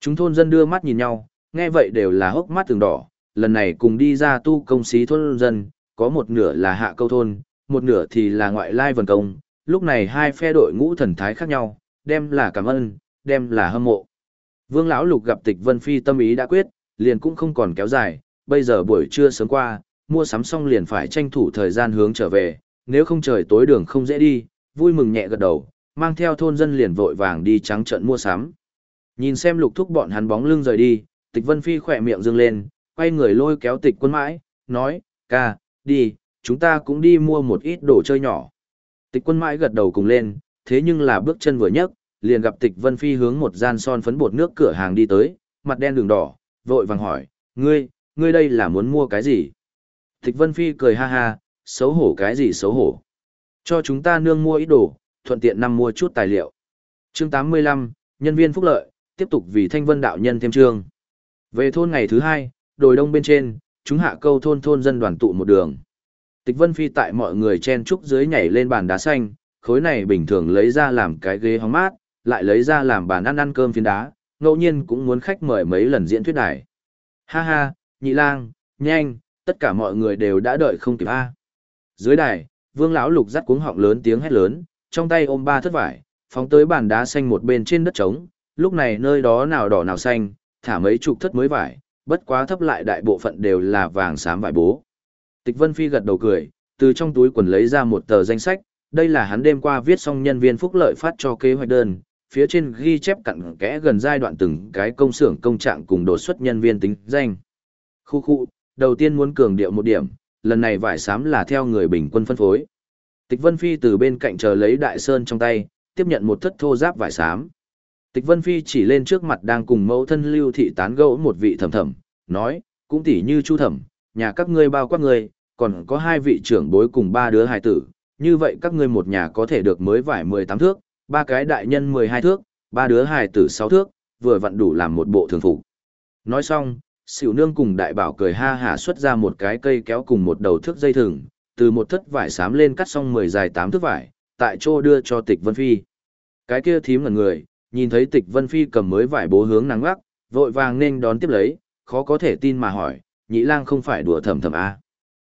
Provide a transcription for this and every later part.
Chúng thôn dân đưa mắt nhìn nhau, nghe vậy đều là hốc mắt từng đỏ, lần này cùng đi ra tu công xí thôn dân, có một nửa là hạ câu thôn, một nửa thì là ngoại lai vần công, lúc này hai phe đội ngũ thần thái khác nhau, đem là cảm ơn, đem là hâm mộ. Vương lão lục gặp Tịch Vân Phi tâm ý đã quyết, liền cũng không còn kéo dài, bây giờ buổi trưa sớm qua, mua sắm xong liền phải tranh thủ thời gian hướng trở về, nếu không trời tối đường không dễ đi, vui mừng nhẹ gật đầu, mang theo thôn dân liền vội vàng đi trắng trận mua sắm. Nhìn xem lục thúc bọn hắn bóng lưng rời đi, Tịch Vân Phi khỏe miệng dương lên, quay người lôi kéo Tịch Quân mãi, nói, ca, đi, chúng ta cũng đi mua một ít đồ chơi nhỏ. Tịch Quân mãi gật đầu cùng lên, thế nhưng là bước chân vừa nhấc, liền gặp Tịch Vân Phi hướng một gian son phấn bột nước cửa hàng đi tới, mặt đen đường đỏ, vội vàng hỏi, ngươi, ngươi đây là muốn mua cái gì? Tịch Vân Phi cười ha ha, xấu hổ cái gì xấu hổ? Cho chúng ta nương mua ít đồ, thuận tiện năm mua chút tài liệu. Chương 85, nhân viên phúc lợi, tiếp tục vì thanh vân đạo nhân thêm trương. Về thôn ngày thứ hai, đồi đông bên trên, chúng hạ câu thôn thôn dân đoàn tụ một đường. Tịch Vân Phi tại mọi người chen trúc dưới nhảy lên bàn đá xanh, khối này bình thường lấy ra làm cái ghế hóng mát, lại lấy ra làm bàn ăn ăn cơm phiến đá, ngẫu nhiên cũng muốn khách mời mấy lần diễn thuyết đài. Ha ha, nhị lang, nhanh, tất cả mọi người đều đã đợi không kịp a. Dưới đài, Vương lão lục dắt cuống họng lớn tiếng hét lớn, trong tay ôm ba thất vải, phóng tới bàn đá xanh một bên trên đất trống, lúc này nơi đó nào đỏ nào xanh, thả mấy chục thất mới vải, bất quá thấp lại đại bộ phận đều là vàng xám vải bố. Tịch Vân Phi gật đầu cười, từ trong túi quần lấy ra một tờ danh sách, đây là hắn đêm qua viết xong nhân viên phúc lợi phát cho kế hoạch đơn, phía trên ghi chép cặn kẽ gần giai đoạn từng cái công xưởng công trạng cùng đột xuất nhân viên tính danh. Khu khu, đầu tiên muốn cường điệu một điểm, lần này vải xám là theo người bình quân phân phối. Tịch Vân Phi từ bên cạnh chờ lấy đại sơn trong tay, tiếp nhận một thất thô giáp vải xám. Tịch Vân Phi chỉ lên trước mặt đang cùng mẫu thân lưu thị tán gẫu một vị thẩm thẩm, nói, cũng tỉ như chu thẩm, nhà các ngươi bao quát ngươi, còn có hai vị trưởng bối cùng ba đứa hài tử, như vậy các ngươi một nhà có thể được mới vải 18 thước, ba cái đại nhân 12 thước, ba đứa hài tử 6 thước, vừa vặn đủ làm một bộ thường phục. Nói xong, Sửu Nương cùng đại bảo cười ha hả xuất ra một cái cây kéo cùng một đầu thước dây thừng, từ một thất vải xám lên cắt xong 10 dài 8 thước vải, tại chỗ đưa cho Tịch Vân Phi. Cái kia thím ngẩn người, nhìn thấy Tịch Vân Phi cầm mới vải bố hướng nắng gác, vội vàng nên đón tiếp lấy, khó có thể tin mà hỏi, nhị lang không phải đùa thầm thầm à.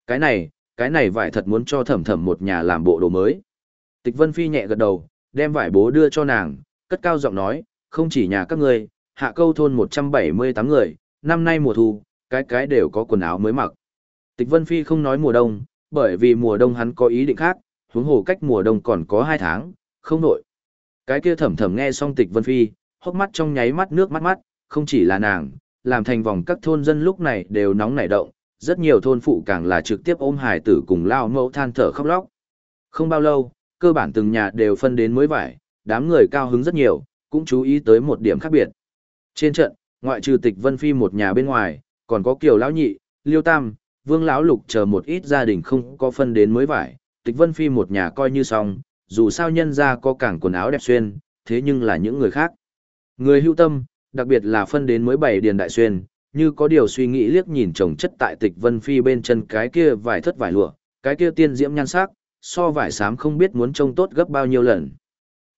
Cái này, cái này vải thật muốn cho thầm thầm một nhà làm bộ đồ mới. Tịch Vân Phi nhẹ gật đầu, đem vải bố đưa cho nàng, cất cao giọng nói, không chỉ nhà các ngươi, hạ câu thôn 178 người, năm nay mùa thu, cái cái đều có quần áo mới mặc. Tịch Vân Phi không nói mùa đông, bởi vì mùa đông hắn có ý định khác, huống hồ cách mùa đông còn có 2 tháng, không nội. Cái kia thầm thầm nghe xong Tịch Vân Phi, hốc mắt trong nháy mắt nước mắt mắt, không chỉ là nàng, làm thành vòng các thôn dân lúc này đều nóng nảy động, rất nhiều thôn phụ càng là trực tiếp ôm hải tử cùng lao mẫu than thở khóc lóc. Không bao lâu, cơ bản từng nhà đều phân đến mới vải, đám người cao hứng rất nhiều, cũng chú ý tới một điểm khác biệt. Trên trận, ngoại trừ tịch Vân Phi một nhà bên ngoài, còn có Kiều Lão Nhị, Liêu Tam, Vương Lão Lục chờ một ít gia đình không có phân đến mới vải, tịch Vân Phi một nhà coi như xong, dù sao nhân ra có cảng quần áo đẹp xuyên, thế nhưng là những người khác. Người hưu tâm, đặc biệt là phân đến mới bảy điền đại xuyên, như có điều suy nghĩ liếc nhìn chồng chất tại tịch Vân Phi bên chân cái kia vải thất vải lụa, cái kia tiên diễm nhan sắc, so vải xám không biết muốn trông tốt gấp bao nhiêu lần.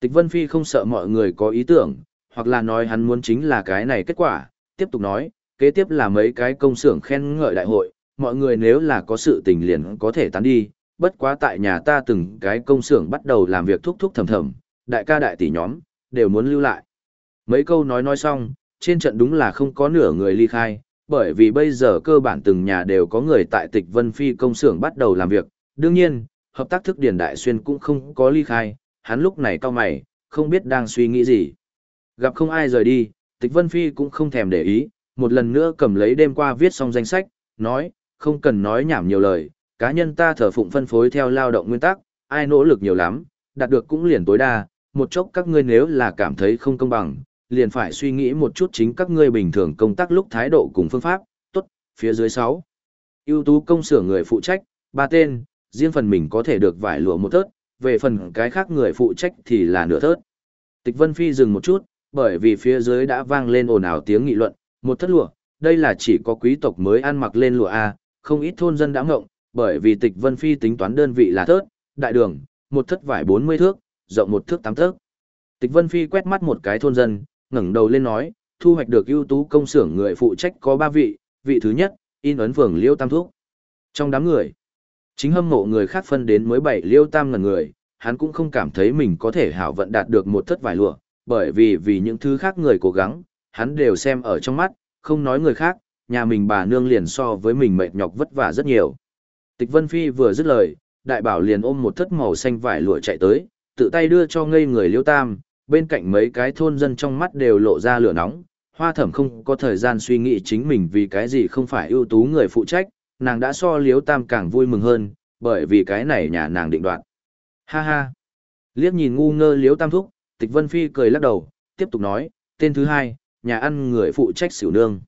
Tịch Vân Phi không sợ mọi người có ý tưởng, hoặc là nói hắn muốn chính là cái này kết quả, tiếp tục nói, kế tiếp là mấy cái công xưởng khen ngợi đại hội, mọi người nếu là có sự tình liền có thể tán đi, bất quá tại nhà ta từng cái công xưởng bắt đầu làm việc thúc thúc thầm thầm, đại ca đại tỷ nhóm, đều muốn lưu lại. Mấy câu nói nói xong, trên trận đúng là không có nửa người ly khai, bởi vì bây giờ cơ bản từng nhà đều có người tại tịch Vân Phi công xưởng bắt đầu làm việc, đương nhiên, hợp tác thức Điền Đại Xuyên cũng không có ly khai, hắn lúc này cao mày, không biết đang suy nghĩ gì. Gặp không ai rời đi, Tịch Vân Phi cũng không thèm để ý, một lần nữa cầm lấy đêm qua viết xong danh sách, nói, không cần nói nhảm nhiều lời, cá nhân ta thờ phụng phân phối theo lao động nguyên tắc, ai nỗ lực nhiều lắm, đạt được cũng liền tối đa, một chốc các ngươi nếu là cảm thấy không công bằng, liền phải suy nghĩ một chút chính các ngươi bình thường công tác lúc thái độ cùng phương pháp, tốt, phía dưới 6. ưu tú công sở người phụ trách, ba tên, riêng phần mình có thể được vải lụa một thớt, về phần cái khác người phụ trách thì là nửa thớt. Tịch Vân Phi dừng một chút, bởi vì phía dưới đã vang lên ồn ào tiếng nghị luận, một thất lụa, đây là chỉ có quý tộc mới ăn mặc lên lụa A, không ít thôn dân đã ngộng, bởi vì Tịch Vân Phi tính toán đơn vị là thớt, đại đường, một thất vải 40 thước, rộng một thước tám thước. Tịch Vân Phi quét mắt một cái thôn dân, ngẩng đầu lên nói, thu hoạch được ưu tú công xưởng người phụ trách có ba vị, vị thứ nhất, in ấn phường Liêu Tam Thúc. Trong đám người, chính hâm mộ người khác phân đến mới bảy Liêu Tam ngần người, hắn cũng không cảm thấy mình có thể hảo vận đạt được một thất vải lụa, bởi vì vì những thứ khác người cố gắng, hắn đều xem ở trong mắt, không nói người khác, nhà mình bà nương liền so với mình mệt nhọc vất vả rất nhiều. Tịch Vân Phi vừa dứt lời, đại bảo liền ôm một thất màu xanh vải lụa chạy tới, tự tay đưa cho ngây người liêu tam, bên cạnh mấy cái thôn dân trong mắt đều lộ ra lửa nóng. Hoa thẩm không có thời gian suy nghĩ chính mình vì cái gì không phải ưu tú người phụ trách, nàng đã so Liêu tam càng vui mừng hơn, bởi vì cái này nhà nàng định đoạt. Ha ha! Liếc nhìn ngu ngơ Liêu tam thúc, tịch vân phi cười lắc đầu, tiếp tục nói, tên thứ hai, nhà ăn người phụ trách xỉu nương.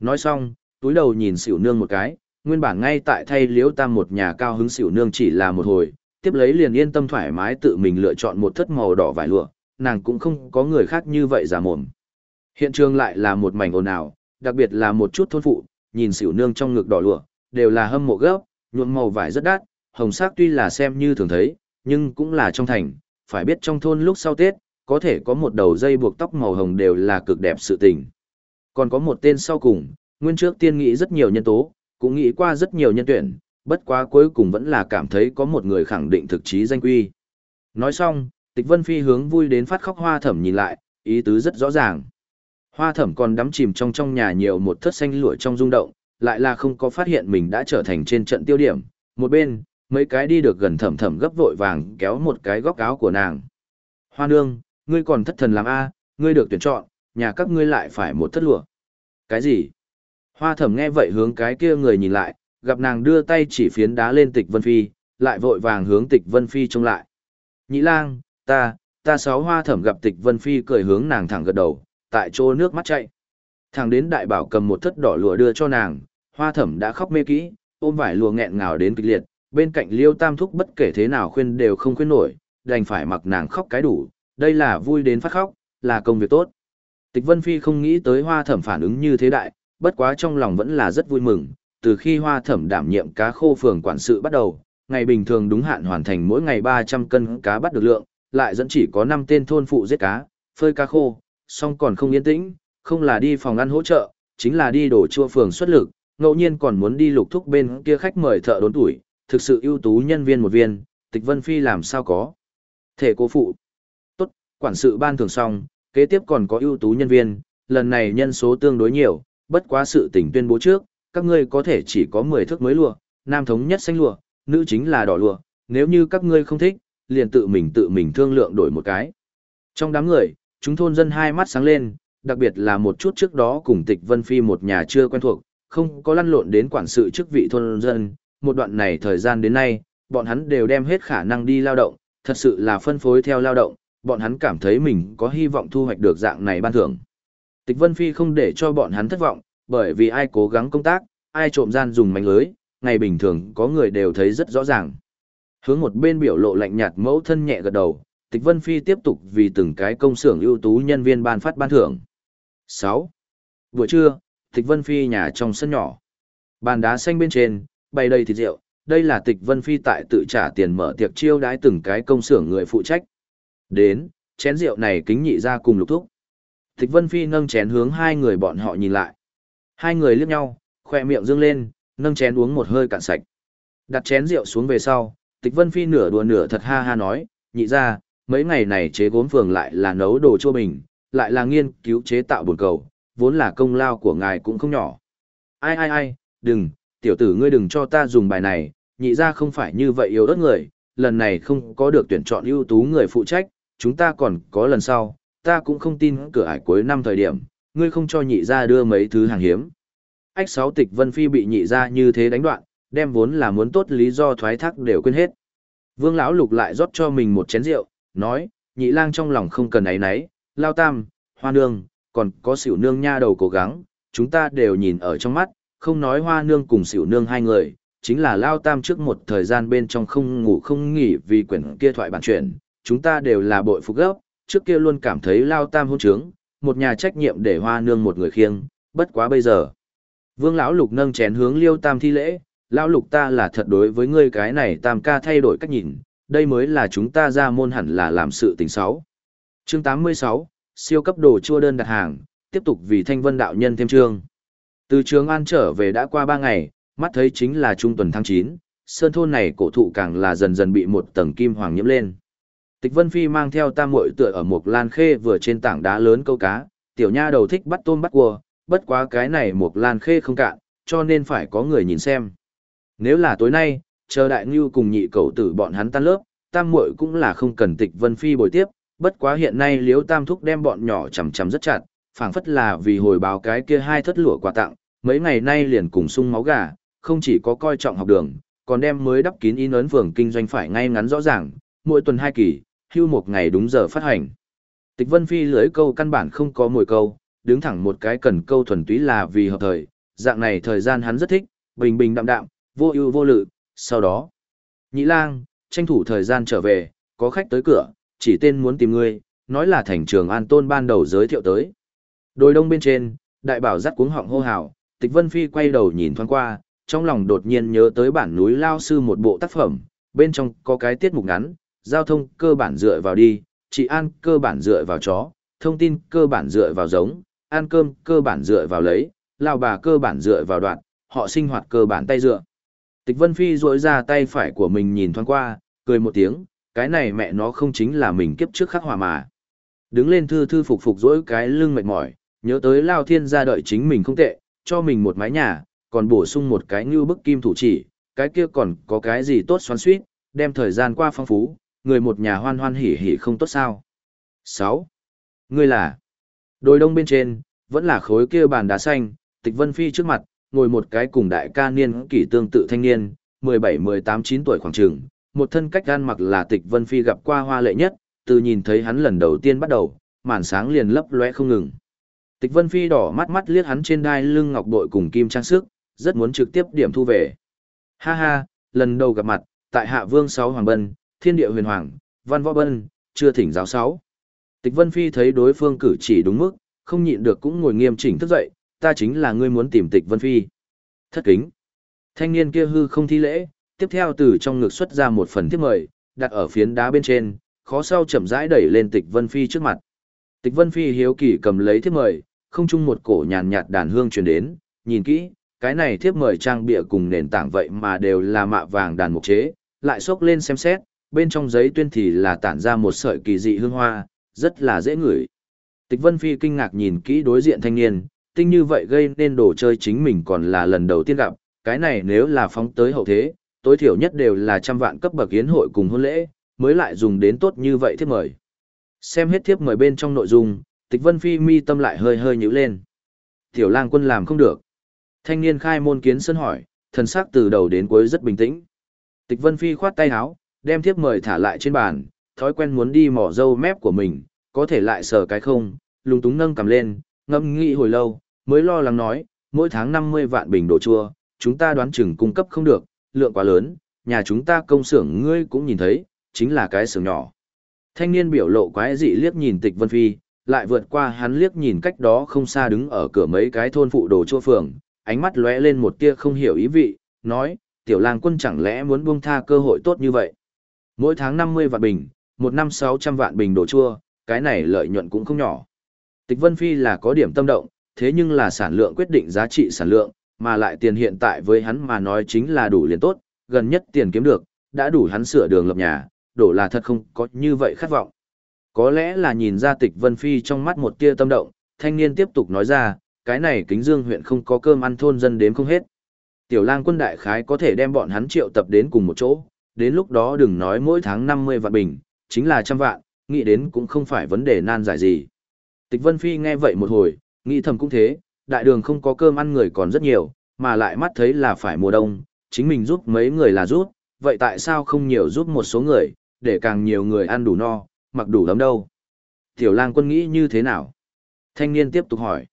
Nói xong, túi đầu nhìn xỉu nương một cái, nguyên bản ngay tại thay liễu tam một nhà cao hứng xỉu nương chỉ là một hồi, tiếp lấy liền yên tâm thoải mái tự mình lựa chọn một thất màu đỏ vải lụa, nàng cũng không có người khác như vậy giả mồm. Hiện trường lại là một mảnh ồn ào, đặc biệt là một chút thôn phụ, nhìn xỉu nương trong ngực đỏ lụa, đều là hâm mộ gấp, nhuộm màu vải rất đắt, hồng sắc tuy là xem như thường thấy, nhưng cũng là trong thành, phải biết trong thôn lúc sau Tết, có thể có một đầu dây buộc tóc màu hồng đều là cực đẹp sự tình. Còn có một tên sau cùng, nguyên trước tiên nghĩ rất nhiều nhân tố, cũng nghĩ qua rất nhiều nhân tuyển, bất quá cuối cùng vẫn là cảm thấy có một người khẳng định thực chí danh quy. Nói xong, Tịch Vân Phi hướng vui đến phát khóc hoa thẩm nhìn lại, ý tứ rất rõ ràng. Hoa thẩm còn đắm chìm trong trong nhà nhiều một thất xanh lụa trong rung động, lại là không có phát hiện mình đã trở thành trên trận tiêu điểm. Một bên, mấy cái đi được gần thẩm thẩm gấp vội vàng kéo một cái góc áo của nàng. Hoa nương, ngươi còn thất thần làm A, ngươi được tuyển chọn, nhà các ngươi lại phải một thất lụa. Cái gì? Hoa thẩm nghe vậy hướng cái kia người nhìn lại, gặp nàng đưa tay chỉ phiến đá lên tịch Vân Phi, lại vội vàng hướng tịch Vân Phi trông lại. Nhĩ lang, ta, ta sáu hoa thẩm gặp tịch Vân Phi cười hướng nàng thẳng gật đầu, tại chỗ nước mắt chạy. Thằng đến đại bảo cầm một thất đỏ lụa đưa cho nàng, hoa thẩm đã khóc mê kỹ, ôm vải lụa nghẹn ngào đến kịch liệt, bên cạnh liêu tam thúc bất kể thế nào khuyên đều không khuyên nổi, đành phải mặc nàng khóc cái đủ, đây là vui đến phát khóc, là công việc tốt. Tịch Vân Phi không nghĩ tới hoa thẩm phản ứng như thế đại, bất quá trong lòng vẫn là rất vui mừng, từ khi hoa thẩm đảm nhiệm cá khô phường quản sự bắt đầu, ngày bình thường đúng hạn hoàn thành mỗi ngày 300 cân cá bắt được lượng, lại dẫn chỉ có 5 tên thôn phụ giết cá, phơi cá khô, song còn không yên tĩnh, không là đi phòng ăn hỗ trợ, chính là đi đổ chua phường xuất lực, ngẫu nhiên còn muốn đi lục thúc bên kia khách mời thợ đốn tuổi, thực sự ưu tú nhân viên một viên, tịch vân phi làm sao có. Thể cô phụ. Tốt, quản sự ban thường xong, kế tiếp còn có ưu tú nhân viên, lần này nhân số tương đối nhiều, bất quá sự tình tuyên bố trước, các ngươi có thể chỉ có 10 thước mới lụa, nam thống nhất xanh lụa, nữ chính là đỏ lụa, nếu như các ngươi không thích, liền tự mình tự mình thương lượng đổi một cái. Trong đám người, chúng thôn dân hai mắt sáng lên, đặc biệt là một chút trước đó cùng tịch Vân Phi một nhà chưa quen thuộc, không có lăn lộn đến quản sự chức vị thôn dân, một đoạn này thời gian đến nay, bọn hắn đều đem hết khả năng đi lao động, thật sự là phân phối theo lao động, bọn hắn cảm thấy mình có hy vọng thu hoạch được dạng này ban thưởng. Tịch Vân Phi không để cho bọn hắn thất vọng, bởi vì ai cố gắng công tác, ai trộm gian dùng mánh lưới, ngày bình thường có người đều thấy rất rõ ràng. Hướng một bên biểu lộ lạnh nhạt mẫu thân nhẹ gật đầu, Tịch Vân Phi tiếp tục vì từng cái công xưởng ưu tú nhân viên ban phát ban thưởng. 6. Buổi trưa, Tịch Vân Phi nhà trong sân nhỏ. Bàn đá xanh bên trên, bày đầy thịt rượu, đây là Tịch Vân Phi tại tự trả tiền mở tiệc chiêu đãi từng cái công xưởng người phụ trách. Đến, chén rượu này kính nhị ra cùng lục thúc. Thích Vân Phi nâng chén hướng hai người bọn họ nhìn lại. Hai người liếc nhau, khoe miệng dương lên, nâng chén uống một hơi cạn sạch. Đặt chén rượu xuống về sau, Tịch Vân Phi nửa đùa nửa thật ha ha nói, nhị ra, mấy ngày này chế gốm phường lại là nấu đồ chua bình, lại là nghiên cứu chế tạo bồn cầu, vốn là công lao của ngài cũng không nhỏ. Ai ai ai, đừng, tiểu tử ngươi đừng cho ta dùng bài này, nhị ra không phải như vậy yếu ớt người, lần này không có được tuyển chọn ưu tú người phụ trách, chúng ta còn có lần sau, ta cũng không tin cửa ải cuối năm thời điểm, ngươi không cho nhị ra đưa mấy thứ hàng hiếm. Ách sáu tịch Vân Phi bị nhị ra như thế đánh đoạn, đem vốn là muốn tốt lý do thoái thác đều quên hết. Vương lão lục lại rót cho mình một chén rượu, nói, nhị lang trong lòng không cần ấy nấy, lao tam, hoa nương, còn có xỉu nương nha đầu cố gắng, chúng ta đều nhìn ở trong mắt, không nói hoa nương cùng xỉu nương hai người, chính là lao tam trước một thời gian bên trong không ngủ không nghỉ vì quyển kia thoại bản chuyện, chúng ta đều là bội phục gốc, trước kia luôn cảm thấy lao tam hôn trướng, một nhà trách nhiệm để hoa nương một người khiêng, bất quá bây giờ. Vương lão lục nâng chén hướng liêu tam thi lễ, lão lục ta là thật đối với ngươi cái này tam ca thay đổi cách nhìn, đây mới là chúng ta ra môn hẳn là làm sự tình xấu. Chương 86, siêu cấp đồ chua đơn đặt hàng, tiếp tục vì thanh vân đạo nhân thêm trương. Từ trường an trở về đã qua ba ngày, mắt thấy chính là trung tuần tháng 9, sơn thôn này cổ thụ càng là dần dần bị một tầng kim hoàng nhiễm lên. Tịch Vân Phi mang theo tam muội tựa ở một lan khê vừa trên tảng đá lớn câu cá, tiểu nha đầu thích bắt tôm bắt cua, bất quá cái này một lan khê không cạn, cho nên phải có người nhìn xem. Nếu là tối nay, chờ đại ngưu cùng nhị Cậu tử bọn hắn tan lớp, tam muội cũng là không cần tịch Vân Phi bồi tiếp, bất quá hiện nay liếu tam thúc đem bọn nhỏ chầm chầm rất chặt, phảng phất là vì hồi báo cái kia hai thất lụa quà tặng, mấy ngày nay liền cùng sung máu gà, không chỉ có coi trọng học đường, còn đem mới đắp kín in ấn phường kinh doanh phải ngay ngắn rõ ràng, mỗi tuần hai kỳ, hưu một ngày đúng giờ phát hành. Tịch Vân Phi lưới câu căn bản không có mồi câu, đứng thẳng một cái cần câu thuần túy là vì hợp thời, dạng này thời gian hắn rất thích, bình bình đạm đạm, vô ưu vô lự, sau đó. Nhĩ lang, tranh thủ thời gian trở về, có khách tới cửa, chỉ tên muốn tìm ngươi, nói là thành trường an tôn ban đầu giới thiệu tới. Đồi đông bên trên, đại bảo dắt cuống họng hô hào, tịch vân phi quay đầu nhìn thoáng qua, trong lòng đột nhiên nhớ tới bản núi lao sư một bộ tác phẩm, bên trong có cái tiết mục ngắn, giao thông cơ bản dựa vào đi, trị an cơ bản dựa vào chó, thông tin cơ bản dựa vào giống, ăn cơm cơ bản dựa vào lấy, lao bà cơ bản dựa vào đoạn, họ sinh hoạt cơ bản tay dựa. Tịch Vân Phi rỗi ra tay phải của mình nhìn thoáng qua, cười một tiếng, cái này mẹ nó không chính là mình kiếp trước khắc hòa mà. Đứng lên thư thư phục phục rỗi cái lưng mệt mỏi, nhớ tới Lao Thiên gia đợi chính mình không tệ, cho mình một mái nhà, còn bổ sung một cái như bức kim thủ chỉ, cái kia còn có cái gì tốt xoắn suýt, đem thời gian qua phong phú, người một nhà hoan hoan hỉ hỉ không tốt sao. 6. Ngươi là Đồi đông bên trên, vẫn là khối kia bàn đá xanh, tịch vân phi trước mặt, ngồi một cái cùng đại ca niên kỷ tương tự thanh niên, 17-18-9 tuổi khoảng trường, một thân cách gan mặc là tịch vân phi gặp qua hoa lệ nhất, từ nhìn thấy hắn lần đầu tiên bắt đầu, màn sáng liền lấp lóe không ngừng. Tịch vân phi đỏ mắt mắt liếc hắn trên đai lưng ngọc bội cùng kim trang sức, rất muốn trực tiếp điểm thu về. Ha ha, lần đầu gặp mặt, tại hạ vương sáu hoàng bân, thiên địa huyền hoàng, văn võ bân, chưa thỉnh giáo sáu. Tịch vân phi thấy đối phương cử chỉ đúng mức, không nhịn được cũng ngồi nghiêm chỉnh thức dậy, ta chính là ngươi muốn tìm tịch vân phi. Thất kính. Thanh niên kia hư không thi lễ, tiếp theo từ trong ngực xuất ra một phần thiếp mời, đặt ở phiến đá bên trên, khó sau chậm rãi đẩy lên tịch vân phi trước mặt. Tịch vân phi hiếu kỳ cầm lấy thiếp mời, không chung một cổ nhàn nhạt đàn hương truyền đến, nhìn kỹ, cái này thiếp mời trang bịa cùng nền tảng vậy mà đều là mạ vàng đàn mục chế, lại xốc lên xem xét, bên trong giấy tuyên thì là tản ra một sợi kỳ dị hương hoa, rất là dễ ngửi. Tịch Vân Phi kinh ngạc nhìn kỹ đối diện thanh niên, tinh như vậy gây nên đồ chơi chính mình còn là lần đầu tiên gặp, cái này nếu là phóng tới hậu thế, tối thiểu nhất đều là trăm vạn cấp bậc yến hội cùng hôn lễ, mới lại dùng đến tốt như vậy thiếp mời. Xem hết thiếp mời bên trong nội dung, Tịch Vân Phi mi tâm lại hơi hơi nhíu lên. Tiểu lang quân làm không được. Thanh niên khai môn kiến sân hỏi, thần sắc từ đầu đến cuối rất bình tĩnh. Tịch Vân Phi khoát tay áo, đem thiếp mời thả lại trên bàn, thói quen muốn đi mỏ dâu mép của mình, có thể lại sờ cái không, lúng túng nâng cầm lên, ngâm nghĩ hồi lâu, mới lo lắng nói, mỗi tháng 50 vạn bình đồ chua, chúng ta đoán chừng cung cấp không được, lượng quá lớn, nhà chúng ta công xưởng ngươi cũng nhìn thấy, chính là cái xưởng nhỏ. Thanh niên biểu lộ quái dị liếc nhìn tịch vân phi, lại vượt qua hắn liếc nhìn cách đó không xa đứng ở cửa mấy cái thôn phụ đồ chua phường, ánh mắt lóe lên một tia không hiểu ý vị, nói, tiểu lang quân chẳng lẽ muốn buông tha cơ hội tốt như vậy. Mỗi tháng 50 vạn bình, một năm 600 vạn bình đồ chua, cái này lợi nhuận cũng không nhỏ. Tịch Vân Phi là có điểm tâm động, thế nhưng là sản lượng quyết định giá trị sản lượng, mà lại tiền hiện tại với hắn mà nói chính là đủ liền tốt, gần nhất tiền kiếm được, đã đủ hắn sửa đường lập nhà, đổ là thật không có như vậy khát vọng. Có lẽ là nhìn ra tịch Vân Phi trong mắt một tia tâm động, thanh niên tiếp tục nói ra, cái này kính dương huyện không có cơm ăn thôn dân đếm không hết. Tiểu lang quân đại khái có thể đem bọn hắn triệu tập đến cùng một chỗ, đến lúc đó đừng nói mỗi tháng 50 vạn bình, chính là trăm vạn, nghĩ đến cũng không phải vấn đề nan giải gì. Tịch Vân Phi nghe vậy một hồi, nghĩ thầm cũng thế, đại đường không có cơm ăn người còn rất nhiều, mà lại mắt thấy là phải mùa đông, chính mình giúp mấy người là giúp, vậy tại sao không nhiều giúp một số người, để càng nhiều người ăn đủ no, mặc đủ lắm đâu. Tiểu lang quân nghĩ như thế nào? Thanh niên tiếp tục hỏi.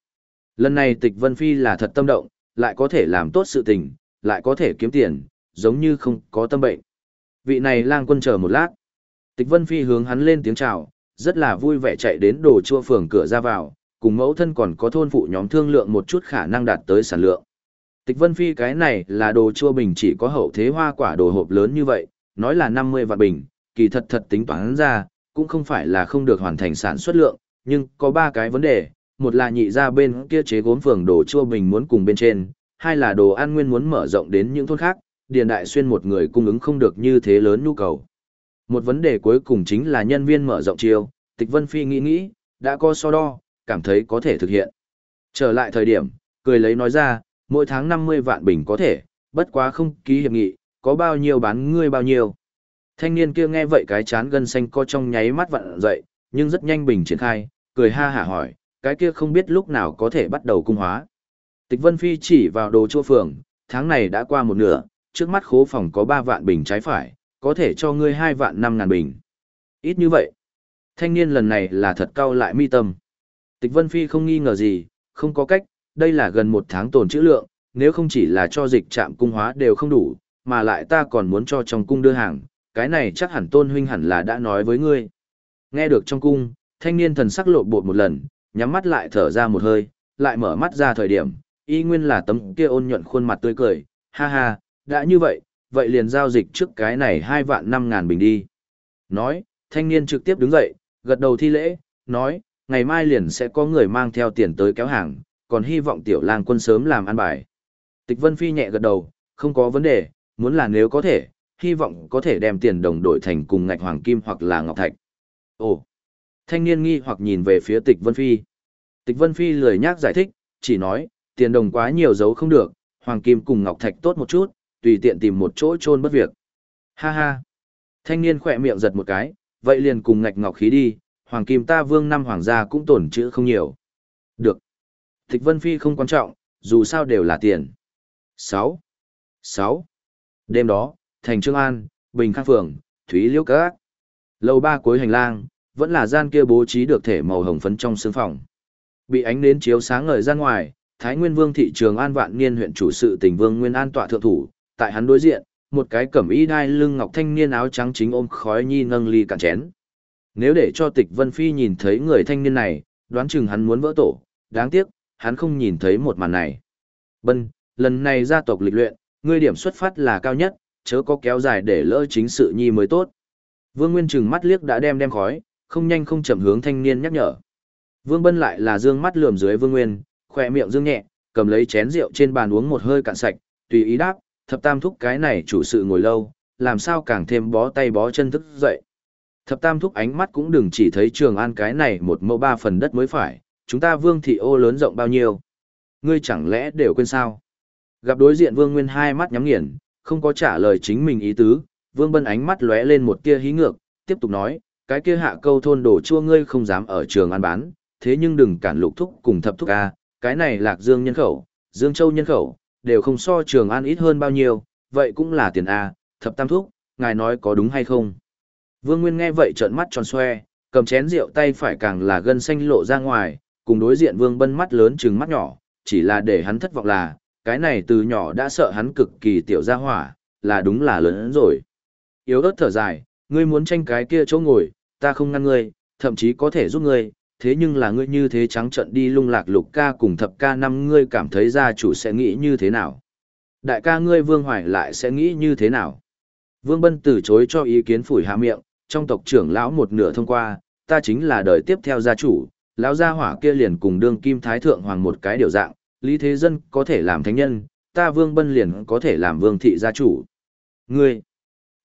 Lần này tịch Vân Phi là thật tâm động, lại có thể làm tốt sự tình, lại có thể kiếm tiền, giống như không có tâm bệnh. Vị này lang quân chờ một lát. Tịch Vân Phi hướng hắn lên tiếng chào, rất là vui vẻ chạy đến đồ chua phường cửa ra vào, cùng mẫu thân còn có thôn phụ nhóm thương lượng một chút khả năng đạt tới sản lượng. Tịch Vân Phi cái này là đồ chua bình chỉ có hậu thế hoa quả đồ hộp lớn như vậy, nói là 50 vạn bình, kỳ thật thật tính toán ra, cũng không phải là không được hoàn thành sản xuất lượng, nhưng có ba cái vấn đề. một là nhị ra bên kia chế gốm phường đồ chua bình muốn cùng bên trên, hai là đồ ăn nguyên muốn mở rộng đến những thôn khác, Điền Đại Xuyên một người cung ứng không được như thế lớn nhu cầu. Một vấn đề cuối cùng chính là nhân viên mở rộng chiêu, Tịch Vân Phi nghĩ nghĩ, đã có so đo, cảm thấy có thể thực hiện. Trở lại thời điểm, cười lấy nói ra, mỗi tháng 50 vạn bình có thể, bất quá không ký hiệp nghị, có bao nhiêu bán ngươi bao nhiêu. Thanh niên kia nghe vậy cái chán gân xanh co trong nháy mắt vặn dậy, nhưng rất nhanh bình triển khai, cười ha hả hỏi, cái kia không biết lúc nào có thể bắt đầu cung hóa. Tịch Vân Phi chỉ vào đồ chua phường, tháng này đã qua một nửa, trước mắt khố phòng có 3 vạn bình trái phải, có thể cho ngươi 2 vạn 5 ngàn bình. Ít như vậy. Thanh niên lần này là thật cao lại mi tâm. Tịch Vân Phi không nghi ngờ gì, không có cách, đây là gần một tháng tồn trữ lượng, nếu không chỉ là cho dịch trạm cung hóa đều không đủ, mà lại ta còn muốn cho trong cung đưa hàng, cái này chắc hẳn tôn huynh hẳn là đã nói với ngươi. Nghe được trong cung, thanh niên thần sắc lộ bột một lần, nhắm mắt lại thở ra một hơi, lại mở mắt ra thời điểm, y nguyên là tấm kia ôn nhuận khuôn mặt tươi cười, ha ha, đã như vậy, vậy liền giao dịch trước cái này hai vạn năm ngàn bình đi. Nói, thanh niên trực tiếp đứng dậy, gật đầu thi lễ, nói, ngày mai liền sẽ có người mang theo tiền tới kéo hàng, còn hy vọng tiểu lang quân sớm làm ăn bài. Tịch Vân Phi nhẹ gật đầu, không có vấn đề, muốn là nếu có thể, hy vọng có thể đem tiền đồng đổi thành cùng ngạch hoàng kim hoặc là ngọc thạch. Ồ! Thanh niên nghi hoặc nhìn về phía Tịch Vân Phi. Tịch Vân Phi lười nhác giải thích, chỉ nói, tiền đồng quá nhiều dấu không được, hoàng kim cùng ngọc thạch tốt một chút, tùy tiện tìm một chỗ chôn bất việc. Ha ha! Thanh niên khỏe miệng giật một cái, vậy liền cùng ngạch ngọc khí đi, hoàng kim ta vương năm hoàng gia cũng tổn chữ không nhiều. Được. Tịch Vân Phi không quan trọng, dù sao đều là tiền. 6. 6. Đêm đó, thành Trương An, Bình Khang Phường, Thúy Liễu Các. Lầu ba cuối hành lang, vẫn là gian kia bố trí được thể màu hồng phấn trong sương phòng. Bị ánh nến chiếu sáng ngời ra ngoài, Thái Nguyên Vương thị trường An Vạn Niên huyện chủ sự tỉnh Vương Nguyên An tọa thượng thủ, tại hắn đối diện, một cái cẩm y đai lưng ngọc thanh niên áo trắng chính ôm khói nhi nâng ly cạn chén. Nếu để cho Tịch Vân Phi nhìn thấy người thanh niên này, đoán chừng hắn muốn vỡ tổ, đáng tiếc, hắn không nhìn thấy một màn này. Bân, lần này gia tộc lịch luyện, ngươi điểm xuất phát là cao nhất, chớ có kéo dài để lỡ chính sự nhi mới tốt. Vương Nguyên trừng mắt liếc đã đem đem khói, không nhanh không chậm hướng thanh niên nhắc nhở. Vương Bân lại là dương mắt lườm dưới Vương Nguyên, khỏe miệng dương nhẹ, cầm lấy chén rượu trên bàn uống một hơi cạn sạch, tùy ý đáp, thập tam thúc cái này chủ sự ngồi lâu, làm sao càng thêm bó tay bó chân thức dậy. Thập tam thúc ánh mắt cũng đừng chỉ thấy trường an cái này một mẫu ba phần đất mới phải, chúng ta vương thị ô lớn rộng bao nhiêu. Ngươi chẳng lẽ đều quên sao? Gặp đối diện vương nguyên hai mắt nhắm nghiền, không có trả lời chính mình ý tứ, vương bân ánh mắt lóe lên một tia hí ngược, tiếp tục nói, cái kia hạ câu thôn đổ chua ngươi không dám ở trường an bán, thế nhưng đừng cản lục thúc cùng thập thúc A, cái này lạc dương nhân khẩu, dương châu nhân khẩu, đều không so trường An ít hơn bao nhiêu, vậy cũng là tiền A, thập tam thúc, ngài nói có đúng hay không? Vương Nguyên nghe vậy trợn mắt tròn xoe, cầm chén rượu tay phải càng là gân xanh lộ ra ngoài, cùng đối diện Vương Bân mắt lớn trừng mắt nhỏ, chỉ là để hắn thất vọng là, cái này từ nhỏ đã sợ hắn cực kỳ tiểu gia hỏa, là đúng là lớn rồi. Yếu ớt thở dài, ngươi muốn tranh cái kia chỗ ngồi, ta không ngăn ngươi, thậm chí có thể giúp ngươi, thế nhưng là ngươi như thế trắng trận đi lung lạc lục ca cùng thập ca năm ngươi cảm thấy gia chủ sẽ nghĩ như thế nào? Đại ca ngươi Vương Hoài lại sẽ nghĩ như thế nào? Vương Bân từ chối cho ý kiến phủi hạ miệng, trong tộc trưởng lão một nửa thông qua, ta chính là đời tiếp theo gia chủ, lão gia hỏa kia liền cùng đương kim thái thượng hoàng một cái điều dạng, lý thế dân có thể làm thánh nhân, ta Vương Bân liền có thể làm vương thị gia chủ. Ngươi,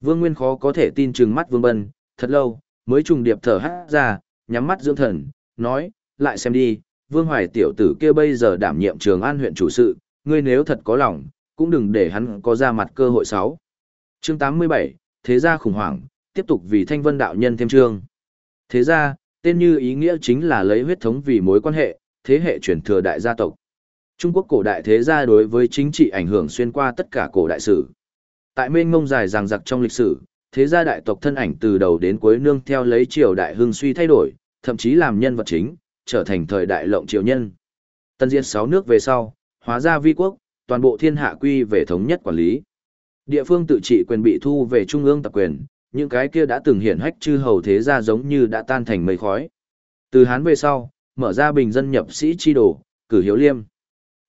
Vương Nguyên khó có thể tin trừng mắt Vương Bân, thật lâu, mới trùng điệp thở hát ra, nhắm mắt dưỡng thần, nói, lại xem đi, Vương Hoài tiểu tử kia bây giờ đảm nhiệm trường an huyện chủ sự, ngươi nếu thật có lòng, cũng đừng để hắn có ra mặt cơ hội sáu. Chương 87, Thế gia khủng hoảng, tiếp tục vì thanh vân đạo nhân thêm chương. Thế gia, tên như ý nghĩa chính là lấy huyết thống vì mối quan hệ, thế hệ truyền thừa đại gia tộc. Trung Quốc cổ đại thế gia đối với chính trị ảnh hưởng xuyên qua tất cả cổ đại sử. Tại mênh mông dài ràng giặc trong lịch sử, thế gia đại tộc thân ảnh từ đầu đến cuối nương theo lấy triều đại hưng suy thay đổi, thậm chí làm nhân vật chính, trở thành thời đại lộng triều nhân. Tân diệt sáu nước về sau, hóa ra vi quốc, toàn bộ thiên hạ quy về thống nhất quản lý. Địa phương tự trị quyền bị thu về trung ương tập quyền, những cái kia đã từng hiển hách chư hầu thế gia giống như đã tan thành mây khói. Từ Hán về sau, mở ra bình dân nhập sĩ chi đồ, cử hiếu liêm.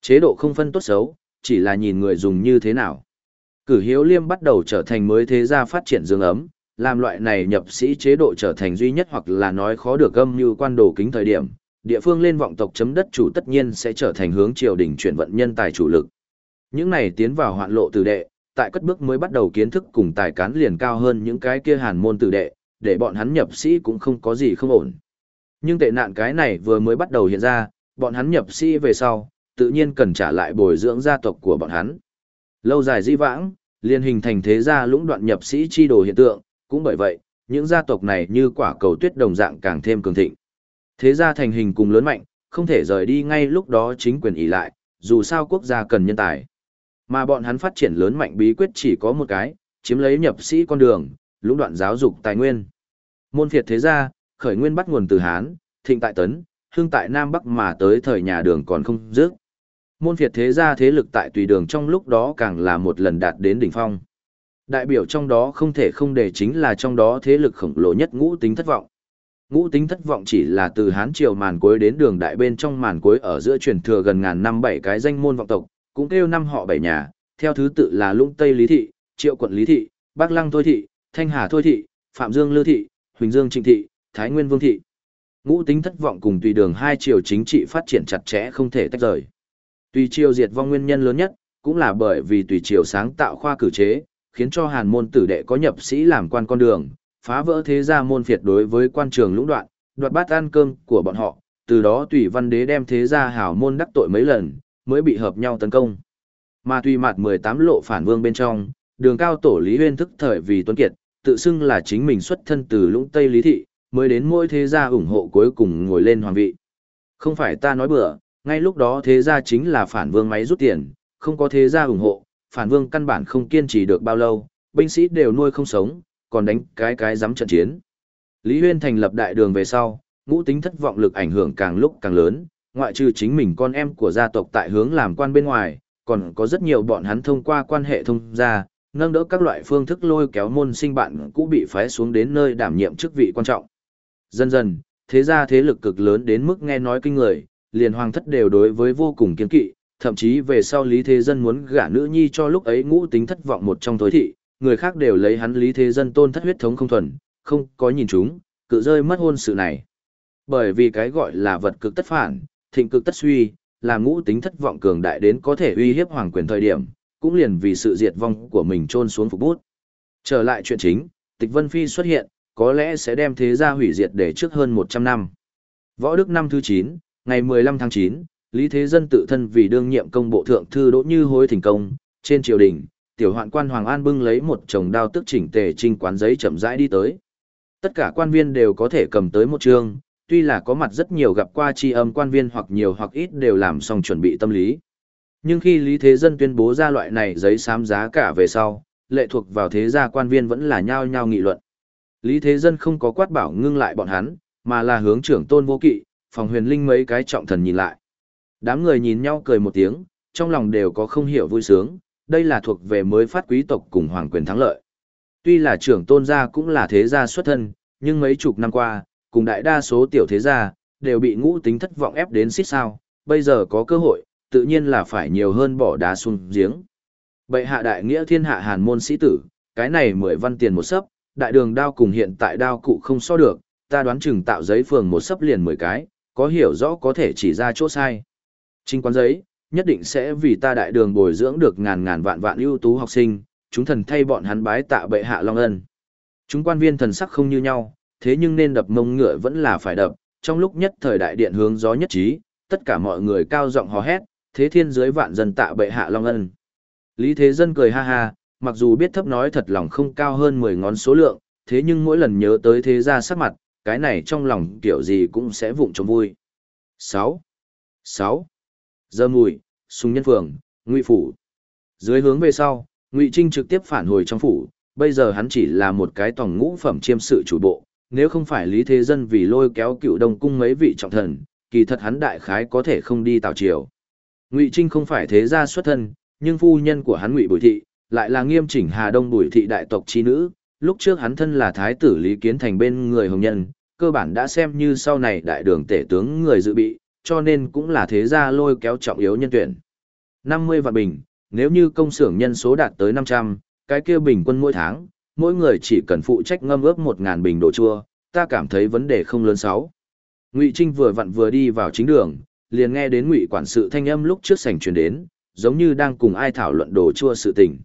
Chế độ không phân tốt xấu, chỉ là nhìn người dùng như thế nào. Cử hiếu liêm bắt đầu trở thành mới thế gia phát triển dương ấm, làm loại này nhập sĩ chế độ trở thành duy nhất hoặc là nói khó được âm như quan đồ kính thời điểm, địa phương lên vọng tộc chấm đất chủ tất nhiên sẽ trở thành hướng triều đình chuyển vận nhân tài chủ lực. Những này tiến vào hoạn lộ tử đệ, tại cất bước mới bắt đầu kiến thức cùng tài cán liền cao hơn những cái kia hàn môn tử đệ, để bọn hắn nhập sĩ cũng không có gì không ổn. Nhưng tệ nạn cái này vừa mới bắt đầu hiện ra, bọn hắn nhập sĩ về sau, tự nhiên cần trả lại bồi dưỡng gia tộc của bọn hắn. Lâu dài di vãng, liền hình thành thế gia lũng đoạn nhập sĩ chi đồ hiện tượng, cũng bởi vậy, những gia tộc này như quả cầu tuyết đồng dạng càng thêm cường thịnh. Thế gia thành hình cùng lớn mạnh, không thể rời đi ngay lúc đó chính quyền ý lại, dù sao quốc gia cần nhân tài. Mà bọn hắn phát triển lớn mạnh bí quyết chỉ có một cái, chiếm lấy nhập sĩ con đường, lũng đoạn giáo dục tài nguyên. Môn phiệt thế gia, khởi nguyên bắt nguồn từ Hán, thịnh tại Tấn, hương tại Nam Bắc mà tới thời nhà đường còn không dứt. Môn phiệt thế gia thế lực tại tùy đường trong lúc đó càng là một lần đạt đến đỉnh phong. Đại biểu trong đó không thể không để chính là trong đó thế lực khổng lồ nhất ngũ tính thất vọng. Ngũ tính thất vọng chỉ là từ Hán triều màn cuối đến đường đại bên trong màn cuối ở giữa truyền thừa gần ngàn năm bảy cái danh môn vọng tộc, cũng kêu năm họ bảy nhà, theo thứ tự là Lũng Tây Lý Thị, Triệu Quận Lý Thị, Bắc Lăng Thôi Thị, Thanh Hà Thôi Thị, Phạm Dương Lư Thị, Huỳnh Dương Trịnh Thị, Thái Nguyên Vương Thị. Ngũ tính thất vọng cùng tùy đường hai triều chính trị phát triển chặt chẽ không thể tách rời. Tùy triều diệt vong nguyên nhân lớn nhất, cũng là bởi vì tùy triều sáng tạo khoa cử chế, khiến cho hàn môn tử đệ có nhập sĩ làm quan con đường, phá vỡ thế gia môn phiệt đối với quan trường lũng đoạn, đoạt bát ăn cơm của bọn họ, từ đó tùy văn đế đem thế gia hảo môn đắc tội mấy lần, mới bị hợp nhau tấn công. Mà tùy mặt 18 lộ phản vương bên trong, đường cao tổ Lý Huyên thức thời vì tuấn kiệt, tự xưng là chính mình xuất thân từ lũng Tây Lý Thị, mới đến mỗi thế gia ủng hộ cuối cùng ngồi lên hoàng vị. Không phải ta nói bừa, ngay lúc đó thế gia chính là phản vương máy rút tiền, không có thế gia ủng hộ, phản vương căn bản không kiên trì được bao lâu, binh sĩ đều nuôi không sống, còn đánh cái cái dám trận chiến. Lý Huyên thành lập đại đường về sau, ngũ tính thất vọng lực ảnh hưởng càng lúc càng lớn, ngoại trừ chính mình con em của gia tộc tại hướng làm quan bên ngoài, còn có rất nhiều bọn hắn thông qua quan hệ thông gia, nâng đỡ các loại phương thức lôi kéo môn sinh bạn cũ bị phái xuống đến nơi đảm nhiệm chức vị quan trọng. Dần dần, thế gia thế lực cực lớn đến mức nghe nói kinh người, liền hoàng thất đều đối với vô cùng kiên kỵ, thậm chí về sau Lý Thế Dân muốn gả nữ nhi cho lúc ấy ngũ tính thất vọng một trong tối thị, người khác đều lấy hắn Lý Thế Dân tôn thất huyết thống không thuần, không có nhìn chúng, cự rơi mất hôn sự này. Bởi vì cái gọi là vật cực tất phản, thịnh cực tất suy, là ngũ tính thất vọng cường đại đến có thể uy hiếp hoàng quyền thời điểm, cũng liền vì sự diệt vong của mình trôn xuống phục bút. Trở lại chuyện chính, Tịch Vân Phi xuất hiện, có lẽ sẽ đem thế gia hủy diệt để trước hơn 100 năm. Võ Đức năm thứ 9, ngày 15 tháng 9, Lý Thế Dân tự thân vì đương nhiệm công bộ thượng thư Đỗ Như Hối thành công, trên triều đình, tiểu hoạn quan Hoàng An bưng lấy một chồng đao tức chỉnh tề trinh quán giấy chậm rãi đi tới. Tất cả quan viên đều có thể cầm tới một chương, tuy là có mặt rất nhiều gặp qua tri âm quan viên hoặc nhiều hoặc ít đều làm xong chuẩn bị tâm lý. Nhưng khi Lý Thế Dân tuyên bố ra loại này giấy sám giá cả về sau, lệ thuộc vào thế gia quan viên vẫn là nhao nhao nghị luận. Lý Thế Dân không có quát bảo ngưng lại bọn hắn, mà là hướng trưởng tôn vô kỵ, phòng huyền linh mấy cái trọng thần nhìn lại. Đám người nhìn nhau cười một tiếng, trong lòng đều có không hiểu vui sướng, đây là thuộc về mới phát quý tộc cùng hoàng quyền thắng lợi. Tuy là trưởng tôn gia cũng là thế gia xuất thân, nhưng mấy chục năm qua, cùng đại đa số tiểu thế gia, đều bị ngũ tính thất vọng ép đến xít sao, bây giờ có cơ hội, tự nhiên là phải nhiều hơn bỏ đá xuống giếng. Bệ hạ đại nghĩa thiên hạ hàn môn sĩ tử, cái này mười văn tiền một sấp, đại đường đao cùng hiện tại đao cụ không so được, ta đoán chừng tạo giấy phường một sấp liền mười cái, có hiểu rõ có thể chỉ ra chỗ sai. Trinh quán giấy, nhất định sẽ vì ta đại đường bồi dưỡng được ngàn ngàn vạn vạn ưu tú học sinh, chúng thần thay bọn hắn bái tạ bệ hạ long ân. Chúng quan viên thần sắc không như nhau, thế nhưng nên đập mông ngựa vẫn là phải đập, trong lúc nhất thời đại điện hướng gió nhất trí, tất cả mọi người cao giọng hò hét, thế thiên dưới vạn dân tạ bệ hạ long ân. Lý Thế Dân cười ha ha, mặc dù biết thấp nói thật lòng không cao hơn 10 ngón số lượng, thế nhưng mỗi lần nhớ tới thế gia sắc mặt, cái này trong lòng kiểu gì cũng sẽ vụng trông vui. 6. 6. Giờ mùi, sùng nhân phường, ngụy phủ. Dưới hướng về sau, ngụy Trinh trực tiếp phản hồi trong phủ, bây giờ hắn chỉ là một cái tòng ngũ phẩm chiêm sự chủ bộ, nếu không phải Lý Thế Dân vì lôi kéo cựu đông cung mấy vị trọng thần, kỳ thật hắn đại khái có thể không đi tào triều. Ngụy Trinh không phải thế gia xuất thân, nhưng phu nhân của hắn Ngụy Bùi Thị, lại là nghiêm chỉnh Hà Đông Bùi Thị đại tộc chi nữ, lúc trước hắn thân là thái tử Lý Kiến Thành bên người hồng nhân, cơ bản đã xem như sau này đại đường tể tướng người dự bị, cho nên cũng là thế gia lôi kéo trọng yếu nhân tuyển. 50 vạn bình, nếu như công xưởng nhân số đạt tới 500, cái kia bình quân mỗi tháng, mỗi người chỉ cần phụ trách ngâm ướp 1.000 bình đồ chua, ta cảm thấy vấn đề không lớn sáu. Ngụy Trinh vừa vặn vừa đi vào chính đường, liền nghe đến Ngụy quản sự thanh âm lúc trước sảnh truyền đến, giống như đang cùng ai thảo luận đồ chua sự tình.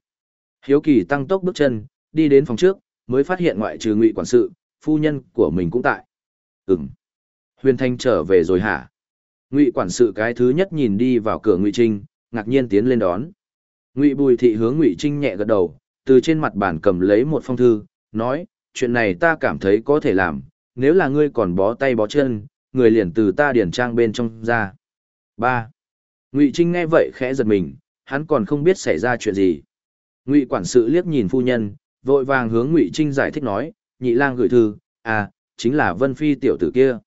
Hiếu Kỳ tăng tốc bước chân, đi đến phòng trước, mới phát hiện ngoại trừ Ngụy quản sự, phu nhân của mình cũng tại. Ừm. Huyền Thanh trở về rồi hả? Ngụy quản sự cái thứ nhất nhìn đi vào cửa Ngụy Trinh, ngạc nhiên tiến lên đón. Ngụy Bùi thị hướng Ngụy Trinh nhẹ gật đầu, từ trên mặt bàn cầm lấy một phong thư, nói, chuyện này ta cảm thấy có thể làm, nếu là ngươi còn bó tay bó chân, người liền từ ta điển trang bên trong ra. Ba. Ngụy Trinh nghe vậy khẽ giật mình, hắn còn không biết xảy ra chuyện gì. Ngụy quản sự liếc nhìn phu nhân, vội vàng hướng Ngụy Trinh giải thích nói, nhị lang gửi thư, à, chính là Vân Phi tiểu tử kia.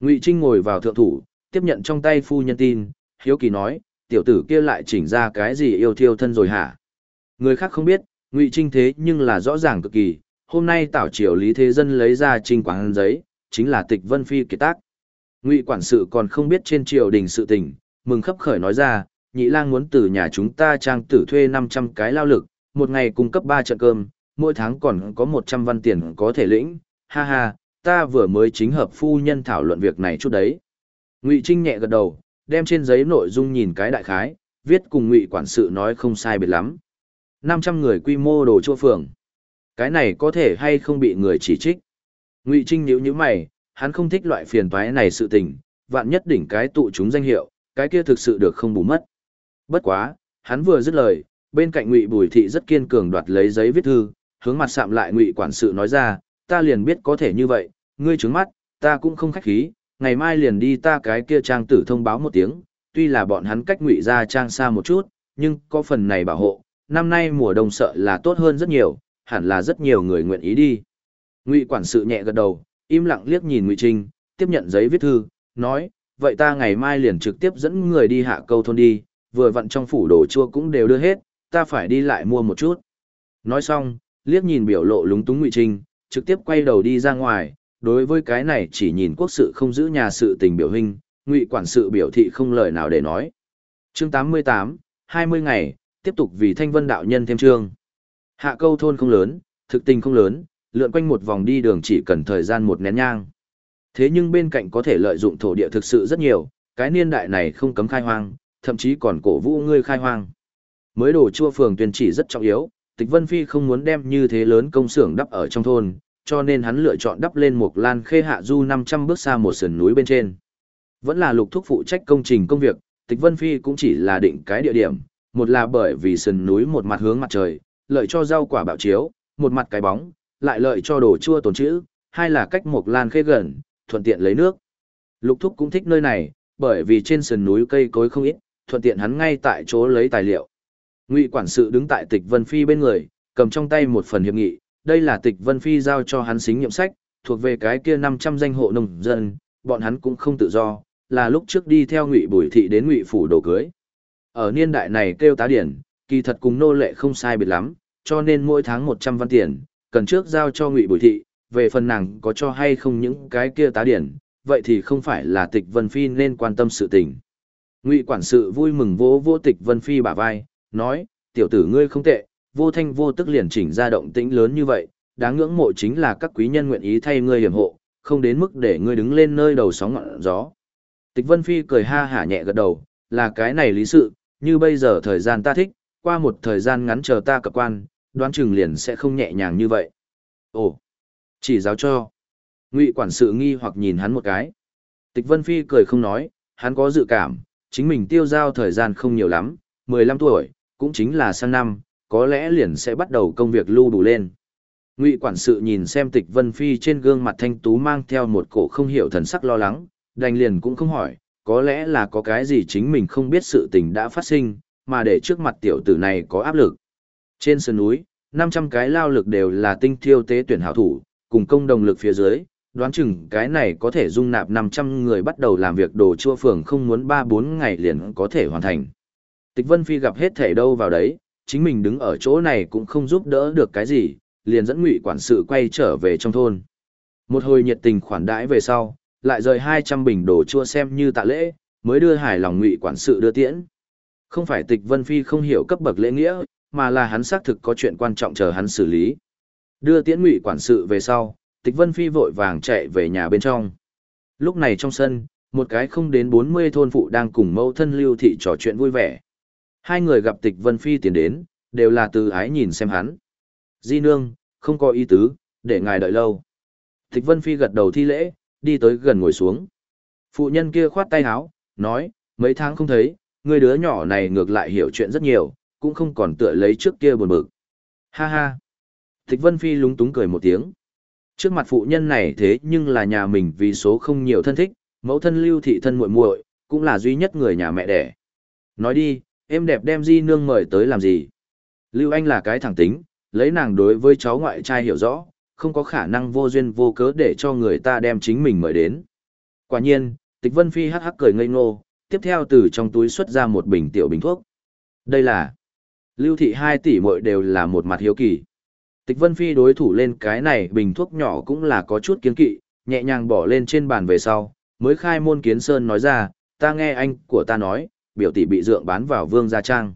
Ngụy Trinh ngồi vào thượng thủ, tiếp nhận trong tay phu nhân tin, hiếu kỳ nói, tiểu tử kia lại chỉnh ra cái gì yêu thiêu thân rồi hả? Người khác không biết, Ngụy Trinh thế nhưng là rõ ràng cực kỳ, hôm nay tảo triều lý thế dân lấy ra trinh quảng giấy, chính là tịch Vân Phi kiệt tác. Ngụy quản sự còn không biết trên triều đình sự tình, mừng khấp khởi nói ra, nhị lang muốn từ nhà chúng ta trang tử thuê 500 cái lao lực, một ngày cung cấp 3 trận cơm, mỗi tháng còn có 100 văn tiền có thể lĩnh, ha ha, ta vừa mới chính hợp phu nhân thảo luận việc này chút đấy. Ngụy Trinh nhẹ gật đầu, đem trên giấy nội dung nhìn cái đại khái, viết cùng Ngụy quản sự nói không sai biệt lắm. 500 người quy mô đồ chua phường. Cái này có thể hay không bị người chỉ trích. Ngụy Trinh nhíu nhíu mày, hắn không thích loại phiền toái này sự tình, vạn nhất đỉnh cái tụ chúng danh hiệu, cái kia thực sự được không bù mất. Bất quá, hắn vừa dứt lời, bên cạnh Ngụy Bùi thị rất kiên cường đoạt lấy giấy viết thư, hướng mặt sạm lại Ngụy quản sự nói ra, ta liền biết có thể như vậy, ngươi trướng mắt, ta cũng không khách khí, ngày mai liền đi ta cái kia trang tử thông báo một tiếng, tuy là bọn hắn cách Ngụy ra trang xa một chút, nhưng có phần này bảo hộ, năm nay mùa đông sợ là tốt hơn rất nhiều, hẳn là rất nhiều người nguyện ý đi. Ngụy quản sự nhẹ gật đầu, im lặng liếc nhìn Ngụy Trinh, tiếp nhận giấy viết thư, nói, vậy ta ngày mai liền trực tiếp dẫn người đi hạ câu thôn đi, vừa vặn trong phủ đồ chua cũng đều đưa hết, ta phải đi lại mua một chút. Nói xong, liếc nhìn biểu lộ lúng túng Ngụy Trinh, trực tiếp quay đầu đi ra ngoài, đối với cái này chỉ nhìn quốc sự không giữ nhà sự tình biểu hình, Ngụy quản sự biểu thị không lời nào để nói. Chương 88, 20 ngày, tiếp tục vì Thanh Vân đạo nhân thêm chương. Hạ câu thôn không lớn, thực tình không lớn, lượn quanh một vòng đi đường chỉ cần thời gian một nén nhang. Thế nhưng bên cạnh có thể lợi dụng thổ địa thực sự rất nhiều, cái niên đại này không cấm khai hoang, thậm chí còn cổ vũ ngươi khai hoang. Mới đổ chua phường tuyên chỉ rất trọng yếu, Tịch Vân Phi không muốn đem như thế lớn công xưởng đắp ở trong thôn, cho nên hắn lựa chọn đắp lên một lan khê hạ du 500 bước xa một sườn núi bên trên. Vẫn là lục thúc phụ trách công trình công việc, Tịch Vân Phi cũng chỉ là định cái địa điểm, một là bởi vì sườn núi một mặt hướng mặt trời, lợi cho rau quả bạo chiếu, một mặt cái bóng, lại lợi cho đồ chua tồn trữ, hai là cách một lan khê gần, thuận tiện lấy nước. Lục thúc cũng thích nơi này, bởi vì trên sườn núi cây cối không ít, thuận tiện hắn ngay tại chỗ lấy tài liệu. Ngụy quản sự đứng tại Tịch Vân Phi bên người, cầm trong tay một phần hiệp nghị, đây là Tịch Vân Phi giao cho hắn xính nhiệm sách, thuộc về cái kia 500 danh hộ nông dân, bọn hắn cũng không tự do, là lúc trước đi theo Ngụy Bùi thị đến Ngụy phủ đồ cưới. Ở niên đại này kêu tá điển, kỳ thật cùng nô lệ không sai biệt lắm, cho nên mỗi tháng 100 văn tiền, cần trước giao cho Ngụy Bùi thị, về phần nàng có cho hay không những cái kia tá điển, vậy thì không phải là Tịch Vân Phi nên quan tâm sự tình. Ngụy quản sự vui mừng vỗ vỗ Tịch Vân Phi bả vai, nói, tiểu tử ngươi không tệ, vô thanh vô tức liền chỉnh ra động tĩnh lớn như vậy, đáng ngưỡng mộ chính là các quý nhân nguyện ý thay ngươi hiểm hộ, không đến mức để ngươi đứng lên nơi đầu sóng ngọn gió. Tịch Vân Phi cười ha hả nhẹ gật đầu, là cái này lý sự, như bây giờ thời gian ta thích, qua một thời gian ngắn chờ ta cập quan, đoán chừng liền sẽ không nhẹ nhàng như vậy. Ồ, chỉ giáo cho. Ngụy quản sự nghi hoặc nhìn hắn một cái. Tịch Vân Phi cười không nói, hắn có dự cảm, chính mình tiêu giao thời gian không nhiều lắm, 15 tuổi, cũng chính là sang năm, có lẽ liền sẽ bắt đầu công việc lưu đủ lên. Ngụy quản sự nhìn xem Tịch Vân Phi trên gương mặt thanh tú mang theo một cổ không hiểu thần sắc lo lắng, đành liền cũng không hỏi, có lẽ là có cái gì chính mình không biết sự tình đã phát sinh, mà để trước mặt tiểu tử này có áp lực. Trên sườn núi, 500 cái lao lực đều là tinh thiêu tế tuyển hảo thủ, cùng công đồng lực phía dưới, đoán chừng cái này có thể dung nạp 500 người bắt đầu làm việc đồ chua phường không muốn 3-4 ngày liền có thể hoàn thành. Tịch Vân Phi gặp hết thể đâu vào đấy, chính mình đứng ở chỗ này cũng không giúp đỡ được cái gì, liền dẫn ngụy quản sự quay trở về trong thôn. Một hồi nhiệt tình khoản đãi về sau, lại rời 200 bình đồ chua xem như tạ lễ, mới đưa hài lòng ngụy quản sự đưa tiễn. Không phải tịch Vân Phi không hiểu cấp bậc lễ nghĩa, mà là hắn xác thực có chuyện quan trọng chờ hắn xử lý. Đưa tiễn ngụy quản sự về sau, tịch Vân Phi vội vàng chạy về nhà bên trong. Lúc này trong sân, một cái không đến 40 thôn phụ đang cùng mẫu thân Lưu Thị trò chuyện vui vẻ. Hai người gặp Tịch Vân Phi tiến đến, đều là từ ái nhìn xem hắn. Di nương, không có ý tứ, để ngài đợi lâu. Tịch Vân Phi gật đầu thi lễ, đi tới gần ngồi xuống. Phụ nhân kia khoát tay áo, nói, mấy tháng không thấy, người đứa nhỏ này ngược lại hiểu chuyện rất nhiều, cũng không còn tựa lấy trước kia buồn bực. Ha ha. Tịch Vân Phi lúng túng cười một tiếng. Trước mặt phụ nhân này thế nhưng là nhà mình vì số không nhiều thân thích, mẫu thân lưu thị thân muội muội cũng là duy nhất người nhà mẹ đẻ. Nói đi, em đẹp đem di nương mời tới làm gì? Lưu Anh là cái thẳng tính, lấy nàng đối với cháu ngoại trai hiểu rõ, không có khả năng vô duyên vô cớ để cho người ta đem chính mình mời đến. Quả nhiên, Tịch Vân Phi hắc hắc cười ngây ngô, tiếp theo từ trong túi xuất ra một bình tiểu bình thuốc. Đây là Lưu thị hai tỷ muội đều là một mặt hiếu kỳ. Tịch Vân Phi đối thủ lên cái này bình thuốc nhỏ cũng là có chút kiến kỵ, nhẹ nhàng bỏ lên trên bàn về sau, mới khai môn kiến sơn nói ra, ta nghe anh của ta nói, biểu tỷ bị dượng bán vào vương gia trang.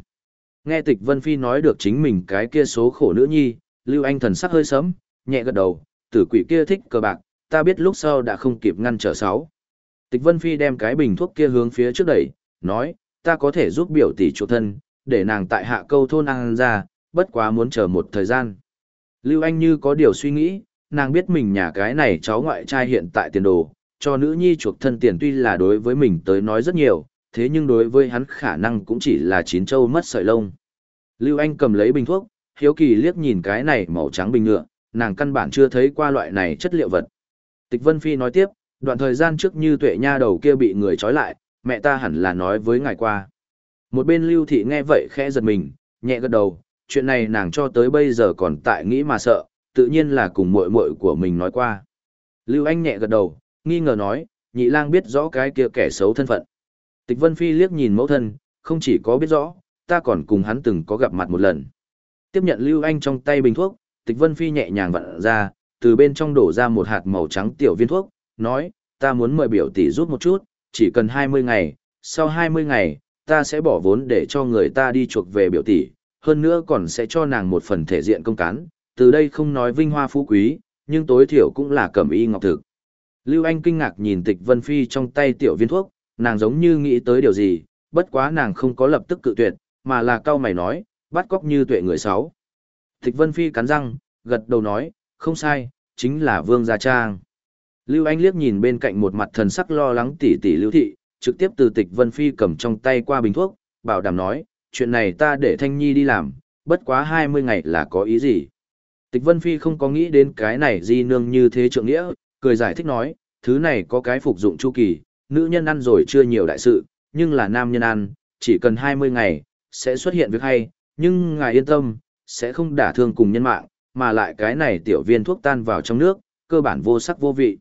Nghe Tịch Vân Phi nói được chính mình cái kia số khổ nữ nhi, Lưu Anh thần sắc hơi sớm, nhẹ gật đầu, tử quỷ kia thích cờ bạc, ta biết lúc sau đã không kịp ngăn trở sáu. Tịch Vân Phi đem cái bình thuốc kia hướng phía trước đẩy, nói, ta có thể giúp biểu tỷ chủ thân, để nàng tại hạ câu thôn ăn ra, bất quá muốn chờ một thời gian. Lưu Anh như có điều suy nghĩ, nàng biết mình nhà cái này cháu ngoại trai hiện tại tiền đồ, cho nữ nhi chuộc thân tiền tuy là đối với mình tới nói rất nhiều, thế nhưng đối với hắn khả năng cũng chỉ là chín châu mất sợi lông. Lưu Anh cầm lấy bình thuốc, hiếu kỳ liếc nhìn cái này màu trắng bình nhựa, nàng căn bản chưa thấy qua loại này chất liệu vật. Tịch Vân Phi nói tiếp, đoạn thời gian trước như tuệ nha đầu kia bị người trói lại, mẹ ta hẳn là nói với ngài qua. Một bên Lưu Thị nghe vậy khẽ giật mình, nhẹ gật đầu, chuyện này nàng cho tới bây giờ còn tại nghĩ mà sợ, tự nhiên là cùng muội muội của mình nói qua. Lưu Anh nhẹ gật đầu, nghi ngờ nói, nhị lang biết rõ cái kia kẻ xấu thân phận. Tịch Vân Phi liếc nhìn mẫu thân, không chỉ có biết rõ, ta còn cùng hắn từng có gặp mặt một lần. Tiếp nhận Lưu Anh trong tay bình thuốc, Tịch Vân Phi nhẹ nhàng vặn ra, từ bên trong đổ ra một hạt màu trắng tiểu viên thuốc, nói, ta muốn mời biểu tỷ rút một chút, chỉ cần 20 ngày, sau 20 ngày, ta sẽ bỏ vốn để cho người ta đi chuộc về biểu tỷ, hơn nữa còn sẽ cho nàng một phần thể diện công cán, từ đây không nói vinh hoa phú quý, nhưng tối thiểu cũng là cẩm y ngọc thực. Lưu Anh kinh ngạc nhìn Tịch Vân Phi trong tay tiểu viên thuốc, nàng giống như nghĩ tới điều gì, bất quá nàng không có lập tức cự tuyệt, mà là cao mày nói, bắt cóc như tuệ người sáu. Tịch Vân Phi cắn răng, gật đầu nói, không sai, chính là Vương Gia Trang. Lưu Anh liếc nhìn bên cạnh một mặt thần sắc lo lắng tỉ tỉ Lưu Thị, trực tiếp từ Tịch Vân Phi cầm trong tay qua bình thuốc, bảo đảm nói, chuyện này ta để Thanh Nhi đi làm, bất quá 20 ngày là có ý gì. Tịch Vân Phi không có nghĩ đến cái này di nương như thế trượng nghĩa, cười giải thích nói, thứ này có cái phục dụng chu kỳ, nữ nhân ăn rồi chưa nhiều đại sự, nhưng là nam nhân ăn, chỉ cần 20 ngày, sẽ xuất hiện việc hay, nhưng ngài yên tâm, sẽ không đả thương cùng nhân mạng, mà lại cái này tiểu viên thuốc tan vào trong nước, cơ bản vô sắc vô vị.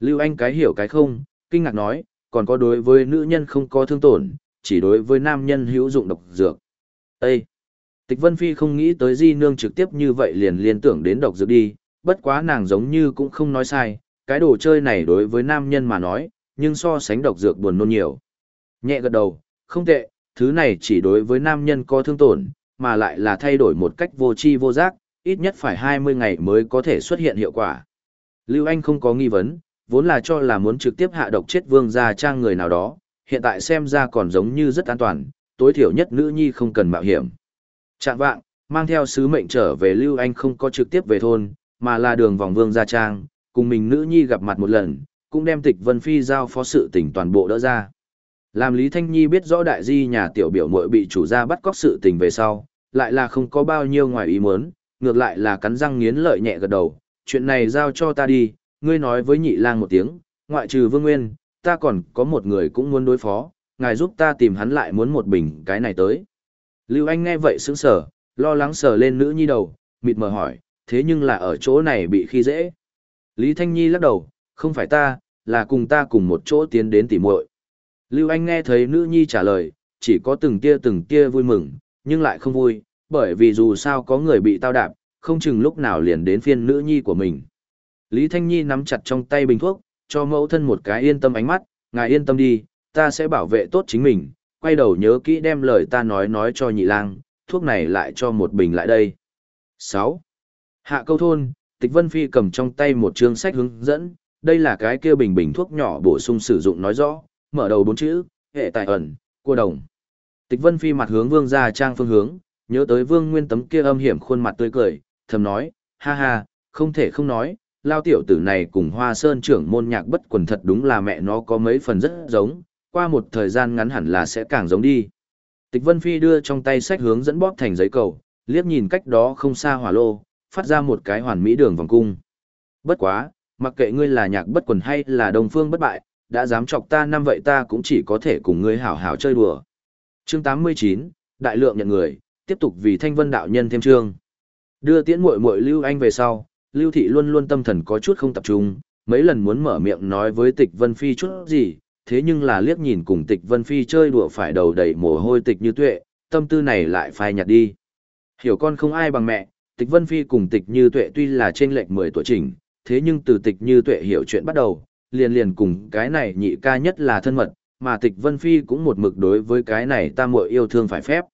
Lưu Anh cái hiểu cái không, kinh ngạc nói, còn có đối với nữ nhân không có thương tổn, chỉ đối với nam nhân hữu dụng độc dược. Ê! Tịch Vân Phi không nghĩ tới Di Nương trực tiếp như vậy liền liên tưởng đến độc dược đi, bất quá nàng giống như cũng không nói sai, cái đồ chơi này đối với nam nhân mà nói, nhưng so sánh độc dược buồn nôn nhiều. Nhẹ gật đầu, không tệ, thứ này chỉ đối với nam nhân có thương tổn, mà lại là thay đổi một cách vô tri vô giác, ít nhất phải 20 ngày mới có thể xuất hiện hiệu quả. Lưu Anh không có nghi vấn, vốn là cho là muốn trực tiếp hạ độc chết vương gia trang người nào đó, hiện tại xem ra còn giống như rất an toàn, tối thiểu nhất nữ nhi không cần mạo hiểm. Trạng vạng, mang theo sứ mệnh trở về Lưu Anh không có trực tiếp về thôn, mà là đường vòng vương gia trang, cùng mình nữ nhi gặp mặt một lần, cũng đem tịch Vân Phi giao phó sự tình toàn bộ đỡ ra. Làm Lý Thanh Nhi biết rõ đại di nhà tiểu biểu muội bị chủ gia bắt cóc sự tình về sau, lại là không có bao nhiêu ngoài ý muốn, ngược lại là cắn răng nghiến lợi nhẹ gật đầu, chuyện này giao cho ta đi, ngươi nói với nhị lang một tiếng, ngoại trừ Vương Nguyên, ta còn có một người cũng muốn đối phó, ngài giúp ta tìm hắn lại muốn một bình cái này tới. Lưu Anh nghe vậy sững sờ, lo lắng sờ lên nữ nhi đầu, mịt mờ hỏi, thế nhưng là ở chỗ này bị khi dễ. Lý Thanh Nhi lắc đầu, không phải ta, là cùng ta cùng một chỗ tiến đến tỉ muội. Lưu Anh nghe thấy nữ nhi trả lời, chỉ có từng tia từng tia vui mừng, nhưng lại không vui, bởi vì dù sao có người bị tao đạp, không chừng lúc nào liền đến phiên nữ nhi của mình. Lý Thanh Nhi nắm chặt trong tay bình thuốc, cho mẫu thân một cái yên tâm ánh mắt, ngài yên tâm đi, ta sẽ bảo vệ tốt chính mình, quay đầu nhớ kỹ đem lời ta nói nói cho nhị lang, thuốc này lại cho một bình lại đây. 6. Hạ câu thôn, Tịch Vân Phi cầm trong tay một chương sách hướng dẫn, đây là cái kia bình bình thuốc nhỏ bổ sung sử dụng nói rõ, mở đầu bốn chữ, hệ tài ẩn, cua đồng. Tịch Vân Phi mặt hướng Vương gia trang phương hướng, nhớ tới Vương Nguyên tấm kia âm hiểm khuôn mặt tươi cười, thầm nói, ha ha, không thể không nói, lao tiểu tử này cùng Hoa Sơn trưởng môn nhạc bất quần thật đúng là mẹ nó có mấy phần rất giống, qua một thời gian ngắn hẳn là sẽ càng giống đi. Tịch Vân Phi đưa trong tay sách hướng dẫn bóp thành giấy cầu, liếc nhìn cách đó không xa hỏa lô, phát ra một cái hoàn mỹ đường vòng cung. Bất quá, mặc kệ ngươi là nhạc bất quần hay là đồng phương bất bại, đã dám chọc ta năm vậy ta cũng chỉ có thể cùng ngươi hảo hảo chơi đùa. Chương 89, Đại lượng nhận người, tiếp tục vì thanh vân đạo nhân thêm chương. Đưa tiễn muội muội Lưu Anh về sau, Lưu Thị luôn luôn tâm thần có chút không tập trung, mấy lần muốn mở miệng nói với Tịch Vân Phi chút gì, thế nhưng là liếc nhìn cùng Tịch Vân Phi chơi đùa phải đầu đầy mồ hôi tịch như tuệ, tâm tư này lại phai nhạt đi. Hiểu con không ai bằng mẹ, Tịch Vân Phi cùng Tịch Như Tuệ tuy là trên lệch 10 tuổi chỉnh, thế nhưng từ Tịch Như Tuệ hiểu chuyện bắt đầu, liền liền cùng cái này nhị ca nhất là thân mật, mà Tịch Vân Phi cũng một mực đối với cái này ta muội yêu thương phải phép.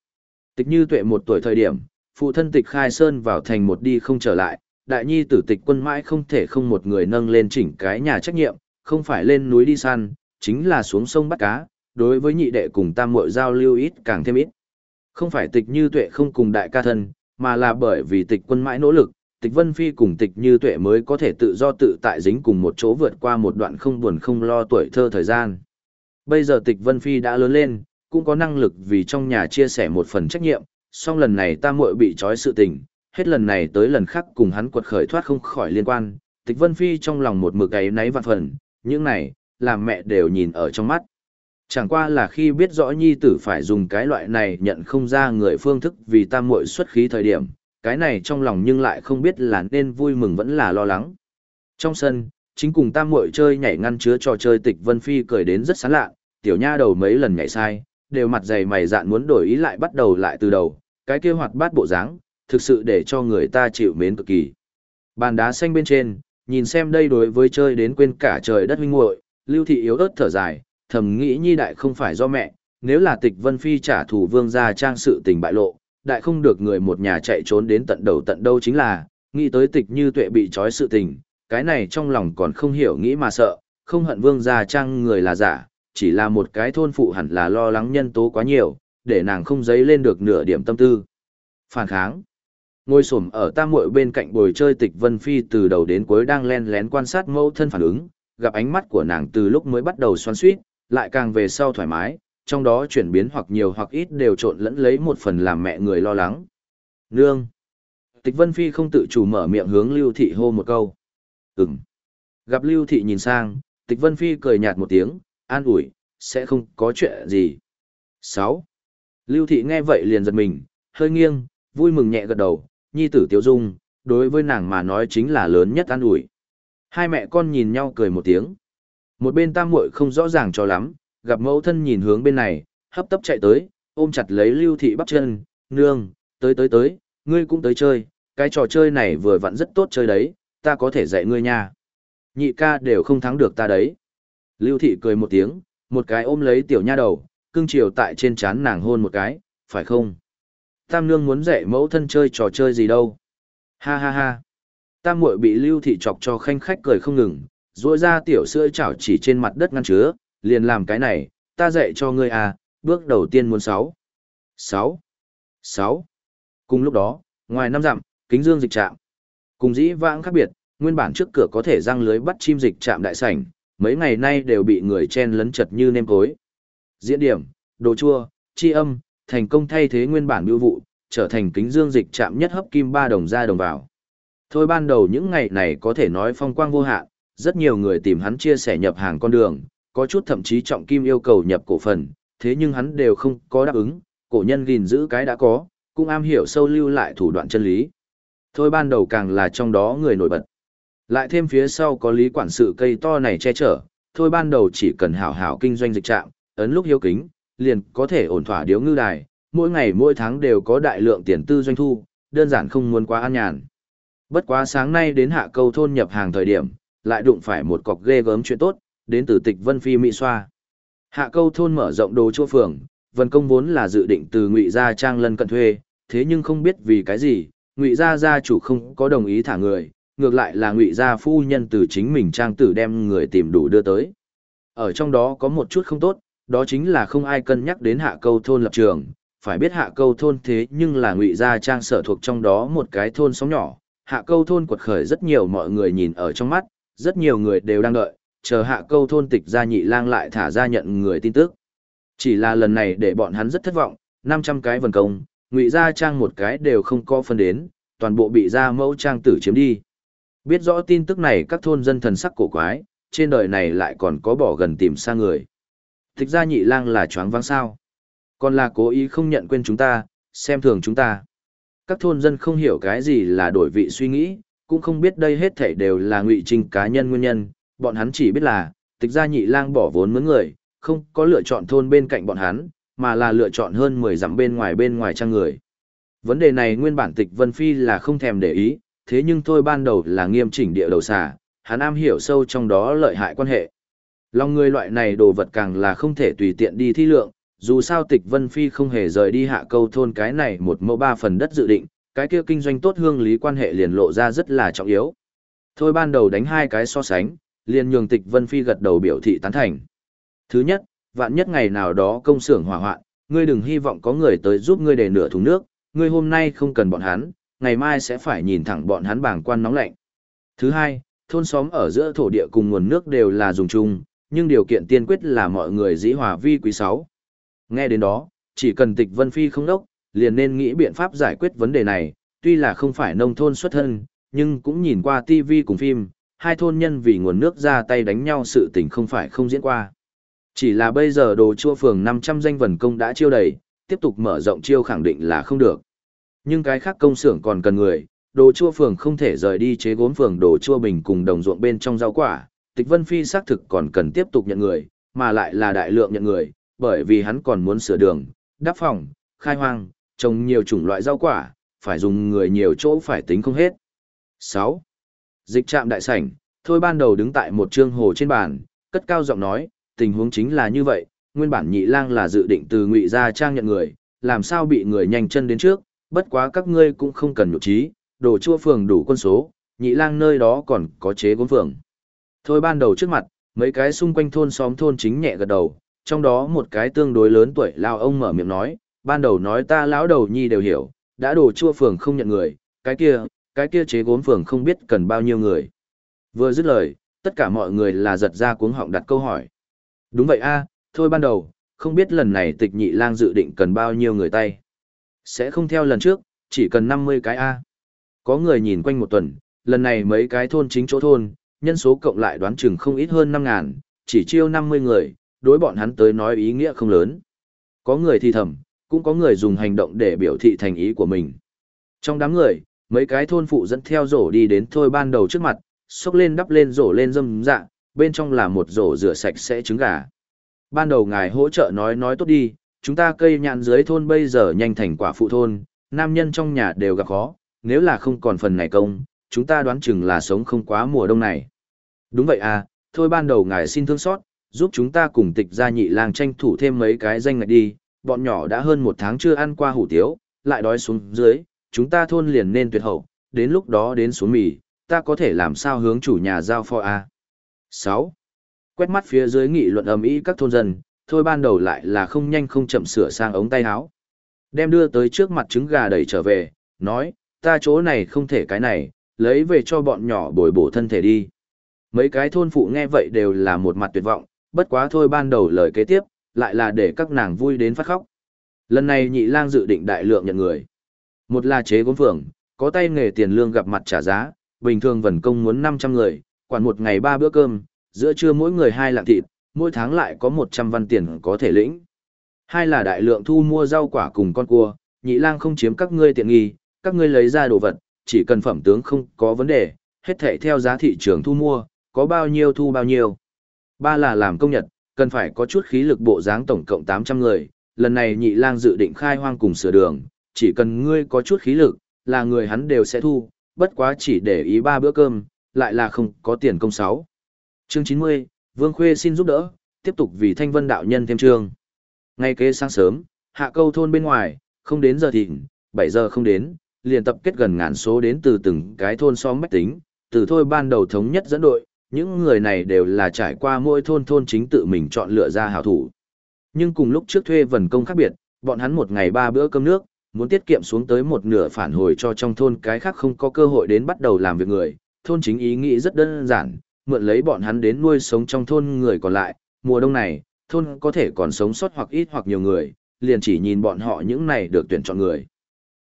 Tịch Như Tuệ một tuổi thời điểm, phụ thân Tịch Khai Sơn vào thành một đi không trở lại, đại nhi tử Tịch Quân mãi không thể không một người nâng lên chỉnh cái nhà trách nhiệm, không phải lên núi đi săn, chính là xuống sông bắt cá, đối với nhị đệ cùng tam muội giao lưu ít càng thêm ít. Không phải Tịch Như Tuệ không cùng đại ca thân, mà là bởi vì Tịch Quân mãi nỗ lực, Tịch Vân Phi cùng Tịch Như Tuệ mới có thể tự do tự tại dính cùng một chỗ vượt qua một đoạn không buồn không lo tuổi thơ thời gian. Bây giờ Tịch Vân Phi đã lớn lên, cũng có năng lực vì trong nhà chia sẻ một phần trách nhiệm, song lần này ta muội bị trói sự tình, hết lần này tới lần khác cùng hắn quật khởi thoát không khỏi liên quan, Tịch Vân Phi trong lòng một mực ấy náy vạn phần, những này, làm mẹ đều nhìn ở trong mắt. Chẳng qua là khi biết rõ nhi tử phải dùng cái loại này nhận không ra người phương thức vì tam muội xuất khí thời điểm, cái này trong lòng nhưng lại không biết là nên vui mừng vẫn là lo lắng. Trong sân, chính cùng tam muội chơi nhảy ngăn chứa trò chơi tịch Vân Phi cười đến rất sán lạ, tiểu nha đầu mấy lần nhảy sai, đều mặt dày mày dạn muốn đổi ý lại bắt đầu lại từ đầu, cái kia hoạt bát bộ dáng, thực sự để cho người ta chịu mến cực kỳ. Bàn đá xanh bên trên, nhìn xem đây đối với chơi đến quên cả trời đất huynh muội, Lưu thị yếu ớt thở dài, thầm nghĩ nhi đại không phải do mẹ, nếu là tịch Vân Phi trả thù vương gia trang sự tình bại lộ, đại không được người một nhà chạy trốn đến tận đầu tận đâu chính là, nghĩ tới tịch như tuệ bị trói sự tình, cái này trong lòng còn không hiểu nghĩ mà sợ, không hận vương gia trang người là giả, chỉ là một cái thôn phụ hẳn là lo lắng nhân tố quá nhiều, để nàng không dấy lên được nửa điểm tâm tư. Phản kháng. Ngôi xổm ở tam muội bên cạnh bồi chơi tịch Vân Phi từ đầu đến cuối đang len lén quan sát mẫu thân phản ứng, gặp ánh mắt của nàng từ lúc mới bắt đầu xoắn suýt, lại càng về sau thoải mái, trong đó chuyển biến hoặc nhiều hoặc ít đều trộn lẫn lấy một phần làm mẹ người lo lắng. Nương. Tịch Vân Phi không tự chủ mở miệng hướng Lưu Thị hô một câu. Ừm. Gặp Lưu Thị nhìn sang, Tịch Vân Phi cười nhạt một tiếng, an ủi, sẽ không có chuyện gì. 6. Lưu Thị nghe vậy liền giật mình, hơi nghiêng, vui mừng nhẹ gật đầu, nhi tử Tiểu Dung, đối với nàng mà nói chính là lớn nhất an ủi. Hai mẹ con nhìn nhau cười một tiếng. Một bên tam muội không rõ ràng cho lắm, gặp mẫu thân nhìn hướng bên này, hấp tấp chạy tới, ôm chặt lấy lưu thị bắp chân, nương, tới tới tới, ngươi cũng tới chơi, cái trò chơi này vừa vặn rất tốt chơi đấy, ta có thể dạy ngươi nha. Nhị ca đều không thắng được ta đấy. Lưu thị cười một tiếng, một cái ôm lấy tiểu nha đầu, cưng chiều tại trên chán nàng hôn một cái, phải không? Tam nương muốn dạy mẫu thân chơi trò chơi gì đâu. Ha ha ha. Tam muội bị lưu thị chọc cho khanh khách cười không ngừng, rỗi ra tiểu sữa chảo chỉ trên mặt đất ngăn chứa, liền làm cái này, ta dạy cho ngươi à, bước đầu tiên muốn sáu. Sáu. Sáu. Cùng lúc đó, ngoài năm dặm, kính dương dịch trạm. Cùng dĩ vãng khác biệt, nguyên bản trước cửa có thể răng lưới bắt chim dịch trạm đại sảnh, mấy ngày nay đều bị người chen lấn chật như nêm cối. Diễn điểm, đồ chua, chi âm, thành công thay thế nguyên bản biểu vụ, trở thành kính dương dịch trạm nhất hấp kim ba đồng ra đồng vào. Thôi ban đầu những ngày này có thể nói phong quang vô hạn, rất nhiều người tìm hắn chia sẻ nhập hàng con đường, có chút thậm chí trọng kim yêu cầu nhập cổ phần, thế nhưng hắn đều không có đáp ứng, cổ nhân gìn giữ cái đã có, cũng am hiểu sâu lưu lại thủ đoạn chân lý. Thôi ban đầu càng là trong đó người nổi bật. Lại thêm phía sau có lý quản sự cây to này che chở, thôi ban đầu chỉ cần hảo hảo kinh doanh dịch trạm, ấn lúc hiếu kính, liền có thể ổn thỏa điếu ngư đài, mỗi ngày mỗi tháng đều có đại lượng tiền tư doanh thu, đơn giản không muốn quá an nhàn. Bất quá sáng nay đến hạ câu thôn nhập hàng thời điểm, lại đụng phải một cọc ghê gớm chuyện tốt, đến từ tịch Vân Phi Mỹ Xoa. Hạ câu thôn mở rộng đồ chua phường, Vân Công vốn là dự định từ Ngụy Gia Trang lân cận thuê, thế nhưng không biết vì cái gì, Ngụy Gia gia chủ không có đồng ý thả người, ngược lại là ngụy gia phu nhân từ chính mình trang tử đem người tìm đủ đưa tới. Ở trong đó có một chút không tốt, đó chính là không ai cân nhắc đến hạ câu thôn lập trường, phải biết hạ câu thôn thế nhưng là ngụy gia trang sở thuộc trong đó một cái thôn sóng nhỏ, hạ câu thôn quật khởi rất nhiều mọi người nhìn ở trong mắt, rất nhiều người đều đang đợi, chờ hạ câu thôn tịch gia nhị lang lại thả ra nhận người tin tức. Chỉ là lần này để bọn hắn rất thất vọng, 500 cái vần công, ngụy gia trang một cái đều không có phân đến, toàn bộ bị gia mẫu trang tử chiếm đi. Biết rõ tin tức này các thôn dân thần sắc cổ quái, trên đời này lại còn có bỏ gần tìm xa người. Tịch gia nhị lang là choáng váng sao. Còn là cố ý không nhận quên chúng ta, xem thường chúng ta. Các thôn dân không hiểu cái gì là đổi vị suy nghĩ, cũng không biết đây hết thảy đều là ngụy trinh cá nhân nguyên nhân, bọn hắn chỉ biết là, tịch gia nhị lang bỏ vốn mướn người, không có lựa chọn thôn bên cạnh bọn hắn, mà là lựa chọn hơn 10 dặm bên ngoài bên ngoài trang người. Vấn đề này nguyên bản tịch Vân Phi là không thèm để ý, thế nhưng thôi ban đầu là nghiêm chỉnh địa đầu xà, hắn am hiểu sâu trong đó lợi hại quan hệ. Lòng người loại này đồ vật càng là không thể tùy tiện đi thi lượng, dù sao tịch Vân Phi không hề rời đi hạ câu thôn cái này một mẫu ba phần đất dự định, cái kia kinh doanh tốt hương lý quan hệ liền lộ ra rất là trọng yếu. Thôi ban đầu đánh hai cái so sánh, liền nhường tịch Vân Phi gật đầu biểu thị tán thành. Thứ nhất, vạn nhất ngày nào đó công xưởng hỏa hoạn, ngươi đừng hy vọng có người tới giúp ngươi để nửa thùng nước, ngươi hôm nay không cần bọn hắn, ngày mai sẽ phải nhìn thẳng bọn hắn bảng quan nóng lạnh. Thứ hai, thôn xóm ở giữa thổ địa cùng nguồn nước đều là dùng chung, nhưng điều kiện tiên quyết là mọi người dĩ hòa vi quý sáu. Nghe đến đó, chỉ cần tịch Vân Phi không đốc, liền nên nghĩ biện pháp giải quyết vấn đề này, tuy là không phải nông thôn xuất thân, nhưng cũng nhìn qua TV cùng phim, hai thôn nhân vì nguồn nước ra tay đánh nhau sự tình không phải không diễn qua. Chỉ là bây giờ đồ chua phường 500 danh vần công đã chiêu đầy, tiếp tục mở rộng chiêu khẳng định là không được. Nhưng cái khác công xưởng còn cần người, đồ chua phường không thể rời đi chế gốm phường đồ chua bình cùng đồng ruộng bên trong rau quả. Tịch Vân Phi xác thực còn cần tiếp tục nhận người, mà lại là đại lượng nhận người, bởi vì hắn còn muốn sửa đường, đắp phòng, khai hoang, trồng nhiều chủng loại rau quả, phải dùng người nhiều chỗ phải tính không hết. 6. Dịch trạm đại sảnh, thôi ban đầu đứng tại một trương hồ trên bàn, cất cao giọng nói, tình huống chính là như vậy, nguyên bản nhị lang là dự định từ ngụy gia trang nhận người, làm sao bị người nhanh chân đến trước, bất quá các ngươi cũng không cần nhục trí, đồ chua phường đủ quân số, nhị lang nơi đó còn có chế gốm phường. Thôi ban đầu trước mặt, mấy cái xung quanh thôn xóm thôn chính nhẹ gật đầu, trong đó một cái tương đối lớn tuổi lao ông mở miệng nói, ban đầu nói ta lão đầu nhi đều hiểu, đã đồ chua phường không nhận người, cái kia, cái kia chế gốm phường không biết cần bao nhiêu người. Vừa dứt lời, tất cả mọi người là giật ra cuống họng đặt câu hỏi. Đúng vậy a, thôi ban đầu, không biết lần này tịch nhị lang dự định cần bao nhiêu người tay. Sẽ không theo lần trước, chỉ cần 50 cái a. Có người nhìn quanh một tuần, lần này mấy cái thôn chính chỗ thôn, nhân số cộng lại đoán chừng không ít hơn 5 ngàn, chỉ chiêu 50 người, đối bọn hắn tới nói ý nghĩa không lớn. Có người thì thầm, cũng có người dùng hành động để biểu thị thành ý của mình. Trong đám người, mấy cái thôn phụ dẫn theo rổ đi đến thôi ban đầu trước mặt, xốc lên đắp lên rổ lên dâm dạ, bên trong là một rổ rửa sạch sẽ trứng gà. Ban đầu ngài hỗ trợ nói nói tốt đi, chúng ta cây nhạn dưới thôn bây giờ nhanh thành quả phụ thôn, nam nhân trong nhà đều gặp khó, nếu là không còn phần này công, chúng ta đoán chừng là sống không quá mùa đông này. Đúng vậy à, thôi ban đầu ngài xin thương xót, giúp chúng ta cùng tịch gia nhị lang tranh thủ thêm mấy cái danh ngạch đi, bọn nhỏ đã hơn một tháng chưa ăn qua hủ tiếu, lại đói xuống dưới, chúng ta thôn liền nên tuyệt hậu, đến lúc đó đến xuống mì, ta có thể làm sao hướng chủ nhà giao phó a. 6. Quét mắt phía dưới nghị luận ầm ĩ các thôn dân, thôi ban đầu lại là không nhanh không chậm sửa sang ống tay áo. Đem đưa tới trước mặt trứng gà đẩy trở về, nói, ta chỗ này không thể cái này, lấy về cho bọn nhỏ bồi bổ thân thể đi. Mấy cái thôn phụ nghe vậy đều là một mặt tuyệt vọng, bất quá thôi ban đầu lời kế tiếp, lại là để các nàng vui đến phát khóc. Lần này nhị lang dự định đại lượng nhận người. Một là chế gốm phường, có tay nghề tiền lương gặp mặt trả giá, bình thường vần công muốn 500 người, quản một ngày ba bữa cơm, giữa trưa mỗi người hai lạng thịt, mỗi tháng lại có 100 văn tiền có thể lĩnh. Hai là đại lượng thu mua rau quả cùng con cua, nhị lang không chiếm các ngươi tiện nghi, các ngươi lấy ra đồ vật, chỉ cần phẩm tướng không có vấn đề, hết thảy theo giá thị trường thu mua, có bao nhiêu thu bao nhiêu. Ba là làm công nhật, cần phải có chút khí lực bộ dáng tổng cộng 800 người, lần này nhị lang dự định khai hoang cùng sửa đường, chỉ cần ngươi có chút khí lực, là người hắn đều sẽ thu, bất quá chỉ để ý ba bữa cơm, lại là không có tiền công sáu. Chương 90, Vương Khuê xin giúp đỡ, tiếp tục vì thanh vân đạo nhân thêm trường. Ngay kế sáng sớm, hạ câu thôn bên ngoài, không đến giờ thịnh, 7 giờ không đến, liền tập kết gần ngàn số đến từ từng cái thôn xóm bách tính, từ thôi ban đầu thống nhất dẫn đội, những người này đều là trải qua mỗi thôn thôn chính tự mình chọn lựa ra hảo thủ. Nhưng cùng lúc trước thuê vần công khác biệt, bọn hắn một ngày ba bữa cơm nước, muốn tiết kiệm xuống tới một nửa phản hồi cho trong thôn cái khác không có cơ hội đến bắt đầu làm việc người. Thôn chính ý nghĩ rất đơn giản, mượn lấy bọn hắn đến nuôi sống trong thôn người còn lại. Mùa đông này, thôn có thể còn sống sót hoặc ít hoặc nhiều người, liền chỉ nhìn bọn họ những này được tuyển chọn người.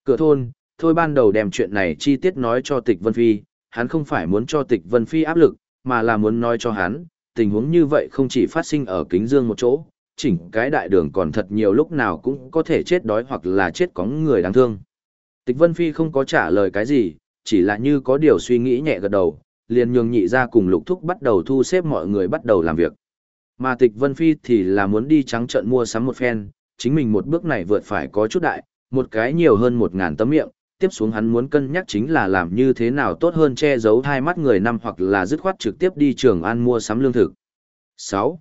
Cửa thôn, thôi ban đầu đem chuyện này chi tiết nói cho tịch Vân Phi, hắn không phải muốn cho tịch Vân Phi áp lực, mà là muốn nói cho hắn, tình huống như vậy không chỉ phát sinh ở kính dương một chỗ, chỉnh cái đại đường còn thật nhiều lúc nào cũng có thể chết đói hoặc là chết có người đáng thương. Tịch Vân Phi không có trả lời cái gì, chỉ là như có điều suy nghĩ nhẹ gật đầu, liền nhường nhị ra cùng lục thúc bắt đầu thu xếp mọi người bắt đầu làm việc. Mà tịch Vân Phi thì là muốn đi trắng trận mua sắm một phen, chính mình một bước này vượt phải có chút đại, một cái nhiều hơn một ngàn tấm miệng, tiếp xuống hắn muốn cân nhắc chính là làm như thế nào tốt hơn che giấu hai mắt người năm hoặc là dứt khoát trực tiếp đi trường ăn mua sắm lương thực. 6.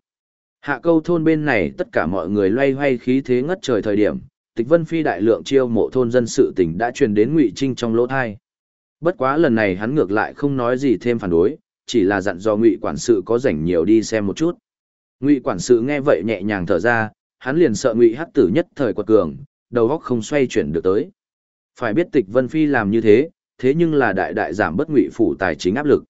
Hạ câu thôn bên này tất cả mọi người loay hoay khí thế ngất trời thời điểm, tịch vân phi đại lượng chiêu mộ thôn dân sự tỉnh đã truyền đến ngụy trinh trong lỗ thai. Bất quá lần này hắn ngược lại không nói gì thêm phản đối, chỉ là dặn do ngụy quản sự có rảnh nhiều đi xem một chút. Ngụy quản sự nghe vậy nhẹ nhàng thở ra, hắn liền sợ ngụy hắc tử nhất thời quật cường, đầu óc không xoay chuyển được tới. Phải biết tịch Vân Phi làm như thế, thế nhưng là đại đại giảm bất ngụy phủ tài chính áp lực.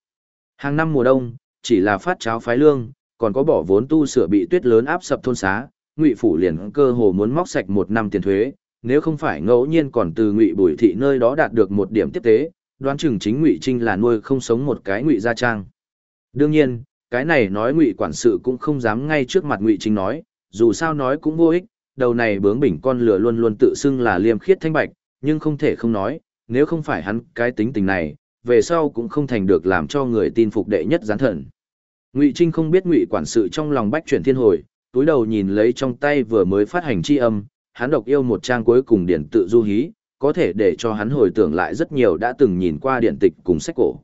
Hàng năm mùa đông, chỉ là phát cháo phái lương, còn có bỏ vốn tu sửa bị tuyết lớn áp sập thôn xá, ngụy phủ liền cơ hồ muốn móc sạch một năm tiền thuế, nếu không phải ngẫu nhiên còn từ ngụy bùi thị nơi đó đạt được một điểm tiếp tế, đoán chừng chính ngụy trinh là nuôi không sống một cái ngụy gia trang. Đương nhiên, cái này nói ngụy quản sự cũng không dám ngay trước mặt ngụy trinh nói, dù sao nói cũng vô ích, đầu này bướng bỉnh con lửa luôn luôn tự xưng là liêm khiết thanh bạch, nhưng không thể không nói, nếu không phải hắn cái tính tình này, về sau cũng không thành được làm cho người tin phục đệ nhất gián thần. Ngụy Trinh không biết Ngụy quản sự trong lòng bách chuyển thiên hồi, túi đầu nhìn lấy trong tay vừa mới phát hành chi âm, hắn độc yêu một trang cuối cùng điển tự du hí, có thể để cho hắn hồi tưởng lại rất nhiều đã từng nhìn qua điện tịch cùng sách cổ.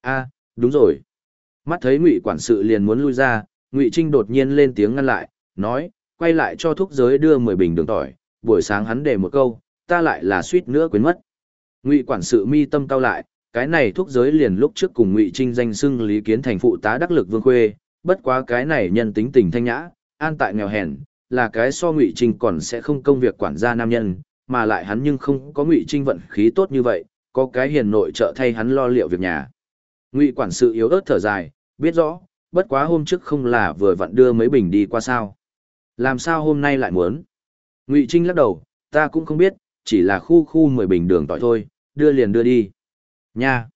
A, đúng rồi. Mắt thấy Ngụy quản sự liền muốn lui ra, Ngụy Trinh đột nhiên lên tiếng ngăn lại, nói, quay lại cho thúc giới đưa 10 bình đường tỏi, buổi sáng hắn để một câu, ta lại là suýt nữa quên mất. Ngụy quản sự mi tâm cao lại, cái này thuốc giới liền lúc trước cùng Ngụy Trinh danh xưng Lý Kiến thành phụ tá đắc lực vương khuê, bất quá cái này nhân tính tình thanh nhã, an tại nghèo hèn, là cái so Ngụy Trinh còn sẽ không công việc quản gia nam nhân, mà lại hắn nhưng không có Ngụy Trinh vận khí tốt như vậy, có cái hiền nội trợ thay hắn lo liệu việc nhà. Ngụy quản sự yếu ớt thở dài, biết rõ, bất quá hôm trước không là vừa vặn đưa mấy bình đi qua sao. Làm sao hôm nay lại muốn? Ngụy Trinh lắc đầu, ta cũng không biết, chỉ là khu khu mười bình đường tỏi thôi, đưa liền đưa đi. Nha!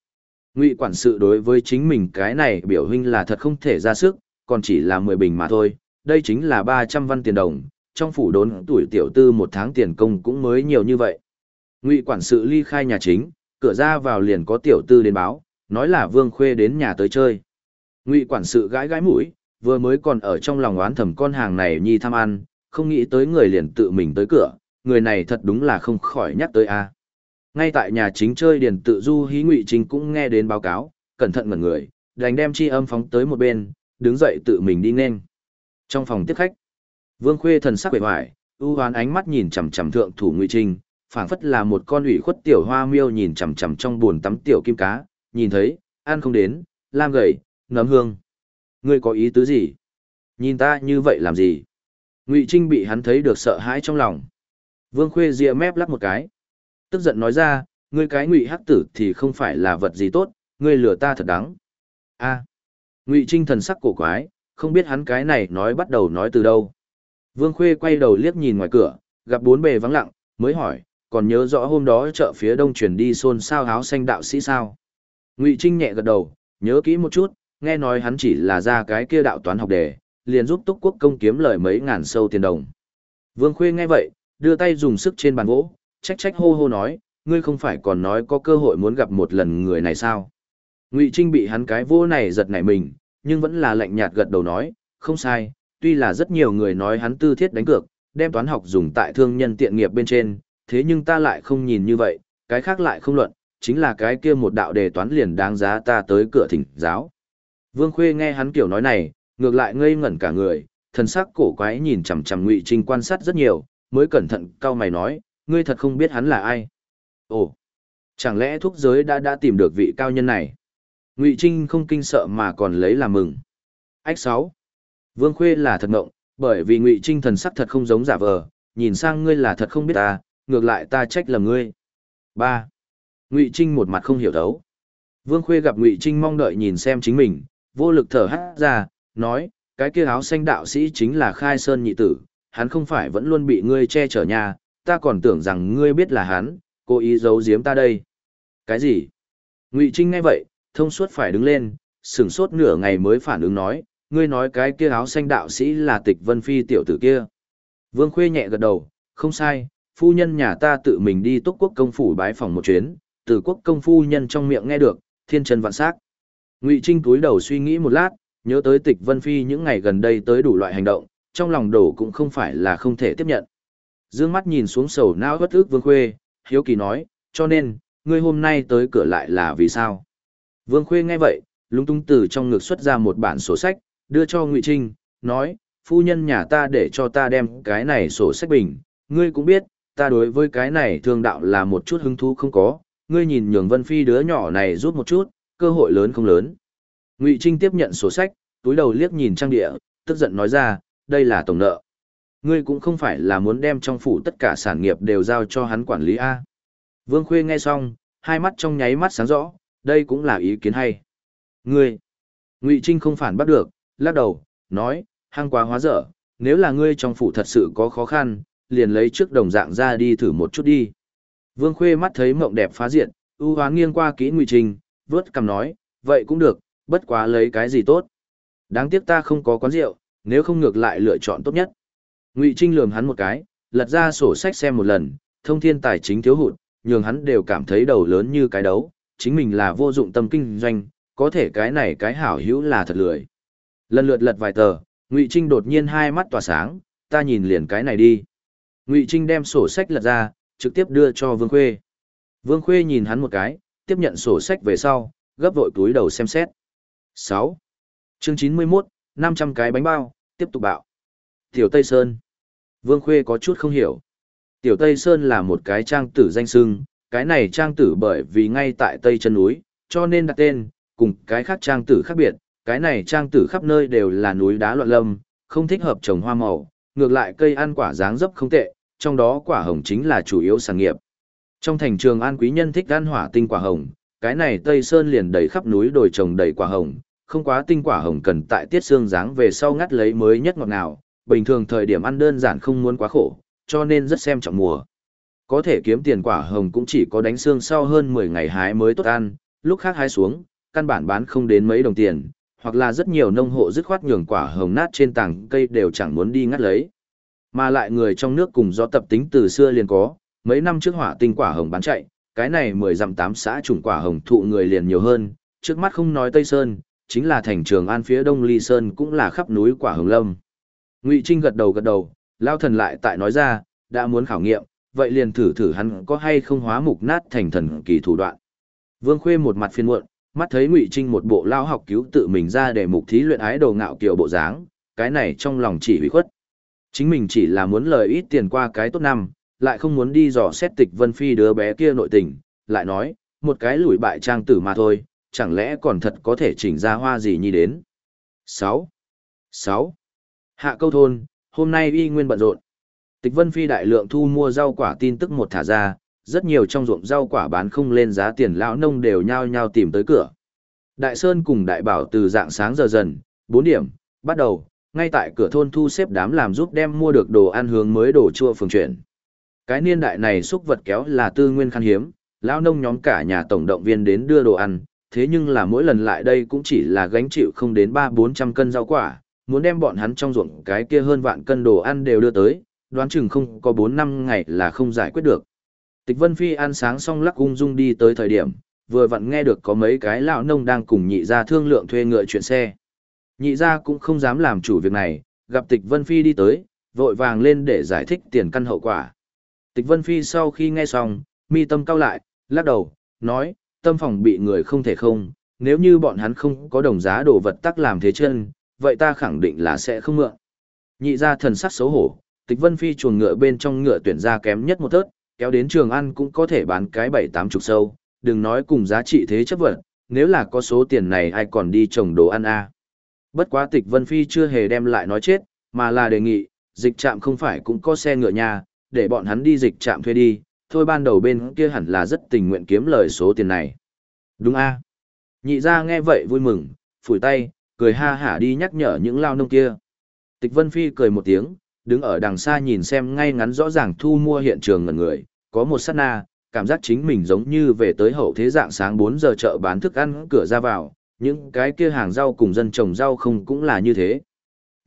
Ngụy quản sự đối với chính mình cái này biểu huynh là thật không thể ra sức, còn chỉ là mười bình mà thôi, đây chính là ba trăm văn tiền đồng, trong phủ đốn tuổi tiểu tư một tháng tiền công cũng mới nhiều như vậy. Ngụy quản sự ly khai nhà chính, cửa ra vào liền có tiểu tư đến báo, nói là Vương Khuê đến nhà tới chơi. Ngụy quản sự gãi gãi mũi, vừa mới còn ở trong lòng oán thầm con hàng này nhi tham ăn, không nghĩ tới người liền tự mình tới cửa, người này thật đúng là không khỏi nhắc tới a. Ngay tại nhà chính chơi điền tự du hí ngụy chính cũng nghe đến báo cáo, cẩn thận mật người, đành đem chi âm phóng tới một bên, đứng dậy tự mình đi nên. Trong phòng tiếp khách, Vương Khuê thần sắc bề hoài, ưu hoán ánh mắt nhìn chằm chằm thượng thủ ngụy trinh phảng phất là một con ủy khuất tiểu hoa miêu nhìn chằm chằm trong buồn tắm tiểu kim cá, nhìn thấy, ăn không đến, lam gầy, nấm hương. Ngươi có ý tứ gì? Nhìn ta như vậy làm gì? Ngụy Trinh bị hắn thấy được sợ hãi trong lòng. Vương Khuê ria mép lắp một cái. Tức giận nói ra, ngươi cái ngụy hắc tử thì không phải là vật gì tốt, ngươi lừa ta thật đáng. A. Ngụy Trinh thần sắc cổ quái, không biết hắn cái này nói bắt đầu nói từ đâu. Vương Khuê quay đầu liếc nhìn ngoài cửa, gặp bốn bề vắng lặng, mới hỏi, còn nhớ rõ hôm đó chợ phía đông chuyển đi xôn xao áo xanh đạo sĩ sao? Ngụy Trinh nhẹ gật đầu, nhớ kỹ một chút, nghe nói hắn chỉ là ra cái kia đạo toán học đề, liền giúp Túc Quốc công kiếm lời mấy ngàn sâu tiền đồng. Vương Khuê nghe vậy, đưa tay dùng sức trên bàn gỗ, trách trách hô hô nói, ngươi không phải còn nói có cơ hội muốn gặp một lần người này sao? Ngụy Trinh bị hắn cái vô này giật nảy mình, nhưng vẫn là lạnh nhạt gật đầu nói, không sai, tuy là rất nhiều người nói hắn tư thiết đánh cược, đem toán học dùng tại thương nhân tiện nghiệp bên trên, thế nhưng ta lại không nhìn như vậy, cái khác lại không luận, chính là cái kia một đạo đề toán liền đáng giá ta tới cửa thỉnh giáo. Vương Khuê nghe hắn kiểu nói này, ngược lại ngây ngẩn cả người, thần sắc cổ quái nhìn chằm chằm Ngụy Trinh quan sát rất nhiều, mới cẩn thận cau mày nói, ngươi thật không biết hắn là ai. Ồ, chẳng lẽ thúc giới đã đã tìm được vị cao nhân này? Ngụy Trinh không kinh sợ mà còn lấy làm mừng. Ách 6. Vương Khuê là thật ngộng, bởi vì Ngụy Trinh thần sắc thật không giống giả vờ, nhìn sang ngươi là thật không biết ta, ngược lại ta trách lầm ngươi. 3. Ngụy Trinh một mặt không hiểu thấu. Vương Khuê gặp Ngụy Trinh mong đợi nhìn xem chính mình, vô lực thở hắt ra, nói, cái kia áo xanh đạo sĩ chính là Khai Sơn nhị tử, hắn không phải vẫn luôn bị ngươi che chở nhà, ta còn tưởng rằng ngươi biết là hắn, cố ý giấu giếm ta đây. Cái gì? Ngụy Trinh nghe vậy, thông suốt phải đứng lên, sửng sốt nửa ngày mới phản ứng nói, ngươi nói cái kia áo xanh đạo sĩ là tịch vân phi tiểu tử kia. Vương Khuê nhẹ gật đầu, không sai, phu nhân nhà ta tự mình đi túc quốc công phủ bái phòng một chuyến, từ quốc công phu nhân trong miệng nghe được, thiên chân vạn sắc. Ngụy Trinh túi đầu suy nghĩ một lát, nhớ tới tịch vân phi những ngày gần đây tới đủ loại hành động, trong lòng đổ cũng không phải là không thể tiếp nhận. Dương mắt nhìn xuống sầu não bất ức Vương Khuê, hiếu kỳ nói, cho nên, ngươi hôm nay tới cửa lại là vì sao? Vương Khuê nghe vậy, lúng túng từ trong ngực xuất ra một bản sổ sách, đưa cho Ngụy Trinh, nói, phu nhân nhà ta để cho ta đem cái này sổ sách bình, ngươi cũng biết, ta đối với cái này thương đạo là một chút hứng thú không có, ngươi nhìn nhường Vân Phi đứa nhỏ này rút một chút, cơ hội lớn không lớn. Ngụy Trinh tiếp nhận sổ sách, túi đầu liếc nhìn trang địa, tức giận nói ra, đây là tổng nợ. Ngươi cũng không phải là muốn đem trong phủ tất cả sản nghiệp đều giao cho hắn quản lý A. Vương Khuê nghe xong, hai mắt trong nháy mắt sáng rõ, đây cũng là ý kiến hay. Ngươi, Ngụy Trinh không phản bắt được, lắc đầu, nói, hăng quá hóa dở, nếu là ngươi trong phủ thật sự có khó khăn, liền lấy trước đồng dạng ra đi thử một chút đi. Vương Khuê mắt thấy mộng đẹp phá diện, ưu hoán nghiêng qua kỹ Ngụy Trinh, vớt cằm nói, vậy cũng được, bất quá lấy cái gì tốt. Đáng tiếc ta không có quán rượu, nếu không ngược lại lựa chọn tốt nhất. Ngụy Trinh lườm hắn một cái, lật ra sổ sách xem một lần, thông thiên tài chính thiếu hụt, nhường hắn đều cảm thấy đầu lớn như cái đấu, chính mình là vô dụng tâm kinh doanh, có thể cái này cái hảo hữu là thật lười. Lần lượt lật vài tờ, Ngụy Trinh đột nhiên hai mắt tỏa sáng, ta nhìn liền cái này đi. Ngụy Trinh đem sổ sách lật ra, trực tiếp đưa cho Vương Khuê. Vương Khuê nhìn hắn một cái, tiếp nhận sổ sách về sau, gấp vội túi đầu xem xét. 6. Chương 91, 500 cái bánh bao, tiếp tục bạo. Tiểu Tây Sơn. Vương Khuê có chút không hiểu. Tiểu Tây Sơn là một cái trang tử danh sưng, cái này trang tử bởi vì ngay tại Tây chân núi, cho nên đặt tên, cùng cái khác trang tử khác biệt, cái này trang tử khắp nơi đều là núi đá loạn lâm, không thích hợp trồng hoa màu, ngược lại cây ăn quả dáng dấp không tệ, trong đó quả hồng chính là chủ yếu sản nghiệp. Trong thành trường an quý nhân thích ăn hỏa tinh quả hồng, cái này Tây Sơn liền đầy khắp núi đồi trồng đầy quả hồng, không quá tinh quả hồng cần tại tiết xương dáng về sau ngắt lấy mới nhất ngọt nào, bình thường thời điểm ăn đơn giản không muốn quá khổ, cho nên rất xem trọng mùa. Có thể kiếm tiền quả hồng cũng chỉ có đánh xương sau hơn 10 ngày hái mới tốt ăn, lúc khác hái xuống, căn bản bán không đến mấy đồng tiền, hoặc là rất nhiều nông hộ dứt khoát nhường quả hồng nát trên tảng cây đều chẳng muốn đi ngắt lấy. Mà lại người trong nước cùng do tập tính từ xưa liền có, mấy năm trước hỏa tinh quả hồng bán chạy, cái này 10 dặm 8 xã trùng quả hồng thụ người liền nhiều hơn, trước mắt không nói Tây Sơn, chính là thành trường an phía đông ly sơn cũng là khắp núi quả hồng lâm ngụy trinh gật đầu gật đầu, lao thần lại tại nói ra, đã muốn khảo nghiệm, vậy liền thử thử hắn có hay không hóa mục nát thành thần kỳ thủ đoạn vương khuê một mặt phiên muộn, mắt thấy ngụy trinh một bộ lao học cứu tự mình ra để mục thí luyện ái đồ ngạo kiều bộ dáng, cái này trong lòng chỉ hủy khuất chính mình chỉ là muốn lời ít tiền qua cái tốt năm, lại không muốn đi dò xét tịch vân phi đứa bé kia nội tình, lại nói, một cái lủi bại trang tử mà thôi, chẳng lẽ còn thật có thể chỉnh ra hoa gì nhi đến. 6. 6. Hạ câu thôn, hôm nay y nguyên bận rộn. Tịch Vân Phi đại lượng thu mua rau quả tin tức một thả ra, rất nhiều trong ruộng rau quả bán không lên giá tiền lão nông đều nhao nhao tìm tới cửa. Đại Sơn cùng Đại Bảo từ dạng sáng giờ dần, 4 điểm, bắt đầu, ngay tại cửa thôn thu xếp đám làm giúp đem mua được đồ ăn hướng mới đồ chua phường chuyển. Cái niên đại này xúc vật kéo là tư nguyên khan hiếm, lão nông nhóm cả nhà tổng động viên đến đưa đồ ăn, thế nhưng là mỗi lần lại đây cũng chỉ là gánh chịu không đến ba bốn trăm cân rau quả, muốn đem bọn hắn trong ruộng cái kia hơn vạn cân đồ ăn đều đưa tới, đoán chừng không có bốn năm ngày là không giải quyết được. Tịch Vân Phi ăn sáng xong lắc ung dung đi tới thời điểm, vừa vặn nghe được có mấy cái lão nông đang cùng nhị gia thương lượng thuê ngựa chuyện xe. Nhị gia cũng không dám làm chủ việc này, gặp Tịch Vân Phi đi tới, vội vàng lên để giải thích tiền căn hậu quả. Tịch Vân Phi sau khi nghe xong, mi tâm cao lại, lắc đầu, nói, tâm phòng bị người không thể không, nếu như bọn hắn không có đồng giá đồ vật tắc làm thế chân, vậy ta khẳng định là sẽ không mượn. Nhị ra thần sắc xấu hổ, tịch vân phi chuồng ngựa bên trong ngựa tuyển ra kém nhất một thớt, kéo đến trường ăn cũng có thể bán cái bảy tám chục sâu, đừng nói cùng giá trị thế chấp vật, nếu là có số tiền này ai còn đi trồng đồ ăn à. Bất quá tịch Vân Phi chưa hề đem lại nói chết, mà là đề nghị, dịch trạm không phải cũng có xe ngựa nhà, để bọn hắn đi dịch trạm thuê đi, thôi ban đầu bên kia hẳn là rất tình nguyện kiếm lời số tiền này. Đúng a Nhị ra nghe vậy vui mừng, phủi tay, cười ha hả đi nhắc nhở những lao nông kia. Tịch Vân Phi cười một tiếng, đứng ở đằng xa nhìn xem ngay ngắn rõ ràng thu mua hiện trường ngẩn người, có một sát na, cảm giác chính mình giống như về tới hậu thế dạng sáng 4 giờ chợ bán thức ăn cửa ra vào, những cái kia hàng rau cùng dân trồng rau không cũng là như thế.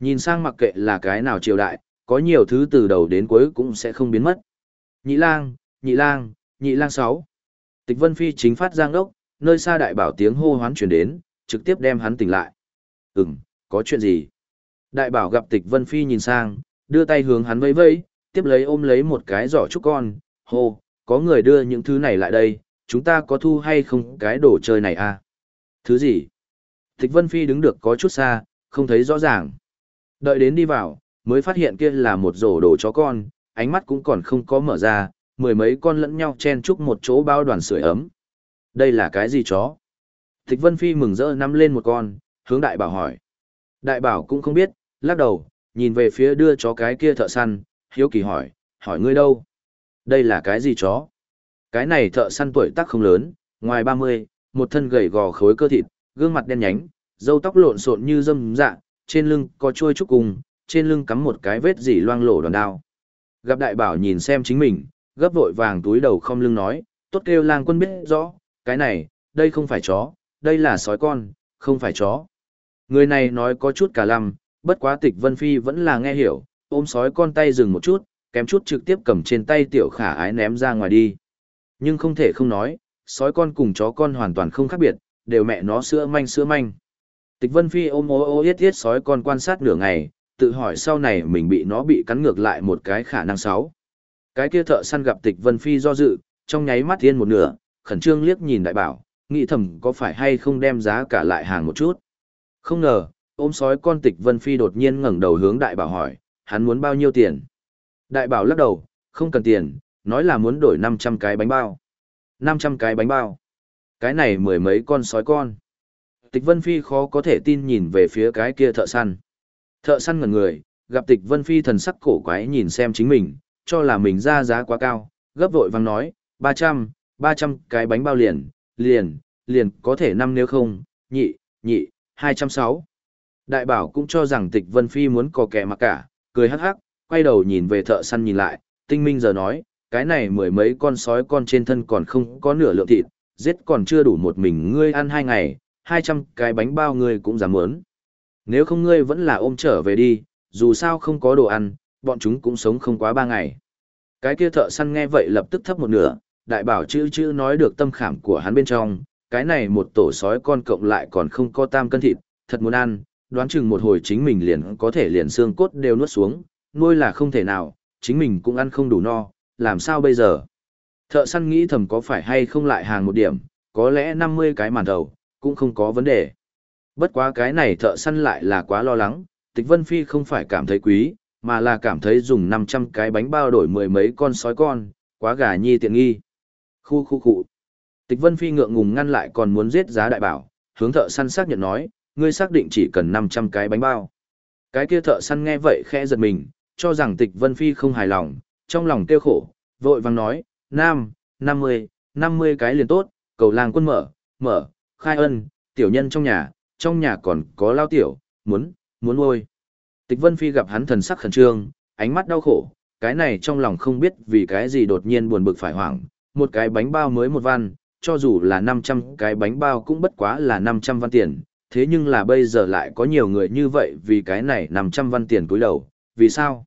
Nhìn sang mặc kệ là cái nào triều đại, có nhiều thứ từ đầu đến cuối cũng sẽ không biến mất. Nhị lang, nhị lang, nhị lang 6. Tịch Vân Phi chính phát giang đốc, nơi xa đại bảo tiếng hô hoán truyền đến, trực tiếp đem hắn tỉnh lại. Ừm, có chuyện gì? Đại bảo gặp tịch Vân Phi nhìn sang, đưa tay hướng hắn vẫy vẫy, tiếp lấy ôm lấy một cái giỏ trúc con, hô, có người đưa những thứ này lại đây, chúng ta có thu hay không cái đồ chơi này à? Thứ gì? Tịch Vân Phi đứng được có chút xa, không thấy rõ ràng. Đợi đến đi vào, mới phát hiện kia là một rổ đồ chó con, ánh mắt cũng còn không có mở ra, mười mấy con lẫn nhau chen chúc một chỗ bao đoàn sưởi ấm. Đây là cái gì chó? Tịch Vân Phi mừng rỡ nắm lên một con, hướng đại bảo hỏi. Đại bảo cũng không biết, lắc đầu, nhìn về phía đưa chó cái kia thợ săn, hiếu kỳ hỏi, hỏi ngươi đâu? Đây là cái gì chó? Cái này thợ săn tuổi tác không lớn, ngoài 30, một thân gầy gò khối cơ thịt, gương mặt đen nhánh, râu tóc lộn xộn như dâm dạ, trên lưng có chuôi trúc cùng, trên lưng cắm một cái vết dỉ loang lổ đòn đao. Gặp đại bảo nhìn xem chính mình, gấp vội vàng túi đầu không lưng nói, tốt kêu lang quân biết rõ, cái này, đây không phải chó, đây là sói con, không phải chó. Người này nói có chút cả lăm, bất quá tịch Vân Phi vẫn là nghe hiểu, ôm sói con tay dừng một chút, kém chút trực tiếp cầm trên tay tiểu khả ái ném ra ngoài đi. Nhưng không thể không nói, sói con cùng chó con hoàn toàn không khác biệt, đều mẹ nó sữa manh sữa manh. Tịch Vân Phi ôm ô ô yết yết sói con quan sát nửa ngày, tự hỏi sau này mình bị nó bị cắn ngược lại một cái khả năng xấu. Cái kia thợ săn gặp Tịch Vân Phi do dự, trong nháy mắt thiên một nửa, khẩn trương liếc nhìn đại bảo, nghĩ thầm có phải hay không đem giá cả lại hàng một chút. Không ngờ, ôm sói con Tịch Vân Phi đột nhiên ngẩng đầu hướng đại bảo hỏi, hắn muốn bao nhiêu tiền? Đại bảo lắc đầu, không cần tiền, nói là muốn đổi 500 cái bánh bao. 500 cái bánh bao. Cái này mười mấy con sói con. Tịch Vân Phi khó có thể tin nhìn về phía cái kia thợ săn. Thợ săn ngẩn người, gặp Tịch Vân Phi thần sắc cổ quái nhìn xem chính mình, cho là mình ra giá quá cao, gấp vội vang nói, 300, 300 cái bánh bao liền, liền, liền có thể năm nếu không, nhị, nhị, 206. Đại bảo cũng cho rằng Tịch Vân Phi muốn có kẻ mà cả, cười hắc hắc, quay đầu nhìn về thợ săn nhìn lại, tinh minh giờ nói, cái này mười mấy con sói con trên thân còn không có nửa lượng thịt, giết còn chưa đủ một mình ngươi ăn hai ngày, hai trăm cái bánh bao ngươi cũng dám muốn. Nếu không ngươi vẫn là ôm trở về đi, dù sao không có đồ ăn, bọn chúng cũng sống không quá ba ngày. Cái kia thợ săn nghe vậy lập tức thấp một nửa, đại bảo chữ chữ nói được tâm khảm của hắn bên trong, cái này một tổ sói con cộng lại còn không có tam cân thịt, thật muốn ăn, đoán chừng một hồi chính mình liền có thể liền xương cốt đều nuốt xuống, nuôi là không thể nào, chính mình cũng ăn không đủ no, làm sao bây giờ? Thợ săn nghĩ thầm có phải hay không lại hàng một điểm, có lẽ 50 cái màn đầu, cũng không có vấn đề. Bất quá cái này thợ săn lại là quá lo lắng, tịch Vân Phi không phải cảm thấy quý, mà là cảm thấy dùng 500 cái bánh bao đổi mười mấy con sói con, quá gà nhi tiện nghi. Khu khu khu. Tịch Vân Phi ngượng ngùng ngăn lại còn muốn giết giá đại bảo, hướng thợ săn xác nhận nói, ngươi xác định chỉ cần 500 cái bánh bao. Cái kia thợ săn nghe vậy khẽ giật mình, cho rằng tịch Vân Phi không hài lòng, trong lòng kêu khổ, vội vàng nói, Nam, 50, 50 cái liền tốt, cầu làng quân mở, mở, khai ân, tiểu nhân trong nhà, trong nhà còn có lao tiểu, muốn, muốn nuôi. Tịch Vân Phi gặp hắn thần sắc khẩn trương, ánh mắt đau khổ, cái này trong lòng không biết vì cái gì đột nhiên buồn bực phải hoảng, một cái bánh bao mới một văn, cho dù là 500 cái bánh bao cũng bất quá là 500 văn tiền, thế nhưng là bây giờ lại có nhiều người như vậy vì cái này 500 văn tiền cúi đầu, vì sao?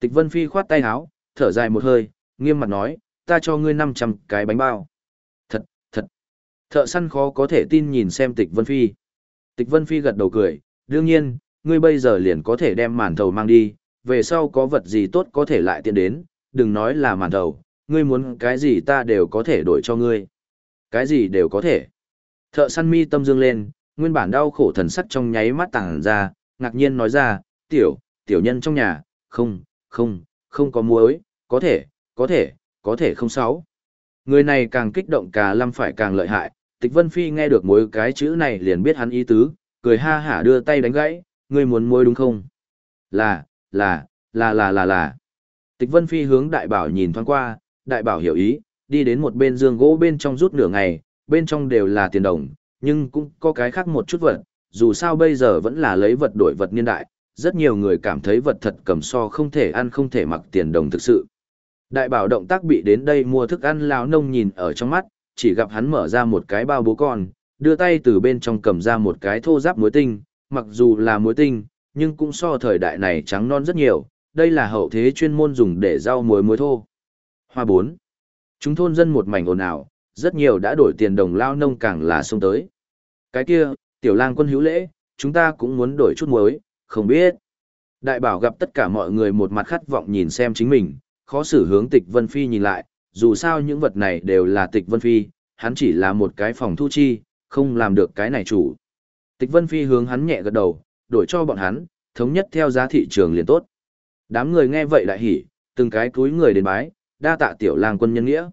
Tịch Vân Phi khoát tay áo, thở dài một hơi, nghiêm mặt nói, ta cho ngươi 500 cái bánh bao. Thật, thật. Thợ săn khó có thể tin nhìn xem Tịch Vân Phi. Tịch Vân Phi gật đầu cười, đương nhiên, ngươi bây giờ liền có thể đem màn thầu mang đi, về sau có vật gì tốt có thể lại tiện đến, đừng nói là màn thầu, ngươi muốn cái gì ta đều có thể đổi cho ngươi. Cái gì đều có thể. Thợ săn mi tâm dương lên, nguyên bản đau khổ thần sắc trong nháy mắt tàng ra, ngạc nhiên nói ra, tiểu, tiểu nhân trong nhà, không, không, không có muối, có thể, có thể, có thể không sáu. Người này càng kích động cả lâm phải càng lợi hại, Tịch Vân Phi nghe được mối cái chữ này liền biết hắn ý tứ, cười ha hả đưa tay đánh gãy, ngươi muốn muối đúng không? Là, là, là là là là. Tịch Vân Phi hướng đại bảo nhìn thoáng qua, đại bảo hiểu ý, đi đến một bên giường gỗ bên trong rút nửa ngày, bên trong đều là tiền đồng, nhưng cũng có cái khác một chút vật, dù sao bây giờ vẫn là lấy vật đổi vật niên đại, rất nhiều người cảm thấy vật thật cầm so không thể ăn không thể mặc tiền đồng thực sự. Đại bảo động tác bị đến đây mua thức ăn lão nông nhìn ở trong mắt, chỉ gặp hắn mở ra một cái bao bố con, đưa tay từ bên trong cầm ra một cái thô giáp muối tinh, mặc dù là muối tinh, nhưng cũng so thời đại này trắng non rất nhiều, đây là hậu thế chuyên môn dùng để rau muối muối thô. Hoa 4. Chúng thôn dân một mảnh ồn ào, rất nhiều đã đổi tiền đồng lao nông càng là xông tới. Cái kia, tiểu lang quân hữu lễ, chúng ta cũng muốn đổi chút muối, không biết. Đại bảo gặp tất cả mọi người một mặt khát vọng nhìn xem chính mình, khó xử hướng tịch Vân Phi nhìn lại, dù sao những vật này đều là tịch Vân Phi, hắn chỉ là một cái phòng thu chi, không làm được cái này chủ. Tịch Vân Phi hướng hắn nhẹ gật đầu, đổi cho bọn hắn, thống nhất theo giá thị trường liền tốt. Đám người nghe vậy lại hỉ, từng cái túi người đến bái, đa tạ tiểu lang quân nhân nghĩa.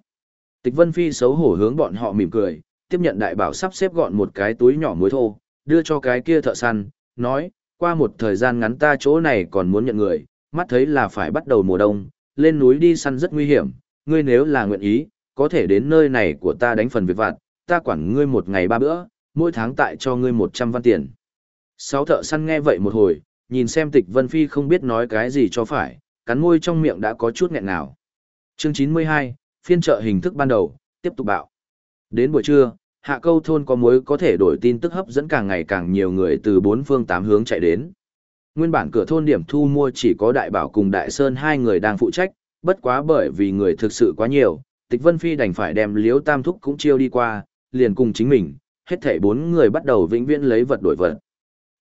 Tịch Vân Phi xấu hổ hướng bọn họ mỉm cười, tiếp nhận đại bảo sắp xếp gọn một cái túi nhỏ muối thô, đưa cho cái kia thợ săn, nói, qua một thời gian ngắn ta chỗ này còn muốn nhận người, mắt thấy là phải bắt đầu mùa đông, lên núi đi săn rất nguy hiểm, ngươi nếu là nguyện ý, có thể đến nơi này của ta đánh phần việc vặt, ta quản ngươi một ngày ba bữa, mỗi tháng tại cho ngươi một trăm văn tiền. Sáu thợ săn nghe vậy một hồi, nhìn xem tịch Vân Phi không biết nói cái gì cho phải, cắn môi trong miệng đã có chút nghẹn nào. Chương chín mươi hai, phiên trợ hình thức ban đầu, tiếp tục bạo. Đến buổi trưa, hạ câu thôn có mối có thể đổi tin tức hấp dẫn càng ngày càng nhiều người từ bốn phương tám hướng chạy đến. Nguyên bản cửa thôn điểm thu mua chỉ có đại bảo cùng đại sơn hai người đang phụ trách, bất quá bởi vì người thực sự quá nhiều, tịch vân phi đành phải đem liếu tam thúc cũng chiêu đi qua, liền cùng chính mình, hết thảy bốn người bắt đầu vĩnh viễn lấy vật đổi vật.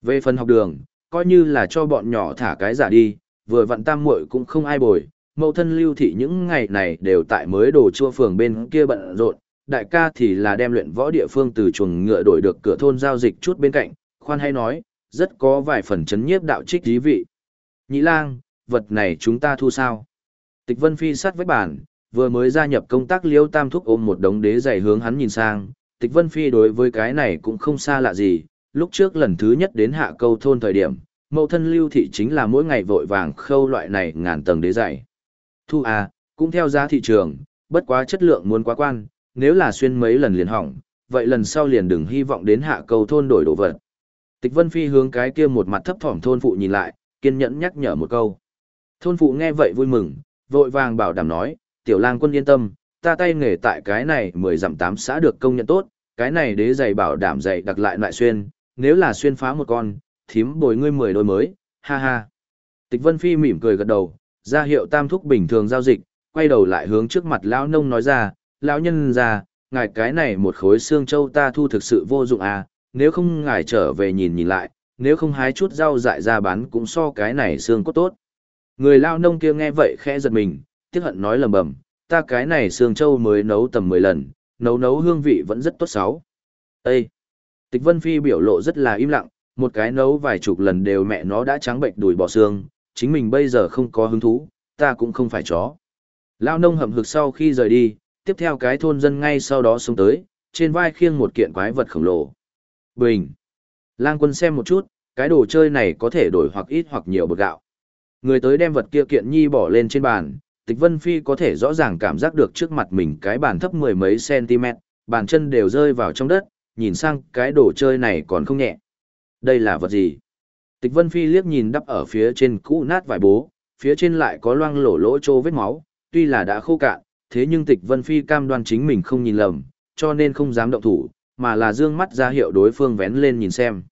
Về phần học đường, coi như là cho bọn nhỏ thả cái giả đi, vừa vặn tam muội cũng không ai bồi, mẫu thân lưu thị những ngày này đều tại mới đồ chua phường bên kia bận rộn, đại ca thì là đem luyện võ địa phương từ chuồng ngựa đổi được cửa thôn giao dịch chút bên cạnh, khoan hay nói, rất có vài phần chấn nhiếp đạo trích dí vị. Nhĩ lang, vật này chúng ta thu sao? Tịch Vân Phi sát với bản, vừa mới gia nhập công tác liêu tam thúc ôm một đống đế giày hướng hắn nhìn sang. Tịch Vân Phi đối với cái này cũng không xa lạ gì, lúc trước lần thứ nhất đến hạ câu thôn thời điểm, mẫu thân lưu thị chính là mỗi ngày vội vàng khâu loại này ngàn tầng đế giày. Thu à, cũng theo giá thị trường, bất quá chất lượng muốn quá quan, nếu là xuyên mấy lần liền hỏng, vậy lần sau liền đừng hy vọng đến hạ cầu thôn đổi đồ vật. Tịch Vân Phi hướng cái kia một mặt thấp thỏm thôn phụ nhìn lại, kiên nhẫn nhắc nhở một câu. Thôn phụ nghe vậy vui mừng, vội vàng bảo đảm nói, tiểu lang quân yên tâm, ta tay nghề tại cái này mười dặm tám xã được công nhận tốt, cái này đế giày bảo đảm giày đặc lại lại xuyên, nếu là xuyên phá một con, thím bồi ngươi mười đôi mới, ha ha. Tịch Vân Phi mỉm cười gật đầu, ra hiệu tam thúc bình thường giao dịch, quay đầu lại hướng trước mặt lão nông nói ra, lão nhân ra, ngài cái này một khối xương châu ta thu thực sự vô dụng à, nếu không ngài trở về nhìn nhìn lại, nếu không hái chút rau dại ra bán cũng so cái này xương cốt tốt. Người lao nông kia nghe vậy khẽ giật mình, tiếc hận nói lầm bầm, ta cái này xương châu mới nấu tầm 10 lần, nấu nấu hương vị vẫn rất tốt sáu. Ê! Tịch Vân Phi biểu lộ rất là im lặng, một cái nấu vài chục lần đều mẹ nó đã trắng bệnh đùi bỏ xương, chính mình bây giờ không có hứng thú, ta cũng không phải chó. Lao nông hầm hực sau khi rời đi, tiếp theo cái thôn dân ngay sau đó xuống tới, trên vai khiêng một kiện quái vật khổng lồ. Bình. Lang quân xem một chút, cái đồ chơi này có thể đổi hoặc ít hoặc nhiều bột gạo. Người tới đem vật kia kiện nhi bỏ lên trên bàn, tịch vân phi có thể rõ ràng cảm giác được trước mặt mình cái bàn thấp mười mấy cm, bàn chân đều rơi vào trong đất, nhìn sang cái đồ chơi này còn không nhẹ. Đây là vật gì? Tịch vân phi liếc nhìn đắp ở phía trên cũ nát vải bố, phía trên lại có loang lổ lỗ trô vết máu, tuy là đã khô cạn, thế nhưng tịch vân phi cam đoan chính mình không nhìn lầm, cho nên không dám động thủ, mà là dương mắt ra hiệu đối phương vén lên nhìn xem.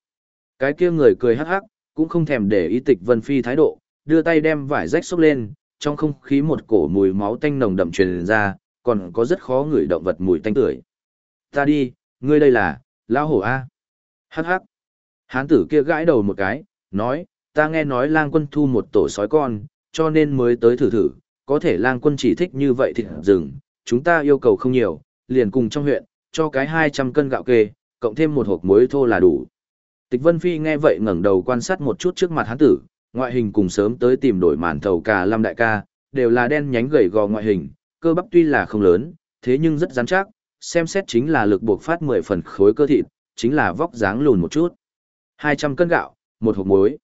Cái kia người cười hắc hắc, cũng không thèm để ý tịch vân phi thái độ, đưa tay đem vải rách xốc lên, trong không khí một cổ mùi máu tanh nồng đậm truyền ra, còn có rất khó ngửi động vật mùi tanh tưởi. Ta đi, ngươi đây là, lão hổ A. Hắc hắc. Hán tử kia gãi đầu một cái, nói, ta nghe nói lang quân thu một tổ sói con, cho nên mới tới thử thử, có thể lang quân chỉ thích như vậy thì dừng, chúng ta yêu cầu không nhiều, liền cùng trong huyện, cho cái 200 cân gạo kê, cộng thêm một hộp muối thô là đủ. Tịch Vân Phi nghe vậy ngẩng đầu quan sát một chút trước mặt hắn tử, ngoại hình cùng sớm tới tìm đổi màn thầu cả lâm đại ca, đều là đen nhánh gầy gò ngoại hình, cơ bắp tuy là không lớn, thế nhưng rất rắn chắc, xem xét chính là lực buộc phát 10 phần khối cơ thịt, chính là vóc dáng lùn một chút. 200 cân gạo, một hộp muối.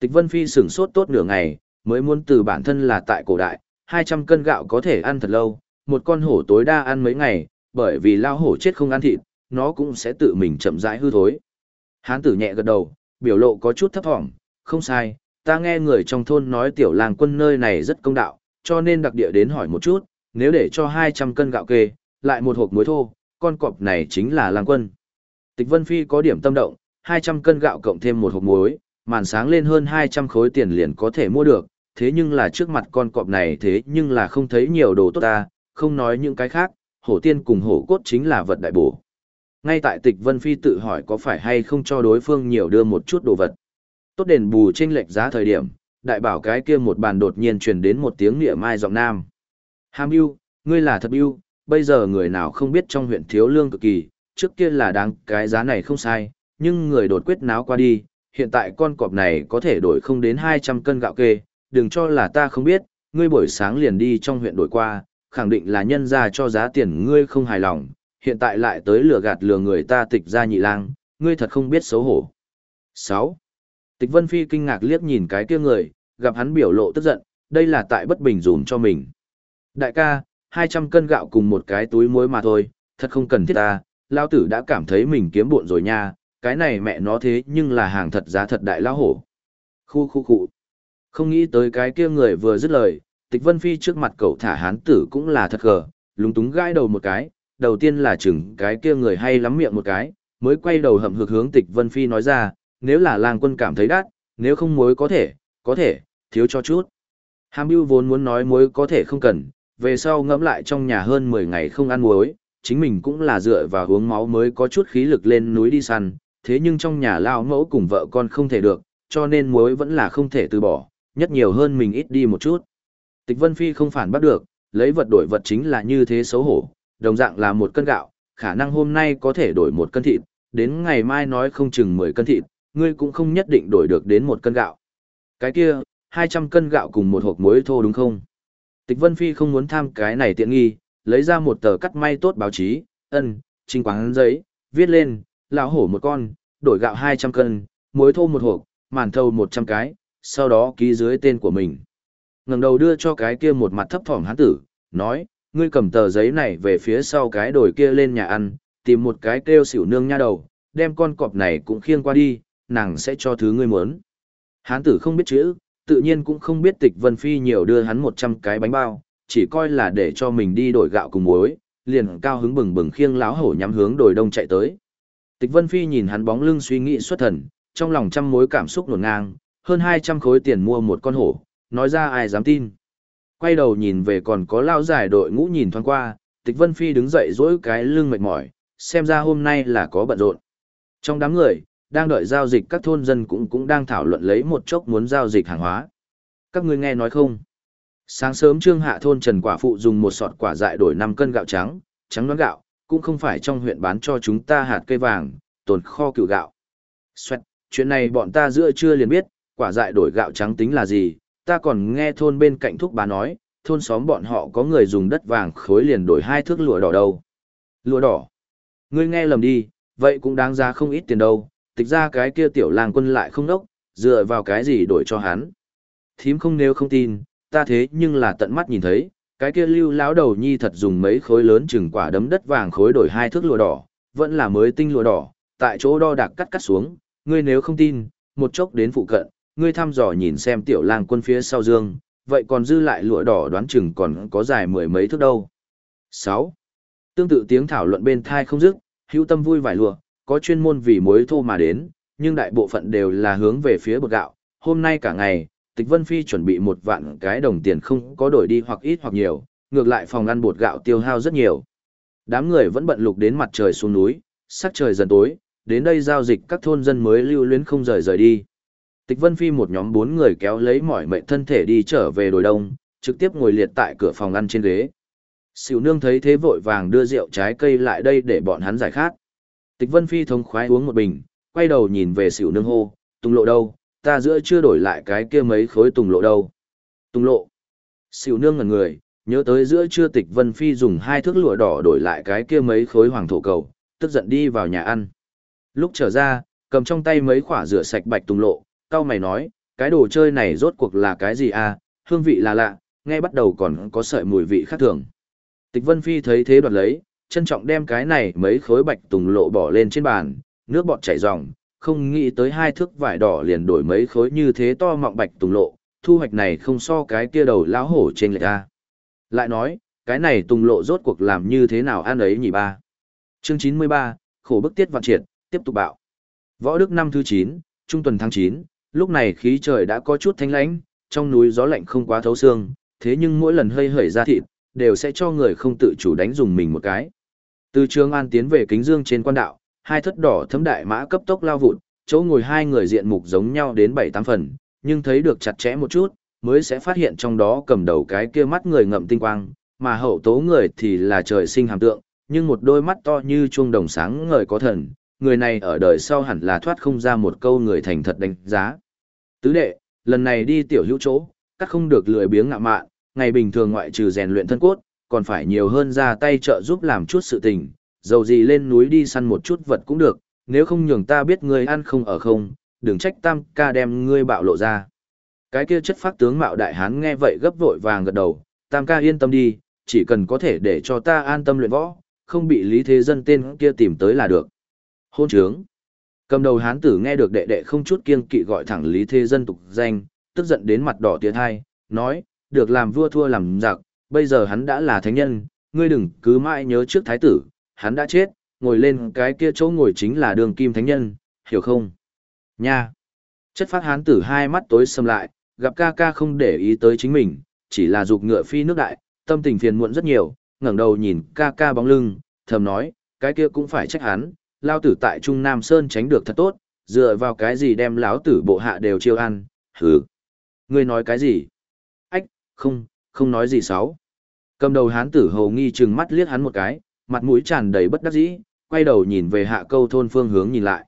Tịch Vân Phi sửng sốt tốt nửa ngày, mới muốn từ bản thân là tại cổ đại, 200 cân gạo có thể ăn thật lâu, một con hổ tối đa ăn mấy ngày, bởi vì lao hổ chết không ăn thịt, nó cũng sẽ tự mình chậm rãi hư thối. Hán tử nhẹ gật đầu, biểu lộ có chút thấp thỏm, không sai, ta nghe người trong thôn nói tiểu làng quân nơi này rất công đạo, cho nên đặc địa đến hỏi một chút, nếu để cho 200 cân gạo kê, lại một hộp muối thô, con cọp này chính là làng quân. Tịch Vân Phi có điểm tâm động, 200 cân gạo cộng thêm một hộp muối, màn sáng lên hơn 200 khối tiền liền có thể mua được, thế nhưng là trước mặt con cọp này thế nhưng là không thấy nhiều đồ tốt ta, không nói những cái khác, hổ tiên cùng hổ cốt chính là vật đại bổ. Ngay tại tịch Vân Phi tự hỏi có phải hay không cho đối phương nhiều đưa một chút đồ vật. Tốt đền bù trên lệch giá thời điểm, đại bảo cái kia một bàn đột nhiên truyền đến một tiếng nịa mai giọng nam. Ham yêu, ngươi là thật yêu, bây giờ người nào không biết trong huyện thiếu lương cực kỳ, trước kia là đáng cái giá này không sai, nhưng người đột quyết náo qua đi, hiện tại con cọp này có thể đổi không đến 200 cân gạo kê, đừng cho là ta không biết, ngươi buổi sáng liền đi trong huyện đổi qua, khẳng định là nhân ra cho giá tiền ngươi không hài lòng, hiện tại lại tới lừa gạt lừa người ta tịch ra nhị lang, ngươi thật không biết xấu hổ. 6. Tịch Vân Phi kinh ngạc liếc nhìn cái kia người, gặp hắn biểu lộ tức giận, đây là tại bất bình dùm cho mình. Đại ca, 200 cân gạo cùng một cái túi muối mà thôi, thật không cần thiết ta, lao tử đã cảm thấy mình kiếm bộn rồi nha, cái này mẹ nó thế nhưng là hàng thật giá thật đại lão hổ. Khu khu khu. Không nghĩ tới cái kia người vừa dứt lời, tịch vân phi trước mặt cậu thả hán tử cũng là thật gờ, lúng túng gãi đầu một cái, đầu tiên là chừng cái kia người hay lắm miệng một cái, mới quay đầu hậm hực hướng tịch vân phi nói ra, nếu là lang quân cảm thấy đắt, nếu không muối có thể, có thể, thiếu cho chút. Hàm Bưu vốn muốn nói muối có thể không cần, về sau ngẫm lại trong nhà hơn 10 ngày không ăn muối, chính mình cũng là dựa vào uống máu mới có chút khí lực lên núi đi săn, thế nhưng trong nhà lao mẫu cùng vợ con không thể được, cho nên muối vẫn là không thể từ bỏ, nhất nhiều hơn mình ít đi một chút. Tịch Vân Phi không phản bắt được, lấy vật đổi vật chính là như thế xấu hổ, đồng dạng là một cân gạo, khả năng hôm nay có thể đổi một cân thịt, đến ngày mai nói không chừng 10 cân thịt, ngươi cũng không nhất định đổi được đến một cân gạo. Cái kia, 200 cân gạo cùng một hộp muối thô đúng không? Tịch Vân Phi không muốn tham cái này tiện nghi, lấy ra một tờ cắt may tốt báo chí, ân, trình quán giấy, viết lên, lão hổ một con, đổi gạo 200 cân, muối thô một hộp, màn thầu 100 cái, sau đó ký dưới tên của mình. ngẩng đầu đưa cho cái kia một mặt thấp thỏm hán tử, nói, ngươi cầm tờ giấy này về phía sau cái đồi kia lên nhà ăn, tìm một cái kêu xỉu nương nha đầu, đem con cọp này cũng khiêng qua đi, nàng sẽ cho thứ ngươi muốn. Hán tử không biết chữ, tự nhiên cũng không biết tịch vân phi nhiều đưa hắn 100 cái bánh bao, chỉ coi là để cho mình đi đổi gạo cùng muối, liền cao hứng bừng bừng khiêng láo hổ nhắm hướng đồi đông chạy tới. Tịch Vân Phi nhìn hắn bóng lưng suy nghĩ xuất thần, trong lòng trăm mối cảm xúc nổn ngang, hơn 200 khối tiền mua một con hổ, nói ra ai dám tin. Quay đầu nhìn về còn có lao giải đội ngũ nhìn thoáng qua, Tịch Vân Phi đứng dậy dỗi cái lưng mệt mỏi, xem ra hôm nay là có bận rộn. Trong đám người, đang đợi giao dịch các thôn dân cũng cũng đang thảo luận lấy một chốc muốn giao dịch hàng hóa. Các ngươi nghe nói không? Sáng sớm Trương Hạ thôn Trần Quả Phụ dùng một sọt quả dại đổi 5 cân gạo trắng, trắng đoán gạo, cũng không phải trong huyện bán cho chúng ta hạt cây vàng, tồn kho cựu gạo. Xoẹt, chuyện này bọn ta giữa chưa liền biết, quả dại đổi gạo trắng tính là gì, ta còn nghe thôn bên cạnh thúc bà nói, thôn xóm bọn họ có người dùng đất vàng khối liền đổi hai thước lụa đỏ đâu. Lụa đỏ. Ngươi nghe lầm đi, vậy cũng đáng giá không ít tiền đâu, tịch ra cái kia tiểu làng quân lại không đốc, dựa vào cái gì đổi cho hắn. Thím không nếu không tin, ta thế nhưng là tận mắt nhìn thấy, cái kia lưu lão đầu nhi thật dùng mấy khối lớn chừng quả đấm đất vàng khối đổi hai thước lụa đỏ, vẫn là mới tinh lụa đỏ, tại chỗ đo đạc cắt cắt xuống, ngươi nếu không tin, một chốc đến phụ cận, ngươi thăm dò nhìn xem tiểu lang quân phía sau dương, vậy còn dư lại lụa đỏ đoán chừng còn có dài mười mấy thước đâu. 6. Tương tự tiếng thảo luận bên thai không dứt, hữu tâm vui vài lụa, có chuyên môn vì mối thô mà đến, nhưng đại bộ phận đều là hướng về phía bột gạo. Hôm nay cả ngày, Tịch Vân Phi chuẩn bị một vạn cái đồng tiền không có đổi đi hoặc ít hoặc nhiều, ngược lại phòng ăn bột gạo tiêu hao rất nhiều. Đám người vẫn bận lục đến mặt trời xuống núi, sắc trời dần tối, đến đây giao dịch các thôn dân mới lưu luyến không rời rời đi. Tịch Vân Phi một nhóm bốn người kéo lấy mỏi mệt thân thể đi trở về đồi đông, trực tiếp ngồi liệt tại cửa phòng ăn trên ghế. Sỉu nương thấy thế vội vàng đưa rượu trái cây lại đây để bọn hắn giải khát. Tịch Vân Phi thống khoái uống một bình, quay đầu nhìn về Sỉu nương hô, tung lộ đâu, ta giữa chưa đổi lại cái kia mấy khối tùng lộ đâu. Tùng lộ. Xỉu nương ngẩn người, Nhớ tới giữa trưa tịch Vân Phi dùng hai thước lụa đỏ đổi lại cái kia mấy khối hoàng thổ cầu, tức giận đi vào nhà ăn. Lúc trở ra, cầm trong tay mấy khỏa rửa sạch bạch tùng lộ, cao mày nói, cái đồ chơi này rốt cuộc là cái gì à, hương vị là lạ, nghe bắt đầu còn có sợi mùi vị khác thường. Tịch Vân Phi thấy thế đoạt lấy, trân trọng đem cái này mấy khối bạch tùng lộ bỏ lên trên bàn, nước bọt chảy ròng, không nghĩ tới hai thước vải đỏ liền đổi mấy khối như thế to mọng bạch tùng lộ, thu hoạch này không so cái kia đầu lão hổ trên lệch ra. Lại nói, cái này tùng lộ rốt cuộc làm như thế nào ăn ấy nhỉ ba. Chương 93, khổ bức tiết vạn triệt, tiếp tục bạo. Võ Đức năm thứ 9, trung tuần tháng 9, lúc này khí trời đã có chút thanh lãnh, trong núi gió lạnh không quá thấu xương, thế nhưng mỗi lần hơi hởi ra thịt, đều sẽ cho người không tự chủ đánh dùng mình một cái. Từ Trường An tiến về Kính Dương trên quan đạo, hai thất đỏ thấm đại mã cấp tốc lao vụt, chỗ ngồi hai người diện mục giống nhau đến 7-8 phần, nhưng thấy được chặt chẽ một chút, mới sẽ phát hiện trong đó cầm đầu cái kia mắt người ngậm tinh quang, mà hậu tố người thì là trời sinh hàm tượng, nhưng một đôi mắt to như chuông đồng sáng ngời có thần, người này ở đời sau hẳn là thoát không ra một câu người thành thật đánh giá. Tứ đệ, lần này đi tiểu hữu chỗ, các không được lười biếng ngạ mạn, ngày bình thường ngoại trừ rèn luyện thân cốt, còn phải nhiều hơn ra tay trợ giúp làm chút sự tình, dầu gì lên núi đi săn một chút vật cũng được, nếu không nhường ta biết ngươi ăn không ở không, đừng trách tam ca đem ngươi bạo lộ ra. Cái kia chất phát tướng mạo đại hán nghe vậy gấp vội vàng gật đầu, tam ca yên tâm đi, chỉ cần có thể để cho ta an tâm luyện võ, không bị lý thế dân tên kia tìm tới là được. Hôn trướng. Cầm đầu hán tử nghe được đệ đệ không chút kiêng kỵ gọi thẳng lý thế dân tục danh, tức giận đến mặt đỏ tiệt hai, nói, được làm vua thua làm giặc, bây giờ hắn đã là thánh nhân, ngươi đừng cứ mãi nhớ trước thái tử, hắn đã chết, ngồi lên cái kia chỗ ngồi chính là đường kim thánh nhân, hiểu không? Nha! Chất phát hán tử hai mắt tối sầm lại, gặp ca ca không để ý tới chính mình, chỉ là dục ngựa phi nước đại, tâm tình phiền muộn rất nhiều, ngẩng đầu nhìn ca ca bóng lưng, thầm nói, cái kia cũng phải trách hắn, lao tử tại Trung Nam Sơn tránh được thật tốt, dựa vào cái gì đem lão tử bộ hạ đều chiêu ăn, hừ. Ngươi nói cái gì? Ách, không, không nói gì xấu. Cầm đầu hán tử hầu nghi chừng mắt liếc hắn một cái, mặt mũi tràn đầy bất đắc dĩ, quay đầu nhìn về hạ câu thôn phương hướng nhìn lại.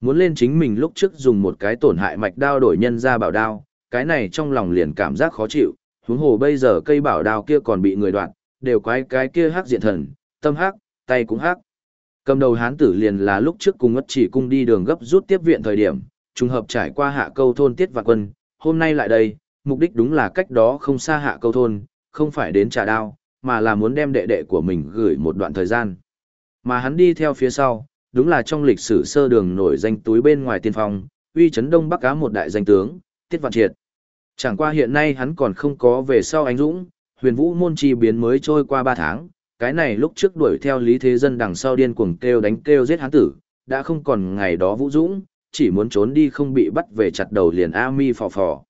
Muốn lên chính mình lúc trước dùng một cái tổn hại mạch đao đổi nhân ra bảo đao, cái này trong lòng liền cảm giác khó chịu, huống hồ bây giờ cây bảo đao kia còn bị người đoạn, đều quái cái kia hắc diện thần, tâm hắc, tay cũng hắc. Cầm đầu hán tử liền là lúc trước cùng ngất chỉ cung đi đường gấp rút tiếp viện thời điểm, trùng hợp trải qua hạ câu thôn tiết và quân, hôm nay lại đây, mục đích đúng là cách đó không xa hạ câu thôn, không phải đến trả đao, mà là muốn đem đệ đệ của mình gửi một đoạn thời gian. Mà hắn đi theo phía sau, đúng là trong lịch sử sơ đường nổi danh túi bên ngoài tiên phong, uy chấn đông bắc cá một đại danh tướng, Tiết Vạn Triệt. Chẳng qua hiện nay hắn còn không có về sau anh Dũng, huyền vũ môn chi biến mới trôi qua 3 tháng, cái này lúc trước đuổi theo Lý Thế Dân đằng sau điên cuồng kêu đánh kêu giết hắn tử, đã không còn ngày đó vũ dũng, chỉ muốn trốn đi không bị bắt về chặt đầu liền A mi phò phò.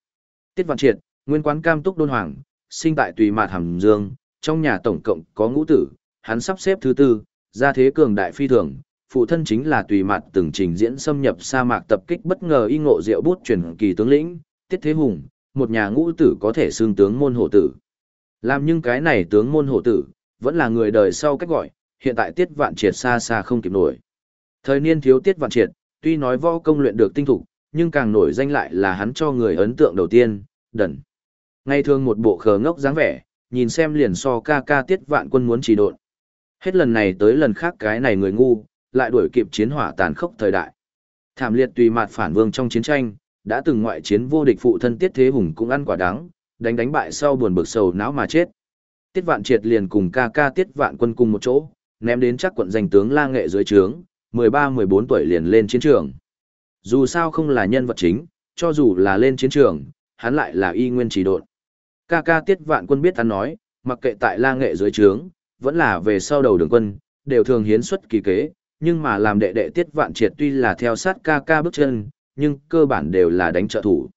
Tiết Vạn Triệt, nguyên quán cam túc đôn hoàng, sinh tại tùy mạt hàm dương, trong nhà tổng cộng có ngũ tử, hắn sắp xếp thứ tư, gia thế cường đại phi thường, phụ thân chính là tùy mặt từng trình diễn xâm nhập sa mạc tập kích bất ngờ y ngộ diệu bút truyền kỳ tướng lĩnh, Tiết Thế Hùng, một nhà ngũ tử có thể xương tướng môn hộ tử. Làm nhưng cái này tướng môn hộ tử, vẫn là người đời sau cách gọi, hiện tại Tiết Vạn Triệt xa xa không kịp nổi. Thời niên thiếu Tiết Vạn Triệt, tuy nói võ công luyện được tinh thục, nhưng càng nổi danh lại là hắn cho người ấn tượng đầu tiên, đần. Ngay thường một bộ khờ ngốc dáng vẻ, nhìn xem liền so ca ca Tiết Vạn Quân muốn chỉ độn. Hết lần này tới lần khác cái này người ngu, lại đuổi kịp chiến hỏa tàn khốc thời đại. Thảm liệt tùy mặt phản vương trong chiến tranh, đã từng ngoại chiến vô địch phụ thân Tiết Thế Hùng cũng ăn quả đắng, đánh đánh bại sau buồn bực sầu não mà chết. Tiết Vạn Triệt liền cùng ca ca Tiết Vạn Quân cùng một chỗ, ném đến chắc quận danh tướng La Nghệ dưới trướng, 13-14 tuổi liền lên chiến trường. Dù sao không là nhân vật chính, cho dù là lên chiến trường, hắn lại là y nguyên chỉ độn. Ca ca Tiết Vạn Quân biết hắn nói, mặc kệ tại La Nghệ dưới trướng, vẫn là về sau đầu đường quân, đều thường hiến xuất kỳ kế, nhưng mà làm đệ đệ tiết vạn triệt tuy là theo sát ca ca bước chân, nhưng cơ bản đều là đánh trợ thủ.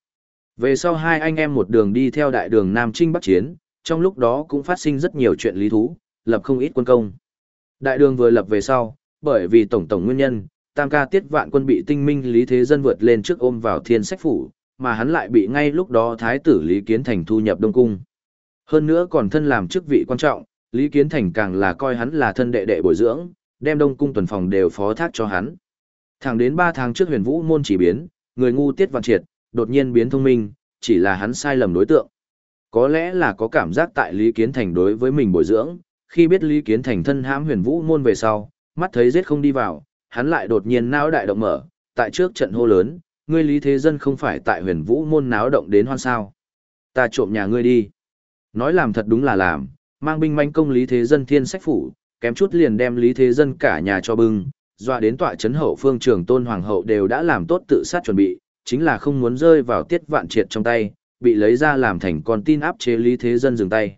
Về sau hai anh em một đường đi theo đại đường Nam Trinh Bắc Chiến, trong lúc đó cũng phát sinh rất nhiều chuyện lý thú, lập không ít quân công. Đại đường vừa lập về sau, bởi vì tổng tổng nguyên nhân, tam ca tiết vạn quân bị tinh minh lý thế dân vượt lên trước ôm vào thiên sách phủ, mà hắn lại bị ngay lúc đó thái tử Lý Kiến Thành thu nhập Đông Cung. Hơn nữa còn thân làm chức vị quan trọng, Lý Kiến Thành càng là coi hắn là thân đệ đệ bồi dưỡng, đem đông cung tuần phòng đều phó thác cho hắn. Thẳng đến 3 tháng trước huyền vũ môn chỉ biến, người ngu tiết vạn triệt, đột nhiên biến thông minh, chỉ là hắn sai lầm đối tượng. Có lẽ là có cảm giác tại Lý Kiến Thành đối với mình bồi dưỡng, khi biết Lý Kiến Thành thân hãm huyền vũ môn về sau, mắt thấy giết không đi vào, hắn lại đột nhiên não đại động mở, tại trước trận hô lớn, ngươi Lý Thế Dân không phải tại huyền vũ môn náo động đến hoan sao. Ta trộm nhà ngươi đi. Nói làm thật đúng là làm, mang binh manh công Lý Thế Dân thiên sách phủ, kém chút liền đem Lý Thế Dân cả nhà cho bưng, dọa đến tọa chấn hậu phương trường tôn hoàng hậu đều đã làm tốt tự sát chuẩn bị, chính là không muốn rơi vào tiết vạn triệt trong tay, bị lấy ra làm thành con tin áp chế Lý Thế Dân dừng tay.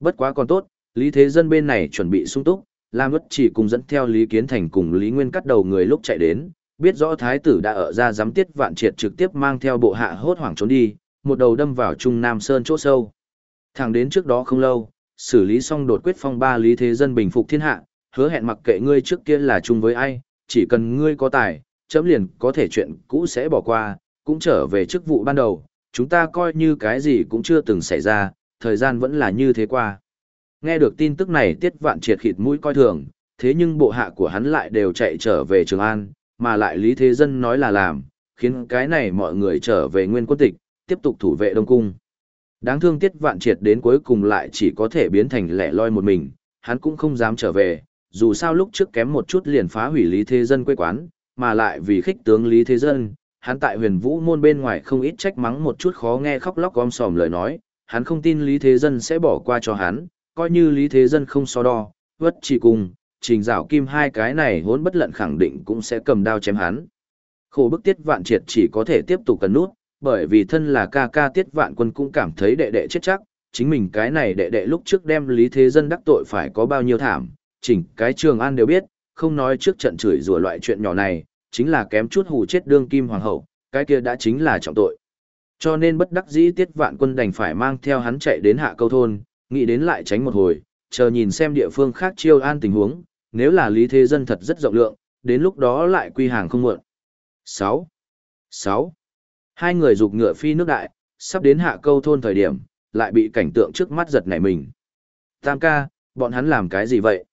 Bất quá còn tốt, Lý Thế Dân bên này chuẩn bị sung túc, Lam Ất chỉ cùng dẫn theo Lý Kiến Thành cùng Lý Nguyên cắt đầu người lúc chạy đến, biết rõ thái tử đã ở ra giám tiết vạn triệt trực tiếp mang theo bộ hạ hốt hoảng trốn đi, một đầu đâm vào Trung Nam Sơn chỗ sâu. Thẳng đến trước đó không lâu, xử lý xong đột quyết phong ba Lý Thế Dân bình phục thiên hạ, hứa hẹn mặc kệ ngươi trước kia là chung với ai, chỉ cần ngươi có tài, chấm liền có thể chuyện cũ sẽ bỏ qua, cũng trở về chức vụ ban đầu, chúng ta coi như cái gì cũng chưa từng xảy ra, thời gian vẫn là như thế qua. Nghe được tin tức này tiết vạn triệt khịt mũi coi thường, thế nhưng bộ hạ của hắn lại đều chạy trở về Trường An, mà lại Lý Thế Dân nói là làm, khiến cái này mọi người trở về nguyên quân tịch, tiếp tục thủ vệ Đông Cung. Đáng thương tiết vạn triệt đến cuối cùng lại chỉ có thể biến thành lẻ loi một mình, hắn cũng không dám trở về, dù sao lúc trước kém một chút liền phá hủy Lý Thế Dân quê quán, mà lại vì khích tướng Lý Thế Dân, hắn tại huyền vũ môn bên ngoài không ít trách mắng một chút khó nghe khóc lóc gom sòm lời nói, hắn không tin Lý Thế Dân sẽ bỏ qua cho hắn, coi như Lý Thế Dân không so đo, vất chỉ cùng, trình dạo kim hai cái này hốn bất lận khẳng định cũng sẽ cầm đao chém hắn. Khổ bức tiết vạn triệt chỉ có thể tiếp tục cần nút, bởi vì thân là ca ca tiết vạn quân cũng cảm thấy đệ đệ chết chắc, chính mình cái này đệ đệ lúc trước đem Lý Thế Dân đắc tội phải có bao nhiêu thảm, chỉnh cái trường an đều biết, không nói trước trận chửi rủa loại chuyện nhỏ này, chính là kém chút hù chết đương kim hoàng hậu, cái kia đã chính là trọng tội. Cho nên bất đắc dĩ tiết vạn quân đành phải mang theo hắn chạy đến hạ câu thôn, nghĩ đến lại tránh một hồi, chờ nhìn xem địa phương khác chiêu an tình huống, nếu là lý thế dân thật rất rộng lượng, đến lúc đó lại quy hàng không muộn. 6. 6. Hai người dục ngựa phi nước đại, sắp đến hạ câu thôn thời điểm, lại bị cảnh tượng trước mắt giật nảy mình. Tam ca, bọn hắn làm cái gì vậy?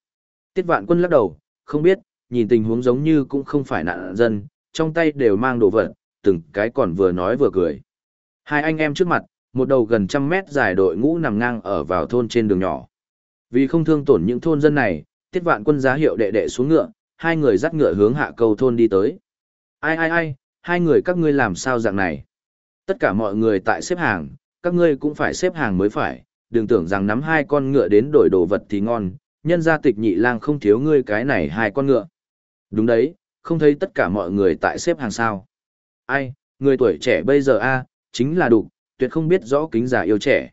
Tiết vạn quân lắc đầu, không biết, nhìn tình huống giống như cũng không phải nạn dân, trong tay đều mang đồ vật, từng cái còn vừa nói vừa cười. Hai anh em trước mặt, một đầu gần trăm mét dài đội ngũ nằm ngang ở vào thôn trên đường nhỏ. Vì không thương tổn những thôn dân này, tiết vạn quân giá hiệu đệ đệ xuống ngựa, hai người dắt ngựa hướng hạ cầu thôn đi tới. Ai ai ai, hai người các ngươi làm sao dạng này? Tất cả mọi người tại xếp hàng, các ngươi cũng phải xếp hàng mới phải, đừng tưởng rằng nắm hai con ngựa đến đổi đồ vật thì ngon, nhân gia tịch nhị lang không thiếu ngươi cái này hai con ngựa. Đúng đấy, không thấy tất cả mọi người tại xếp hàng sao. Ai, người tuổi trẻ bây giờ a chính là đủ, tuyệt không biết rõ kính giả yêu trẻ.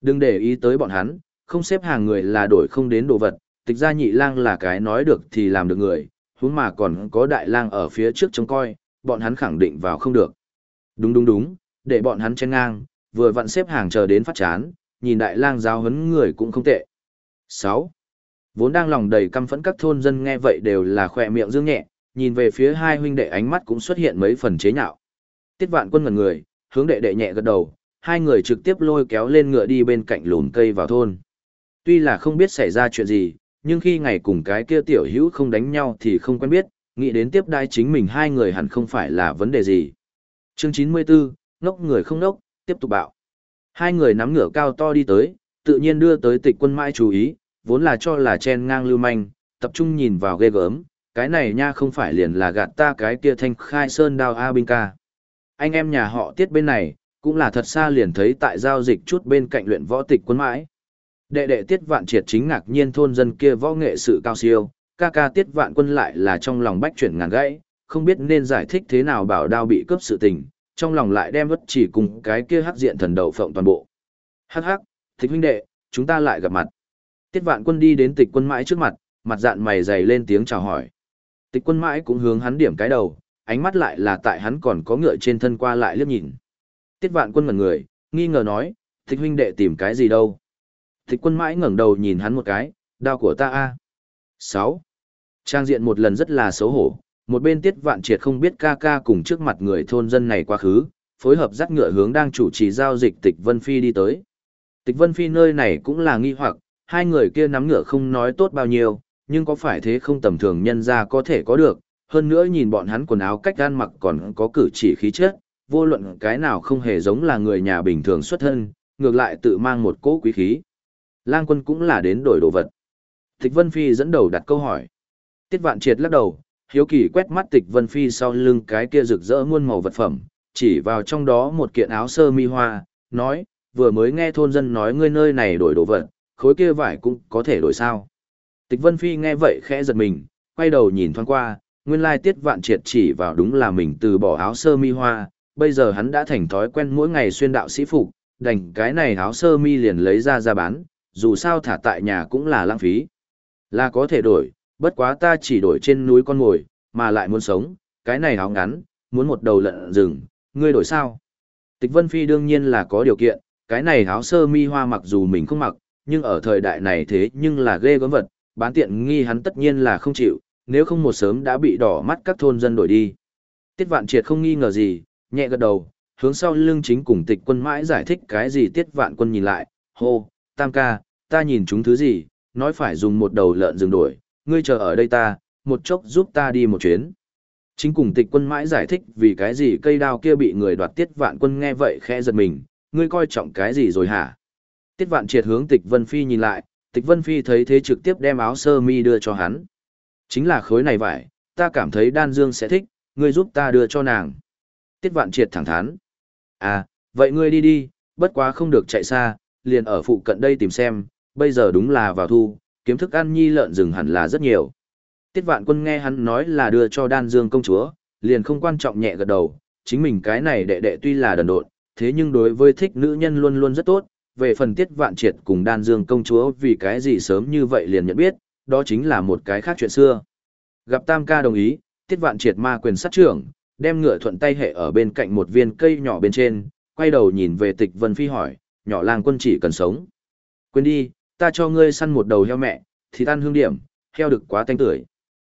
Đừng để ý tới bọn hắn, không xếp hàng người là đổi không đến đồ vật, tịch gia nhị lang là cái nói được thì làm được người, huống mà còn có đại lang ở phía trước trông coi, bọn hắn khẳng định vào không được. Đúng đúng đúng, để bọn hắn chen ngang, vừa vặn xếp hàng chờ đến phát chán, nhìn đại lang giáo huấn người cũng không tệ. 6. Vốn đang lòng đầy căm phẫn các thôn dân nghe vậy đều là khỏe miệng dương nhẹ, nhìn về phía hai huynh đệ ánh mắt cũng xuất hiện mấy phần chế nhạo. Tiết vạn quân ngần người, hướng đệ đệ nhẹ gật đầu, hai người trực tiếp lôi kéo lên ngựa đi bên cạnh lùn cây vào thôn. Tuy là không biết xảy ra chuyện gì, nhưng khi ngày cùng cái kia tiểu hữu không đánh nhau thì không quen biết, nghĩ đến tiếp đai chính mình hai người hẳn không phải là vấn đề gì. Chương 94, ngốc người không ngốc, tiếp tục bạo. Hai người nắm ngựa cao to đi tới, tự nhiên đưa tới tịch quân mãi chú ý, vốn là cho là chen ngang lưu manh, tập trung nhìn vào ghê gớm, cái này nha không phải liền là gạt ta cái kia thanh khai sơn đao A binh ca. Anh em nhà họ tiết bên này, cũng là thật xa liền thấy tại giao dịch chút bên cạnh luyện võ tịch quân mãi. Đệ đệ tiết vạn triệt chính ngạc nhiên thôn dân kia võ nghệ sự cao siêu, ca ca tiết vạn quân lại là trong lòng bách chuyển ngàn gãy, không biết nên giải thích thế nào bảo đao bị cướp sự tình, trong lòng lại đem vất chỉ cùng cái kia hắc diện thần đầu phộng toàn bộ. Hắc hắc, thích huynh đệ, chúng ta lại gặp mặt. Tiết vạn quân đi đến tịch quân mãi trước mặt, mặt dạn mày dày lên tiếng chào hỏi. Tịch quân mãi cũng hướng hắn điểm cái đầu, ánh mắt lại là tại hắn còn có ngựa trên thân qua lại liếc nhìn. Tiết vạn quân ngẩn người, nghi ngờ nói, thích huynh đệ tìm cái gì đâu. Tịch quân mãi ngẩng đầu nhìn hắn một cái, đao của ta a. Sáu. Trang diện một lần rất là xấu hổ, một bên tiết vạn triệt không biết ca ca cùng trước mặt người thôn dân này quá khứ, phối hợp dắt ngựa hướng đang chủ trì giao dịch tịch Vân Phi đi tới. Tịch Vân Phi nơi này cũng là nghi hoặc, hai người kia nắm ngựa không nói tốt bao nhiêu, nhưng có phải thế không tầm thường nhân ra có thể có được, hơn nữa nhìn bọn hắn quần áo cách gan mặc còn có cử chỉ khí chất, vô luận cái nào không hề giống là người nhà bình thường xuất thân, ngược lại tự mang một cỗ quý khí. Lang quân cũng là đến đổi đồ vật. Tịch Vân Phi dẫn đầu đặt câu hỏi. Tiết Vạn Triệt lắc đầu, hiếu kỳ quét mắt Tịch Vân Phi sau lưng cái kia rực rỡ muôn màu vật phẩm, chỉ vào trong đó một kiện áo sơ mi hoa, nói, vừa mới nghe thôn dân nói ngươi nơi này đổi đồ vật, khối kia vải cũng có thể đổi sao. Tịch Vân Phi nghe vậy khẽ giật mình, quay đầu nhìn thoáng qua, nguyên lai Tiết Vạn Triệt chỉ vào đúng là mình từ bỏ áo sơ mi hoa, bây giờ hắn đã thành thói quen mỗi ngày xuyên đạo sĩ phục, đành cái này áo sơ mi liền lấy ra ra bán, dù sao thả tại nhà cũng là lãng phí. Là có thể đổi, bất quá ta chỉ đổi trên núi con mồi, mà lại muốn sống, cái này áo ngắn, muốn một đầu lợn rừng, ngươi đổi sao? Tịch Vân Phi đương nhiên là có điều kiện, cái này áo sơ mi hoa mặc dù mình không mặc, nhưng ở thời đại này thế nhưng là ghê gớm vật, bán tiện nghi hắn tất nhiên là không chịu, nếu không một sớm đã bị đỏ mắt các thôn dân đổi đi. Tiết Vạn Triệt không nghi ngờ gì, nhẹ gật đầu, hướng sau lưng chính cùng tịch quân mãi giải thích cái gì Tiết Vạn quân nhìn lại, hô, tam ca, ta nhìn chúng thứ gì, nói phải dùng một đầu lợn rừng đổi, ngươi chờ ở đây ta, một chốc giúp ta đi một chuyến. Chính cùng tịch quân mãi giải thích vì cái gì cây đao kia bị người đoạt tiết vạn quân nghe vậy khẽ giật mình, ngươi coi trọng cái gì rồi hả? Tiết vạn triệt hướng tịch vân phi nhìn lại, tịch vân phi thấy thế trực tiếp đem áo sơ mi đưa cho hắn. Chính là khối này vải, ta cảm thấy đan dương sẽ thích, ngươi giúp ta đưa cho nàng. Tiết vạn triệt thẳng thắn. À, vậy ngươi đi đi, bất quá không được chạy xa, liền ở phụ cận đây tìm xem, bây giờ đúng là vào thu, kiếm thức ăn nhi lợn rừng hẳn là rất nhiều. Tiết vạn quân nghe hắn nói là đưa cho đan dương công chúa, liền không quan trọng nhẹ gật đầu, chính mình cái này đệ đệ tuy là đần độn, thế nhưng đối với thích nữ nhân luôn luôn rất tốt, về phần tiết vạn triệt cùng đan dương công chúa vì cái gì sớm như vậy liền nhận biết, đó chính là một cái khác chuyện xưa. Gặp tam ca đồng ý, tiết vạn triệt ma quyền sát trưởng, đem ngựa thuận tay hệ ở bên cạnh một viên cây nhỏ bên trên, quay đầu nhìn về tịch vân phi hỏi, nhỏ lang quân chỉ cần sống. Quên đi, ta cho ngươi săn một đầu heo mẹ, thì tan hương điểm, heo được quá tanh tưởi.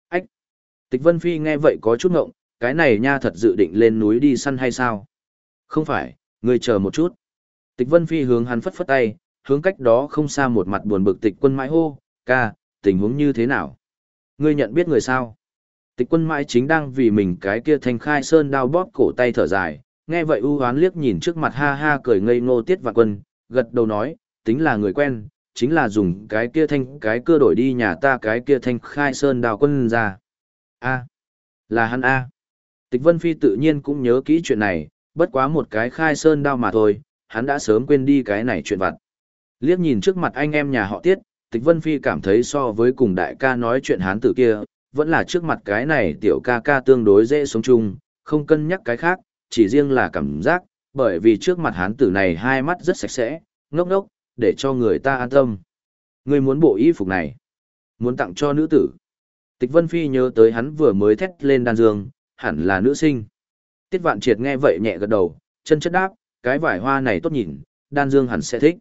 Ách! Tịch Vân Phi nghe vậy có chút ngộng, cái này nha thật dự định lên núi đi săn hay sao? Không phải, ngươi chờ một chút. Tịch Vân Phi hướng hắn phất phất tay, hướng cách đó không xa một mặt buồn bực tịch quân mãi hô, ca, tình huống như thế nào? Ngươi nhận biết người sao? Tịch quân mãi chính đang vì mình cái kia thanh khai sơn đao bóp cổ tay thở dài, nghe vậy u hoán liếc nhìn trước mặt ha ha cười ngây ngô tiết vạn quân, gật đầu nói, tính là người quen, chính là dùng cái kia thanh cái cưa đổi đi nhà ta cái kia thanh khai sơn đào quân ra. A. là hắn A. Tịch Vân Phi tự nhiên cũng nhớ kỹ chuyện này, bất quá một cái khai sơn đao mà thôi, hắn đã sớm quên đi cái này chuyện vặt. Liếc nhìn trước mặt anh em nhà họ Tiết, Tịch Vân Phi cảm thấy so với cùng đại ca nói chuyện hán tử kia, vẫn là trước mặt cái này tiểu ca ca tương đối dễ sống chung, không cân nhắc cái khác, chỉ riêng là cảm giác, bởi vì trước mặt hán tử này hai mắt rất sạch sẽ, ngốc ngốc, để cho người ta an tâm. Ngươi muốn bộ y phục này, muốn tặng cho nữ tử. Tịch Vân Phi nhớ tới hắn vừa mới thét lên đan dương, hẳn là nữ sinh. Tiết Vạn Triệt nghe vậy nhẹ gật đầu, chân chất đáp, cái vải hoa này tốt nhìn, đan dương hẳn sẽ thích.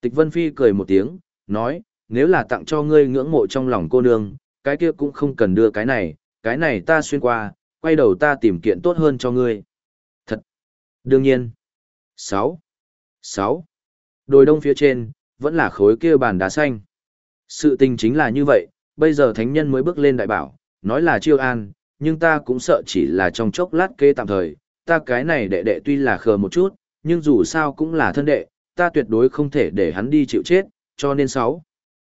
Tịch Vân Phi cười một tiếng, nói, nếu là tặng cho ngươi ngưỡng mộ trong lòng cô nương, cái kia cũng không cần đưa cái này, cái này ta xuyên qua, quay đầu ta tìm kiện tốt hơn cho ngươi. Đương nhiên. 6. 6. Đồi đông phía trên, vẫn là khối kia bàn đá xanh. Sự tình chính là như vậy, bây giờ thánh nhân mới bước lên đại bảo, nói là chiêu an, nhưng ta cũng sợ chỉ là trong chốc lát kê tạm thời, ta cái này đệ đệ tuy là khờ một chút, nhưng dù sao cũng là thân đệ, ta tuyệt đối không thể để hắn đi chịu chết, cho nên sáu.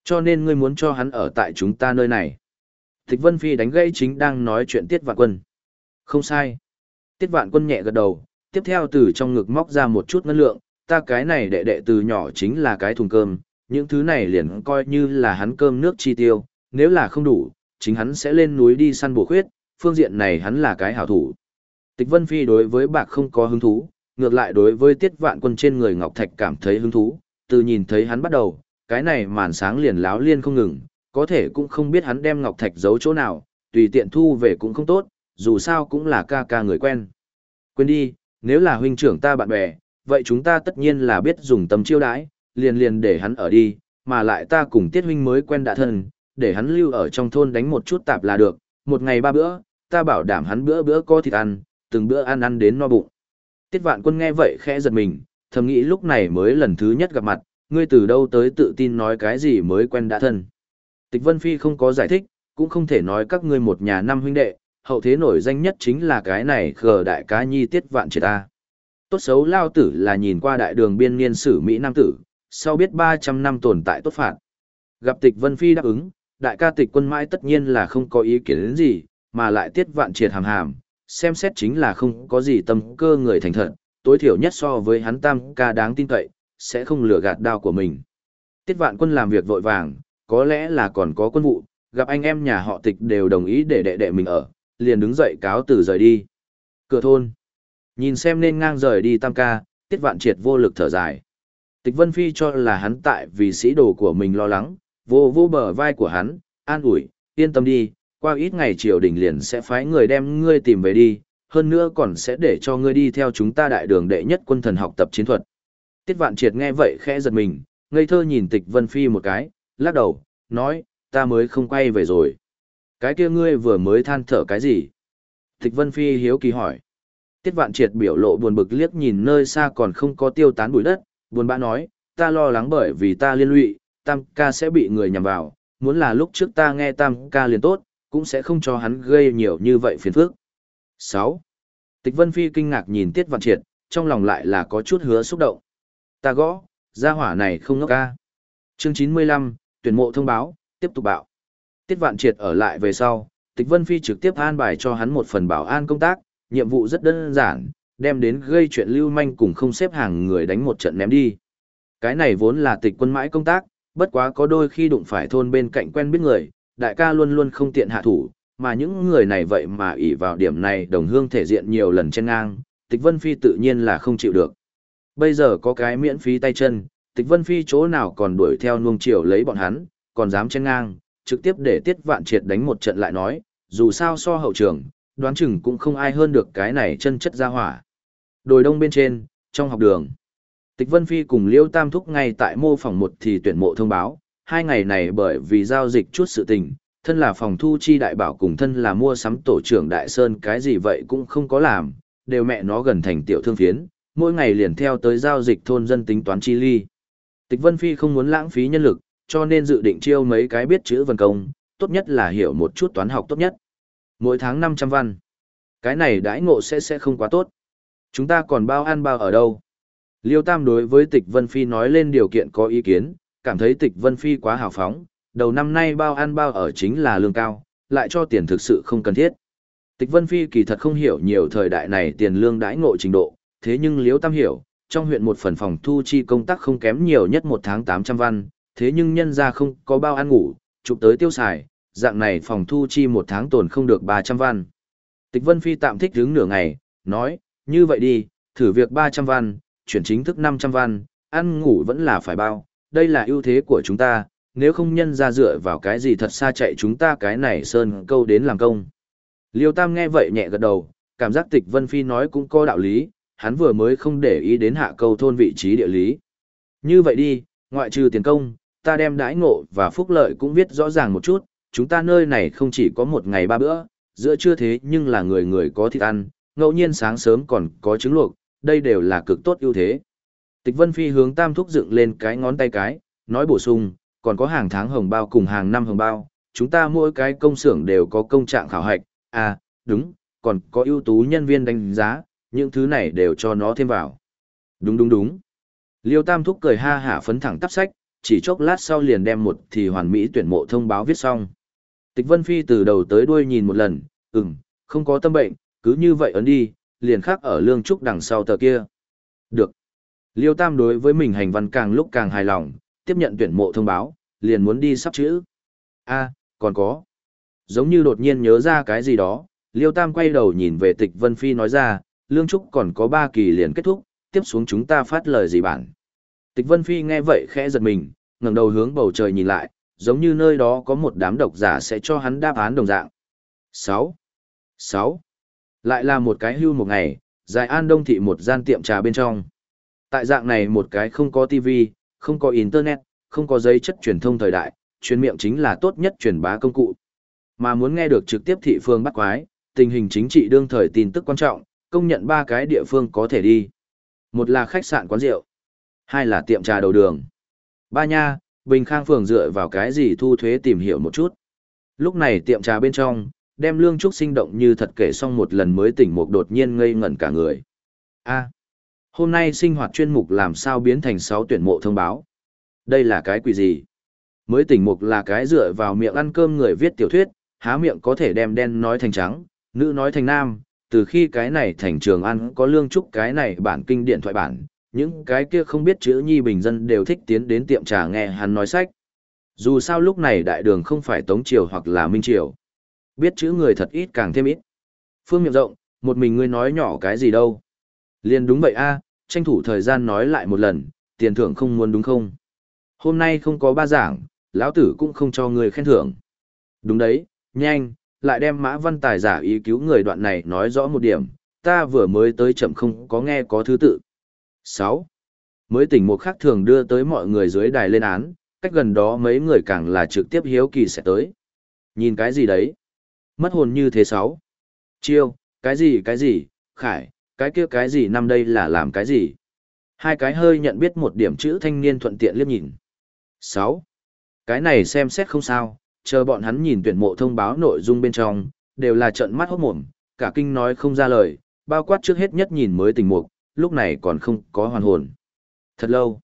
Cho nên ngươi muốn cho hắn ở tại chúng ta nơi này. Thích Vân Phi đánh gãy chính đang nói chuyện Tiết Vạn Quân. Không sai. Tiết Vạn Quân nhẹ gật đầu, tiếp theo từ trong ngực móc ra một chút ngân lượng, ta cái này đệ đệ từ nhỏ chính là cái thùng cơm, những thứ này liền coi như là hắn cơm nước chi tiêu, nếu là không đủ, chính hắn sẽ lên núi đi săn bổ khuyết, phương diện này hắn là cái hảo thủ. Tịch Vân Phi đối với bạc không có hứng thú, ngược lại đối với tiết vạn quân trên người Ngọc Thạch cảm thấy hứng thú, từ nhìn thấy hắn bắt đầu, cái này màn sáng liền láo liên không ngừng, có thể cũng không biết hắn đem Ngọc Thạch giấu chỗ nào, tùy tiện thu về cũng không tốt, dù sao cũng là ca ca người quen. Quên đi, nếu là huynh trưởng ta bạn bè, vậy chúng ta tất nhiên là biết dùng tâm chiêu đãi, liền liền để hắn ở đi, mà lại ta cùng tiết huynh mới quen đã thân, để hắn lưu ở trong thôn đánh một chút tạp là được, một ngày ba bữa, ta bảo đảm hắn bữa bữa có thịt ăn, từng bữa ăn ăn đến no bụng. Tiết vạn quân nghe vậy khẽ giật mình, thầm nghĩ lúc này mới lần thứ nhất gặp mặt, ngươi từ đâu tới tự tin nói cái gì mới quen đã thân. Tịch Vân Phi không có giải thích, cũng không thể nói các ngươi một nhà năm huynh đệ, hậu thế nổi danh nhất chính là cái này khờ đại cá nhi tiết vạn triệt ta. Tốt xấu lao tử là nhìn qua đại đường biên niên sử Mỹ Nam tử, sau biết 300 năm tồn tại tốt phạt. Gặp tịch Vân Phi đáp ứng, đại ca tịch quân mãi tất nhiên là không có ý kiến đến gì, mà lại tiết vạn triệt hàm hàm, xem xét chính là không có gì tâm cơ người thành thật, tối thiểu nhất so với hắn tam ca đáng tin cậy, sẽ không lừa gạt đao của mình. Tiết vạn quân làm việc vội vàng, có lẽ là còn có quân vụ, gặp anh em nhà họ tịch đều đồng ý để đệ đệ mình ở, liền đứng dậy cáo từ rời đi. Cửa thôn. Nhìn xem nên ngang rời đi tam ca, tiết vạn triệt vô lực thở dài. Tịch Vân Phi cho là hắn tại vì sĩ đồ của mình lo lắng, vô vô bờ vai của hắn, an ủi, yên tâm đi, qua ít ngày triều đình liền sẽ phái người đem ngươi tìm về đi, hơn nữa còn sẽ để cho ngươi đi theo chúng ta đại đường đệ nhất quân thần học tập chiến thuật. Tiết Vạn Triệt nghe vậy khẽ giật mình, ngây thơ nhìn Tịch Vân Phi một cái, lắc đầu, nói, ta mới không quay về rồi. Cái kia ngươi vừa mới than thở cái gì? Tịch Vân Phi hiếu kỳ hỏi. Tiết Vạn Triệt biểu lộ buồn bực liếc nhìn nơi xa còn không có tiêu tán bụi đất, buồn bã nói, ta lo lắng bởi vì ta liên lụy, tam ca sẽ bị người nhằm vào, muốn là lúc trước ta nghe tam ca liền tốt, cũng sẽ không cho hắn gây nhiều như vậy phiền phức. 6. Tịch Vân Phi kinh ngạc nhìn Tiết Vạn Triệt, trong lòng lại là có chút hứa xúc động. Ta gõ, gia hỏa này không ngốc ca. Chương 95, tuyển mộ thông báo, tiếp tục bạo. Tiết Vạn Triệt ở lại về sau, Tịch Vân Phi trực tiếp an bài cho hắn một phần bảo an công tác, nhiệm vụ rất đơn giản, đem đến gây chuyện lưu manh cùng không xếp hàng người đánh một trận ném đi. Cái này vốn là tịch quân mãi công tác, bất quá có đôi khi đụng phải thôn bên cạnh quen biết người, đại ca luôn luôn không tiện hạ thủ, mà những người này vậy mà ỷ vào điểm này đồng hương thể diện nhiều lần trên ngang, tịch vân phi tự nhiên là không chịu được. Bây giờ có cái miễn phí tay chân, tịch vân phi chỗ nào còn đuổi theo nuông chiều lấy bọn hắn, còn dám trên ngang, trực tiếp để tiết vạn triệt đánh một trận lại nói, dù sao so hậu trường, đoán chừng cũng không ai hơn được cái này chân chất ra hỏa. Đồi đông bên trên, trong học đường. Tịch Vân Phi cùng Liêu Tam Thúc ngay tại mô phòng một thì tuyển mộ thông báo, hai ngày này bởi vì giao dịch chút sự tình, thân là phòng thu chi đại bảo cùng thân là mua sắm tổ trưởng Đại Sơn cái gì vậy cũng không có làm, đều mẹ nó gần thành tiểu thương phiến, mỗi ngày liền theo tới giao dịch thôn dân tính toán chi ly. Tịch Vân Phi không muốn lãng phí nhân lực, cho nên dự định chiêu mấy cái biết chữ vân công, tốt nhất là hiểu một chút toán học tốt nhất. Mỗi tháng 500 văn. Cái này đãi ngộ sẽ sẽ không quá tốt. Chúng ta còn bao ăn bao ở đâu? Liêu Tam đối với Tịch Vân Phi nói lên điều kiện có ý kiến, cảm thấy Tịch Vân Phi quá hào phóng, đầu năm nay bao ăn bao ở chính là lương cao, lại cho tiền thực sự không cần thiết. Tịch Vân Phi kỳ thật không hiểu nhiều thời đại này tiền lương đãi ngộ trình độ, thế nhưng Liêu Tam hiểu, trong huyện một phần phòng thu chi công tác không kém nhiều nhất một tháng 800 văn, thế nhưng nhân ra không có bao ăn ngủ, chụp tới tiêu xài, dạng này phòng thu chi một tháng tồn không được 300 văn. Tịch Vân Phi tạm thích đứng nửa ngày, nói, như vậy đi, thử việc 300 văn, chuyển chính thức 500 văn, ăn ngủ vẫn là phải bao, đây là ưu thế của chúng ta, nếu không nhân ra dựa vào cái gì thật xa chạy chúng ta cái này sơn câu đến làm công. Liêu Tam nghe vậy nhẹ gật đầu, cảm giác tịch Vân Phi nói cũng có đạo lý, hắn vừa mới không để ý đến hạ câu thôn vị trí địa lý. Như vậy đi, ngoại trừ tiền công, ta đem đãi ngộ và phúc lợi cũng viết rõ ràng một chút, chúng ta nơi này không chỉ có một ngày ba bữa, giữa trưa thế nhưng là người người có thịt ăn, ngẫu nhiên sáng sớm còn có trứng luộc, đây đều là cực tốt ưu thế. Tịch Vân Phi hướng Tam Thúc dựng lên cái ngón tay cái, nói bổ sung, còn có hàng tháng hồng bao cùng hàng năm hồng bao, chúng ta mỗi cái công xưởng đều có công trạng khảo hạch, à, đúng, còn có ưu tú nhân viên đánh giá, những thứ này đều cho nó thêm vào. Đúng đúng đúng. Liêu Tam Thúc cười ha hả phấn thẳng tắp sách, chỉ chốc lát sau liền đem một thì hoàn mỹ tuyển mộ thông báo viết xong. Tịch Vân Phi từ đầu tới đuôi nhìn một lần, ừm, không có tâm bệnh, cứ như vậy ấn đi, liền khắc ở lương trúc đằng sau tờ kia. Được. Liêu Tam đối với mình hành văn càng lúc càng hài lòng, tiếp nhận tuyển mộ thông báo, liền muốn đi sắp chữ. a còn có. Giống như đột nhiên nhớ ra cái gì đó, Liêu Tam quay đầu nhìn về tịch Vân Phi nói ra, lương trúc còn có ba kỳ liền kết thúc, tiếp xuống chúng ta phát lời gì bản. Tịch Vân Phi nghe vậy khẽ giật mình, ngẩng đầu hướng bầu trời nhìn lại, giống như nơi đó có một đám độc giả sẽ cho hắn đáp án đồng dạng. 6. 6. Lại là một cái hưu một ngày, dài an đông thị một gian tiệm trà bên trong. Tại dạng này một cái không có TV, không có Internet, không có giấy chất truyền thông thời đại, truyền miệng chính là tốt nhất truyền bá công cụ. Mà muốn nghe được trực tiếp thị phương bắt quái, tình hình chính trị đương thời tin tức quan trọng, công nhận ba cái địa phương có thể đi. Một là khách sạn quán rượu, hai là tiệm trà đầu đường. Ba nha, Bình Khang phường dựa vào cái gì thu thuế tìm hiểu một chút. Lúc này tiệm trà bên trong, đem lương trúc sinh động như thật kể xong một lần mới tỉnh mục đột nhiên ngây ngẩn cả người. a Hôm nay sinh hoạt chuyên mục làm sao biến thành 6 tuyển mộ thông báo. Đây là cái quỷ gì? Mới tỉnh mục là cái dựa vào miệng ăn cơm người viết tiểu thuyết, há miệng có thể đem đen nói thành trắng, nữ nói thành nam, từ khi cái này thành trường ăn có lương trúc cái này bản kinh điện thoại bản, những cái kia không biết chữ nhi bình dân đều thích tiến đến tiệm trà nghe hắn nói sách. Dù sao lúc này đại đường không phải Tống Triều hoặc là Minh Triều. Biết chữ người thật ít càng thêm ít. Phương miệng rộng, một mình ngươi nói nhỏ cái gì đâu. Liên đúng vậy a, tranh thủ thời gian nói lại một lần, tiền thưởng không muốn đúng không? Hôm nay không có ba giảng, lão tử cũng không cho người khen thưởng. Đúng đấy, nhanh, lại đem mã văn tài giả ý cứu người đoạn này nói rõ một điểm, ta vừa mới tới chậm không có nghe có thứ tự. 6. Mới tỉnh một khắc thường đưa tới mọi người dưới đài lên án, cách gần đó mấy người càng là trực tiếp hiếu kỳ sẽ tới. Nhìn cái gì đấy? Mất hồn như thế sáu. Chiêu, cái gì cái gì, khải, cái kia cái gì năm đây là làm cái gì? Hai cái hơi nhận biết một điểm chữ thanh niên thuận tiện liếc nhìn. 6. Cái này xem xét không sao, chờ bọn hắn nhìn tuyển mộ thông báo nội dung bên trong, đều là trận mắt hốt mồm, cả kinh nói không ra lời, bao quát trước hết nhất nhìn mới tình mục, lúc này còn không có hoàn hồn. Thật lâu,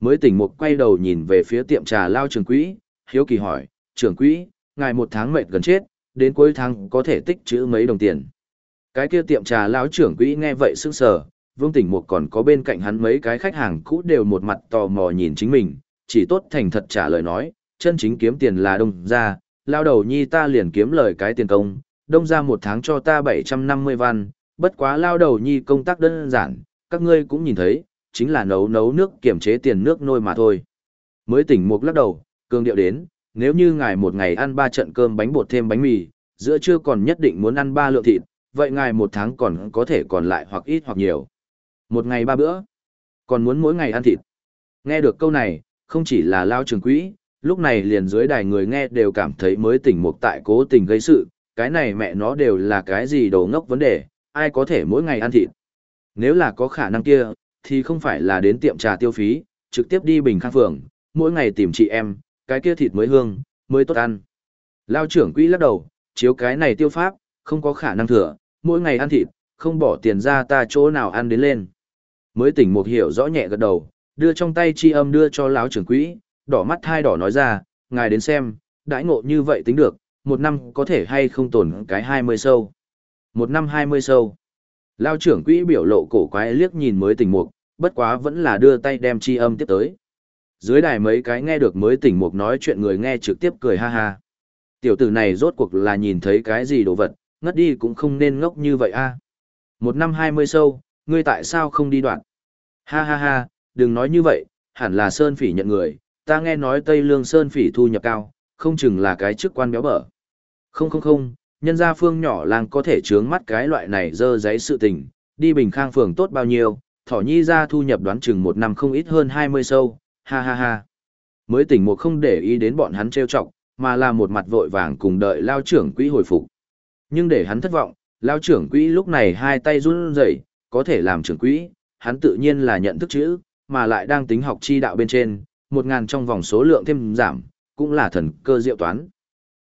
mới tỉnh mục quay đầu nhìn về phía tiệm trà lao trường quỹ, hiếu kỳ hỏi, trưởng quỹ, ngài một tháng mệt gần chết, đến cuối tháng có thể tích chữ mấy đồng tiền. Cái kia tiệm trà lão trưởng quỹ nghe vậy sững sờ, Vương Tỉnh Mục còn có bên cạnh hắn mấy cái khách hàng cũ đều một mặt tò mò nhìn chính mình, chỉ tốt thành thật trả lời nói, chân chính kiếm tiền là đông ra, lao đầu nhi ta liền kiếm lời cái tiền công, đông ra một tháng cho ta 750 văn, bất quá lao đầu nhi công tác đơn giản, các ngươi cũng nhìn thấy, chính là nấu nấu nước kiểm chế tiền nước nôi mà thôi. Mới tỉnh một lắc đầu, cương điệu đến, nếu như ngài một ngày ăn 3 trận cơm bánh bột thêm bánh mì, giữa trưa còn nhất định muốn ăn 3 lượng thịt, vậy ngài một tháng còn có thể còn lại hoặc ít hoặc nhiều. Một ngày ba bữa, còn muốn mỗi ngày ăn thịt. Nghe được câu này, không chỉ là lao trường quỹ, lúc này liền dưới đài người nghe đều cảm thấy mới tỉnh mục tại cố tình gây sự, cái này mẹ nó đều là cái gì đồ ngốc vấn đề, ai có thể mỗi ngày ăn thịt. Nếu là có khả năng kia, thì không phải là đến tiệm trà tiêu phí, trực tiếp đi bình khang phường, mỗi ngày tìm chị em, cái kia thịt mới hương, mới tốt ăn. Lao trưởng quỹ lắc đầu, chiếu cái này tiêu pháp, không có khả năng thừa, mỗi ngày ăn thịt, không bỏ tiền ra ta chỗ nào ăn đến lên. Mới tỉnh một hiểu rõ nhẹ gật đầu, đưa trong tay chi âm đưa cho lão trưởng quỹ, đỏ mắt thai đỏ nói ra, ngài đến xem, đãi ngộ như vậy tính được, một năm có thể hay không tổn cái 20 sâu. Một năm 20 sâu. Lao trưởng quỹ biểu lộ cổ quái liếc nhìn mới tỉnh mục, bất quá vẫn là đưa tay đem chi âm tiếp tới. Dưới đài mấy cái nghe được mới tỉnh mục nói chuyện người nghe trực tiếp cười ha ha. Tiểu tử này rốt cuộc là nhìn thấy cái gì đồ vật, ngất đi cũng không nên ngốc như vậy a. Một năm hai mươi sâu, ngươi tại sao không đi đoạn? Ha ha ha, đừng nói như vậy, hẳn là Sơn Phỉ nhận người, ta nghe nói Tây Lương Sơn Phỉ thu nhập cao, không chừng là cái chức quan béo bở. Không không không, nhân gia phương nhỏ làng có thể trướng mắt cái loại này dơ giấy sự tình, đi bình khang phường tốt bao nhiêu, thỏ nhi ra thu nhập đoán chừng một năm không ít hơn 20 sâu, ha ha ha. Mới tỉnh một không để ý đến bọn hắn trêu chọc, mà là một mặt vội vàng cùng đợi lao trưởng quỹ hồi phục. Nhưng để hắn thất vọng, lao trưởng quỹ lúc này hai tay run rẩy, có thể làm trưởng quỹ, hắn tự nhiên là nhận thức chữ, mà lại đang tính học chi đạo bên trên, một ngàn trong vòng số lượng thêm giảm, cũng là thần cơ diệu toán.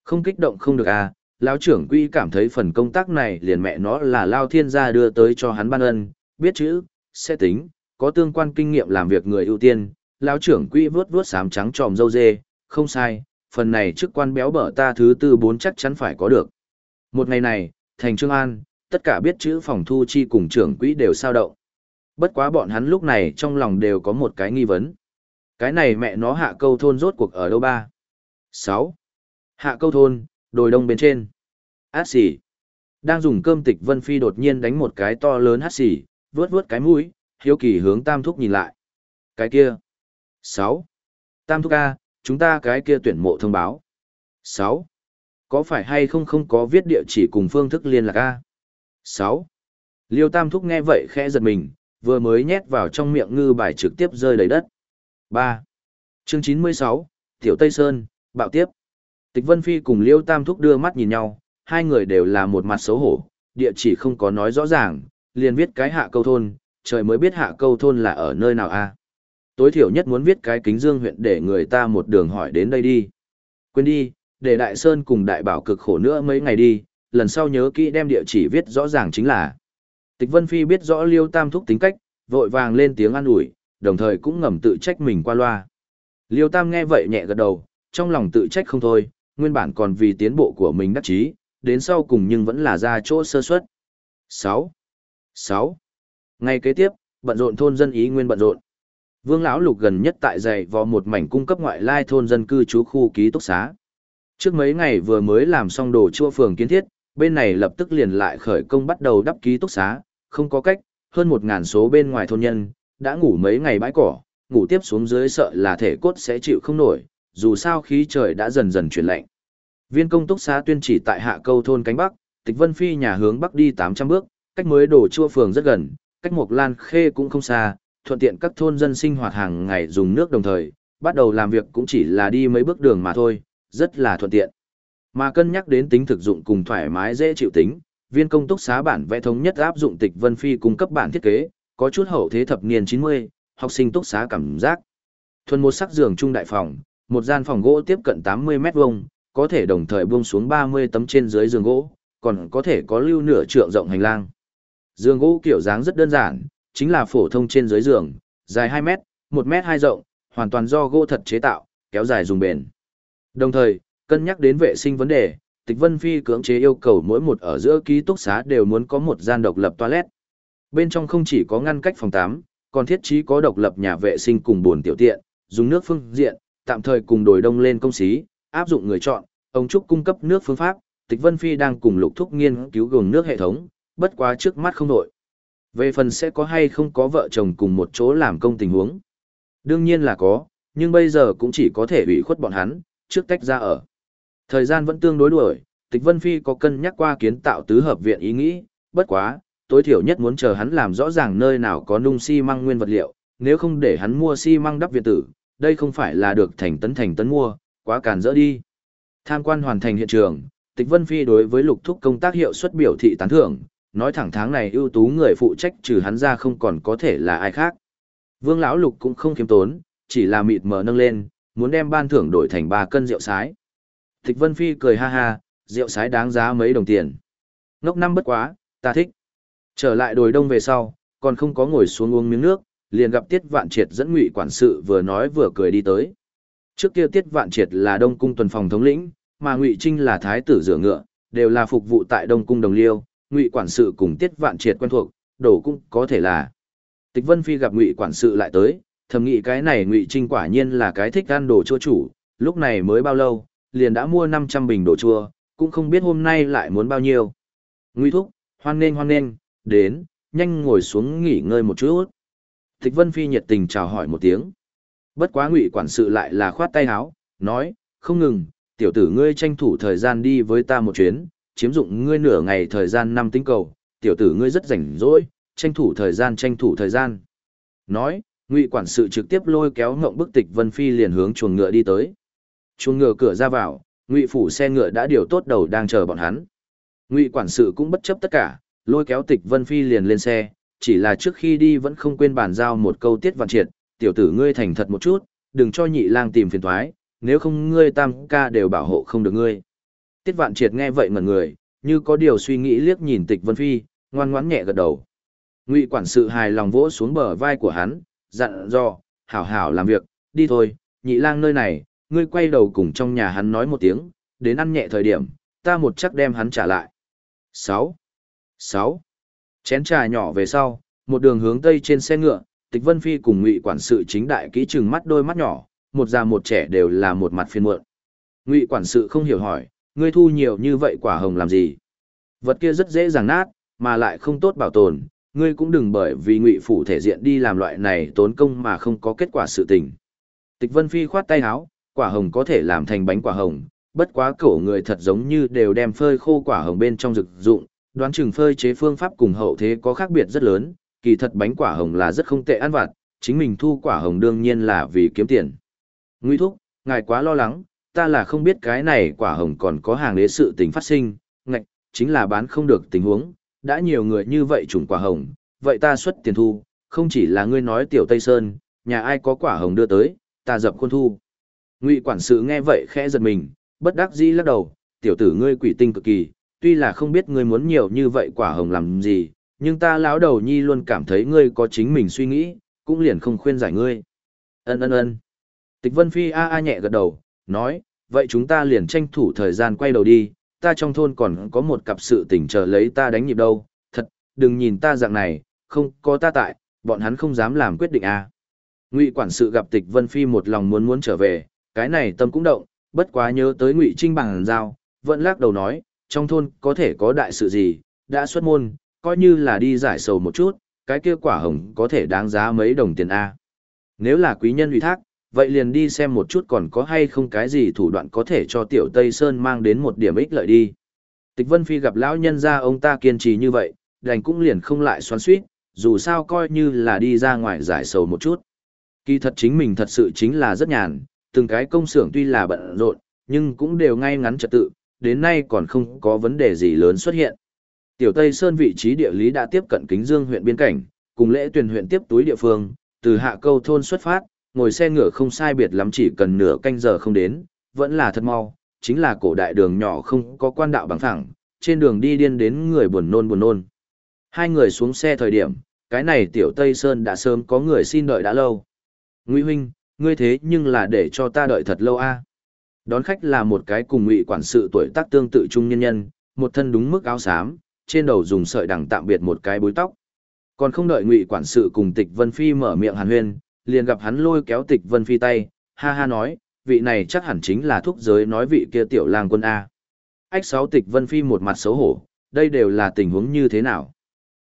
Không kích động không được à, lão trưởng quỹ cảm thấy phần công tác này liền mẹ nó là lao thiên gia đưa tới cho hắn ban ân, biết chữ, sẽ tính, có tương quan kinh nghiệm làm việc người ưu tiên, lão trưởng quỹ vớt vớt sám trắng tròm dâu dê, không sai, phần này chức quan béo bở ta thứ tư bốn chắc chắn phải có được. Một ngày này, thành Trương An, tất cả biết chữ phòng thu chi cùng trưởng quỹ đều sao động. Bất quá bọn hắn lúc này trong lòng đều có một cái nghi vấn. Cái này mẹ nó hạ câu thôn rốt cuộc ở đâu ba? 6. Hạ câu thôn, đồi đông bên trên. Hát xỉ. Đang dùng cơm tịch Vân Phi đột nhiên đánh một cái to lớn hát xỉ, vướt vướt cái mũi, hiếu kỳ hướng Tam Thúc nhìn lại. Cái kia. 6. Tam Thúc A, chúng ta cái kia tuyển mộ thông báo. 6. Có phải hay không không có viết địa chỉ cùng phương thức liên lạc A? 6. Liêu Tam Thúc nghe vậy khẽ giật mình, vừa mới nhét vào trong miệng ngư bài trực tiếp rơi đầy đất. 3. Chương 96, Tiểu Tây Sơn, bạo tiếp. Tịch Vân Phi cùng Liêu Tam Thúc đưa mắt nhìn nhau, hai người đều là một mặt xấu hổ, địa chỉ không có nói rõ ràng, liền viết cái hạ câu thôn, trời mới biết hạ câu thôn là ở nơi nào a. Tối thiểu nhất muốn viết cái kính dương huyện để người ta một đường hỏi đến đây đi. Quên đi, để Đại Sơn cùng Đại Bảo cực khổ nữa mấy ngày đi, lần sau nhớ kỹ đem địa chỉ viết rõ ràng chính là. Tịch Vân Phi biết rõ Liêu Tam Thúc tính cách, vội vàng lên tiếng an ủi, đồng thời cũng ngầm tự trách mình qua loa. Liêu Tam nghe vậy nhẹ gật đầu, trong lòng tự trách không thôi, nguyên bản còn vì tiến bộ của mình đắc chí, đến sau cùng nhưng vẫn là ra chỗ sơ suất. 6. 6. Ngày kế tiếp, bận rộn thôn dân ý nguyên bận rộn. Vương lão lục gần nhất tại dày vò một mảnh cung cấp ngoại lai thôn dân cư trú khu ký túc xá. Trước mấy ngày vừa mới làm xong đồ chua phường kiến thiết, bên này lập tức liền lại khởi công bắt đầu đắp ký túc xá, không có cách, hơn một ngàn số bên ngoài thôn nhân, đã ngủ mấy ngày bãi cỏ, ngủ tiếp xuống dưới sợ là thể cốt sẽ chịu không nổi, dù sao khí trời đã dần dần chuyển lạnh. Viên công túc xá tuyên chỉ tại hạ câu thôn cánh bắc, tịch vân phi nhà hướng bắc đi 800 bước, cách mới đổ chua phường rất gần, cách một lan khê cũng không xa, thuận tiện các thôn dân sinh hoạt hàng ngày dùng nước đồng thời, bắt đầu làm việc cũng chỉ là đi mấy bước đường mà thôi, rất là thuận tiện. Mà cân nhắc đến tính thực dụng cùng thoải mái dễ chịu tính, viên công túc xá bản vẽ thống nhất áp dụng tịch vân phi cung cấp bản thiết kế, có chút hậu thế thập niên 90, học sinh túc xá cảm giác. Thuần một sắc giường trung đại phòng, một gian phòng gỗ tiếp cận 80 mét vuông, có thể đồng thời buông xuống 30 tấm trên dưới giường gỗ, còn có thể có lưu nửa trượng rộng hành lang. Giường gỗ kiểu dáng rất đơn giản, chính là phổ thông trên dưới giường, dài 2 mét, 1 mét 2 rộng, hoàn toàn do gỗ thật chế tạo, kéo dài dùng bền. Đồng thời, cân nhắc đến vệ sinh vấn đề, Tịch Vân Phi cưỡng chế yêu cầu mỗi một ở giữa ký túc xá đều muốn có một gian độc lập toilet. Bên trong không chỉ có ngăn cách phòng tắm, còn thiết trí có độc lập nhà vệ sinh cùng buồn tiểu tiện, dùng nước phương diện, tạm thời cùng đổi đông lên công xí, áp dụng người chọn, ông Trúc cung cấp nước phương pháp, Tịch Vân Phi đang cùng Lục Thúc nghiên cứu gồm nước hệ thống, bất quá trước mắt không đổi. Về phần sẽ có hay không có vợ chồng cùng một chỗ làm công tình huống. Đương nhiên là có, nhưng bây giờ cũng chỉ có thể ủy khuất bọn hắn, trước tách ra ở. Thời gian vẫn tương đối đuổi, Tịch Vân Phi có cân nhắc qua kiến tạo tứ hợp viện ý nghĩ, bất quá, tối thiểu nhất muốn chờ hắn làm rõ ràng nơi nào có nung xi măng nguyên vật liệu, nếu không để hắn mua xi măng đắp viện tử, đây không phải là được thành tấn thành tấn mua, quá càn dỡ đi. Tham quan hoàn thành hiện trường, Tịch Vân Phi đối với lục thúc công tác hiệu suất biểu thị tán thưởng, nói thẳng tháng này ưu tú người phụ trách trừ hắn ra không còn có thể là ai khác. Vương lão lục cũng không khiêm tốn, chỉ là mịt mờ nâng lên, muốn đem ban thưởng đổi thành 3 cân rượu sái. Tịch Vân Phi cười ha ha, rượu sái đáng giá mấy đồng tiền. Ngốc năm bất quá, ta thích. Trở lại đồi đông về sau, còn không có ngồi xuống uống miếng nước, liền gặp Tiết Vạn Triệt dẫn ngụy quản sự vừa nói vừa cười đi tới. Trước kia Tiết Vạn Triệt là Đông cung tuần phòng thống lĩnh, mà Ngụy Trinh là thái tử rửa ngựa, đều là phục vụ tại Đông cung Đồng Liêu, Ngụy quản sự cùng Tiết Vạn Triệt quen thuộc, đổ cũng có thể là. Tịch Vân Phi gặp Ngụy quản sự lại tới, thầm nghĩ cái này Ngụy Trinh quả nhiên là cái thích ăn đồ chua chủ, lúc này mới bao lâu, liền đã mua 500 bình đồ chua, cũng không biết hôm nay lại muốn bao nhiêu. Ngụy thúc, hoan nghênh hoan nghênh, đến, nhanh ngồi xuống nghỉ ngơi một chút. Tịch Vân Phi nhiệt tình chào hỏi một tiếng. Bất quá Ngụy quản sự lại là khoát tay áo, nói, không ngừng, tiểu tử ngươi tranh thủ thời gian đi với ta một chuyến, chiếm dụng ngươi nửa ngày thời gian năm tính cầu, tiểu tử ngươi rất rảnh rỗi, tranh thủ thời gian tranh thủ thời gian. Nói, Ngụy quản sự trực tiếp lôi kéo ngộng bức Tịch Vân Phi liền hướng chuồng ngựa đi tới. Chuồng ngựa cửa ra vào, Ngụy phủ xe ngựa đã điều tốt đầu đang chờ bọn hắn. Ngụy quản sự cũng bất chấp tất cả, lôi kéo Tịch Vân Phi liền lên xe, chỉ là trước khi đi vẫn không quên bàn giao một câu tiết vạn triệt, tiểu tử ngươi thành thật một chút, đừng cho nhị lang tìm phiền toái, nếu không ngươi tam ca đều bảo hộ không được ngươi. Tiết vạn triệt nghe vậy ngẩn người, như có điều suy nghĩ liếc nhìn tịch vân phi, ngoan ngoãn nhẹ gật đầu. Ngụy quản sự hài lòng vỗ xuống bờ vai của hắn, dặn dò, hảo hảo làm việc, đi thôi, nhị lang nơi này, ngươi quay đầu cùng trong nhà hắn nói một tiếng, đến ăn nhẹ thời điểm, ta một chắc đem hắn trả lại. 6. 6. Chén trà nhỏ về sau, một đường hướng tây trên xe ngựa, Tịch Vân Phi cùng Ngụy quản sự chính đại kỹ trừng mắt đôi mắt nhỏ, một già một trẻ đều là một mặt phiền muộn. Ngụy quản sự không hiểu hỏi, ngươi thu nhiều như vậy quả hồng làm gì? Vật kia rất dễ dàng nát, mà lại không tốt bảo tồn, ngươi cũng đừng bởi vì Ngụy phủ thể diện đi làm loại này tốn công mà không có kết quả sự tình. Tịch Vân Phi khoát tay áo, quả hồng có thể làm thành bánh quả hồng, bất quá cổ người thật giống như đều đem phơi khô quả hồng bên trong rực dụng, đoán chừng phơi chế phương pháp cùng hậu thế có khác biệt rất lớn, kỳ thật bánh quả hồng là rất không tệ ăn vặt, chính mình thu quả hồng đương nhiên là vì kiếm tiền. Nguy thúc, ngài quá lo lắng, ta là không biết cái này quả hồng còn có hàng đế sự tình phát sinh, ngạch, chính là bán không được tình huống, đã nhiều người như vậy trùng quả hồng, vậy ta xuất tiền thu, không chỉ là ngươi nói tiểu Tây Sơn, nhà ai có quả hồng đưa tới, ta dập khuôn thu. Ngụy quản sự nghe vậy khẽ giật mình, bất đắc dĩ lắc đầu, tiểu tử ngươi quỷ tinh cực kỳ, tuy là không biết ngươi muốn nhiều như vậy quả hồng làm gì, nhưng ta lão đầu nhi luôn cảm thấy ngươi có chính mình suy nghĩ, cũng liền không khuyên giải ngươi. Ân ân ân. Tịch Vân Phi a a nhẹ gật đầu, nói, vậy chúng ta liền tranh thủ thời gian quay đầu đi, ta trong thôn còn có một cặp sự tình chờ lấy ta đánh nhịp đâu, thật, đừng nhìn ta dạng này, không có ta tại, bọn hắn không dám làm quyết định a. Ngụy quản sự gặp Tịch Vân Phi một lòng muốn muốn trở về, cái này tâm cũng động, bất quá nhớ tới Ngụy Trinh bằng giao, vẫn lắc đầu nói, trong thôn có thể có đại sự gì, đã xuất môn, coi như là đi giải sầu một chút, cái kia quả hồng có thể đáng giá mấy đồng tiền A. Nếu là quý nhân ủy thác, vậy liền đi xem một chút còn có hay không cái gì thủ đoạn có thể cho tiểu Tây Sơn mang đến một điểm ích lợi đi. Tịch Vân Phi gặp lão nhân ra ông ta kiên trì như vậy, đành cũng liền không lại xoắn suýt, dù sao coi như là đi ra ngoài giải sầu một chút. Kỳ thật chính mình thật sự chính là rất nhàn, từng cái công xưởng tuy là bận rộn, nhưng cũng đều ngay ngắn trật tự, đến nay còn không có vấn đề gì lớn xuất hiện. Tiểu Tây Sơn vị trí địa lý đã tiếp cận Kính Dương huyện biên cảnh, cùng lễ tuyển huyện tiếp túi địa phương, từ hạ câu thôn xuất phát, ngồi xe ngựa không sai biệt lắm chỉ cần nửa canh giờ không đến, vẫn là thật mau, chính là cổ đại đường nhỏ không có quan đạo bằng thẳng, trên đường đi điên đến người buồn nôn buồn nôn. Hai người xuống xe thời điểm, cái này Tiểu Tây Sơn đã sớm có người xin đợi đã lâu. Ngụy huynh, ngươi thế nhưng là để cho ta đợi thật lâu a. Đón khách là một cái cùng ngụy quản sự tuổi tác tương tự trung nhân nhân, một thân đúng mức áo xám, trên đầu dùng sợi đằng tạm biệt một cái búi tóc. Còn không đợi ngụy quản sự cùng Tịch Vân Phi mở miệng hàn huyên, liền gặp hắn lôi kéo Tịch Vân Phi tay, ha ha nói, vị này chắc hẳn chính là thúc giới nói vị kia tiểu lang quân A. Ách sáu Tịch Vân Phi một mặt xấu hổ, đây đều là tình huống như thế nào?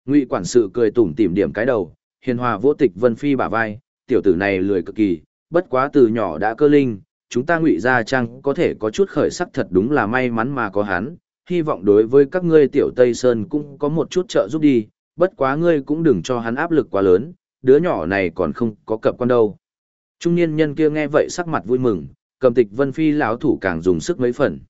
Ngụy quản sự cười tủm tỉm điểm cái đầu, hiền hòa vỗ Tịch Vân Phi bả vai, tiểu tử này lười cực kỳ, bất quá từ nhỏ đã cơ linh, chúng ta ngụy gia trang có thể có chút khởi sắc thật đúng là may mắn mà có hắn, hy vọng đối với các ngươi tiểu Tây Sơn cũng có một chút trợ giúp đi, bất quá ngươi cũng đừng cho hắn áp lực quá lớn, đứa nhỏ này còn không có cập con đâu. Trung niên nhân kia nghe vậy sắc mặt vui mừng, cầm tịch vân phi lão thủ càng dùng sức mấy phần.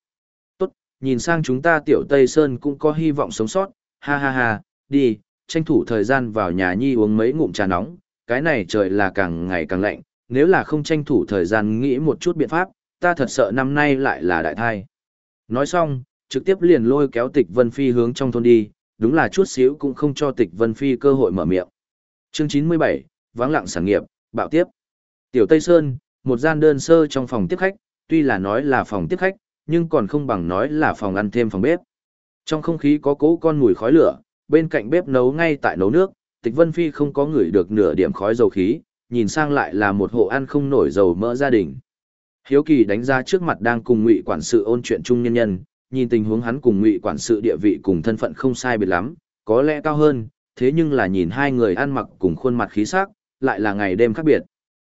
Tốt, nhìn sang chúng ta tiểu Tây Sơn cũng có hy vọng sống sót, ha ha ha, đi, tranh thủ thời gian vào nhà nhi uống mấy ngụm trà nóng, cái này trời là càng ngày càng lạnh, nếu là không tranh thủ thời gian nghĩ một chút biện pháp, ta thật sợ năm nay lại là đại thai. Nói xong, trực tiếp liền lôi kéo tịch Vân Phi hướng trong thôn đi, đúng là chút xíu cũng không cho tịch Vân Phi cơ hội mở miệng. Chương 97, vắng lặng sản nghiệp, bạo tiếp. Tiểu Tây Sơn, một gian đơn sơ trong phòng tiếp khách, tuy là nói là phòng tiếp khách, nhưng còn không bằng nói là phòng ăn thêm phòng bếp. Trong không khí có cố con mùi khói lửa, bên cạnh bếp nấu ngay tại nấu nước, Tịch Vân Phi không có ngửi được nửa điểm khói dầu khí, nhìn sang lại là một hộ ăn không nổi dầu mỡ gia đình. Hiếu Kỳ đánh ra trước mặt đang cùng Ngụy quản sự ôn chuyện chung nhân nhân, nhìn tình huống hắn cùng Ngụy quản sự địa vị cùng thân phận không sai biệt lắm, có lẽ cao hơn, thế nhưng là nhìn hai người ăn mặc cùng khuôn mặt khí sắc, lại là ngày đêm khác biệt.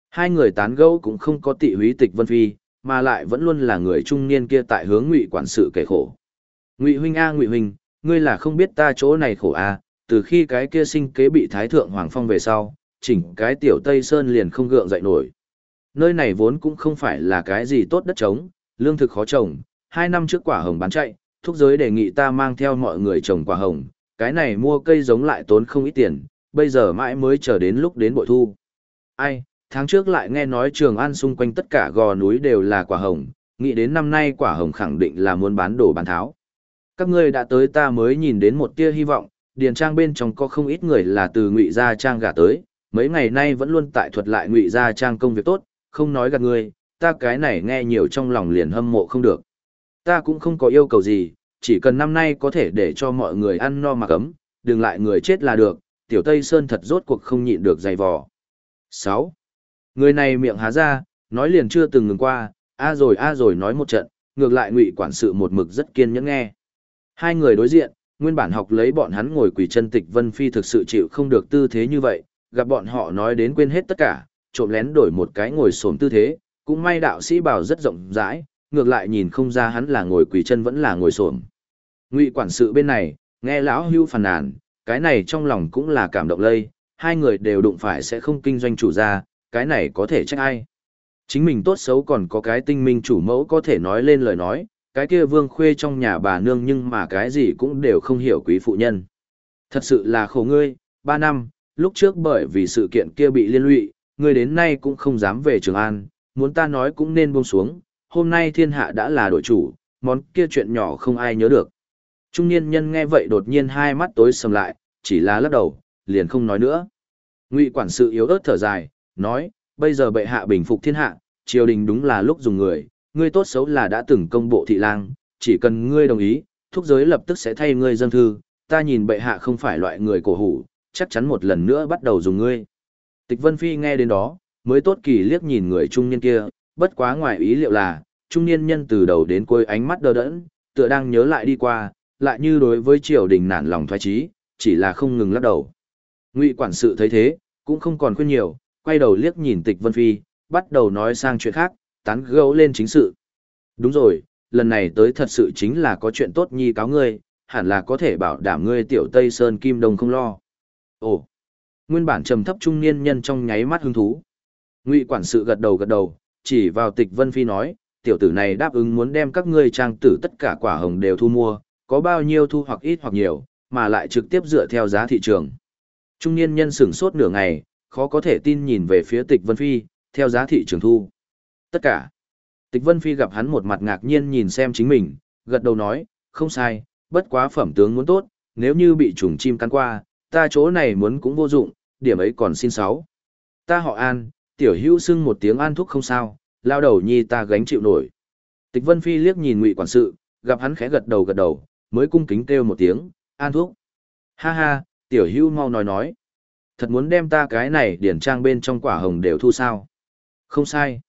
Hai người tán gẫu cũng không có tị húy Tịch Vân Phi, mà lại vẫn luôn là người trung niên kia tại hướng Ngụy quản sự kể khổ. Ngụy huynh a Ngụy huynh, ngươi là không biết ta chỗ này khổ a, từ khi cái kia sinh kế bị Thái Thượng Hoàng Phong về sau, chỉnh cái tiểu Tây Sơn liền không gượng dậy nổi. Nơi này vốn cũng không phải là cái gì tốt đất trống, lương thực khó trồng, hai năm trước quả hồng bán chạy, thúc giới đề nghị ta mang theo mọi người trồng quả hồng, cái này mua cây giống lại tốn không ít tiền, bây giờ mãi mới chờ đến lúc đến bội thu. Ai, tháng trước lại nghe nói Trường An xung quanh tất cả gò núi đều là quả hồng, nghĩ đến năm nay quả hồng khẳng định là muốn bán đồ bán tháo. Các ngươi đã tới ta mới nhìn đến một tia hy vọng, điền trang bên trong có không ít người là từ ngụy gia trang gả tới, mấy ngày nay vẫn luôn tại thuật lại ngụy gia trang công việc tốt, không nói gạt ngươi, ta cái này nghe nhiều trong lòng liền hâm mộ không được. Ta cũng không có yêu cầu gì, chỉ cần năm nay có thể để cho mọi người ăn no mặc ấm, đừng lại người chết là được, tiểu Tây Sơn thật rốt cuộc không nhịn được dày vò. 6. Người này miệng há ra, nói liền chưa từng ngừng qua, a rồi a rồi nói một trận, ngược lại ngụy quản sự một mực rất kiên nhẫn nghe. Hai người đối diện, nguyên bản học lấy bọn hắn ngồi quỳ chân tịch Vân Phi thực sự chịu không được tư thế như vậy, gặp bọn họ nói đến quên hết tất cả, trộm lén đổi một cái ngồi xổm tư thế, cũng may đạo sĩ bảo rất rộng rãi, ngược lại nhìn không ra hắn là ngồi quỳ chân vẫn là ngồi xổm. Ngụy quản sự bên này, nghe lão hưu phàn nàn, cái này trong lòng cũng là cảm động lây, hai người đều đụng phải sẽ không kinh doanh chủ gia, cái này có thể trách ai. Chính mình tốt xấu còn có cái tinh minh chủ mẫu có thể nói lên lời nói, cái kia vương khuê trong nhà bà nương nhưng mà cái gì cũng đều không hiểu quý phụ nhân. Thật sự là khổ ngươi, ba năm, lúc trước bởi vì sự kiện kia bị liên lụy, ngươi đến nay cũng không dám về Trường An, muốn ta nói cũng nên buông xuống, hôm nay thiên hạ đã là đội chủ, món kia chuyện nhỏ không ai nhớ được. Trung niên nhân nghe vậy đột nhiên hai mắt tối sầm lại, chỉ là lắc đầu, liền không nói nữa. Ngụy quản sự yếu ớt thở dài, nói, bây giờ bệ hạ bình phục thiên hạ, triều đình đúng là lúc dùng người, ngươi tốt xấu là đã từng công bộ thị lang, chỉ cần ngươi đồng ý, thúc giới lập tức sẽ thay ngươi dân thư, ta nhìn bệ hạ không phải loại người cổ hủ, chắc chắn một lần nữa bắt đầu dùng ngươi. Tịch Vân Phi nghe đến đó, mới tốt kỳ liếc nhìn người trung niên kia, bất quá ngoài ý liệu là, trung niên nhân từ đầu đến cuối ánh mắt đờ đẫn, tựa đang nhớ lại đi qua, lại như đối với triều đình nản lòng thoái trí, chỉ là không ngừng lắc đầu. Ngụy quản sự thấy thế, cũng không còn khuyên nhiều, quay đầu liếc nhìn Tịch Vân Phi, bắt đầu nói sang chuyện khác, tán gẫu lên chính sự. Đúng rồi, lần này tới thật sự chính là có chuyện tốt nhi cáo ngươi, hẳn là có thể bảo đảm ngươi tiểu Tây Sơn Kim Đồng không lo. Ồ, nguyên bản trầm thấp trung niên nhân trong nháy mắt hứng thú. Ngụy quản sự gật đầu gật đầu, chỉ vào Tịch Vân Phi nói, tiểu tử này đáp ứng muốn đem các ngươi trang tử tất cả quả hồng đều thu mua, có bao nhiêu thu hoặc ít hoặc nhiều, mà lại trực tiếp dựa theo giá thị trường. Trung niên nhân sửng sốt nửa ngày, khó có thể tin nhìn về phía Tịch Vân Phi, theo giá thị trường thu. Tất cả. Tịch Vân Phi gặp hắn một mặt ngạc nhiên nhìn xem chính mình, gật đầu nói, không sai, bất quá phẩm tướng muốn tốt, nếu như bị trùng chim cắn qua, ta chỗ này muốn cũng vô dụng, điểm ấy còn xin sáu. Ta họ An, tiểu hữu xưng một tiếng an thúc không sao, lao đầu nhi ta gánh chịu nổi. Tịch Vân Phi liếc nhìn Ngụy quản sự, gặp hắn khẽ gật đầu gật đầu, mới cung kính kêu một tiếng, an thúc. Ha ha, tiểu hữu mau nói nói. Thật muốn đem ta cái này điển trang bên trong quả hồng đều thu sao. Không sai.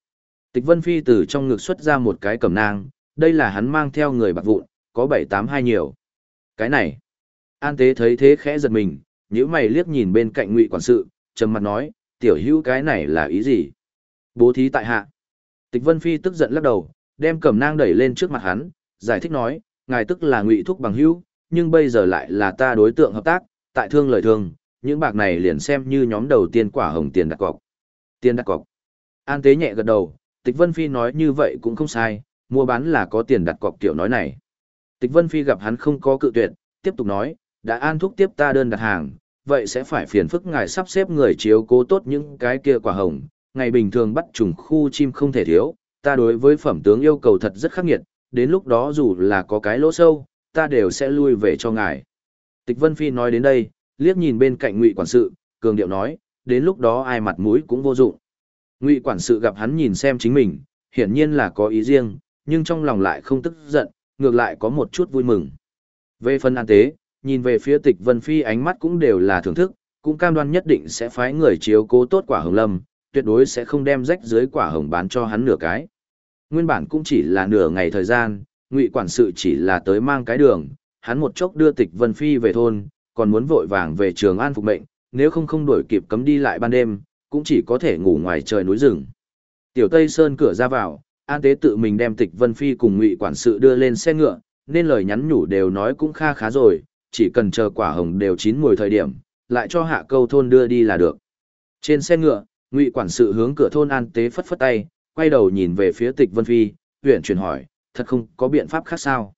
Tịch Vân Phi từ trong ngực xuất ra một cái cầm nang, đây là hắn mang theo người bạc vụn, có bảy tám hai nhiều. Cái này. An tế thấy thế khẽ giật mình, nhíu mày liếc nhìn bên cạnh ngụy quản sự, trầm mặt nói, tiểu hữu cái này là ý gì? Bố thí tại hạ. Tịch Vân Phi tức giận lắc đầu, đem cầm nang đẩy lên trước mặt hắn, giải thích nói, ngài tức là ngụy thúc bằng hữu, nhưng bây giờ lại là ta đối tượng hợp tác, tại thương lời thương, những bạc này liền xem như nhóm đầu tiên quả hồng tiền đặt cọc. Tiền đặt cọc. An tế nhẹ gật đầu, Tịch Vân Phi nói như vậy cũng không sai, mua bán là có tiền đặt cọc kiểu nói này. Tịch Vân Phi gặp hắn không có cự tuyệt, tiếp tục nói, đã an thúc tiếp ta đơn đặt hàng, vậy sẽ phải phiền phức ngài sắp xếp người chiếu cố tốt những cái kia quả hồng, ngày bình thường bắt trùng khu chim không thể thiếu, ta đối với phẩm tướng yêu cầu thật rất khắc nghiệt, đến lúc đó dù là có cái lỗ sâu, ta đều sẽ lui về cho ngài. Tịch Vân Phi nói đến đây, liếc nhìn bên cạnh Ngụy quản sự, cường điệu nói, đến lúc đó ai mặt mũi cũng vô dụng. Ngụy quản sự gặp hắn nhìn xem chính mình, hiển nhiên là có ý riêng, nhưng trong lòng lại không tức giận, ngược lại có một chút vui mừng. Về phần an tế, nhìn về phía tịch Vân Phi ánh mắt cũng đều là thưởng thức, cũng cam đoan nhất định sẽ phái người chiếu cố tốt quả hồng lâm, tuyệt đối sẽ không đem rách dưới quả hồng bán cho hắn nửa cái. Nguyên bản cũng chỉ là nửa ngày thời gian, ngụy quản sự chỉ là tới mang cái đường, hắn một chốc đưa tịch Vân Phi về thôn, còn muốn vội vàng về trường an phục mệnh, nếu không không đuổi kịp cấm đi lại ban đêm, cũng chỉ có thể ngủ ngoài trời núi rừng. Tiểu Tây Sơn cửa ra vào, An Tế tự mình đem Tịch Vân Phi cùng Ngụy quản sự đưa lên xe ngựa, nên lời nhắn nhủ đều nói cũng kha khá rồi, chỉ cần chờ quả hồng đều chín mùi thời điểm, lại cho hạ câu thôn đưa đi là được. Trên xe ngựa, Ngụy quản sự hướng cửa thôn An Tế phất phất tay, quay đầu nhìn về phía Tịch Vân Phi, huyện chuyển hỏi, thật không có biện pháp khác sao?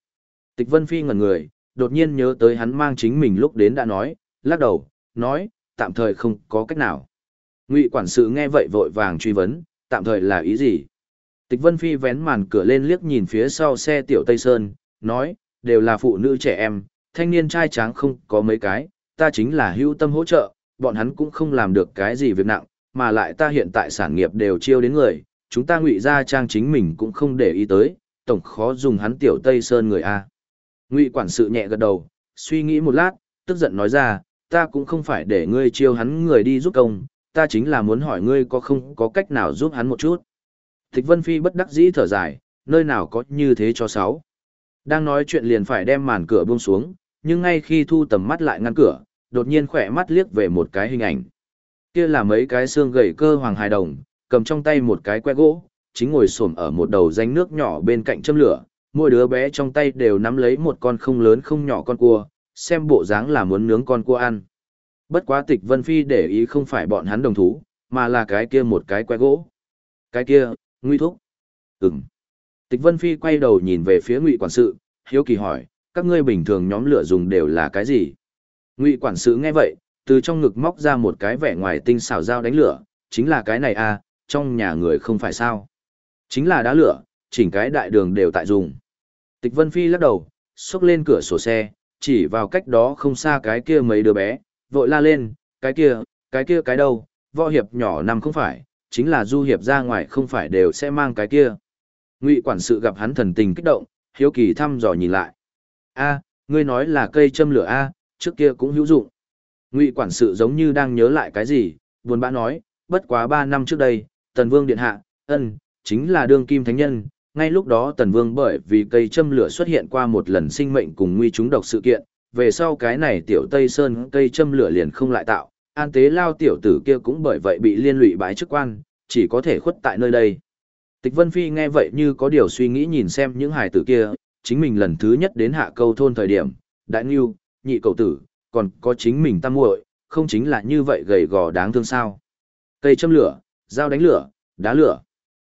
Tịch Vân Phi ngẩn người, đột nhiên nhớ tới hắn mang chính mình lúc đến đã nói, lắc đầu, nói, tạm thời không có cách nào. Ngụy quản sự nghe vậy vội vàng truy vấn, tạm thời là ý gì? Tịch Vân Phi vén màn cửa lên liếc nhìn phía sau xe tiểu Tây Sơn, nói, đều là phụ nữ trẻ em, thanh niên trai tráng không có mấy cái, ta chính là hữu tâm hỗ trợ, bọn hắn cũng không làm được cái gì việc nặng, mà lại ta hiện tại sản nghiệp đều chiêu đến người, chúng ta ngụy ra trang chính mình cũng không để ý tới, tổng khó dùng hắn tiểu Tây Sơn người A. Ngụy quản sự nhẹ gật đầu, suy nghĩ một lát, tức giận nói ra, ta cũng không phải để ngươi chiêu hắn người đi giúp công, ta chính là muốn hỏi ngươi có không có cách nào giúp hắn một chút. Thích Vân Phi bất đắc dĩ thở dài, nơi nào có như thế cho sáu. Đang nói chuyện liền phải đem màn cửa buông xuống, nhưng ngay khi thu tầm mắt lại ngăn cửa, đột nhiên khỏe mắt liếc về một cái hình ảnh. Kia là mấy cái xương gầy cơ hoàng hài đồng, cầm trong tay một cái que gỗ, chính ngồi xổm ở một đầu danh nước nhỏ bên cạnh châm lửa, mỗi đứa bé trong tay đều nắm lấy một con không lớn không nhỏ con cua, xem bộ dáng là muốn nướng con cua ăn. Bất quá tịch Vân Phi để ý không phải bọn hắn đồng thú, mà là cái kia một cái que gỗ. Cái kia, nguy thúc. Ừm. Tịch Vân Phi quay đầu nhìn về phía ngụy quản sự, hiếu kỳ hỏi, các ngươi bình thường nhóm lửa dùng đều là cái gì? Ngụy quản sự nghe vậy, từ trong ngực móc ra một cái vẻ ngoài tinh xảo dao đánh lửa, chính là cái này à, trong nhà người không phải sao? Chính là đá lửa, chỉnh cái đại đường đều tại dùng. Tịch Vân Phi lắc đầu, xốc lên cửa sổ xe, chỉ vào cách đó không xa cái kia mấy đứa bé, vội la lên, cái kia, cái kia cái đâu, võ hiệp nhỏ nằm không phải, chính là du hiệp ra ngoài không phải đều sẽ mang cái kia. Ngụy quản sự gặp hắn thần tình kích động, hiếu kỳ thăm dò nhìn lại. A, ngươi nói là cây châm lửa A, trước kia cũng hữu dụng. Ngụy quản sự giống như đang nhớ lại cái gì, buồn bã nói, bất quá ba năm trước đây, Tần Vương Điện Hạ, ân, chính là đương kim thánh nhân. Ngay lúc đó Tần Vương bởi vì cây châm lửa xuất hiện qua một lần sinh mệnh cùng nguy chúng độc sự kiện, về sau cái này tiểu Tây Sơn cây châm lửa liền không lại tạo, an tế lao tiểu tử kia cũng bởi vậy bị liên lụy bái chức quan, chỉ có thể khuất tại nơi đây. Tịch Vân Phi nghe vậy như có điều suy nghĩ nhìn xem những hài tử kia, chính mình lần thứ nhất đến hạ câu thôn thời điểm, đại nghiêu, nhị cầu tử, còn có chính mình tam muội, không chính là như vậy gầy gò đáng thương sao. Cây châm lửa, dao đánh lửa, đá lửa.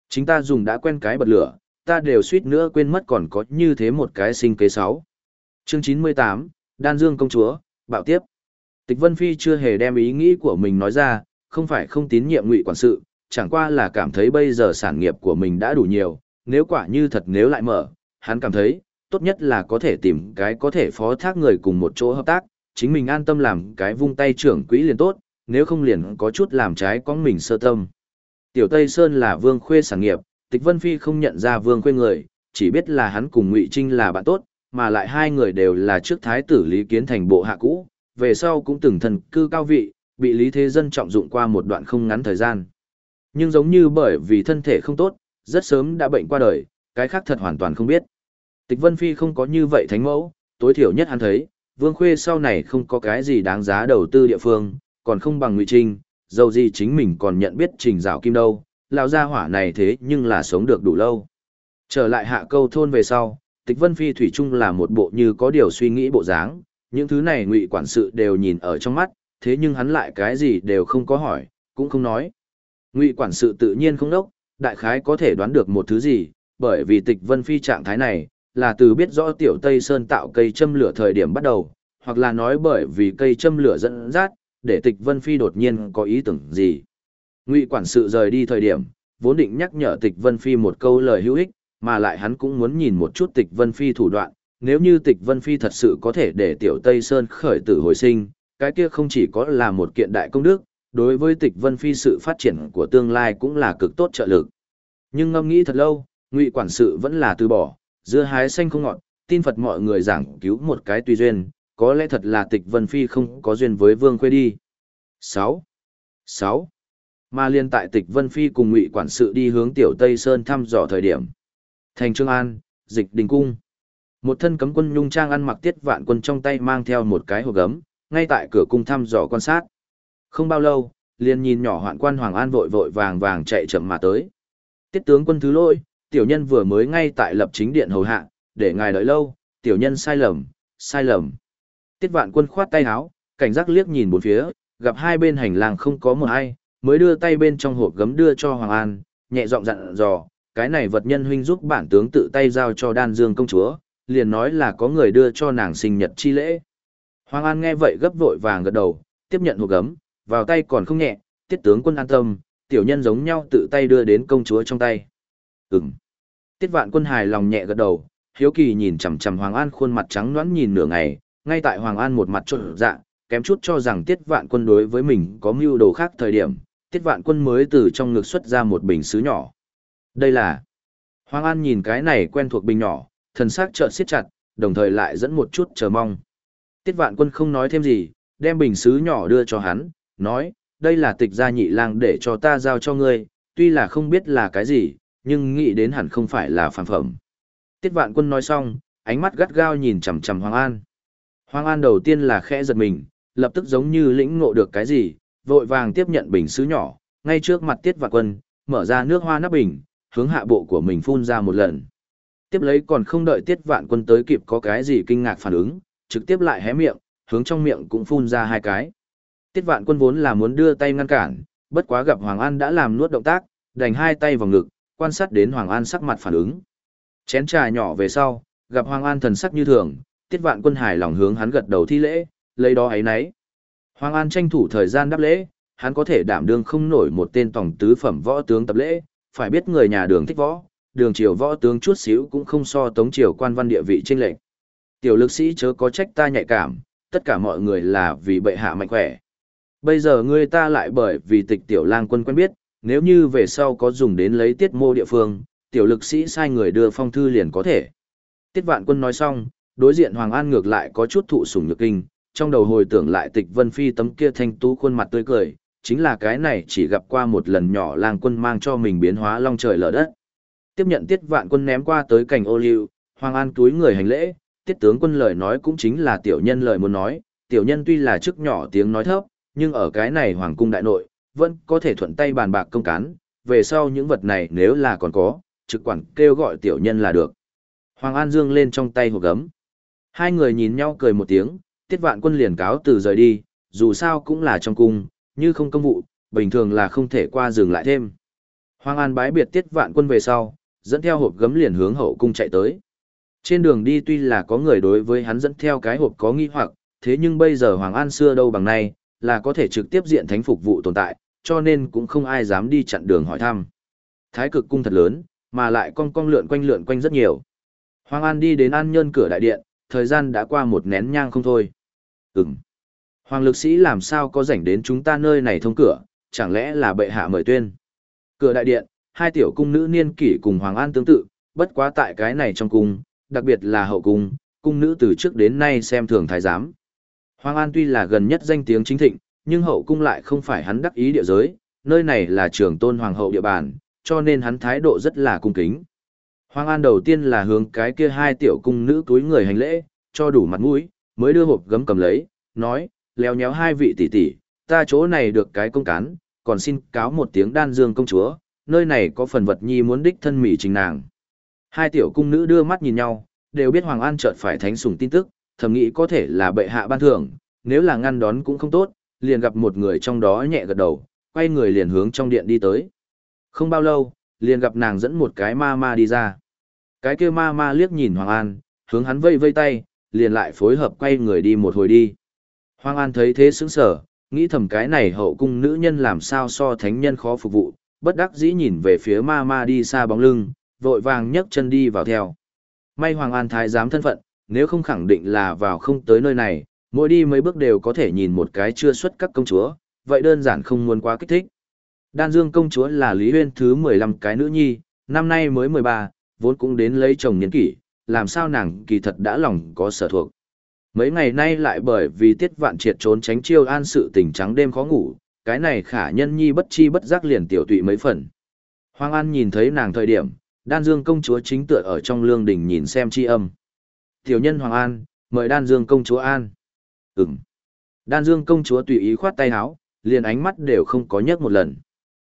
Chính ta dùng đã quen cái bật lửa, ta đều suýt nữa quên mất còn có như thế một cái sinh kế sáu. Chương 98, Đan Dương công chúa, bạo tiếp. Tịch Vân Phi chưa hề đem ý nghĩ của mình nói ra, không phải không tín nhiệm ngụy quản sự, chẳng qua là cảm thấy bây giờ sản nghiệp của mình đã đủ nhiều, nếu quả như thật nếu lại mở, hắn cảm thấy, tốt nhất là có thể tìm cái có thể phó thác người cùng một chỗ hợp tác, chính mình an tâm làm cái vung tay trưởng quỹ liền tốt, nếu không liền có chút làm trái con mình sơ tâm. Tiểu Tây Sơn là vương khuê sản nghiệp, Tịch Vân Phi không nhận ra vương khuê người, chỉ biết là hắn cùng Ngụy Trinh là bạn tốt, mà lại hai người đều là trước thái tử Lý Kiến thành bộ hạ cũ, về sau cũng từng thần cư cao vị, bị Lý Thế Dân trọng dụng qua một đoạn không ngắn thời gian. Nhưng giống như bởi vì thân thể không tốt, rất sớm đã bệnh qua đời, cái khác thật hoàn toàn không biết. Tịch Vân Phi không có như vậy thánh mẫu, tối thiểu nhất hắn thấy, Vương Khuê sau này không có cái gì đáng giá đầu tư địa phương, còn không bằng Ngụy Trinh, dầu gì chính mình còn nhận biết trình rào kim đâu, lão gia hỏa này thế nhưng là sống được đủ lâu. Trở lại hạ câu thôn về sau, Tịch Vân Phi Thủy chung là một bộ như có điều suy nghĩ bộ dáng, những thứ này ngụy quản sự đều nhìn ở trong mắt, thế nhưng hắn lại cái gì đều không có hỏi, cũng không nói. Ngụy quản sự tự nhiên không đốc, đại khái có thể đoán được một thứ gì, bởi vì tịch vân phi trạng thái này, là từ biết rõ tiểu Tây Sơn tạo cây châm lửa thời điểm bắt đầu, hoặc là nói bởi vì cây châm lửa dẫn dắt, để tịch vân phi đột nhiên có ý tưởng gì. Ngụy quản sự rời đi thời điểm, vốn định nhắc nhở tịch vân phi một câu lời hữu ích, mà lại hắn cũng muốn nhìn một chút tịch vân phi thủ đoạn, nếu như tịch vân phi thật sự có thể để tiểu Tây Sơn khởi tử hồi sinh, cái kia không chỉ có là một kiện đại công đức, đối với tịch vân phi sự phát triển của tương lai cũng là cực tốt trợ lực. Nhưng ngâm nghĩ thật lâu, ngụy quản sự vẫn là từ bỏ, dưa hái xanh không ngọt, tin Phật mọi người giảng cứu một cái tùy duyên, có lẽ thật là tịch vân phi không có duyên với vương khuê đi. 6. 6. Mà liên tại tịch vân phi cùng ngụy quản sự đi hướng tiểu Tây Sơn thăm dò thời điểm. Thành Trương An, dịch đình cung. Một thân cấm quân nhung trang ăn mặc tiết vạn quân trong tay mang theo một cái hộp gấm, ngay tại cửa cung thăm dò quan sát. Không bao lâu, liền nhìn nhỏ hoạn quan Hoàng An vội vội vàng vàng chạy chậm mà tới. Tiết tướng quân thứ lỗi, tiểu nhân vừa mới ngay tại lập chính điện hầu hạ, để ngài đợi lâu, tiểu nhân sai lầm, sai lầm. Tiết vạn quân khoát tay áo, cảnh giác liếc nhìn bốn phía, gặp hai bên hành lang không có một ai, mới đưa tay bên trong hộp gấm đưa cho Hoàng An, nhẹ giọng dặn dò, cái này vật nhân huynh giúp bản tướng tự tay giao cho đan dương công chúa, liền nói là có người đưa cho nàng sinh nhật chi lễ. Hoàng An nghe vậy gấp vội vàng gật đầu, tiếp nhận hộp gấm, vào tay còn không nhẹ, tiết tướng quân an tâm, tiểu nhân giống nhau tự tay đưa đến công chúa trong tay. Ừm. Tiết vạn quân hài lòng nhẹ gật đầu, hiếu kỳ nhìn chằm chằm Hoàng An khuôn mặt trắng nõn nhìn nửa ngày, ngay tại Hoàng An một mặt trộn dạ, kém chút cho rằng Tiết vạn quân đối với mình có mưu đồ khác thời điểm, Tiết vạn quân mới từ trong ngực xuất ra một bình sứ nhỏ. Đây là... Hoàng An nhìn cái này quen thuộc bình nhỏ, thần sắc chợt siết chặt, đồng thời lại dẫn một chút chờ mong. Tiết vạn quân không nói thêm gì, đem bình sứ nhỏ đưa cho hắn, nói, đây là tịch gia nhị lang để cho ta giao cho ngươi, tuy là không biết là cái gì, nhưng nghĩ đến hẳn không phải là phản phẩm. Tiết vạn quân nói xong, ánh mắt gắt gao nhìn chằm chằm Hoàng An. Hoàng An đầu tiên là khẽ giật mình, lập tức giống như lĩnh ngộ được cái gì, vội vàng tiếp nhận bình sứ nhỏ, ngay trước mặt Tiết vạn quân, mở ra nước hoa nắp bình, hướng hạ bộ của mình phun ra một lần. Tiếp lấy còn không đợi Tiết vạn quân tới kịp có cái gì kinh ngạc phản ứng, trực tiếp lại hé miệng, hướng trong miệng cũng phun ra hai cái. Tiết vạn quân vốn là muốn đưa tay ngăn cản, bất quá gặp Hoàng An đã làm nuốt động tác, đành hai tay vào ngực, quan sát đến Hoàng An sắc mặt phản ứng. Chén trà nhỏ về sau, gặp Hoàng An thần sắc như thường, Tiết vạn quân hài lòng hướng hắn gật đầu thi lễ, lấy đó ấy nấy. Hoàng An tranh thủ thời gian đáp lễ, hắn có thể đảm đương không nổi một tên tổng tứ phẩm võ tướng tập lễ, phải biết người nhà đường thích võ, đường triều võ tướng chút xíu cũng không so tống triều quan văn địa vị trên lệnh. Tiểu lực sĩ chớ có trách ta nhạy cảm, tất cả mọi người là vì bệ hạ mạnh khỏe. Bây giờ ngươi ta lại bởi vì tịch tiểu lang quân quen biết, nếu như về sau có dùng đến lấy tiết mô địa phương, tiểu lực sĩ sai người đưa phong thư liền có thể. Tiết vạn quân nói xong, đối diện Hoàng An ngược lại có chút thụ sủng nhược kinh, trong đầu hồi tưởng lại tịch vân phi tấm kia thanh tú khuôn mặt tươi cười, chính là cái này chỉ gặp qua một lần nhỏ lang quân mang cho mình biến hóa long trời lở đất. Tiếp nhận tiết vạn quân ném qua tới cảnh ô liu, Hoàng An túi người hành lễ, tiết tướng quân lời nói cũng chính là tiểu nhân lời muốn nói, tiểu nhân tuy là chức nhỏ tiếng nói thấp, nhưng ở cái này hoàng cung đại nội, vẫn có thể thuận tay bàn bạc công cán, về sau những vật này nếu là còn có, trực quản kêu gọi tiểu nhân là được. Hoàng An Dương lên trong tay hộp gấm. Hai người nhìn nhau cười một tiếng, tiết vạn quân liền cáo từ rời đi, dù sao cũng là trong cung, như không công vụ, bình thường là không thể qua dừng lại thêm. Hoàng An bái biệt tiết vạn quân về sau, dẫn theo hộp gấm liền hướng hậu cung chạy tới. Trên đường đi tuy là có người đối với hắn dẫn theo cái hộp có nghi hoặc, thế nhưng bây giờ Hoàng An xưa đâu bằng nay, là có thể trực tiếp diện thánh phục vụ tồn tại, cho nên cũng không ai dám đi chặn đường hỏi thăm. Thái cực cung thật lớn, mà lại cong cong lượn quanh lượn quanh rất nhiều. Hoàng An đi đến An Nhơn cửa đại điện, thời gian đã qua một nén nhang không thôi. Ừm. Hoàng lực sĩ làm sao có rảnh đến chúng ta nơi này thông cửa, chẳng lẽ là bệ hạ mời tuyên. Cửa đại điện, hai tiểu cung nữ niên kỷ cùng Hoàng An tương tự, bất quá tại cái này trong cung, đặc biệt là hậu cung, cung nữ từ trước đến nay xem thường thái giám. Hoàng An tuy là gần nhất danh tiếng chính thịnh, nhưng hậu cung lại không phải hắn đắc ý địa giới, nơi này là trường tôn hoàng hậu địa bàn, cho nên hắn thái độ rất là cung kính. Hoàng An đầu tiên là hướng cái kia hai tiểu cung nữ túi người hành lễ, cho đủ mặt mũi, mới đưa hộp gấm cầm lấy, nói, leo nhéo hai vị tỷ tỷ, ta chỗ này được cái công cán, còn xin cáo một tiếng đan dương công chúa, nơi này có phần vật nhi muốn đích thân mỉ trình nàng. Hai tiểu cung nữ đưa mắt nhìn nhau, đều biết Hoàng An chợt phải thánh sủng tin tức, thầm nghĩ có thể là bệ hạ ban thưởng, nếu là ngăn đón cũng không tốt, liền gặp một người trong đó nhẹ gật đầu, quay người liền hướng trong điện đi tới. Không bao lâu, liền gặp nàng dẫn một cái ma ma đi ra. Cái kia ma ma liếc nhìn Hoàng An, hướng hắn vây vây tay, liền lại phối hợp quay người đi một hồi đi. Hoàng An thấy thế sững sở, nghĩ thầm cái này hậu cung nữ nhân làm sao so thánh nhân khó phục vụ, bất đắc dĩ nhìn về phía ma ma đi xa bóng lưng, vội vàng nhấc chân đi vào theo. May Hoàng An thái giám thân phận, nếu không khẳng định là vào không tới nơi này, mỗi đi mấy bước đều có thể nhìn một cái chưa xuất các công chúa, vậy đơn giản không muốn quá kích thích. Đan Dương công chúa là Lý Huyên thứ 15 cái nữ nhi, năm nay mới 13, vốn cũng đến lấy chồng niên kỷ, làm sao nàng kỳ thật đã lòng có sở thuộc. Mấy ngày nay lại bởi vì tiết vạn triệt trốn tránh chiêu an sự tình trắng đêm khó ngủ, cái này khả nhân nhi bất chi bất giác liền tiểu tụy mấy phần. Hoàng An nhìn thấy nàng thời điểm, đan dương công chúa chính tựa ở trong lương đình nhìn xem chi âm. Tiểu nhân Hoàng An, mời đan dương công chúa An. Ừm. Đan dương công chúa tùy ý khoát tay áo, liền ánh mắt đều không có nhấc một lần.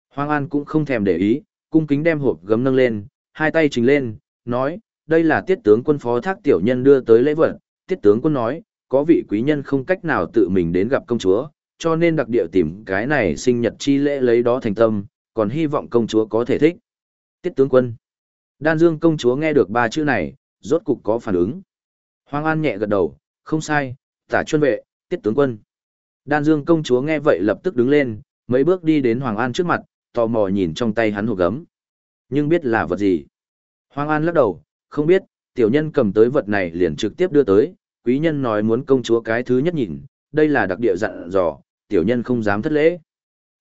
Hoàng An cũng không thèm để ý, cung kính đem hộp gấm nâng lên, hai tay trình lên, nói, đây là tiết tướng quân phó thác tiểu nhân đưa tới lễ vật, tiết tướng quân nói, có vị quý nhân không cách nào tự mình đến gặp công chúa, cho nên đặc địa tìm cái này sinh nhật chi lễ lấy đó thành tâm, còn hy vọng công chúa có thể thích. Tiết tướng quân. Đan Dương công chúa nghe được ba chữ này, rốt cục có phản ứng. Hoàng An nhẹ gật đầu, không sai, tả chuân vệ, tiết tướng quân. Đan Dương công chúa nghe vậy lập tức đứng lên, mấy bước đi đến Hoàng An trước mặt, tò mò nhìn trong tay hắn hộp gấm. Nhưng biết là vật gì? Hoàng An lắc đầu, không biết, tiểu nhân cầm tới vật này liền trực tiếp đưa tới, quý nhân nói muốn công chúa cái thứ nhất nhìn, đây là đặc địa dặn dò, tiểu nhân không dám thất lễ.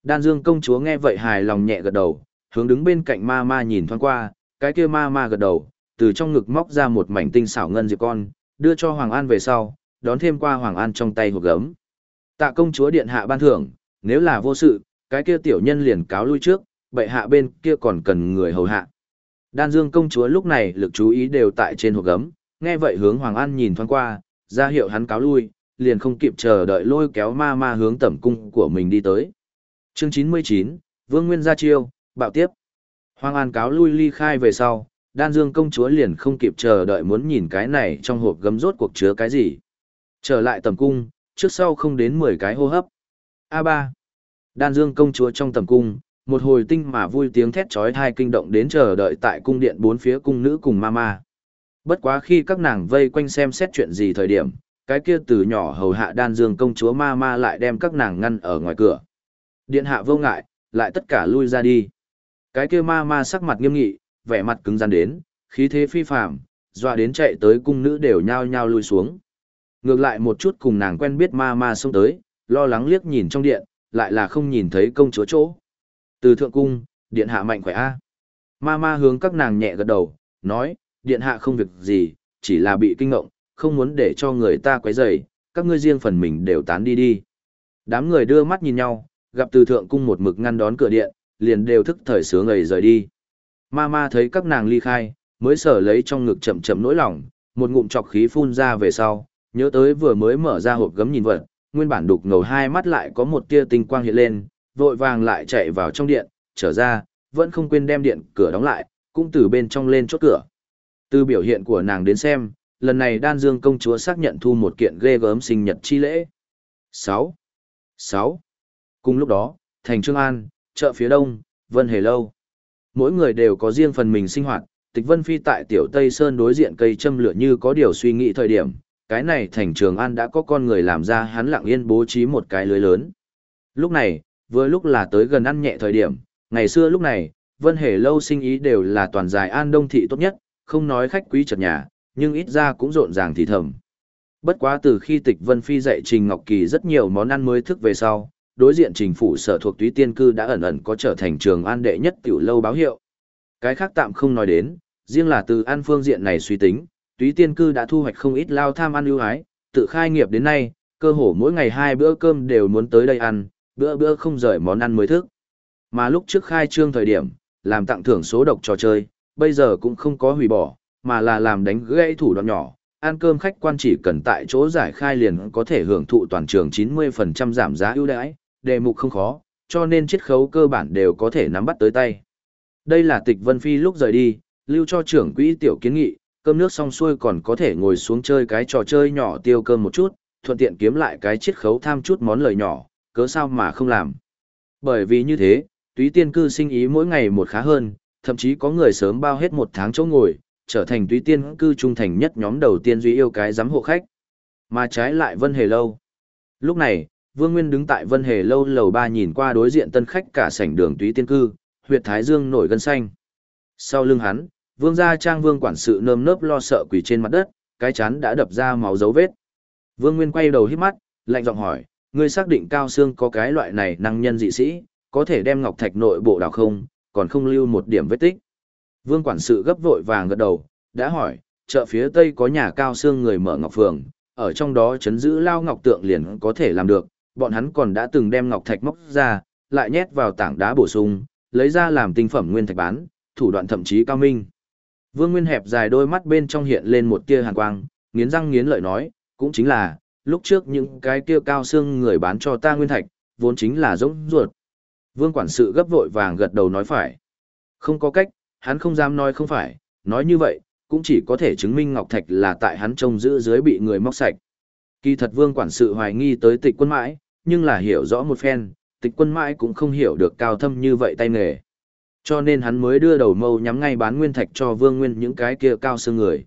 Đan Dương công chúa nghe vậy hài lòng nhẹ gật đầu, hướng đứng bên cạnh ma ma nhìn thoáng qua, cái kia ma ma gật đầu, từ trong ngực móc ra một mảnh tinh xảo ngân diệp con, đưa cho Hoàng An về sau, đón thêm qua Hoàng An trong tay hộp gấm. Tạ công chúa điện hạ ban thưởng, nếu là vô sự, cái kia tiểu nhân liền cáo lui trước, bệ hạ bên kia còn cần người hầu hạ. Đan Dương công chúa lúc này lực chú ý đều tại trên hộp gấm, nghe vậy hướng Hoàng An nhìn thoáng qua, ra hiệu hắn cáo lui, liền không kịp chờ đợi lôi kéo ma ma hướng tẩm cung của mình đi tới. Chương 99, Vương Nguyên ra chiêu, bạo tiếp. Hoàng An cáo lui ly khai về sau, Đan Dương công chúa liền không kịp chờ đợi muốn nhìn cái này trong hộp gấm rốt cuộc chứa cái gì. Trở lại tầm cung, trước sau không đến 10 cái hô hấp. A3. Đan Dương công chúa trong tầm cung, một hồi tinh mà vui tiếng thét chói tai kinh động đến chờ đợi tại cung điện bốn phía cung nữ cùng mama. Bất quá khi các nàng vây quanh xem xét chuyện gì thời điểm, cái kia từ nhỏ hầu hạ đan dương công chúa mama lại đem các nàng ngăn ở ngoài cửa. Điện hạ vô ngại, lại tất cả lui ra đi. Cái kia mama sắc mặt nghiêm nghị, vẻ mặt cứng rắn đến, khí thế phi phàm, dọa đến chạy tới cung nữ đều nhao nhao lui xuống. Ngược lại một chút cùng nàng quen biết ma ma xông tới, lo lắng liếc nhìn trong điện, lại là không nhìn thấy công chúa chỗ. Từ thượng cung, điện hạ mạnh khỏe a. Ma ma hướng các nàng nhẹ gật đầu, nói, điện hạ không việc gì, chỉ là bị kinh ngộng, không muốn để cho người ta quấy rầy, các ngươi riêng phần mình đều tán đi đi. Đám người đưa mắt nhìn nhau, gặp từ thượng cung một mực ngăn đón cửa điện, liền đều thức thời sướng ngầy rời đi. Ma ma thấy các nàng ly khai, mới sở lấy trong ngực chậm chậm nỗi lòng, một ngụm chọc khí phun ra về sau, nhớ tới vừa mới mở ra hộp gấm nhìn vật, nguyên bản đục ngầu hai mắt lại có một tia tinh quang hiện lên, vội vàng lại chạy vào trong điện, trở ra, vẫn không quên đem điện cửa đóng lại, cũng từ bên trong lên chốt cửa. Từ biểu hiện của nàng đến xem, lần này đan dương công chúa xác nhận thu một kiện ghê gớm sinh nhật chi lễ. 6. 6. Cùng lúc đó, thành Trương An, chợ phía đông, Vân Hề Lâu. Mỗi người đều có riêng phần mình sinh hoạt, tịch Vân Phi tại tiểu Tây Sơn đối diện cây châm lửa như có điều suy nghĩ thời điểm, cái này thành Trường An đã có con người làm ra hắn lặng yên bố trí một cái lưới lớn. Lúc này, vừa lúc là tới gần ăn nhẹ thời điểm, ngày xưa lúc này, Vân Hề Lâu sinh ý đều là toàn dài An Đông Thị tốt nhất, không nói khách quý chật nhà, nhưng ít ra cũng rộn ràng thì thầm. Bất quá từ khi tịch Vân Phi dạy Trình Ngọc Kỳ rất nhiều món ăn mới thức về sau, đối diện trình phủ sở thuộc túy tiên cư đã ẩn ẩn có trở thành trường an đệ nhất tiểu lâu báo hiệu. Cái khác tạm không nói đến, riêng là từ an phương diện này suy tính, túy tiên cư đã thu hoạch không ít lao tham ăn ưu ái, tự khai nghiệp đến nay, cơ hồ mỗi ngày hai bữa cơm đều muốn tới đây ăn, bữa bữa không rời món ăn mới thức. Mà lúc trước khai trương thời điểm, làm tặng thưởng số độc trò chơi, bây giờ cũng không có hủy bỏ, mà là làm đánh gãy thủ đoạn nhỏ, ăn cơm khách quan chỉ cần tại chỗ giải khai liền có thể hưởng thụ toàn trường 90% giảm giá ưu đãi, đề mục không khó, cho nên chiết khấu cơ bản đều có thể nắm bắt tới tay. Đây là tịch Vân Phi lúc rời đi, lưu cho trưởng quỹ tiểu kiến nghị, cơm nước xong xuôi còn có thể ngồi xuống chơi cái trò chơi nhỏ tiêu cơm một chút, thuận tiện kiếm lại cái chiết khấu tham chút món lời nhỏ, cớ sao mà không làm. Bởi vì như thế, túy tiên cư sinh ý mỗi ngày một khá hơn, thậm chí có người sớm bao hết một tháng chỗ ngồi, trở thành túy tiên cư trung thành nhất nhóm đầu tiên duy yêu cái giám hộ khách. Mà trái lại Vân Hề Lâu. Lúc này, Vương Nguyên đứng tại Vân Hề lâu lầu ba nhìn qua đối diện tân khách cả sảnh đường túy tiên cư, huyệt thái dương nổi gân xanh. Sau lưng hắn, Vương gia trang vương quản sự nơm nớp lo sợ quỳ trên mặt đất, cái chán đã đập ra máu dấu vết. Vương Nguyên quay đầu hít mắt, lạnh giọng hỏi, ngươi xác định cao xương có cái loại này năng nhân dị sĩ, có thể đem ngọc thạch nội bộ đào không, còn không lưu một điểm vết tích. Vương quản sự gấp vội vàng gật đầu, đã hỏi, chợ phía tây có nhà cao xương người mở ngọc phường, ở trong đó chấn giữ lao ngọc tượng liền có thể làm được, bọn hắn còn đã từng đem ngọc thạch móc ra, lại nhét vào tảng đá bổ sung, lấy ra làm tinh phẩm nguyên thạch bán, thủ đoạn thậm chí cao minh. Vương Nguyên hẹp dài đôi mắt bên trong hiện lên một tia hàn quang, nghiến răng nghiến lợi nói, cũng chính là, lúc trước những cái kia cao xương người bán cho ta nguyên thạch, vốn chính là giống ruột. Vương quản sự gấp vội vàng gật đầu nói phải. Không có cách, hắn không dám nói không phải, nói như vậy, cũng chỉ có thể chứng minh ngọc thạch là tại hắn trông giữ dưới bị người móc sạch. Kỳ thật vương quản sự hoài nghi tới tịch quân mãi, nhưng là hiểu rõ một phen, tịch quân mãi cũng không hiểu được cao thâm như vậy tay nghề. Cho nên hắn mới đưa đầu mâu nhắm ngay bán nguyên thạch cho vương nguyên những cái kia cao xương người.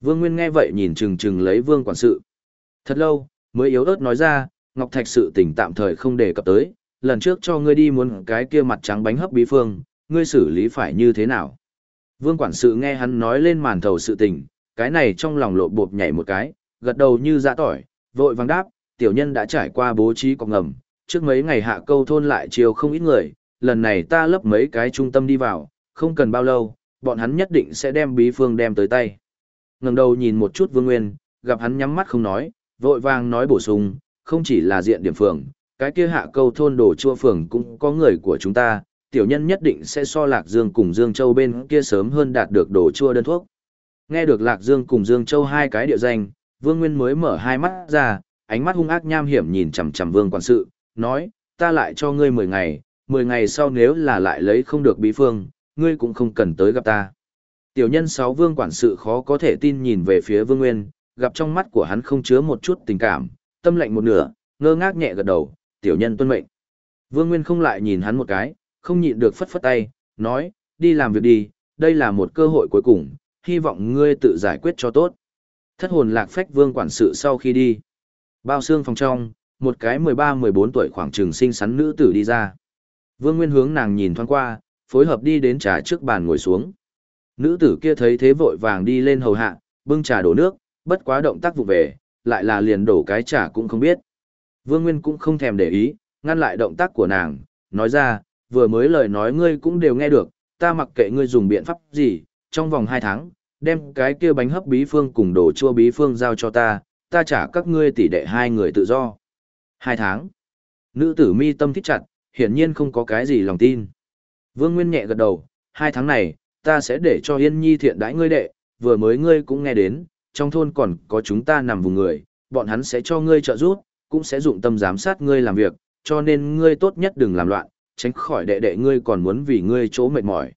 Vương nguyên nghe vậy nhìn chừng chừng lấy vương quản sự. Thật lâu, mới yếu ớt nói ra, Ngọc Thạch sự tình tạm thời không đề cập tới, lần trước cho ngươi đi muốn cái kia mặt trắng bánh hấp bí phương, ngươi xử lý phải như thế nào? Vương quản sự nghe hắn nói lên màn thầu sự tình, cái này trong lòng lộ bột nhảy một cái, gật đầu như dã tỏi, vội vàng đáp, tiểu nhân đã trải qua bố trí cọc ngầm, trước mấy ngày hạ câu thôn lại chiều không ít người, lần này ta lấp mấy cái trung tâm đi vào, không cần bao lâu, bọn hắn nhất định sẽ đem bí phương đem tới tay. Ngẩng đầu nhìn một chút Vương Nguyên, gặp hắn nhắm mắt không nói, vội vàng nói bổ sung, không chỉ là diện điểm phường, cái kia hạ câu thôn đồ chua phường cũng có người của chúng ta, tiểu nhân nhất định sẽ so Lạc Dương cùng Dương Châu bên kia sớm hơn đạt được đồ chua đơn thuốc. Nghe được Lạc Dương cùng Dương Châu hai cái địa danh, Vương Nguyên mới mở hai mắt ra, ánh mắt hung ác nham hiểm nhìn chằm chằm Vương quản sự, nói, ta lại cho ngươi 10 ngày, 10 ngày sau nếu là lại lấy không được bí phương, ngươi cũng không cần tới gặp ta. Tiểu nhân sáu Vương quản sự khó có thể tin nhìn về phía Vương Nguyên, gặp trong mắt của hắn không chứa một chút tình cảm, tâm lệnh một nửa, ngơ ngác nhẹ gật đầu, tiểu nhân tuân mệnh. Vương Nguyên không lại nhìn hắn một cái, không nhịn được phất phất tay, nói, đi làm việc đi, đây là một cơ hội cuối cùng, hy vọng ngươi tự giải quyết cho tốt. Thất hồn lạc phách vương quản sự sau khi đi. Bao xương phòng trong, một cái 13-14 tuổi khoảng trường sinh sắn nữ tử đi ra. Vương Nguyên hướng nàng nhìn thoáng qua, phối hợp đi đến trà trước bàn ngồi xuống. Nữ tử kia thấy thế vội vàng đi lên hầu hạ, bưng trà đổ nước, bất quá động tác vụ về, lại là liền đổ cái trà cũng không biết. Vương Nguyên cũng không thèm để ý, ngăn lại động tác của nàng, nói ra, vừa mới lời nói ngươi cũng đều nghe được, ta mặc kệ ngươi dùng biện pháp gì, trong vòng 2 tháng, đem cái kia bánh hấp bí phương cùng đồ chua bí phương giao cho ta, ta trả các ngươi tỷ đệ hai người tự do. 2 tháng. Nữ tử mi tâm thích chặt, hiển nhiên không có cái gì lòng tin. Vương Nguyên nhẹ gật đầu, Hai tháng này, ta sẽ để cho Yên Nhi thiện đãi ngươi đệ, vừa mới ngươi cũng nghe đến, trong thôn còn có chúng ta nằm vùng người, bọn hắn sẽ cho ngươi trợ giúp, cũng sẽ dụng tâm giám sát ngươi làm việc, cho nên ngươi tốt nhất đừng làm loạn, tránh khỏi đệ đệ ngươi còn muốn vì ngươi chỗ mệt mỏi.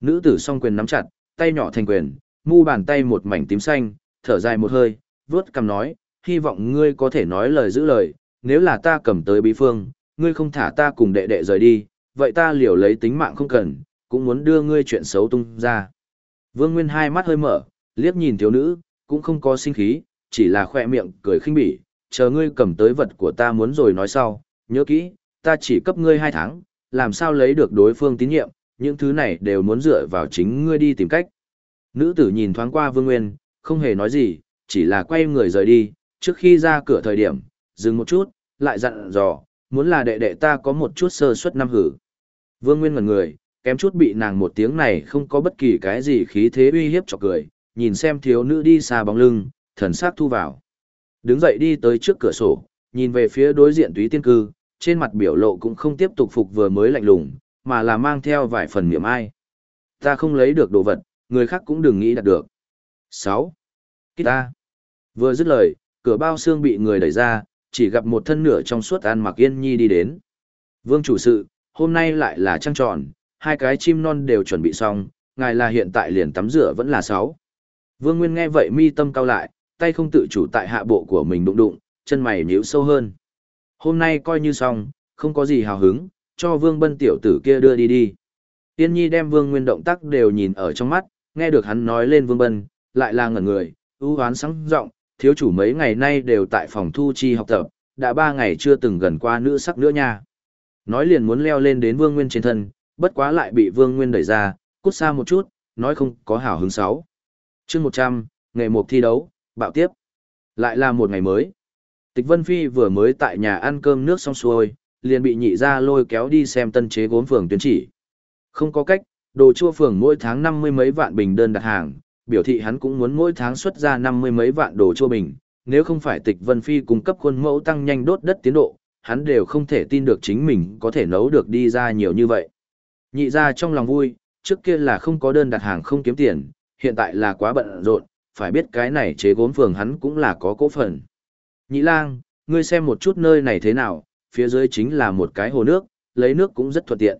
Nữ tử song quyền nắm chặt, tay nhỏ thành quyền, mu bàn tay một mảnh tím xanh, thở dài một hơi, vuốt cằm nói, hy vọng ngươi có thể nói lời giữ lời, nếu là ta cầm tới bí phương, ngươi không thả ta cùng đệ đệ rời đi, vậy ta liều lấy tính mạng không cần, cũng muốn đưa ngươi chuyện xấu tung ra. Vương Nguyên hai mắt hơi mở, liếc nhìn thiếu nữ, cũng không có sinh khí, chỉ là khoe miệng cười khinh bỉ, chờ ngươi cầm tới vật của ta muốn rồi nói sau, nhớ kỹ, ta chỉ cấp ngươi hai tháng, làm sao lấy được đối phương tín nhiệm, những thứ này đều muốn dựa vào chính ngươi đi tìm cách. Nữ tử nhìn thoáng qua Vương Nguyên, không hề nói gì, chỉ là quay người rời đi, trước khi ra cửa thời điểm, dừng một chút, lại dặn dò, muốn là đệ đệ ta có một chút sơ suất năm hử. Vương Nguyên ngẩn người, kém chút bị nàng một tiếng này không có bất kỳ cái gì khí thế uy hiếp cho cười, nhìn xem thiếu nữ đi xa bóng lưng, thần sắc thu vào. Đứng dậy đi tới trước cửa sổ, nhìn về phía đối diện túy tiên cư, trên mặt biểu lộ cũng không tiếp tục phục vừa mới lạnh lùng, mà là mang theo vài phần niệm ai. Ta không lấy được đồ vật, người khác cũng đừng nghĩ đạt được. 6. Kita. Vừa dứt lời, cửa bao xương bị người đẩy ra, chỉ gặp một thân nửa trong suốt ăn mặc yên nhi đi đến. Vương chủ sự, hôm nay lại là trăng tròn, hai cái chim non đều chuẩn bị xong, ngài là hiện tại liền tắm rửa vẫn là sáu Vương Nguyên nghe vậy mi tâm cao lại, tay không tự chủ tại hạ bộ của mình đụng đụng, chân mày nhíu sâu hơn. Hôm nay coi như xong, không có gì hào hứng, cho Vương Bân tiểu tử kia đưa đi đi. Tiên Nhi đem Vương Nguyên động tác đều nhìn ở trong mắt, nghe được hắn nói lên Vương Bân, lại là ngẩn người, ưu hoán sáng giọng, thiếu chủ mấy ngày nay đều tại phòng thu chi học tập, đã ba ngày chưa từng gần qua nữ sắc nữa nha. Nói liền muốn leo lên đến Vương Nguyên trên thân, bất quá lại bị Vương Nguyên đẩy ra, cút xa một chút, nói không có hảo hứng sáu. chương 100, ngày một thi đấu, bạo tiếp. Lại là một ngày mới. Tịch Vân Phi vừa mới tại nhà ăn cơm nước xong xuôi, liền bị nhị ra lôi kéo đi xem tân chế gốm phường tuyến chỉ. Không có cách, đồ chua phường mỗi tháng năm mươi mấy vạn bình đơn đặt hàng, biểu thị hắn cũng muốn mỗi tháng xuất ra năm mươi mấy vạn đồ chua bình. Nếu không phải tịch Vân Phi cung cấp khuôn mẫu tăng nhanh đốt đất tiến độ, hắn đều không thể tin được chính mình có thể nấu được đi ra nhiều như vậy. Nhị ra trong lòng vui, trước kia là không có đơn đặt hàng không kiếm tiền, hiện tại là quá bận rộn, phải biết cái này chế gốm phường hắn cũng là có cố phần. Nhị lang, ngươi xem một chút nơi này thế nào, phía dưới chính là một cái hồ nước, lấy nước cũng rất thuận tiện.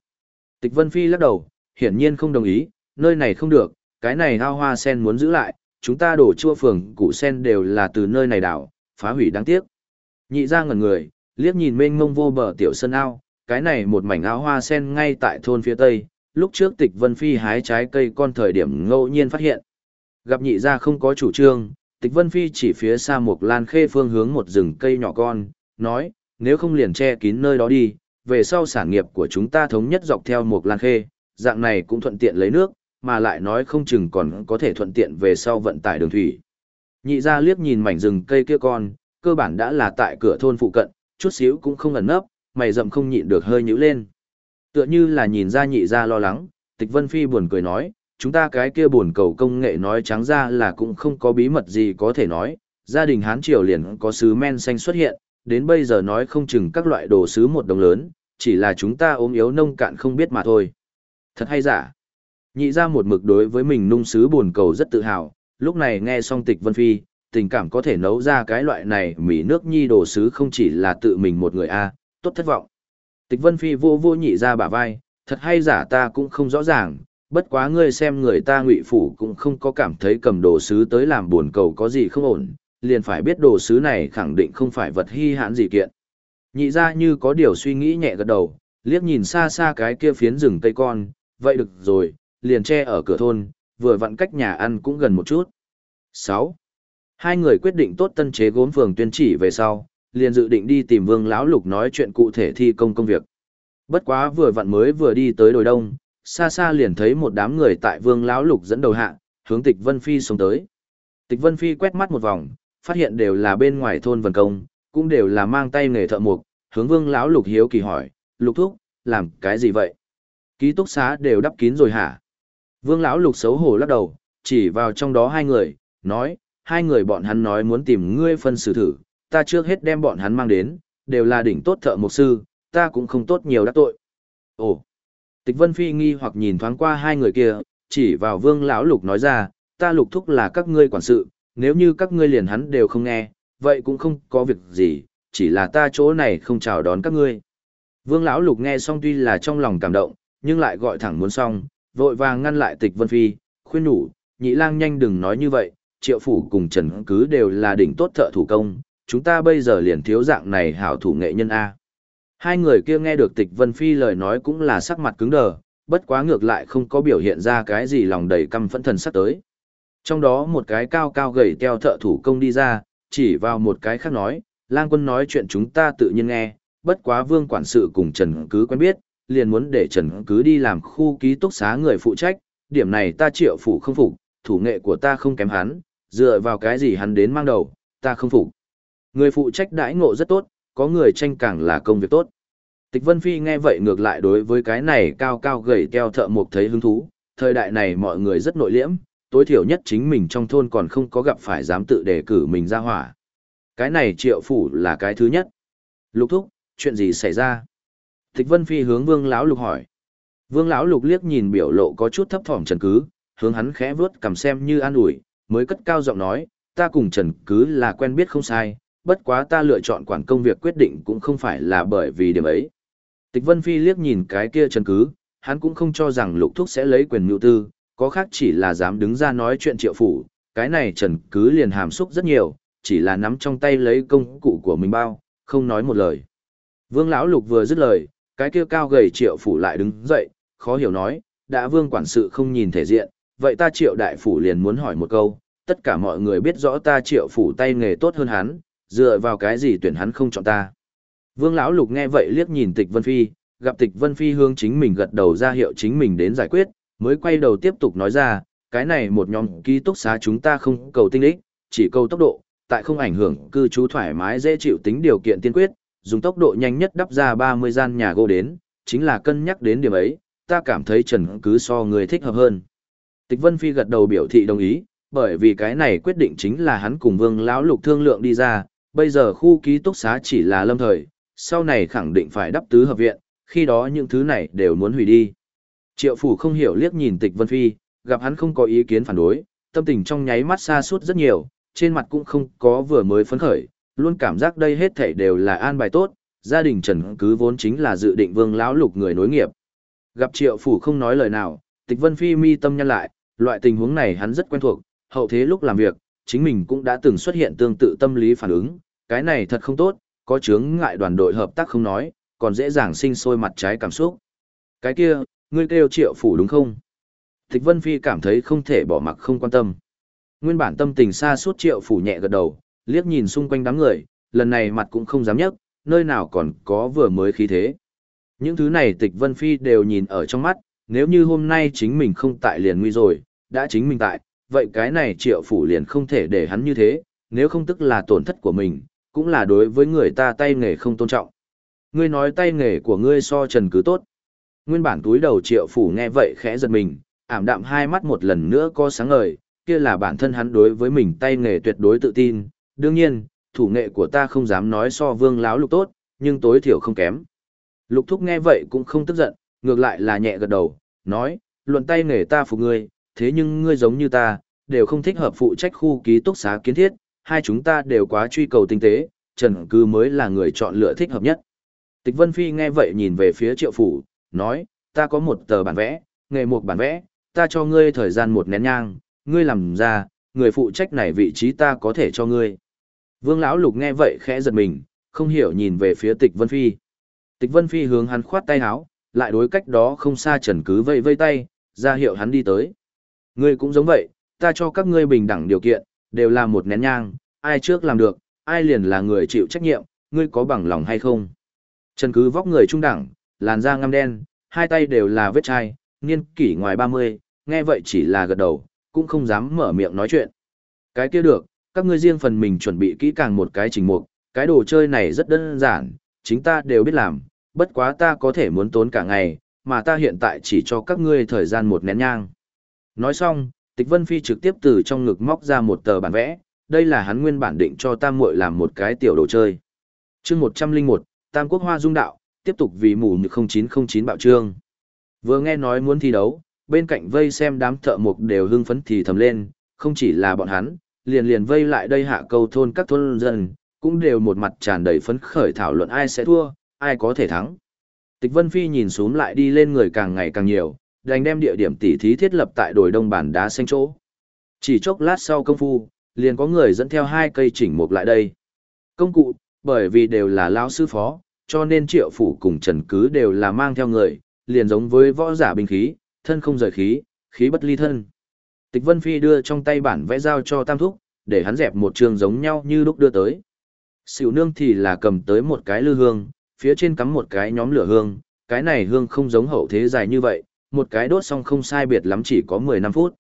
Tịch Vân Phi lắc đầu, hiển nhiên không đồng ý, nơi này không được, cái này ao hoa sen muốn giữ lại, chúng ta đổ chua phường củ sen đều là từ nơi này đảo, phá hủy đáng tiếc. Nhị ra ngẩn người, liếc nhìn mênh mông vô bờ tiểu sân ao, cái này một mảnh ao hoa sen ngay tại thôn phía tây, lúc trước tịch Vân Phi hái trái cây con thời điểm ngẫu nhiên phát hiện. Gặp nhị ra không có chủ trương, tịch Vân Phi chỉ phía xa một lan khê phương hướng một rừng cây nhỏ con, nói, nếu không liền che kín nơi đó đi, về sau sản nghiệp của chúng ta thống nhất dọc theo một lan khê, dạng này cũng thuận tiện lấy nước, mà lại nói không chừng còn có thể thuận tiện về sau vận tải đường thủy. Nhị ra liếc nhìn mảnh rừng cây kia con, cơ bản đã là tại cửa thôn phụ cận, chút xíu cũng không ẩn nấp, mày rậm không nhịn được hơi nhíu lên. Tựa như là nhìn ra nhị ra lo lắng, tịch vân phi buồn cười nói, chúng ta cái kia buồn cầu công nghệ nói trắng ra là cũng không có bí mật gì có thể nói, gia đình Hán Triều liền có sứ men xanh xuất hiện, đến bây giờ nói không chừng các loại đồ sứ một đồng lớn, chỉ là chúng ta ốm yếu nông cạn không biết mà thôi. Thật hay giả. Nhị ra một mực đối với mình nung sứ buồn cầu rất tự hào, lúc này nghe xong tịch Vân Phi, tình cảm có thể nấu ra cái loại này mỹ nước nhi đồ sứ không chỉ là tự mình một người a tốt thất vọng. Tịch Vân Phi vô vô nhị ra bả vai, thật hay giả ta cũng không rõ ràng, bất quá ngươi xem người ta ngụy phủ cũng không có cảm thấy cầm đồ sứ tới làm buồn cầu có gì không ổn, liền phải biết đồ sứ này khẳng định không phải vật hy hãn gì kiện. Nhị ra như có điều suy nghĩ nhẹ gật đầu, liếc nhìn xa xa cái kia phiến rừng cây con, vậy được rồi, liền che ở cửa thôn, vừa vặn cách nhà ăn cũng gần một chút. 6. Hai người quyết định tốt tân chế gốm phường tuyên chỉ về sau, liền dự định đi tìm Vương lão Lục nói chuyện cụ thể thi công công việc. Bất quá vừa vặn mới vừa đi tới đồi đông, xa xa liền thấy một đám người tại Vương lão lục dẫn đầu hạ, hướng Tịch Vân Phi xuống tới. Tịch Vân Phi quét mắt một vòng, phát hiện đều là bên ngoài thôn Vân Công, cũng đều là mang tay nghề thợ mộc, hướng Vương lão lục hiếu kỳ hỏi, "Lục thúc, làm cái gì vậy?" Ký túc xá đều đắp kín rồi hả? Vương lão lục xấu hổ lắc đầu, chỉ vào trong đó hai người, nói, hai người bọn hắn nói muốn tìm ngươi phân xử thử, ta trước hết đem bọn hắn mang đến, đều là đỉnh tốt thợ mộc sư, ta cũng không tốt nhiều đắc tội. Ồ! Tịch Vân Phi nghi hoặc nhìn thoáng qua hai người kia, chỉ vào Vương lão lục nói ra, ta lục thúc là các ngươi quản sự, nếu như các ngươi liền hắn đều không nghe, vậy cũng không có việc gì, chỉ là ta chỗ này không chào đón các ngươi. Vương lão lục nghe xong tuy là trong lòng cảm động, nhưng lại gọi thẳng muốn xong, vội vàng ngăn lại Tịch Vân Phi, khuyên nhủ, nhị lang nhanh đừng nói như vậy, triệu phủ cùng trần cứ đều là đỉnh tốt thợ thủ công, chúng ta bây giờ liền thiếu dạng này hảo thủ nghệ nhân A. Hai người kia nghe được tịch Vân Phi lời nói cũng là sắc mặt cứng đờ, bất quá ngược lại không có biểu hiện ra cái gì lòng đầy căm phẫn thần sắp tới. Trong đó một cái cao cao gầy teo thợ thủ công đi ra, chỉ vào một cái khác nói, lang quân nói chuyện chúng ta tự nhiên nghe, bất quá vương quản sự cùng Trần Cứ quen biết, liền muốn để Trần Cứ đi làm khu ký túc xá người phụ trách, điểm này ta triệu phủ không phục, thủ nghệ của ta không kém hắn, dựa vào cái gì hắn đến mang đầu, ta không phục. Người phụ trách đãi ngộ rất tốt, có người tranh càng là công việc tốt. Tịch Vân Phi nghe vậy ngược lại đối với cái này cao cao gầy keo thợ mộc thấy hứng thú, thời đại này mọi người rất nội liễm, tối thiểu nhất chính mình trong thôn còn không có gặp phải dám tự đề cử mình ra hỏa. Cái này triệu phủ là cái thứ nhất. Lục thúc, chuyện gì xảy ra? Tịch Vân Phi hướng Vương lão Lục hỏi. Vương lão Lục liếc nhìn biểu lộ có chút thấp thỏm Trần Cứ, hướng hắn khẽ vuốt cầm xem như an ủi, mới cất cao giọng nói, ta cùng Trần Cứ là quen biết không sai, bất quá ta lựa chọn quản công việc quyết định cũng không phải là bởi vì điểm ấy. Tịch Vân Phi liếc nhìn cái kia Trần Cứ, hắn cũng không cho rằng Lục Thúc sẽ lấy quyền nhu tư, có khác chỉ là dám đứng ra nói chuyện triệu phủ, cái này Trần Cứ liền hàm xúc rất nhiều, chỉ là nắm trong tay lấy công cụ của mình bao, không nói một lời. Vương lão Lục vừa dứt lời, cái kia cao gầy triệu phủ lại đứng dậy, khó hiểu nói, đã vương quản sự không nhìn thể diện, vậy ta triệu đại phủ liền muốn hỏi một câu, tất cả mọi người biết rõ ta triệu phủ tay nghề tốt hơn hắn, dựa vào cái gì tuyển hắn không chọn ta. Vương lão lục nghe vậy liếc nhìn tịch Vân Phi, gặp tịch Vân Phi hương chính mình gật đầu ra hiệu chính mình đến giải quyết, mới quay đầu tiếp tục nói ra, cái này một nhóm ký túc xá chúng ta không cầu tinh lích, chỉ cầu tốc độ, tại không ảnh hưởng cư trú thoải mái dễ chịu tính điều kiện tiên quyết, dùng tốc độ nhanh nhất đắp ra 30 gian nhà gỗ đến, chính là cân nhắc đến điểm ấy, ta cảm thấy Trần cứ so người thích hợp hơn. Tịch Vân Phi gật đầu biểu thị đồng ý, bởi vì cái này quyết định chính là hắn cùng Vương lão lục thương lượng đi ra, bây giờ khu ký túc xá chỉ là lâm thời, sau này khẳng định phải đắp tứ hợp viện, khi đó những thứ này đều muốn hủy đi. Triệu phủ không hiểu liếc nhìn Tịch Vân Phi, gặp hắn không có ý kiến phản đối, tâm tình trong nháy mắt xa suốt rất nhiều, trên mặt cũng không có vừa mới phấn khởi, luôn cảm giác đây hết thảy đều là an bài tốt, gia đình Trần cứ vốn chính là dự định Vương lão lục người nối nghiệp. Gặp Triệu phủ không nói lời nào, Tịch Vân Phi mi tâm nhăn lại, loại tình huống này hắn rất quen thuộc, hậu thế lúc làm việc, chính mình cũng đã từng xuất hiện tương tự tâm lý phản ứng, cái này thật không tốt, có chướng ngại đoàn đội hợp tác không nói, còn dễ dàng sinh sôi mặt trái cảm xúc. Cái kia, ngươi kêu triệu phủ đúng không? Tịch Vân Phi cảm thấy không thể bỏ mặc không quan tâm. Nguyên bản tâm tình xa suốt triệu phủ nhẹ gật đầu, liếc nhìn xung quanh đám người, lần này mặt cũng không dám nhấc, nơi nào còn có vừa mới khí thế. Những thứ này tịch Vân Phi đều nhìn ở trong mắt, nếu như hôm nay chính mình không tại liền nguy rồi, đã chính mình tại, vậy cái này triệu phủ liền không thể để hắn như thế, nếu không tức là tổn thất của mình, cũng là đối với người ta tay nghề không tôn trọng. Ngươi nói tay nghề của ngươi so trần cứ tốt. Nguyên bản túi đầu triệu phủ nghe vậy khẽ giật mình, ảm đạm hai mắt một lần nữa có sáng ngời, kia là bản thân hắn đối với mình tay nghề tuyệt đối tự tin. Đương nhiên, thủ nghệ của ta không dám nói so vương láo lục tốt, nhưng tối thiểu không kém. Lục thúc nghe vậy cũng không tức giận, ngược lại là nhẹ gật đầu, nói, luận tay nghề ta phục ngươi, thế nhưng ngươi giống như ta, đều không thích hợp phụ trách khu ký túc xá kiến thiết, hai chúng ta đều quá truy cầu tinh tế, Trần Cư mới là người chọn lựa thích hợp nhất. Tịch Vân Phi nghe vậy nhìn về phía triệu phủ, nói, ta có một tờ bản vẽ, nghề một bản vẽ, ta cho ngươi thời gian một nén nhang, ngươi làm ra, người phụ trách này vị trí ta có thể cho ngươi. Vương lão lục nghe vậy khẽ giật mình, không hiểu nhìn về phía Tịch Vân Phi. Tịch Vân Phi hướng hắn khoát tay áo, lại đối cách đó không xa Trần Cứ vây vây tay, ra hiệu hắn đi tới. Ngươi cũng giống vậy, ta cho các ngươi bình đẳng điều kiện, đều là một nén nhang, ai trước làm được, ai liền là người chịu trách nhiệm, ngươi có bằng lòng hay không? Trần cứ vóc người trung đẳng, làn da ngăm đen, hai tay đều là vết chai, niên kỷ ngoài 30, nghe vậy chỉ là gật đầu, cũng không dám mở miệng nói chuyện. Cái kia được, các ngươi riêng phần mình chuẩn bị kỹ càng một cái trình mục, cái đồ chơi này rất đơn giản, chính ta đều biết làm, bất quá ta có thể muốn tốn cả ngày, mà ta hiện tại chỉ cho các ngươi thời gian một nén nhang. Nói xong, Tịch Vân Phi trực tiếp từ trong ngực móc ra một tờ bản vẽ, đây là hắn nguyên bản định cho Tam Muội làm một cái tiểu đồ chơi. Chương 101, Tam Quốc Hoa Dung Đạo, tiếp tục vì mù như 0909 bạo trương. Vừa nghe nói muốn thi đấu, bên cạnh vây xem đám thợ mộc đều hưng phấn thì thầm lên, không chỉ là bọn hắn, liền liền vây lại đây hạ câu thôn các thôn dân, cũng đều một mặt tràn đầy phấn khởi thảo luận ai sẽ thua, ai có thể thắng. Tịch Vân Phi nhìn xuống lại đi lên người càng ngày càng nhiều, đành đem địa điểm tỉ thí thiết lập tại đồi đông bản đá xanh chỗ. Chỉ chốc lát sau công phu, liền có người dẫn theo hai cây chỉnh mục lại đây. Công cụ, bởi vì đều là lão sư phó, cho nên triệu phủ cùng trần cứ đều là mang theo người, liền giống với võ giả binh khí, thân không rời khí, khí bất ly thân. Tịch Vân Phi đưa trong tay bản vẽ giao cho Tam Thúc, để hắn dẹp một trường giống nhau như lúc đưa tới. Sỉu nương thì là cầm tới một cái lư hương, phía trên cắm một cái nhóm lửa hương, cái này hương không giống hậu thế dài như vậy, một cái đốt xong không sai biệt lắm chỉ có 15 phút.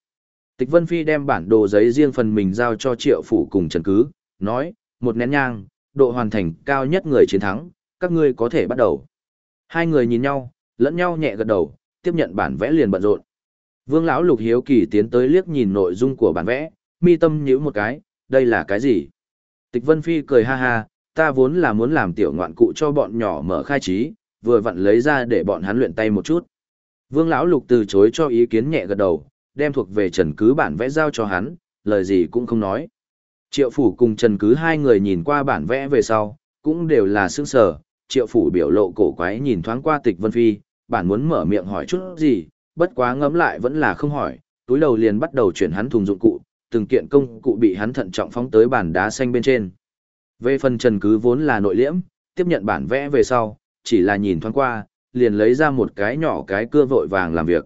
Tịch Vân Phi đem bản đồ giấy riêng phần mình giao cho triệu phủ cùng Trần Cứ, nói, một nén nhang, độ hoàn thành cao nhất người chiến thắng, các ngươi có thể bắt đầu. Hai người nhìn nhau, lẫn nhau nhẹ gật đầu, tiếp nhận bản vẽ liền bận rộn. Vương lão Lục Hiếu Kỳ tiến tới liếc nhìn nội dung của bản vẽ, mi tâm nhíu một cái, đây là cái gì? Tịch Vân Phi cười ha ha, ta vốn là muốn làm tiểu ngoạn cụ cho bọn nhỏ mở khai trí, vừa vặn lấy ra để bọn hắn luyện tay một chút. Vương lão Lục từ chối cho ý kiến nhẹ gật đầu, đem thuộc về Trần Cứ bản vẽ giao cho hắn, lời gì cũng không nói. Triệu phủ cùng Trần Cứ hai người nhìn qua bản vẽ về sau, cũng đều là sững sờ, Triệu phủ biểu lộ cổ quái nhìn thoáng qua Tịch Vân Phi, bản muốn mở miệng hỏi chút gì, bất quá ngẫm lại vẫn là không hỏi, túi đầu liền bắt đầu chuyển hắn thùng dụng cụ, từng kiện công cụ bị hắn thận trọng phóng tới bàn đá xanh bên trên. Về phần Trần Cứ vốn là nội liễm, tiếp nhận bản vẽ về sau, chỉ là nhìn thoáng qua, liền lấy ra một cái nhỏ cái cưa vội vàng làm việc.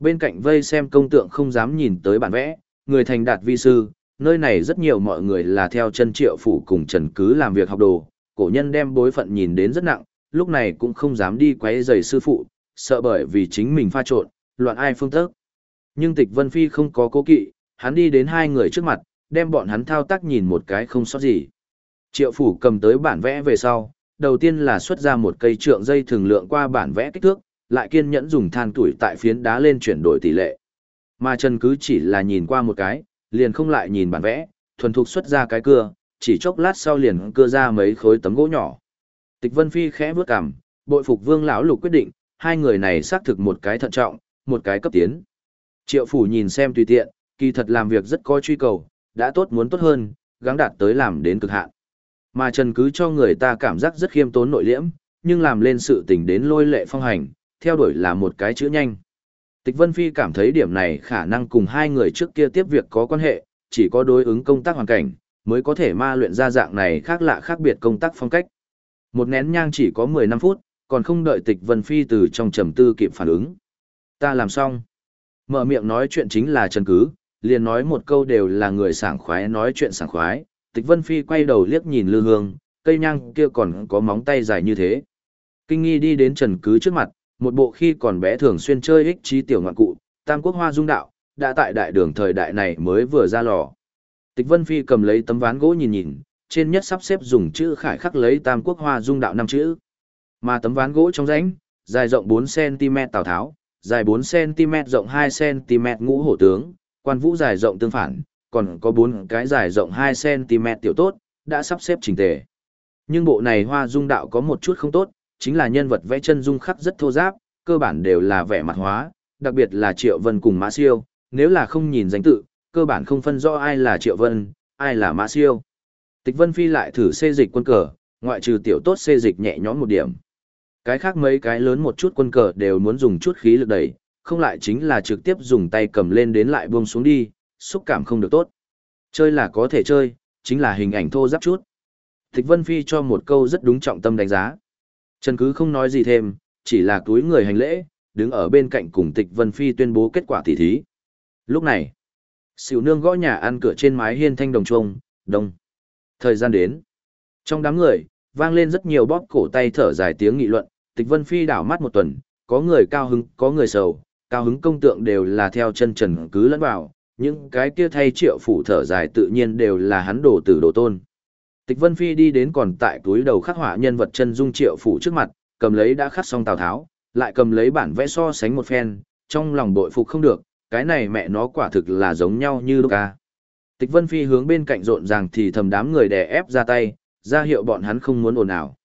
Bên cạnh vây xem công tượng không dám nhìn tới bản vẽ, người thành đạt vi sư, nơi này rất nhiều mọi người là theo chân triệu phủ cùng Trần Cứ làm việc học đồ, cổ nhân đem bối phận nhìn đến rất nặng, lúc này cũng không dám đi quấy rầy sư phụ, sợ bởi vì chính mình pha trộn, loạn ai phương thức. Nhưng Tịch Vân Phi không có cố kỵ, hắn đi đến hai người trước mặt, đem bọn hắn thao tác nhìn một cái không sót gì. Triệu phủ cầm tới bản vẽ về sau, đầu tiên là xuất ra một cây trượng dây thường lượng qua bản vẽ kích thước, lại kiên nhẫn dùng than tuổi tại phiến đá lên chuyển đổi tỷ lệ. Mà Trần cứ chỉ là nhìn qua một cái, liền không lại nhìn bản vẽ, thuần thục xuất ra cái cưa, chỉ chốc lát sau liền cưa ra mấy khối tấm gỗ nhỏ. Tịch Vân Phi khẽ bước cằm, bội phục Vương lão lục quyết định, hai người này xác thực một cái thận trọng, một cái cấp tiến. Triệu phủ nhìn xem tùy tiện, kỳ thật làm việc rất có truy cầu, đã tốt muốn tốt hơn, gắng đạt tới làm đến cực hạn. Mà Trần cứ cho người ta cảm giác rất khiêm tốn nội liễm, nhưng làm lên sự tình đến lôi lệ phong hành, theo đuổi là một cái chữ nhanh. Tịch Vân Phi cảm thấy điểm này khả năng cùng hai người trước kia tiếp việc có quan hệ, chỉ có đối ứng công tác hoàn cảnh, mới có thể ma luyện ra dạng này khác lạ khác biệt công tác phong cách. Một nén nhang chỉ có 15 phút, còn không đợi Tịch Vân Phi từ trong trầm tư kịp phản ứng. Ta làm xong. Mở miệng nói chuyện chính là Trần Cứ, liền nói một câu đều là người sảng khoái nói chuyện sảng khoái, Tịch Vân Phi quay đầu liếc nhìn Lư Hương, cây nhang kia còn có móng tay dài như thế. Kinh nghi đi đến Trần Cứ trước mặt, một bộ khi còn bé thường xuyên chơi ích trí tiểu ngoạn cụ, Tam Quốc Hoa Dung Đạo, đã tại đại đường thời đại này mới vừa ra lò. Tịch Vân Phi cầm lấy tấm ván gỗ nhìn nhìn, trên nhất sắp xếp dùng chữ khải khắc lấy Tam Quốc Hoa Dung Đạo năm chữ. Mà tấm ván gỗ trong rãnh, dài rộng 4cm Tào Tháo, dài 4cm rộng 2cm ngũ hổ tướng, quan vũ dài rộng tương phản, còn có bốn cái dài rộng 2cm tiểu tốt, đã sắp xếp chỉnh tề. Nhưng bộ này hoa dung đạo có một chút không tốt, chính là nhân vật vẽ chân dung khắc rất thô giáp, cơ bản đều là vẽ mặt hóa, đặc biệt là Triệu Vân cùng Mã Siêu, nếu là không nhìn danh tự, cơ bản không phân rõ ai là Triệu Vân, ai là Mã Siêu. Tịch Vân Phi lại thử xê dịch quân cờ, ngoại trừ tiểu tốt xê dịch nhẹ nhõm một điểm. Cái khác mấy cái lớn một chút quân cờ đều muốn dùng chút khí lực đẩy, không lại chính là trực tiếp dùng tay cầm lên đến lại buông xuống đi, xúc cảm không được tốt. Chơi là có thể chơi, chính là hình ảnh thô giáp chút. Tịch Vân Phi cho một câu rất đúng trọng tâm đánh giá. Trần cứ không nói gì thêm, chỉ là túi người hành lễ, đứng ở bên cạnh cùng Tịch Vân Phi tuyên bố kết quả tỉ thí. Lúc này, xỉu nương gõ nhà ăn cửa trên mái hiên thanh đồng trông, đông. Thời gian đến. Trong đám người, vang lên rất nhiều bóp cổ tay thở dài tiếng nghị luận, Tịch Vân Phi đảo mắt một tuần, có người cao hứng, có người sầu, cao hứng công tượng đều là theo chân trần cứ lẫn vào, những cái kia thay triệu phủ thở dài tự nhiên đều là hắn đổ tử đồ tôn. Tịch Vân Phi đi đến còn tại túi đầu khắc họa nhân vật chân dung triệu phủ trước mặt, cầm lấy đã khắc xong Tào Tháo, lại cầm lấy bản vẽ so sánh một phen, trong lòng bội phục không được, cái này mẹ nó quả thực là giống nhau như đúc ca. Tịch Vân Phi hướng bên cạnh rộn ràng thì thầm đám người đè ép ra tay, ra hiệu bọn hắn không muốn ồn ào.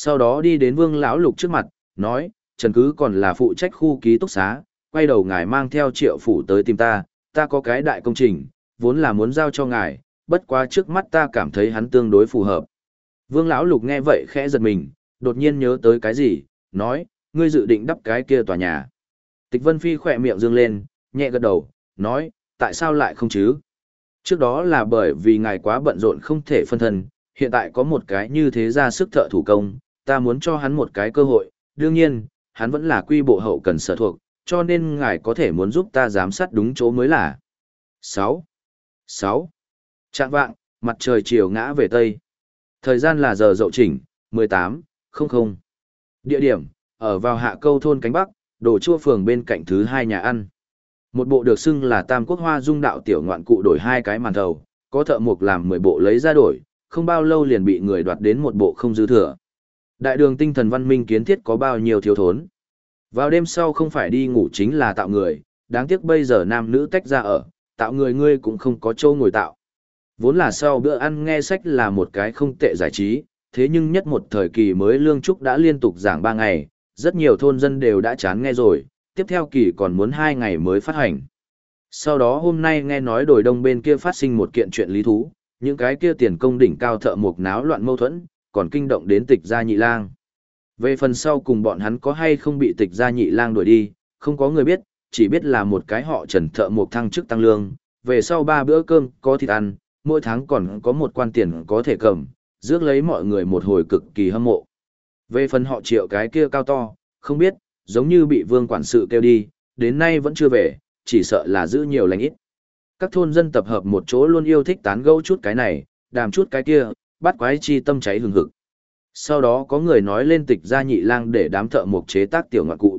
Sau đó đi đến Vương lão lục trước mặt, nói, Trần Cứ còn là phụ trách khu ký túc xá, quay đầu ngài mang theo triệu phủ tới tìm ta, ta có cái đại công trình, vốn là muốn giao cho ngài, bất quá trước mắt ta cảm thấy hắn tương đối phù hợp. Vương lão lục nghe vậy khẽ giật mình, đột nhiên nhớ tới cái gì, nói, ngươi dự định đắp cái kia tòa nhà. Tịch Vân Phi khỏe miệng dương lên, nhẹ gật đầu, nói, tại sao lại không chứ? Trước đó là bởi vì ngài quá bận rộn không thể phân thân, hiện tại có một cái như thế ra sức thợ thủ công, ta muốn cho hắn một cái cơ hội, đương nhiên, hắn vẫn là quy bộ hậu cần sở thuộc, cho nên ngài có thể muốn giúp ta giám sát đúng chỗ mới là. 6. 6. Trạng vạng, mặt trời chiều ngã về Tây. Thời gian là giờ dậu chỉnh, 18, 00. Địa điểm, ở vào hạ câu thôn cánh Bắc, đồ chua phường bên cạnh thứ hai nhà ăn. Một bộ được xưng là tam quốc hoa dung đạo tiểu ngoạn cụ đổi hai cái màn thầu, có thợ mộc làm 10 bộ lấy ra đổi, không bao lâu liền bị người đoạt đến một bộ không dư thừa. Đại đường tinh thần văn minh kiến thiết có bao nhiêu thiếu thốn. Vào đêm sau không phải đi ngủ chính là tạo người, đáng tiếc bây giờ nam nữ tách ra ở, tạo người ngươi cũng không có chỗ ngồi tạo. Vốn là sau bữa ăn nghe sách là một cái không tệ giải trí, thế nhưng nhất một thời kỳ mới lương trúc đã liên tục giảng 3 ngày, rất nhiều thôn dân đều đã chán nghe rồi, tiếp theo kỳ còn muốn 2 ngày mới phát hành. Sau đó hôm nay nghe nói đồi đông bên kia phát sinh một kiện chuyện lý thú, những cái kia tiền công đỉnh cao thợ mộc náo loạn mâu thuẫn, còn kinh động đến tịch gia nhị lang. Về phần sau cùng bọn hắn có hay không bị tịch gia nhị lang đuổi đi, không có người biết, chỉ biết là một cái họ trần thợ một thăng chức tăng lương, về sau ba bữa cơm có thịt ăn, mỗi tháng còn có một quan tiền có thể cầm, rước lấy mọi người một hồi cực kỳ hâm mộ. Về phần họ triệu cái kia cao to, không biết, giống như bị vương quản sự kêu đi, đến nay vẫn chưa về, chỉ sợ là giữ nhiều lành ít. Các thôn dân tập hợp một chỗ luôn yêu thích tán gẫu chút cái này, đàm chút cái kia, bắt quái chi tâm cháy hừng hực. Sau đó có người nói lên tịch gia nhị lang để đám thợ mộc chế tác tiểu ngoạn cụ.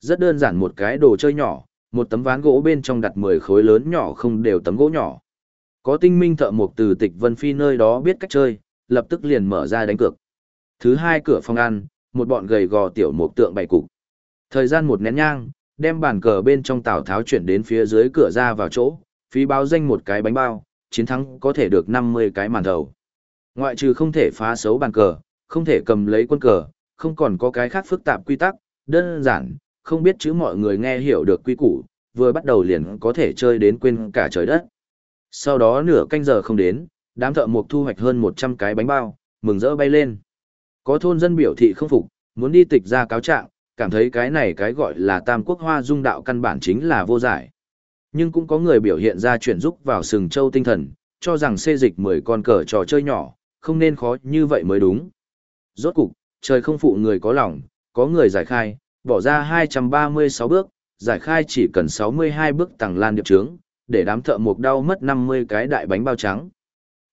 Rất đơn giản một cái đồ chơi nhỏ, một tấm ván gỗ bên trong đặt 10 khối lớn nhỏ không đều tấm gỗ nhỏ. Có tinh minh thợ mộc từ tịch Vân Phi nơi đó biết cách chơi, lập tức liền mở ra đánh cược. Thứ hai cửa phòng ăn, một bọn gầy gò tiểu mộc tượng bày cục. Thời gian một nén nhang, đem bàn cờ bên trong Tào Tháo chuyển đến phía dưới cửa ra vào chỗ, phí báo danh một cái bánh bao, chiến thắng có thể được 50 cái màn đầu. Ngoại trừ không thể phá xấu bàn cờ, không thể cầm lấy quân cờ, không còn có cái khác phức tạp quy tắc, đơn giản, không biết chữ mọi người nghe hiểu được quy củ, vừa bắt đầu liền có thể chơi đến quên cả trời đất. Sau đó nửa canh giờ không đến, đám thợ mộc thu hoạch hơn 100 cái bánh bao, mừng rỡ bay lên. Có thôn dân biểu thị không phục, muốn đi tịch ra cáo trạng, cảm thấy cái này cái gọi là tam quốc hoa dung đạo căn bản chính là vô giải. Nhưng cũng có người biểu hiện ra chuyển giúp vào sừng châu tinh thần, cho rằng xê dịch 10 con cờ trò chơi nhỏ, không nên khó như vậy mới đúng. Rốt cục, trời không phụ người có lòng, có người giải khai, bỏ ra 236 bước, giải khai chỉ cần 62 bước tàng lan điệp trướng, để đám thợ mộc đau mất 50 cái đại bánh bao trắng.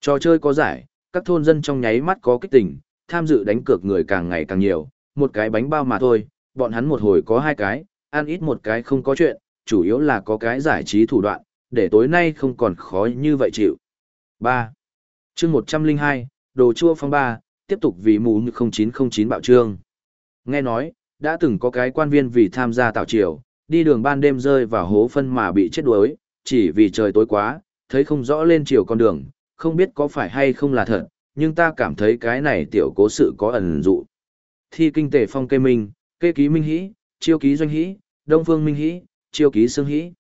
Trò chơi có giải, các thôn dân trong nháy mắt có kích tình, tham dự đánh cược người càng ngày càng nhiều, một cái bánh bao mà thôi, bọn hắn một hồi có hai cái, ăn ít một cái không có chuyện, chủ yếu là có cái giải trí thủ đoạn, để tối nay không còn khó như vậy chịu. 3. chương 102, đồ chua phong ba tiếp tục vì mù 0909 bạo trương. Nghe nói, đã từng có cái quan viên vì tham gia tạo triều, đi đường ban đêm rơi vào hố phân mà bị chết đuối, chỉ vì trời tối quá, thấy không rõ lên chiều con đường, không biết có phải hay không là thật, nhưng ta cảm thấy cái này tiểu cố sự có ẩn dụ. Thi kinh tề phong kê minh, kê ký minh hĩ, chiêu ký doanh hĩ, đông phương minh hĩ, chiêu ký xương hĩ.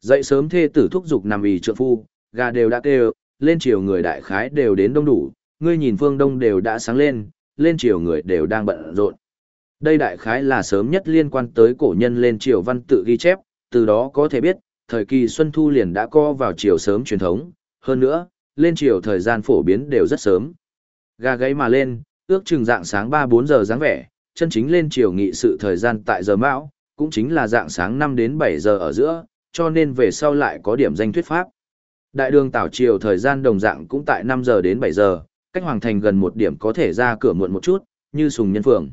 Dậy sớm thê tử thúc dục nằm ì trượng phu, gà đều đã kêu, lên chiều người đại khái đều đến đông đủ, ngươi nhìn phương đông đều đã sáng lên, lên chiều người đều đang bận rộn. Đây đại khái là sớm nhất liên quan tới cổ nhân lên chiều văn tự ghi chép, từ đó có thể biết, thời kỳ Xuân Thu liền đã co vào chiều sớm truyền thống, hơn nữa, lên chiều thời gian phổ biến đều rất sớm. Gà gáy mà lên, ước chừng dạng sáng 3-4 giờ dáng vẻ, chân chính lên chiều nghị sự thời gian tại giờ mão, cũng chính là dạng sáng 5 đến 7 giờ ở giữa, cho nên về sau lại có điểm danh thuyết pháp. Đại đường tảo chiều thời gian đồng dạng cũng tại 5 giờ đến 7 giờ, cách hoàng thành gần một điểm có thể ra cửa muộn một chút, như sùng nhân phường.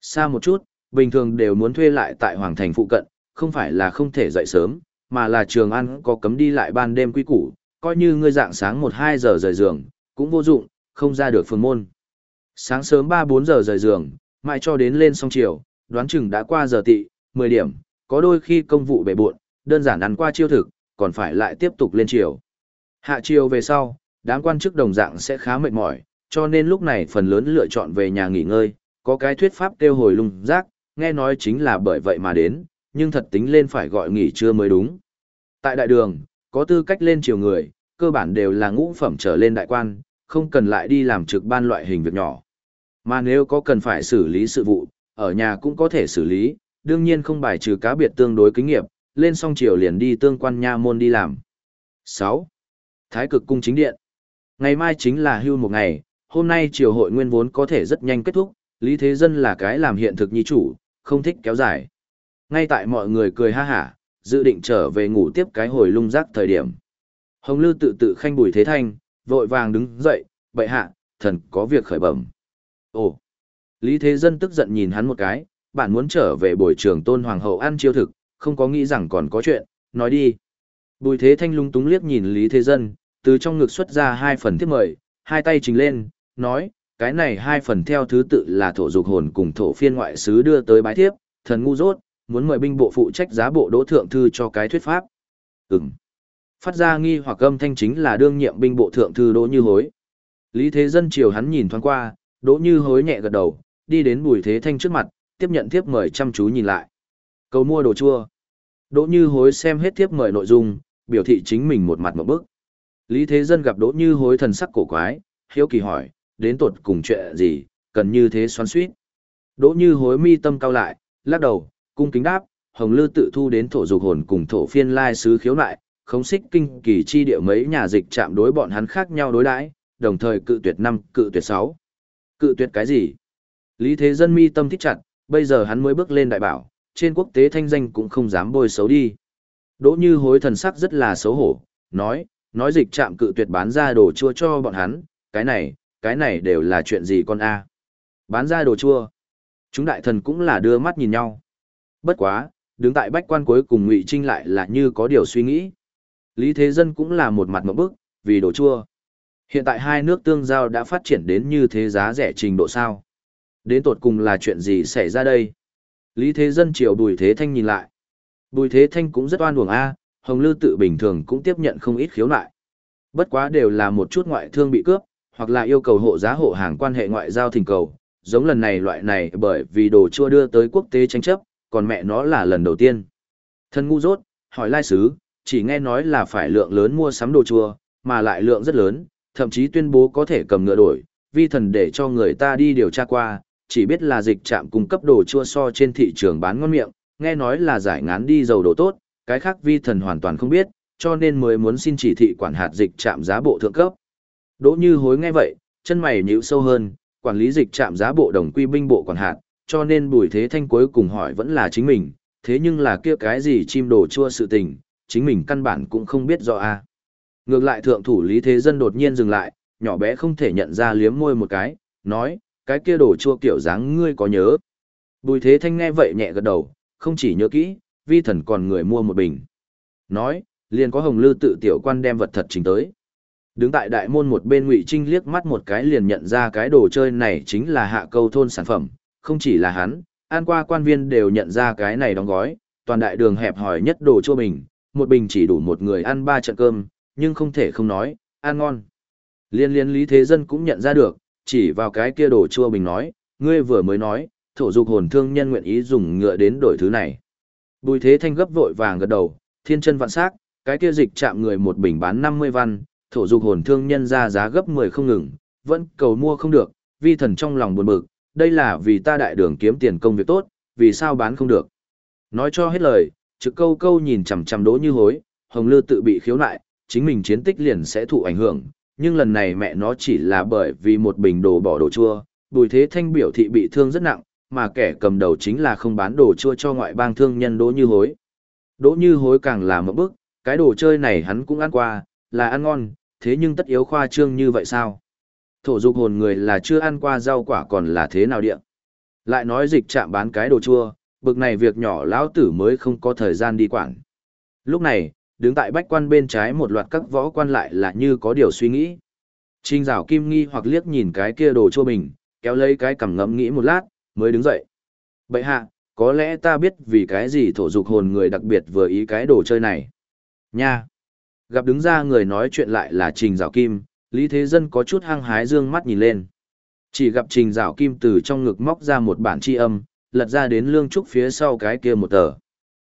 Xa một chút, bình thường đều muốn thuê lại tại hoàng thành phụ cận, không phải là không thể dậy sớm, mà là trường ăn có cấm đi lại ban đêm quy củ, coi như ngươi dạng sáng 1-2 giờ rời giường, cũng vô dụng, không ra được phường môn. Sáng sớm 3-4 giờ rời giường, mãi cho đến lên xong chiều, đoán chừng đã qua giờ tị, 10 điểm, có đôi khi công vụ bể buộn, đơn giản ăn qua chiêu thực, còn phải lại tiếp tục lên chiều. Hạ chiều về sau, đám quan chức đồng dạng sẽ khá mệt mỏi, cho nên lúc này phần lớn lựa chọn về nhà nghỉ ngơi, có cái thuyết pháp kêu hồi lung rác, nghe nói chính là bởi vậy mà đến, nhưng thật tính lên phải gọi nghỉ trưa mới đúng. Tại đại đường, có tư cách lên chiều người, cơ bản đều là ngũ phẩm trở lên đại quan, không cần lại đi làm trực ban loại hình việc nhỏ. Mà nếu có cần phải xử lý sự vụ, ở nhà cũng có thể xử lý, đương nhiên không bài trừ cá biệt tương đối kinh nghiệm, lên xong chiều liền đi tương quan nha môn đi làm. 6. Thái cực cung chính điện. Ngày mai chính là hưu một ngày, hôm nay triều hội nguyên vốn có thể rất nhanh kết thúc, Lý Thế Dân là cái làm hiện thực nhi chủ, không thích kéo dài. Ngay tại mọi người cười ha hả, dự định trở về ngủ tiếp cái hồi lung rác thời điểm. Hồng Lư tự tự khanh bùi thế thanh, vội vàng đứng dậy, bệ hạ, thần có việc khởi bẩm. Ồ! Lý Thế Dân tức giận nhìn hắn một cái, bạn muốn trở về buổi trường tôn hoàng hậu ăn chiêu thực, không có nghĩ rằng còn có chuyện, nói đi. Bùi Thế Thanh lung túng liếc nhìn Lý Thế Dân, từ trong ngực xuất ra hai phần tiếp mời, hai tay trình lên, nói, cái này hai phần theo thứ tự là thổ dục hồn cùng thổ phiên ngoại sứ đưa tới bái thiếp, thần ngu dốt, muốn mời binh bộ phụ trách giá bộ đỗ thượng thư cho cái thuyết pháp. Ừm. Phát ra nghi hoặc âm thanh chính là đương nhiệm binh bộ thượng thư đỗ như hối. Lý Thế Dân chiều hắn nhìn thoáng qua, đỗ như hối nhẹ gật đầu, đi đến bùi thế thanh trước mặt, tiếp nhận thiếp mời chăm chú nhìn lại. Cầu mua đồ chua. Đỗ như hối xem hết thiếp mời nội dung, biểu thị chính mình một mặt một bức. Lý Thế Dân gặp Đỗ Như Hối thần sắc cổ quái, hiếu kỳ hỏi, đến tột cùng chuyện gì, cần như thế xoắn xuýt. Đỗ Như Hối mi tâm cao lại, lắc đầu, cung kính đáp, Hồng Lư tự thu đến thổ dục hồn cùng thổ phiên lai sứ khiếu nại, khống xích kinh kỳ chi địa mấy nhà dịch chạm đối bọn hắn khác nhau đối đãi, đồng thời cự tuyệt năm, cự tuyệt sáu. Cự tuyệt cái gì? Lý Thế Dân mi tâm thích chặt, bây giờ hắn mới bước lên đại bảo, trên quốc tế thanh danh cũng không dám bôi xấu đi. Đỗ Như Hối thần sắc rất là xấu hổ, nói, nói dịch chạm cự tuyệt bán ra đồ chua cho bọn hắn, cái này, cái này đều là chuyện gì con a? Bán ra đồ chua. Chúng đại thần cũng là đưa mắt nhìn nhau. Bất quá, đứng tại bách quan cuối cùng Ngụy Trinh lại là như có điều suy nghĩ. Lý Thế Dân cũng là một mặt mộng bức, vì đồ chua. Hiện tại hai nước tương giao đã phát triển đến như thế giá rẻ trình độ sao? Đến tột cùng là chuyện gì xảy ra đây? Lý Thế Dân chiều Bùi Thế Thanh nhìn lại. Bùi Thế Thanh cũng rất oan uổng a, Hồng Lư tự bình thường cũng tiếp nhận không ít khiếu nại. Bất quá đều là một chút ngoại thương bị cướp, hoặc là yêu cầu hộ giá hộ hàng quan hệ ngoại giao thỉnh cầu, giống lần này loại này bởi vì đồ chua đưa tới quốc tế tranh chấp, còn mẹ nó là lần đầu tiên. Thân ngu dốt, hỏi lai sứ, chỉ nghe nói là phải lượng lớn mua sắm đồ chua, mà lại lượng rất lớn, thậm chí tuyên bố có thể cầm ngựa đổi, vi thần để cho người ta đi điều tra qua, chỉ biết là dịch trạm cung cấp đồ chua so trên thị trường bán ngon miệng, nghe nói là giải ngán đi dầu đồ tốt, cái khác vi thần hoàn toàn không biết, cho nên mới muốn xin chỉ thị quản hạt dịch trạm giá bộ thượng cấp. Đỗ Như Hối nghe vậy, chân mày nhíu sâu hơn, quản lý dịch trạm giá bộ đồng quy binh bộ quản hạt, cho nên Bùi Thế Thanh cuối cùng hỏi vẫn là chính mình, thế nhưng là kia cái gì chim đồ chua sự tình, chính mình căn bản cũng không biết rõ a. Ngược lại thượng thủ Lý Thế Dân đột nhiên dừng lại, nhỏ bé không thể nhận ra liếm môi một cái, nói, cái kia đồ chua kiểu dáng ngươi có nhớ. Bùi Thế Thanh nghe vậy nhẹ gật đầu, không chỉ nhớ kỹ, vi thần còn người mua một bình. Nói, liền có hồng lư tự tiểu quan đem vật thật chính tới. Đứng tại đại môn một bên Ngụy Trinh liếc mắt một cái liền nhận ra cái đồ chơi này chính là hạ câu thôn sản phẩm, không chỉ là hắn, an qua quan viên đều nhận ra cái này đóng gói, toàn đại đường hẹp hỏi nhất đồ chua bình, một bình chỉ đủ một người ăn ba trận cơm, nhưng không thể không nói, ăn ngon. Liên liên lý thế dân cũng nhận ra được, chỉ vào cái kia đồ chua bình nói, ngươi vừa mới nói, thổ dục hồn thương nhân nguyện ý dùng ngựa đến đổi thứ này. Bùi thế thanh gấp vội vàng gật đầu, thiên chân vạn sắc, cái kia dịch chạm người một bình bán 50 văn, thổ dục hồn thương nhân ra giá gấp 10 không ngừng, vẫn cầu mua không được, vi thần trong lòng buồn bực, đây là vì ta đại đường kiếm tiền công việc tốt, vì sao bán không được. Nói cho hết lời, trực câu câu nhìn chằm chằm đố như hối, hồng lư tự bị khiếu nại, chính mình chiến tích liền sẽ thụ ảnh hưởng, nhưng lần này mẹ nó chỉ là bởi vì một bình đồ bỏ đồ chua, bùi thế thanh biểu thị bị thương rất nặng, mà kẻ cầm đầu chính là không bán đồ chua cho ngoại bang thương nhân đỗ như hối. Đỗ như hối càng là một bức, cái đồ chơi này hắn cũng ăn qua, là ăn ngon, thế nhưng tất yếu khoa trương như vậy sao? Thổ dục hồn người là chưa ăn qua rau quả còn là thế nào địa? Lại nói dịch chạm bán cái đồ chua, bực này việc nhỏ lão tử mới không có thời gian đi quản. Lúc này, đứng tại bách quan bên trái một loạt các võ quan lại là như có điều suy nghĩ. trinh rào kim nghi hoặc liếc nhìn cái kia đồ chua bình, kéo lấy cái cằm ngẫm nghĩ một lát, mới đứng dậy. Bậy hạ, có lẽ ta biết vì cái gì thổ dục hồn người đặc biệt vừa ý cái đồ chơi này. Nha! Gặp đứng ra người nói chuyện lại là Trình Giảo Kim, Lý Thế Dân có chút hăng hái dương mắt nhìn lên. Chỉ gặp Trình Giảo Kim từ trong ngực móc ra một bản chi âm, lật ra đến lương trúc phía sau cái kia một tờ.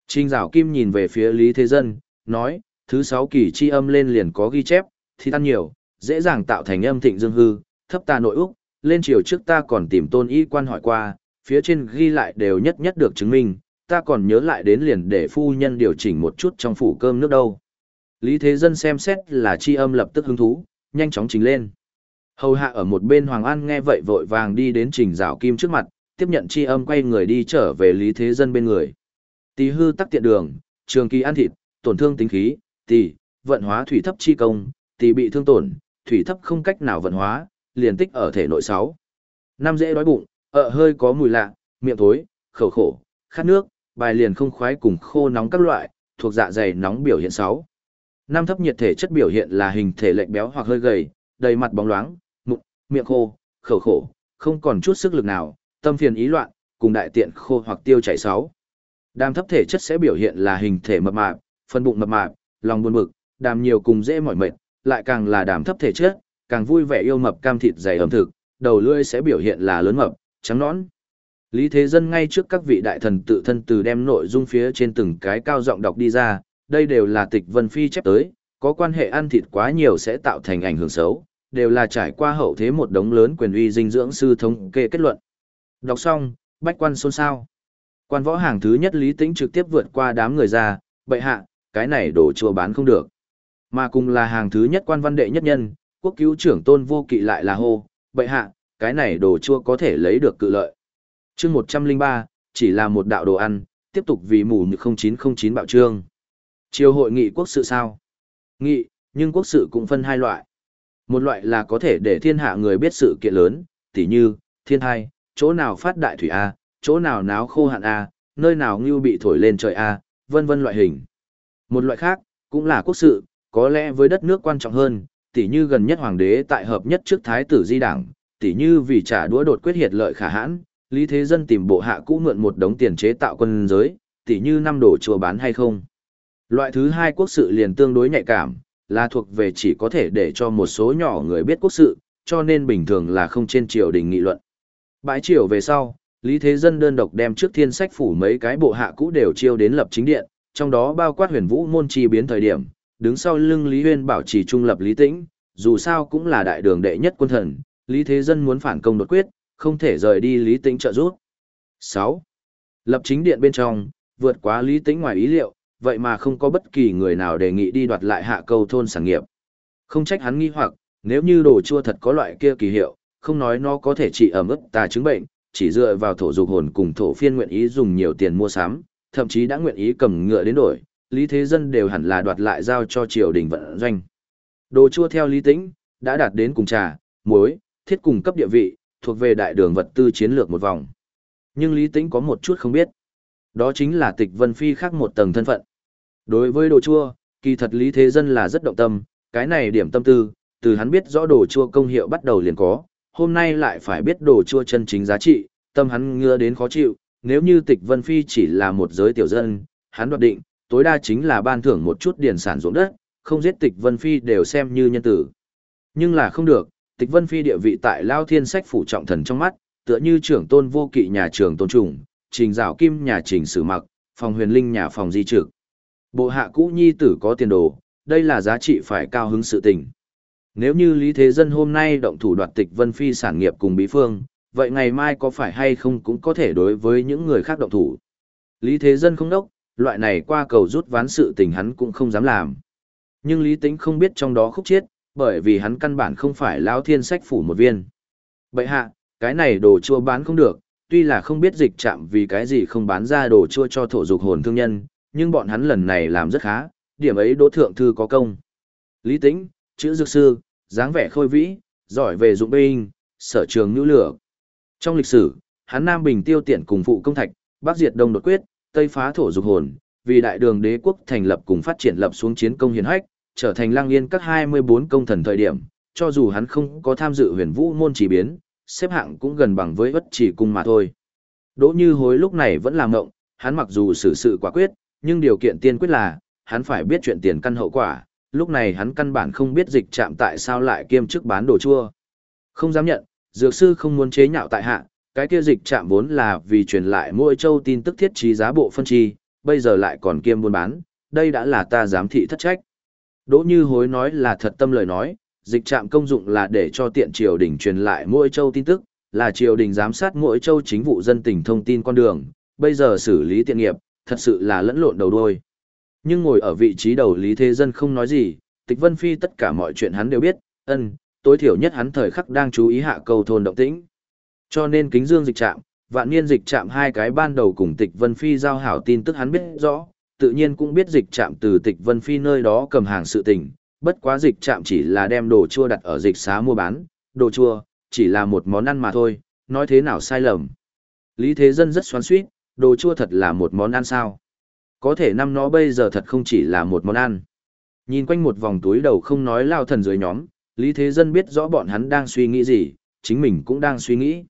Trình Giảo Kim nhìn về phía Lý Thế Dân, nói, thứ sáu kỳ chi âm lên liền có ghi chép, thì ăn nhiều, dễ dàng tạo thành âm thịnh dương hư, thấp ta nội úc, lên chiều trước ta còn tìm tôn y quan hỏi qua, phía trên ghi lại đều nhất nhất được chứng minh, ta còn nhớ lại đến liền để phu nhân điều chỉnh một chút trong phủ cơm nước đâu. Lý Thế Dân xem xét là chi âm lập tức hứng thú, nhanh chóng trình lên. Hầu hạ ở một bên Hoàng An nghe vậy vội vàng đi đến trình rào kim trước mặt, tiếp nhận chi âm quay người đi trở về Lý Thế Dân bên người. Tỳ hư tắc tiện đường, trường kỳ ăn thịt, tổn thương tính khí, tỳ, vận hóa thủy thấp chi công, tỳ bị thương tổn, thủy thấp không cách nào vận hóa, liền tích ở thể nội sáu, Năm dễ đói bụng, ợ hơi có mùi lạ, miệng thối, khẩu khổ, khát nước, bài liền không khoái cùng khô nóng các loại, thuộc dạ dày nóng biểu hiện 6. Năm thấp nhiệt thể chất biểu hiện là hình thể lệch béo hoặc hơi gầy, đầy mặt bóng loáng, mụn, miệng khô, khẩu khổ, không còn chút sức lực nào, tâm phiền ý loạn, cùng đại tiện khô hoặc tiêu chảy 6. Đàm thấp thể chất sẽ biểu hiện là hình thể mập mạp, phân bụng mập mạp, lòng buồn bực, đàm nhiều cùng dễ mỏi mệt, lại càng là đàm thấp thể chất, càng vui vẻ yêu mập cam thịt dày ẩm thực, đầu lưỡi sẽ biểu hiện là lớn mập, trắng nõn. Lý Thế Dân ngay trước các vị đại thần tự thân từ đem nội dung phía trên từng cái cao giọng đọc đi ra, đây đều là tịch vân phi chép tới, có quan hệ ăn thịt quá nhiều sẽ tạo thành ảnh hưởng xấu, đều là trải qua hậu thế một đống lớn quyền uy dinh dưỡng sư thống kê kết luận. Đọc xong, bách quan xôn xao. Quan võ hàng thứ nhất Lý Tĩnh trực tiếp vượt qua đám người ra, bệ hạ, cái này đổ chùa bán không được. Mà cùng là hàng thứ nhất quan văn đệ nhất nhân, quốc cứu trưởng tôn vô kỵ lại là hô, bậy hạ, cái này đồ chua có thể lấy được cự lợi. chương 103, chỉ là một đạo đồ ăn, tiếp tục vì mù như 0909 bạo trương. Chiều hội nghị quốc sự sao? Nghị, nhưng quốc sự cũng phân hai loại. Một loại là có thể để thiên hạ người biết sự kiện lớn, tỉ như, thiên hai, chỗ nào phát đại thủy A, chỗ nào náo khô hạn A, nơi nào ngưu bị thổi lên trời A, vân vân loại hình. Một loại khác, cũng là quốc sự, có lẽ với đất nước quan trọng hơn, tỉ như gần nhất hoàng đế tại hợp nhất trước thái tử di đảng, tỉ như vì trả đũa đột quyết hiệt lợi khả hãn, Lý Thế Dân tìm bộ hạ cũ mượn một đống tiền chế tạo quân giới, tỉ như năm đổ chùa bán hay không. Loại thứ hai quốc sự liền tương đối nhạy cảm, là thuộc về chỉ có thể để cho một số nhỏ người biết quốc sự, cho nên bình thường là không trên triều đình nghị luận. Bãi triều về sau, Lý Thế Dân đơn độc đem trước thiên sách phủ mấy cái bộ hạ cũ đều chiêu đến lập chính điện, trong đó bao quát huyền vũ môn chi biến thời điểm, đứng sau lưng Lý Huyên bảo trì trung lập Lý Tĩnh, dù sao cũng là đại đường đệ nhất quân thần, Lý Thế Dân muốn phản công đột quyết, không thể rời đi Lý Tĩnh trợ giúp. 6. Lập chính điện bên trong, vượt quá Lý Tĩnh ngoài ý liệu, vậy mà không có bất kỳ người nào đề nghị đi đoạt lại hạ câu thôn sản nghiệp. Không trách hắn nghi hoặc, nếu như đồ chua thật có loại kia kỳ hiệu, không nói nó có thể trị ẩm ức tà chứng bệnh, chỉ dựa vào thổ dục hồn cùng thổ phiên nguyện ý dùng nhiều tiền mua sắm, thậm chí đã nguyện ý cầm ngựa đến đổi, Lý Thế Dân đều hẳn là đoạt lại giao cho triều đình vận doanh. Đồ chua theo Lý Tĩnh, đã đạt đến cùng trà, muối, thiết cùng cấp địa vị, thuộc về đại đường vật tư chiến lược một vòng. Nhưng Lý Tĩnh có một chút không biết. Đó chính là tịch Vân Phi khác một tầng thân phận. Đối với đồ chua, kỳ thật Lý Thế Dân là rất động tâm, cái này điểm tâm tư, từ hắn biết rõ đồ chua công hiệu bắt đầu liền có, hôm nay lại phải biết đồ chua chân chính giá trị, tâm hắn ngứa đến khó chịu, nếu như tịch Vân Phi chỉ là một giới tiểu dân, hắn đoạt định, tối đa chính là ban thưởng một chút điền sản ruộng đất, không giết tịch Vân Phi đều xem như nhân tử. Nhưng là không được, tịch Vân Phi địa vị tại Lao Thiên Sách phủ trọng thần trong mắt, tựa như trưởng tôn vô kỵ nhà trường tôn trùng, trình rào kim nhà trình sử mặc, phòng huyền linh nhà phòng di trực. Bộ hạ cũ nhi tử có tiền đồ, đây là giá trị phải cao hứng sự tình. Nếu như Lý Thế Dân hôm nay động thủ đoạt tịch Vân Phi sản nghiệp cùng Bí Phương, vậy ngày mai có phải hay không cũng có thể đối với những người khác động thủ. Lý Thế Dân không đốc, loại này qua cầu rút ván sự tình hắn cũng không dám làm. Nhưng Lý Tĩnh không biết trong đó khúc chiết, bởi vì hắn căn bản không phải lão thiên sách phủ một viên. Bậy hạ, cái này đồ chua bán không được, tuy là không biết dịch chạm vì cái gì không bán ra đồ chua cho thổ dục hồn thương nhân, nhưng bọn hắn lần này làm rất khá, điểm ấy đỗ thượng thư có công. Lý Tĩnh, chữ dược sư, dáng vẻ khôi vĩ, giỏi về dụng binh, sở trường nữ lửa. Trong lịch sử, hắn Nam Bình tiêu tiện cùng phụ công thạch, Bắc diệt đông đột quyết, Tây phá thổ dục hồn, vì đại đường đế quốc thành lập cùng phát triển lập xuống chiến công hiển hách, trở thành lang yên các 24 công thần thời điểm, cho dù hắn không có tham dự huyền vũ môn chỉ biến, xếp hạng cũng gần bằng với bất chỉ cung mà thôi. Đỗ như hối lúc này vẫn làm ngộng, hắn mặc dù xử sự quả quyết, nhưng điều kiện tiên quyết là, hắn phải biết chuyện tiền căn hậu quả, lúc này hắn căn bản không biết dịch chạm tại sao lại kiêm chức bán đồ chua. Không dám nhận, dược sư không muốn chế nhạo tại hạ, cái kia dịch Trạm vốn là vì truyền lại mỗi châu tin tức thiết trí giá bộ phân chi, bây giờ lại còn kiêm buôn bán, đây đã là ta giám thị thất trách. Đỗ Như Hối nói là thật tâm lời nói, dịch trạm công dụng là để cho tiện triều đình truyền lại mỗi châu tin tức, là triều đình giám sát mỗi châu chính vụ dân tình thông tin con đường, bây giờ xử lý tiện nghiệp, thật sự là lẫn lộn đầu đuôi. Nhưng ngồi ở vị trí đầu Lý Thế Dân không nói gì, Tịch Vân Phi tất cả mọi chuyện hắn đều biết, ân, tối thiểu nhất hắn thời khắc đang chú ý hạ cầu thôn động tĩnh. Cho nên kính dương dịch trạm, vạn niên dịch trạm hai cái ban đầu cùng Tịch Vân Phi giao hảo tin tức hắn biết rõ, tự nhiên cũng biết dịch trạm từ Tịch Vân Phi nơi đó cầm hàng sự tình, bất quá dịch trạm chỉ là đem đồ chua đặt ở dịch xá mua bán, đồ chua, chỉ là một món ăn mà thôi, nói thế nào sai lầm. Lý Thế Dân rất xoắn suýt, đồ chua thật là một món ăn sao. Có thể năm nó bây giờ thật không chỉ là một món ăn. Nhìn quanh một vòng túi đầu không nói lao thần dưới nhóm, Lý Thế Dân biết rõ bọn hắn đang suy nghĩ gì, chính mình cũng đang suy nghĩ.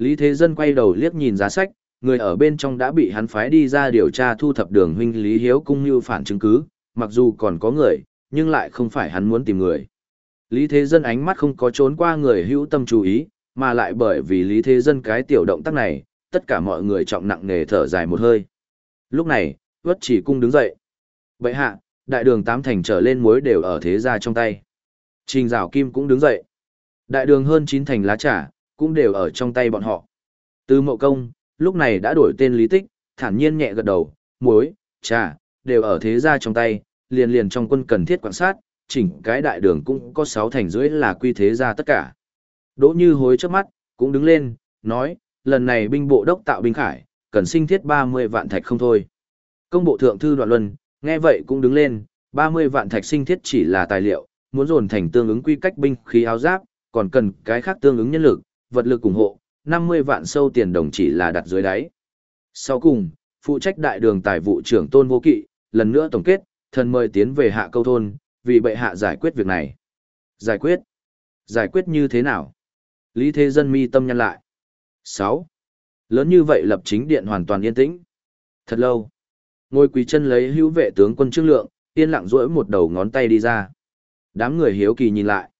Lý Thế Dân quay đầu liếc nhìn giá sách, người ở bên trong đã bị hắn phái đi ra điều tra thu thập đường huynh Lý Hiếu cung như phản chứng cứ, mặc dù còn có người, nhưng lại không phải hắn muốn tìm người. Lý Thế Dân ánh mắt không có trốn qua người hữu tâm chú ý, mà lại bởi vì Lý Thế Dân cái tiểu động tác này, tất cả mọi người trọng nặng nề thở dài một hơi. Lúc này, Vất Chỉ Cung đứng dậy. Vậy hạ, đại đường tám thành trở lên muối đều ở thế gia trong tay. Trình Giảo Kim cũng đứng dậy. Đại đường hơn chín thành lá trà, cũng đều ở trong tay bọn họ. Từ mộ công, lúc này đã đổi tên Lý Tích, thản nhiên nhẹ gật đầu, muối, trà, đều ở thế gia trong tay, liền liền trong quân cần thiết quan sát, chỉnh cái đại đường cũng có sáu thành rưỡi là quy thế gia tất cả. Đỗ Như hối trước mắt, cũng đứng lên, nói, lần này binh bộ đốc tạo binh khải, cần sinh thiết 30 vạn thạch không thôi. Công bộ thượng thư đoạn luân, nghe vậy cũng đứng lên, 30 vạn thạch sinh thiết chỉ là tài liệu, muốn dồn thành tương ứng quy cách binh khí áo giáp, còn cần cái khác tương ứng nhân lực, vật lực ủng hộ, 50 vạn sâu tiền đồng chỉ là đặt dưới đáy. Sau cùng, phụ trách đại đường tài vụ trưởng Tôn Vô Kỵ, lần nữa tổng kết, thần mời tiến về hạ câu thôn, vì bệ hạ giải quyết việc này. Giải quyết? Giải quyết như thế nào? Lý Thế Dân mi tâm nhăn lại. 6. Lớn như vậy lập chính điện hoàn toàn yên tĩnh. Thật lâu. Ngôi quý chân lấy hữu vệ tướng quân Trương Lượng, yên lặng duỗi một đầu ngón tay đi ra. Đám người hiếu kỳ nhìn lại.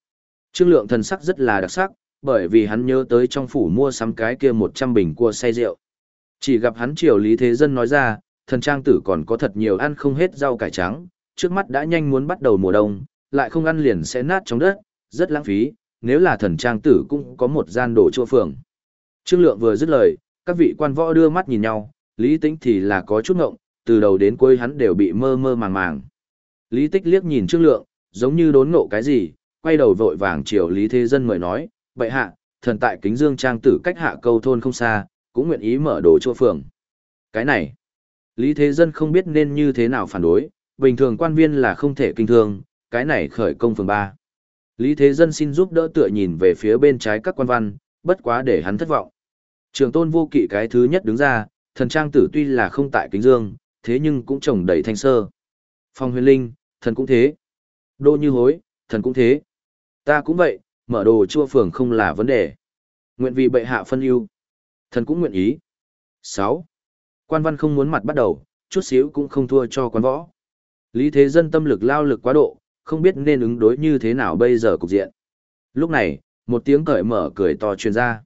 Trương Lượng thần sắc rất là đặc sắc, bởi vì hắn nhớ tới trong phủ mua sắm cái kia 100 bình cua say rượu. Chỉ gặp hắn triều Lý Thế Dân nói ra, thần trang tử còn có thật nhiều ăn không hết rau cải trắng, trước mắt đã nhanh muốn bắt đầu mùa đông, lại không ăn liền sẽ nát trong đất, rất lãng phí, nếu là thần trang tử cũng có một gian đồ chua phường. Trương Lượng vừa dứt lời, các vị quan võ đưa mắt nhìn nhau, Lý Tĩnh thì là có chút ngộng, từ đầu đến cuối hắn đều bị mơ mơ màng màng. Lý Tích liếc nhìn Trương Lượng, giống như đốn ngộ cái gì, quay đầu vội vàng chiều Lý Thế Dân mời nói, bệ hạ, thần tại kính dương trang tử cách hạ câu thôn không xa, cũng nguyện ý mở đồ chỗ phường. Cái này, Lý Thế Dân không biết nên như thế nào phản đối, bình thường quan viên là không thể kinh thương, cái này khởi công phường 3. Lý Thế Dân xin giúp đỡ tựa nhìn về phía bên trái các quan văn, bất quá để hắn thất vọng. Trường tôn vô kỵ cái thứ nhất đứng ra, thần trang tử tuy là không tại kính dương, thế nhưng cũng trồng đầy thanh sơ. Phong huyền linh, thần cũng thế. Đô như hối, thần cũng thế. Ta cũng vậy, mở đồ chua phường không là vấn đề. Nguyện vì bệ hạ phân ưu. Thần cũng nguyện ý. 6. Quan văn không muốn mặt bắt đầu, chút xíu cũng không thua cho quan võ. Lý thế dân tâm lực lao lực quá độ, không biết nên ứng đối như thế nào bây giờ cục diện. Lúc này, một tiếng cởi mở cười to truyền ra.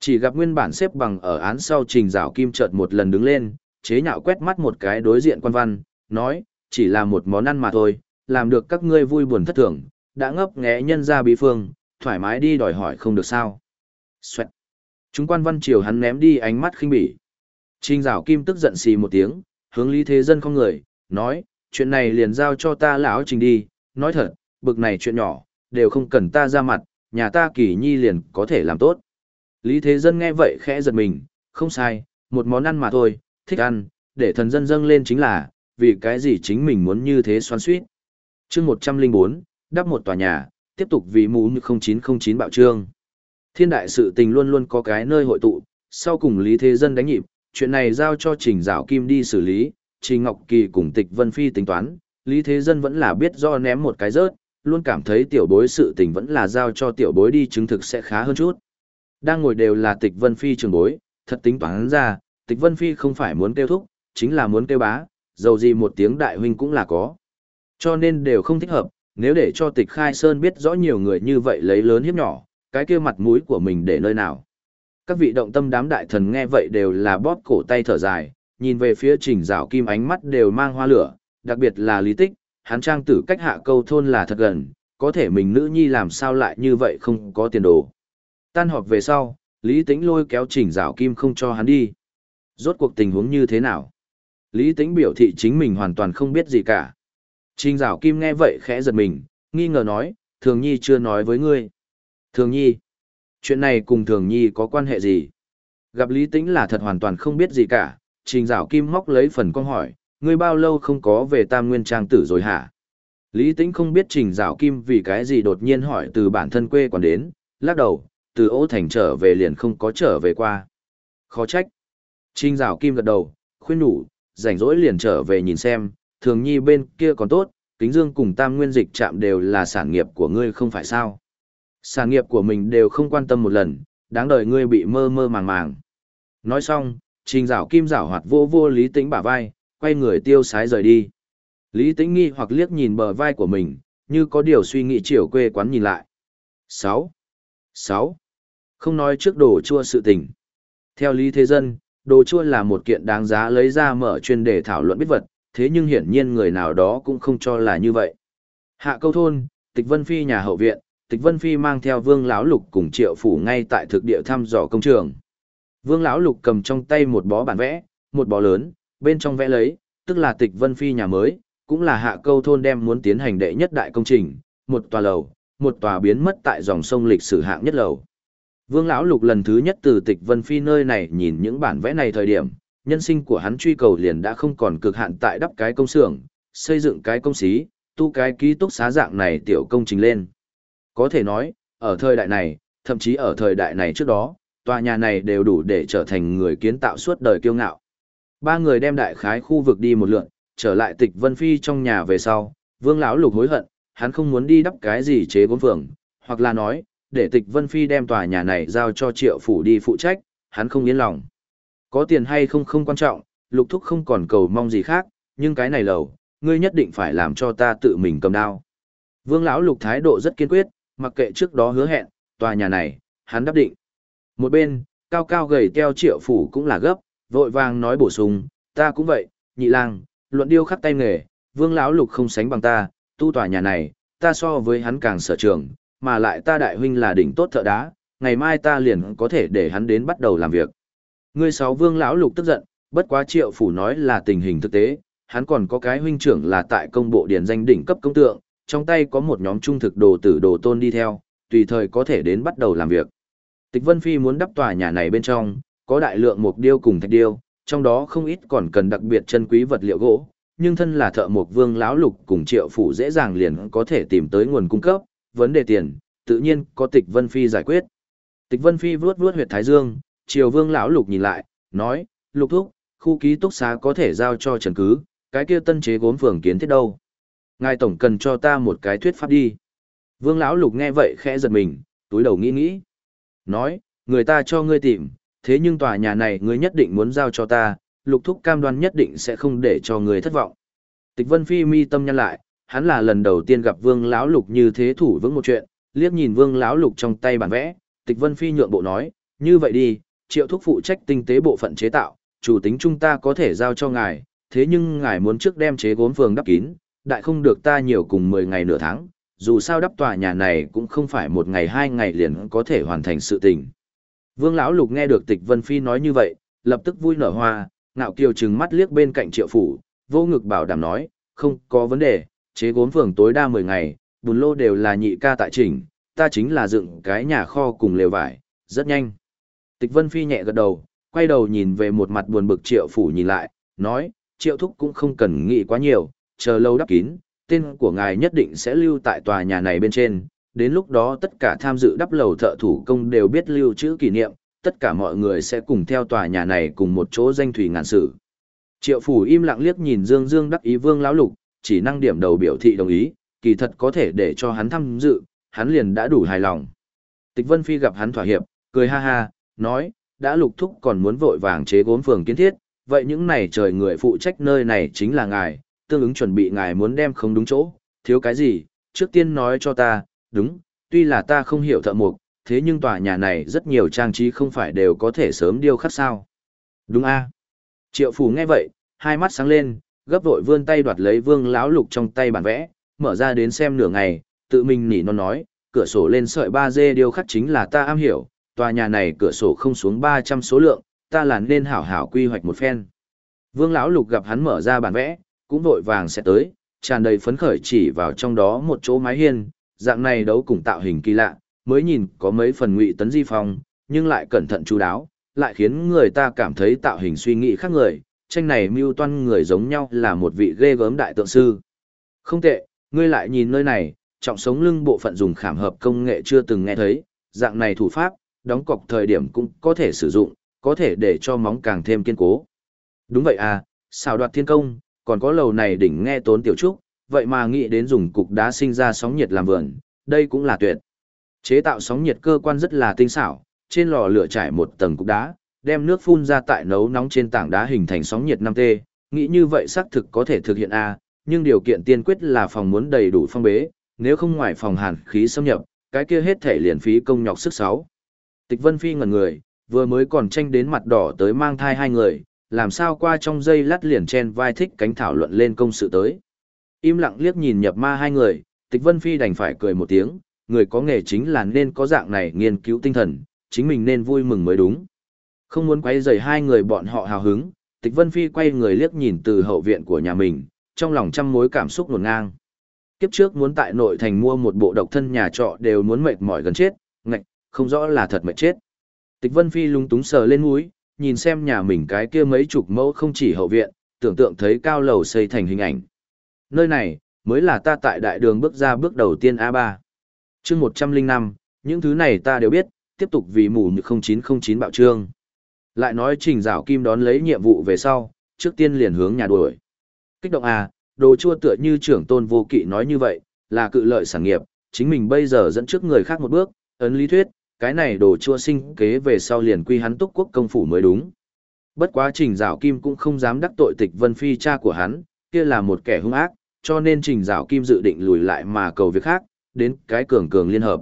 Chỉ gặp nguyên bản xếp bằng ở án sau trình rào kim chợt một lần đứng lên, chế nhạo quét mắt một cái đối diện quan văn, nói, chỉ là một món ăn mà thôi, làm được các ngươi vui buồn thất thường, đã ngấp nghé nhân ra bí phương, thoải mái đi đòi hỏi không được sao. Xoẹt. Chúng quan văn triều hắn ném đi ánh mắt khinh bỉ. Trình rào kim tức giận xì một tiếng, hướng lý thế dân không người, nói, chuyện này liền giao cho ta lão trình đi, nói thật, bực này chuyện nhỏ, đều không cần ta ra mặt, nhà ta kỳ nhi liền có thể làm tốt. Lý thế dân nghe vậy khẽ giật mình, không sai, một món ăn mà thôi, thích ăn, để thần dân dâng lên chính là, vì cái gì chính mình muốn như thế xoan suýt. chương 104, đắp một tòa nhà, tiếp tục vì mũ 0909 bạo trương. Thiên đại sự tình luôn luôn có cái nơi hội tụ, sau cùng lý thế dân đánh nhịp, chuyện này giao cho Trình Dạo Kim đi xử lý, Trình Ngọc Kỳ cùng Tịch Vân Phi tính toán, Lý Thế Dân vẫn là biết do ném một cái rớt, luôn cảm thấy tiểu bối sự tình vẫn là giao cho tiểu bối đi chứng thực sẽ khá hơn chút. Đang ngồi đều là Tịch Vân Phi trường bối, thật tính toán ra, Tịch Vân Phi không phải muốn kêu thúc, chính là muốn kêu bá, dầu gì một tiếng đại huynh cũng là có. Cho nên đều không thích hợp, nếu để cho Tịch Khai Sơn biết rõ nhiều người như vậy lấy lớn hiếp nhỏ, cái kia mặt mũi của mình để nơi nào. Các vị động tâm đám đại thần nghe vậy đều là bóp cổ tay thở dài, nhìn về phía trình rào kim ánh mắt đều mang hoa lửa, đặc biệt là lý tích, hắn trang tử cách hạ câu thôn là thật gần, có thể mình nữ nhi làm sao lại như vậy không có tiền đồ. Tan họp về sau, Lý Tĩnh lôi kéo trình rảo kim không cho hắn đi. Rốt cuộc tình huống như thế nào? Lý Tĩnh biểu thị chính mình hoàn toàn không biết gì cả. Trình rào kim nghe vậy khẽ giật mình, nghi ngờ nói, thường nhi chưa nói với ngươi. Thường nhi, chuyện này cùng thường nhi có quan hệ gì? Gặp Lý Tĩnh là thật hoàn toàn không biết gì cả, trình dạo kim móc lấy phần con hỏi, ngươi bao lâu không có về tam nguyên trang tử rồi hả? Lý Tĩnh không biết trình dạo kim vì cái gì đột nhiên hỏi từ bản thân quê còn đến, lắc đầu, từ ô thành trở về liền không có trở về qua. Khó trách. Trình dạo kim gật đầu, khuyên đủ, rảnh rỗi liền trở về nhìn xem, thường nhi bên kia còn tốt, kính dương cùng tam nguyên dịch chạm đều là sản nghiệp của ngươi không phải sao. Sản nghiệp của mình đều không quan tâm một lần, đáng đời ngươi bị mơ mơ màng màng. Nói xong, trình rảo kim rảo hoạt vô vô lý tĩnh bả vai, quay người tiêu sái rời đi. Lý tĩnh nghi hoặc liếc nhìn bờ vai của mình, như có điều suy nghĩ chiều quê quán nhìn lại. 6. 6. Không nói trước đồ chua sự tình. Theo Lý Thế Dân, đồ chua là một kiện đáng giá lấy ra mở chuyên đề thảo luận biết vật, thế nhưng hiển nhiên người nào đó cũng không cho là như vậy. Hạ câu thôn, tịch vân phi nhà hậu viện, tịch vân phi mang theo vương lão lục cùng triệu phủ ngay tại thực địa thăm dò công trường vương lão lục cầm trong tay một bó bản vẽ một bó lớn bên trong vẽ lấy tức là tịch vân phi nhà mới cũng là hạ câu thôn đem muốn tiến hành đệ nhất đại công trình một tòa lầu một tòa biến mất tại dòng sông lịch sử hạng nhất lầu vương lão lục lần thứ nhất từ tịch vân phi nơi này nhìn những bản vẽ này thời điểm nhân sinh của hắn truy cầu liền đã không còn cực hạn tại đắp cái công xưởng xây dựng cái công xí tu cái ký túc xá dạng này tiểu công trình lên có thể nói, ở thời đại này, thậm chí ở thời đại này trước đó, tòa nhà này đều đủ để trở thành người kiến tạo suốt đời kiêu ngạo. Ba người đem đại khái khu vực đi một lượn, trở lại tịch Vân Phi trong nhà về sau, vương lão lục hối hận, hắn không muốn đi đắp cái gì chế gốm phường, hoặc là nói, để tịch Vân Phi đem tòa nhà này giao cho triệu phủ đi phụ trách, hắn không yên lòng. Có tiền hay không không quan trọng, lục thúc không còn cầu mong gì khác, nhưng cái này lầu, ngươi nhất định phải làm cho ta tự mình cầm đao. Vương lão lục thái độ rất kiên quyết, mặc kệ trước đó hứa hẹn, tòa nhà này, hắn đáp định. Một bên, cao cao gầy teo triệu phủ cũng là gấp, vội vàng nói bổ sung, ta cũng vậy, nhị lang, luận điêu khắc tay nghề, vương lão lục không sánh bằng ta, tu tòa nhà này, ta so với hắn càng sở trường, mà lại ta đại huynh là đỉnh tốt thợ đá, ngày mai ta liền có thể để hắn đến bắt đầu làm việc. Ngươi sáu vương lão lục tức giận, bất quá triệu phủ nói là tình hình thực tế, hắn còn có cái huynh trưởng là tại công bộ điển danh đỉnh cấp công tượng, trong tay có một nhóm trung thực đồ tử đồ tôn đi theo, tùy thời có thể đến bắt đầu làm việc. Tịch Vân Phi muốn đắp tòa nhà này bên trong, có đại lượng mục điêu cùng thạch điêu, trong đó không ít còn cần đặc biệt chân quý vật liệu gỗ, nhưng thân là thợ mộc vương lão lục cùng triệu phủ dễ dàng liền có thể tìm tới nguồn cung cấp, vấn đề tiền, tự nhiên có Tịch Vân Phi giải quyết. Tịch Vân Phi vuốt vuốt huyệt thái dương, triều vương lão lục nhìn lại, nói, lục thúc, khu ký túc xá có thể giao cho trần cứ, cái kia tân chế gốm phường kiến thiết đâu. Ngài tổng cần cho ta một cái thuyết pháp đi. Vương lão lục nghe vậy khẽ giật mình, túi đầu nghĩ nghĩ. Nói, người ta cho ngươi tìm, thế nhưng tòa nhà này ngươi nhất định muốn giao cho ta, lục thúc cam đoan nhất định sẽ không để cho ngươi thất vọng. Tịch vân phi mi tâm nhăn lại, hắn là lần đầu tiên gặp vương lão lục như thế thủ vững một chuyện, liếc nhìn vương lão lục trong tay bản vẽ, tịch vân phi nhượng bộ nói, như vậy đi, triệu thúc phụ trách tinh tế bộ phận chế tạo, chủ tính chúng ta có thể giao cho ngài, thế nhưng ngài muốn trước đem chế gốm phường đắp kín, đại không được ta nhiều cùng 10 ngày nửa tháng, dù sao đắp tòa nhà này cũng không phải một ngày hai ngày liền có thể hoàn thành sự tình. Vương lão lục nghe được tịch Vân Phi nói như vậy, lập tức vui nở hoa, ngạo kiều trừng mắt liếc bên cạnh triệu phủ, vô ngực bảo đảm nói, không có vấn đề, chế gốm phường tối đa 10 ngày, bùn lô đều là nhị ca tại trình, ta chính là dựng cái nhà kho cùng lều vải, rất nhanh. Tịch Vân Phi nhẹ gật đầu, quay đầu nhìn về một mặt buồn bực triệu phủ nhìn lại, nói, triệu thúc cũng không cần nghĩ quá nhiều, chờ lâu đắp kín, tên của ngài nhất định sẽ lưu tại tòa nhà này bên trên, đến lúc đó tất cả tham dự đắp lầu thợ thủ công đều biết lưu trữ kỷ niệm, tất cả mọi người sẽ cùng theo tòa nhà này cùng một chỗ danh thủy ngàn sử. Triệu phủ im lặng liếc nhìn Dương Dương đắc ý Vương lão lục, chỉ năng điểm đầu biểu thị đồng ý, kỳ thật có thể để cho hắn tham dự, hắn liền đã đủ hài lòng. Tịch Vân Phi gặp hắn thỏa hiệp, cười ha ha, nói, đã lục thúc còn muốn vội vàng chế gốm phường kiến thiết, vậy những này trời người phụ trách nơi này chính là ngài, tương ứng chuẩn bị ngài muốn đem không đúng chỗ, thiếu cái gì, trước tiên nói cho ta, đúng, tuy là ta không hiểu thợ mộc, thế nhưng tòa nhà này rất nhiều trang trí không phải đều có thể sớm điêu khắc sao. Đúng a Triệu phủ nghe vậy, hai mắt sáng lên, gấp vội vươn tay đoạt lấy vương lão lục trong tay bản vẽ, mở ra đến xem nửa ngày, tự mình nỉ non nói, cửa sổ lên sợi ba d điêu khắc chính là ta am hiểu, tòa nhà này cửa sổ không xuống 300 số lượng, ta là nên hảo hảo quy hoạch một phen. Vương lão lục gặp hắn mở ra bản vẽ, cũng vội vàng sẽ tới, tràn đầy phấn khởi chỉ vào trong đó một chỗ mái hiên, dạng này đấu cùng tạo hình kỳ lạ, mới nhìn có mấy phần ngụy tấn di phong, nhưng lại cẩn thận chú đáo, lại khiến người ta cảm thấy tạo hình suy nghĩ khác người, tranh này mưu toan người giống nhau là một vị ghê gớm đại tượng sư. Không tệ, ngươi lại nhìn nơi này, trọng sống lưng bộ phận dùng khảm hợp công nghệ chưa từng nghe thấy, dạng này thủ pháp, đóng cọc thời điểm cũng có thể sử dụng, có thể để cho móng càng thêm kiên cố. Đúng vậy à, xào đoạt thiên công, còn có lầu này đỉnh nghe tốn tiểu trúc, vậy mà nghĩ đến dùng cục đá sinh ra sóng nhiệt làm vườn, đây cũng là tuyệt. Chế tạo sóng nhiệt cơ quan rất là tinh xảo, trên lò lửa trải một tầng cục đá, đem nước phun ra tại nấu nóng trên tảng đá hình thành sóng nhiệt 5T, nghĩ như vậy xác thực có thể thực hiện a, nhưng điều kiện tiên quyết là phòng muốn đầy đủ phong bế, nếu không ngoài phòng hàn khí xâm nhập, cái kia hết thể liền phí công nhọc sức sáu. Tịch Vân Phi ngẩn người, vừa mới còn tranh đến mặt đỏ tới mang thai hai người, làm sao qua trong giây lát liền chen vai thích cánh thảo luận lên công sự tới. Im lặng liếc nhìn nhập ma hai người, Tịch Vân Phi đành phải cười một tiếng, người có nghề chính là nên có dạng này nghiên cứu tinh thần, chính mình nên vui mừng mới đúng. Không muốn quay rời hai người bọn họ hào hứng, Tịch Vân Phi quay người liếc nhìn từ hậu viện của nhà mình, trong lòng trăm mối cảm xúc nổn ngang. Kiếp trước muốn tại nội thành mua một bộ độc thân nhà trọ đều muốn mệt mỏi gần chết, ngạch, không rõ là thật mệt chết. Tịch Vân Phi lúng túng sờ lên mũi, nhìn xem nhà mình cái kia mấy chục mẫu không chỉ hậu viện, tưởng tượng thấy cao lầu xây thành hình ảnh. Nơi này, mới là ta tại đại đường bước ra bước đầu tiên A3. chương 105, những thứ này ta đều biết, tiếp tục vì mù như 0909 bạo trương. Lại nói trình rào kim đón lấy nhiệm vụ về sau, trước tiên liền hướng nhà đuổi. Kích động à, đồ chua tựa như trưởng tôn vô kỵ nói như vậy, là cự lợi sản nghiệp, chính mình bây giờ dẫn trước người khác một bước, ấn lý thuyết, cái này đồ chua sinh kế về sau liền quy hắn túc quốc công phủ mới đúng. Bất quá trình rào kim cũng không dám đắc tội tịch vân phi cha của hắn, kia là một kẻ hung ác, cho nên trình rào kim dự định lùi lại mà cầu việc khác, đến cái cường cường liên hợp.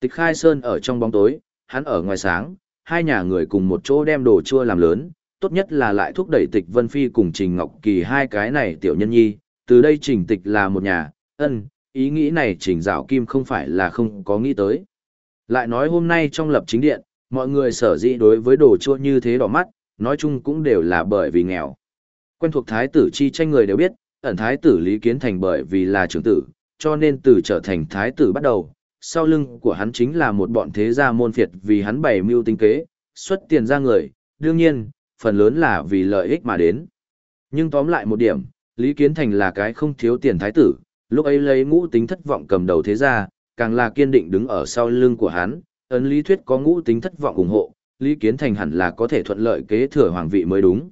Tịch khai sơn ở trong bóng tối, hắn ở ngoài sáng, hai nhà người cùng một chỗ đem đồ chua làm lớn, tốt nhất là lại thúc đẩy tịch Vân Phi cùng Trình Ngọc Kỳ hai cái này tiểu nhân nhi, từ đây Trình tịch là một nhà, ân, ý nghĩ này Trình rào Kim không phải là không có nghĩ tới. Lại nói hôm nay trong lập chính điện, mọi người sở dĩ đối với đồ chua như thế đỏ mắt, nói chung cũng đều là bởi vì nghèo. Quen thuộc thái tử chi tranh người đều biết, ẩn thái tử Lý Kiến Thành bởi vì là trưởng tử, cho nên từ trở thành thái tử bắt đầu, sau lưng của hắn chính là một bọn thế gia môn phiệt vì hắn bày mưu tinh kế, xuất tiền ra người, đương nhiên, phần lớn là vì lợi ích mà đến. Nhưng tóm lại một điểm, Lý Kiến Thành là cái không thiếu tiền thái tử, lúc ấy lấy ngũ tính thất vọng cầm đầu thế gia, càng là kiên định đứng ở sau lưng của hắn, ấn lý thuyết có ngũ tính thất vọng ủng hộ, Lý Kiến Thành hẳn là có thể thuận lợi kế thừa hoàng vị mới đúng.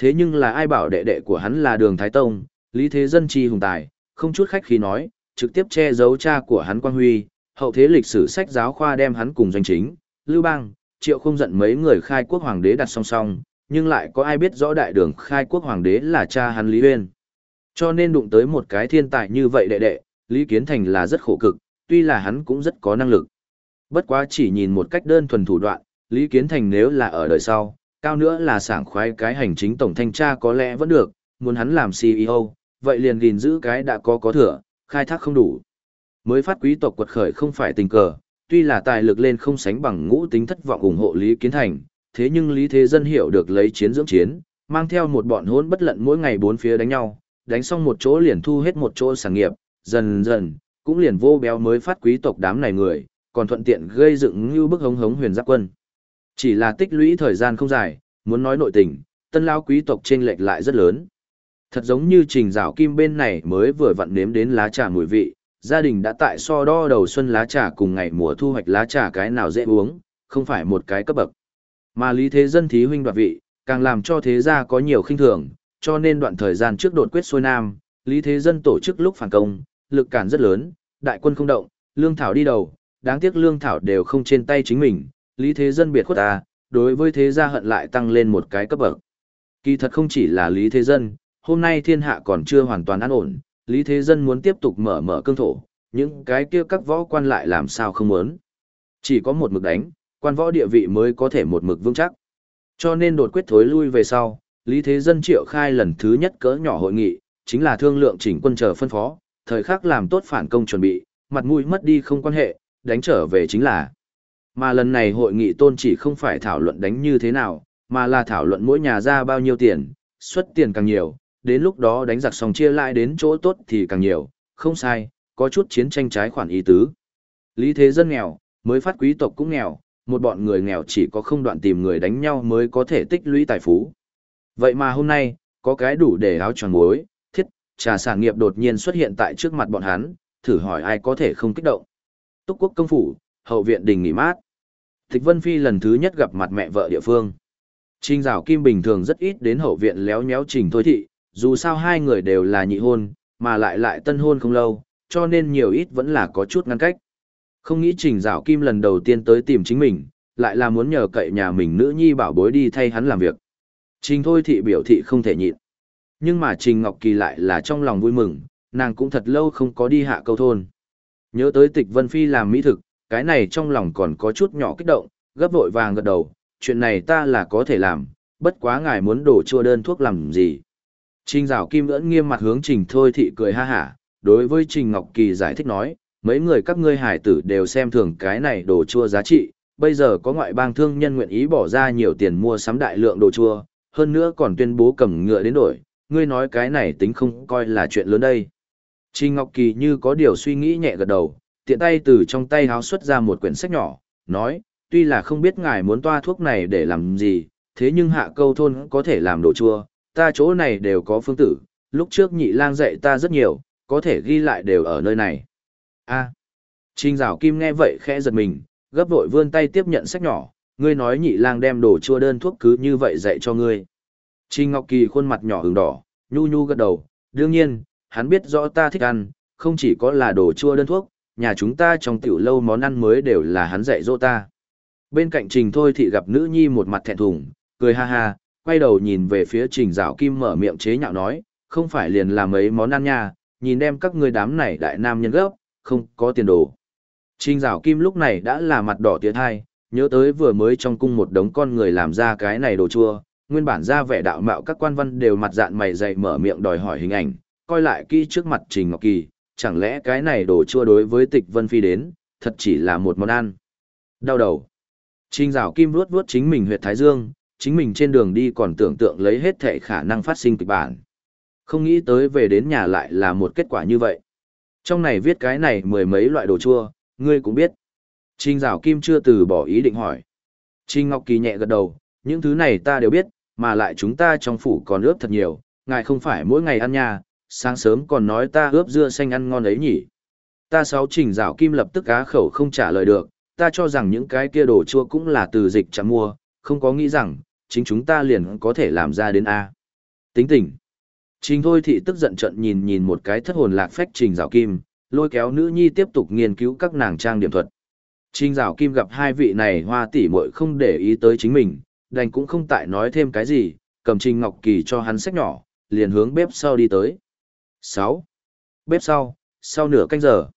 Thế nhưng là ai bảo đệ đệ của hắn là đường Thái Tông, Lý Thế Dân chi hùng tài, không chút khách khí nói, trực tiếp che giấu cha của hắn Quang Huy, hậu thế lịch sử sách giáo khoa đem hắn cùng doanh chính, Lưu Bang, Triệu không giận mấy người khai quốc hoàng đế đặt song song, nhưng lại có ai biết rõ đại đường khai quốc hoàng đế là cha hắn Lý Uyên. Cho nên đụng tới một cái thiên tài như vậy đệ đệ, Lý Kiến Thành là rất khổ cực, tuy là hắn cũng rất có năng lực. Bất quá chỉ nhìn một cách đơn thuần thủ đoạn, Lý Kiến Thành nếu là ở đời sau, cao nữa là sảng khoái cái hành chính tổng thanh tra có lẽ vẫn được, muốn hắn làm CEO, vậy liền gìn giữ cái đã có có thừa, khai thác không đủ. Mới phát quý tộc quật khởi không phải tình cờ, tuy là tài lực lên không sánh bằng ngũ tính thất vọng ủng hộ Lý Kiến Thành, thế nhưng Lý Thế Dân hiểu được lấy chiến dưỡng chiến, mang theo một bọn hỗn bất lận mỗi ngày bốn phía đánh nhau, đánh xong một chỗ liền thu hết một chỗ sản nghiệp, dần dần, cũng liền vô béo mới phát quý tộc đám này người, còn thuận tiện gây dựng như bức hống hống huyền giáp quân. Chỉ là tích lũy thời gian không dài, muốn nói nội tình, tân lao quý tộc trên lệch lại rất lớn. Thật giống như trình rào kim bên này mới vừa vặn nếm đến lá trà mùi vị, gia đình đã tại so đo đầu xuân lá trà cùng ngày mùa thu hoạch lá trà cái nào dễ uống, không phải một cái cấp bậc. Mà Lý Thế Dân thí huynh đoạt vị, càng làm cho thế gia có nhiều khinh thường, cho nên đoạn thời gian trước đột quyết xuôi nam, Lý Thế Dân tổ chức lúc phản công, lực cản rất lớn, đại quân không động, lương thảo đi đầu, đáng tiếc lương thảo đều không trên tay chính mình, Lý Thế Dân biệt khuất ta, đối với thế gia hận lại tăng lên một cái cấp bậc. Kỳ thật không chỉ là Lý Thế Dân, hôm nay thiên hạ còn chưa hoàn toàn an ổn, Lý Thế Dân muốn tiếp tục mở mở cương thổ, những cái kia các võ quan lại làm sao không muốn. Chỉ có một mực đánh, quan võ địa vị mới có thể một mực vững chắc. Cho nên đột quyết thối lui về sau, Lý Thế Dân triệu khai lần thứ nhất cỡ nhỏ hội nghị, chính là thương lượng chỉnh quân chờ phân phó, thời khắc làm tốt phản công chuẩn bị, mặt mũi mất đi không quan hệ, đánh trở về chính là. Mà lần này hội nghị tôn chỉ không phải thảo luận đánh như thế nào, mà là thảo luận mỗi nhà ra bao nhiêu tiền, xuất tiền càng nhiều, đến lúc đó đánh giặc xong chia lại đến chỗ tốt thì càng nhiều, không sai, có chút chiến tranh trái khoản ý tứ. Lý thế dân nghèo, mới phát quý tộc cũng nghèo, một bọn người nghèo chỉ có không đoạn tìm người đánh nhau mới có thể tích lũy tài phú. Vậy mà hôm nay, có cái đủ để áo tròn muối, trà sản nghiệp đột nhiên xuất hiện tại trước mặt bọn hắn, thử hỏi ai có thể không kích động. Túc quốc công phủ, hậu viện đình nghỉ mát. Thích Vân Phi lần thứ nhất gặp mặt mẹ vợ địa phương. Trình Dạo Kim bình thường rất ít đến hậu viện léo nhéo Trình Thôi Thị, dù sao hai người đều là nhị hôn, mà lại lại tân hôn không lâu, cho nên nhiều ít vẫn là có chút ngăn cách. Không nghĩ Trình Dạo Kim lần đầu tiên tới tìm chính mình, lại là muốn nhờ cậy nhà mình nữ nhi bảo bối đi thay hắn làm việc. Trình Thôi Thị biểu thị không thể nhịn. Nhưng mà Trình Ngọc Kỳ lại là trong lòng vui mừng, nàng cũng thật lâu không có đi hạ câu thôn. Nhớ tới tịch Vân Phi làm mỹ thực, cái này trong lòng còn có chút nhỏ kích động, gấp vội vàng gật đầu, chuyện này ta là có thể làm, bất quá ngài muốn đổ chua đơn thuốc làm gì. Trình Giảo kim ưỡn nghiêm mặt hướng trình thôi thị cười ha hả, đối với trình Ngọc Kỳ giải thích nói, mấy người các ngươi hải tử đều xem thường cái này đồ chua giá trị, bây giờ có ngoại bang thương nhân nguyện ý bỏ ra nhiều tiền mua sắm đại lượng đồ chua, hơn nữa còn tuyên bố cầm ngựa đến đổi, ngươi nói cái này tính không coi là chuyện lớn đây. Trình Ngọc Kỳ như có điều suy nghĩ nhẹ gật đầu, tiện tay từ trong tay háo xuất ra một quyển sách nhỏ, nói, tuy là không biết ngài muốn toa thuốc này để làm gì, thế nhưng hạ câu thôn có thể làm đồ chua, ta chỗ này đều có phương tử, lúc trước nhị lang dạy ta rất nhiều, có thể ghi lại đều ở nơi này. A. Trình Dạo Kim nghe vậy khẽ giật mình, gấp vội vươn tay tiếp nhận sách nhỏ, ngươi nói nhị lang đem đồ chua đơn thuốc cứ như vậy dạy cho ngươi. Trình Ngọc Kỳ khuôn mặt nhỏ ửng đỏ, nhu nhu gật đầu, đương nhiên, hắn biết rõ ta thích ăn, không chỉ có là đồ chua đơn thuốc, nhà chúng ta trong tiểu lâu món ăn mới đều là hắn dạy dỗ ta. Bên cạnh Trình Thôi thì gặp nữ nhi một mặt thẹn thùng, cười ha ha, quay đầu nhìn về phía Trình Dạo Kim mở miệng chế nhạo nói, không phải liền làm mấy món ăn nha, nhìn đem các ngươi đám này đại nam nhân gốc, không có tiền đồ. Trình Dạo Kim lúc này đã là mặt đỏ tiến hai, nhớ tới vừa mới trong cung một đống con người làm ra cái này đồ chua, nguyên bản ra vẻ đạo mạo các quan văn đều mặt dạn mày dày mở miệng đòi hỏi hình ảnh, coi lại kỹ trước mặt Trình Ngọc Kỳ, chẳng lẽ cái này đồ chua đối với tịch Vân Phi đến, thật chỉ là một món ăn. Đau đầu. Trình rào kim vuốt vuốt chính mình huyệt thái dương, chính mình trên đường đi còn tưởng tượng lấy hết thể khả năng phát sinh kịch bản. Không nghĩ tới về đến nhà lại là một kết quả như vậy. Trong này viết cái này mười mấy loại đồ chua, ngươi cũng biết. Trình rào kim chưa từ bỏ ý định hỏi. Trình Ngọc Kỳ nhẹ gật đầu, những thứ này ta đều biết, mà lại chúng ta trong phủ còn ướp thật nhiều, ngài không phải mỗi ngày ăn nha, sáng sớm còn nói ta ướp dưa xanh ăn ngon ấy nhỉ. Ta sáu trình rào kim lập tức á khẩu không trả lời được, ta cho rằng những cái kia đồ chua cũng là từ dịch chẳng mua, không có nghĩ rằng, chính chúng ta liền có thể làm ra đến A. Tính tình. Trình thôi thị tức giận trận nhìn nhìn một cái thất hồn lạc phách trình rào kim, lôi kéo nữ nhi tiếp tục nghiên cứu các nàng trang điểm thuật. Trình rào kim gặp hai vị này hoa tỷ muội không để ý tới chính mình, đành cũng không tại nói thêm cái gì, cầm trình ngọc kỳ cho hắn sách nhỏ, liền hướng bếp sau đi tới. 6. Bếp sau, sau nửa canh giờ.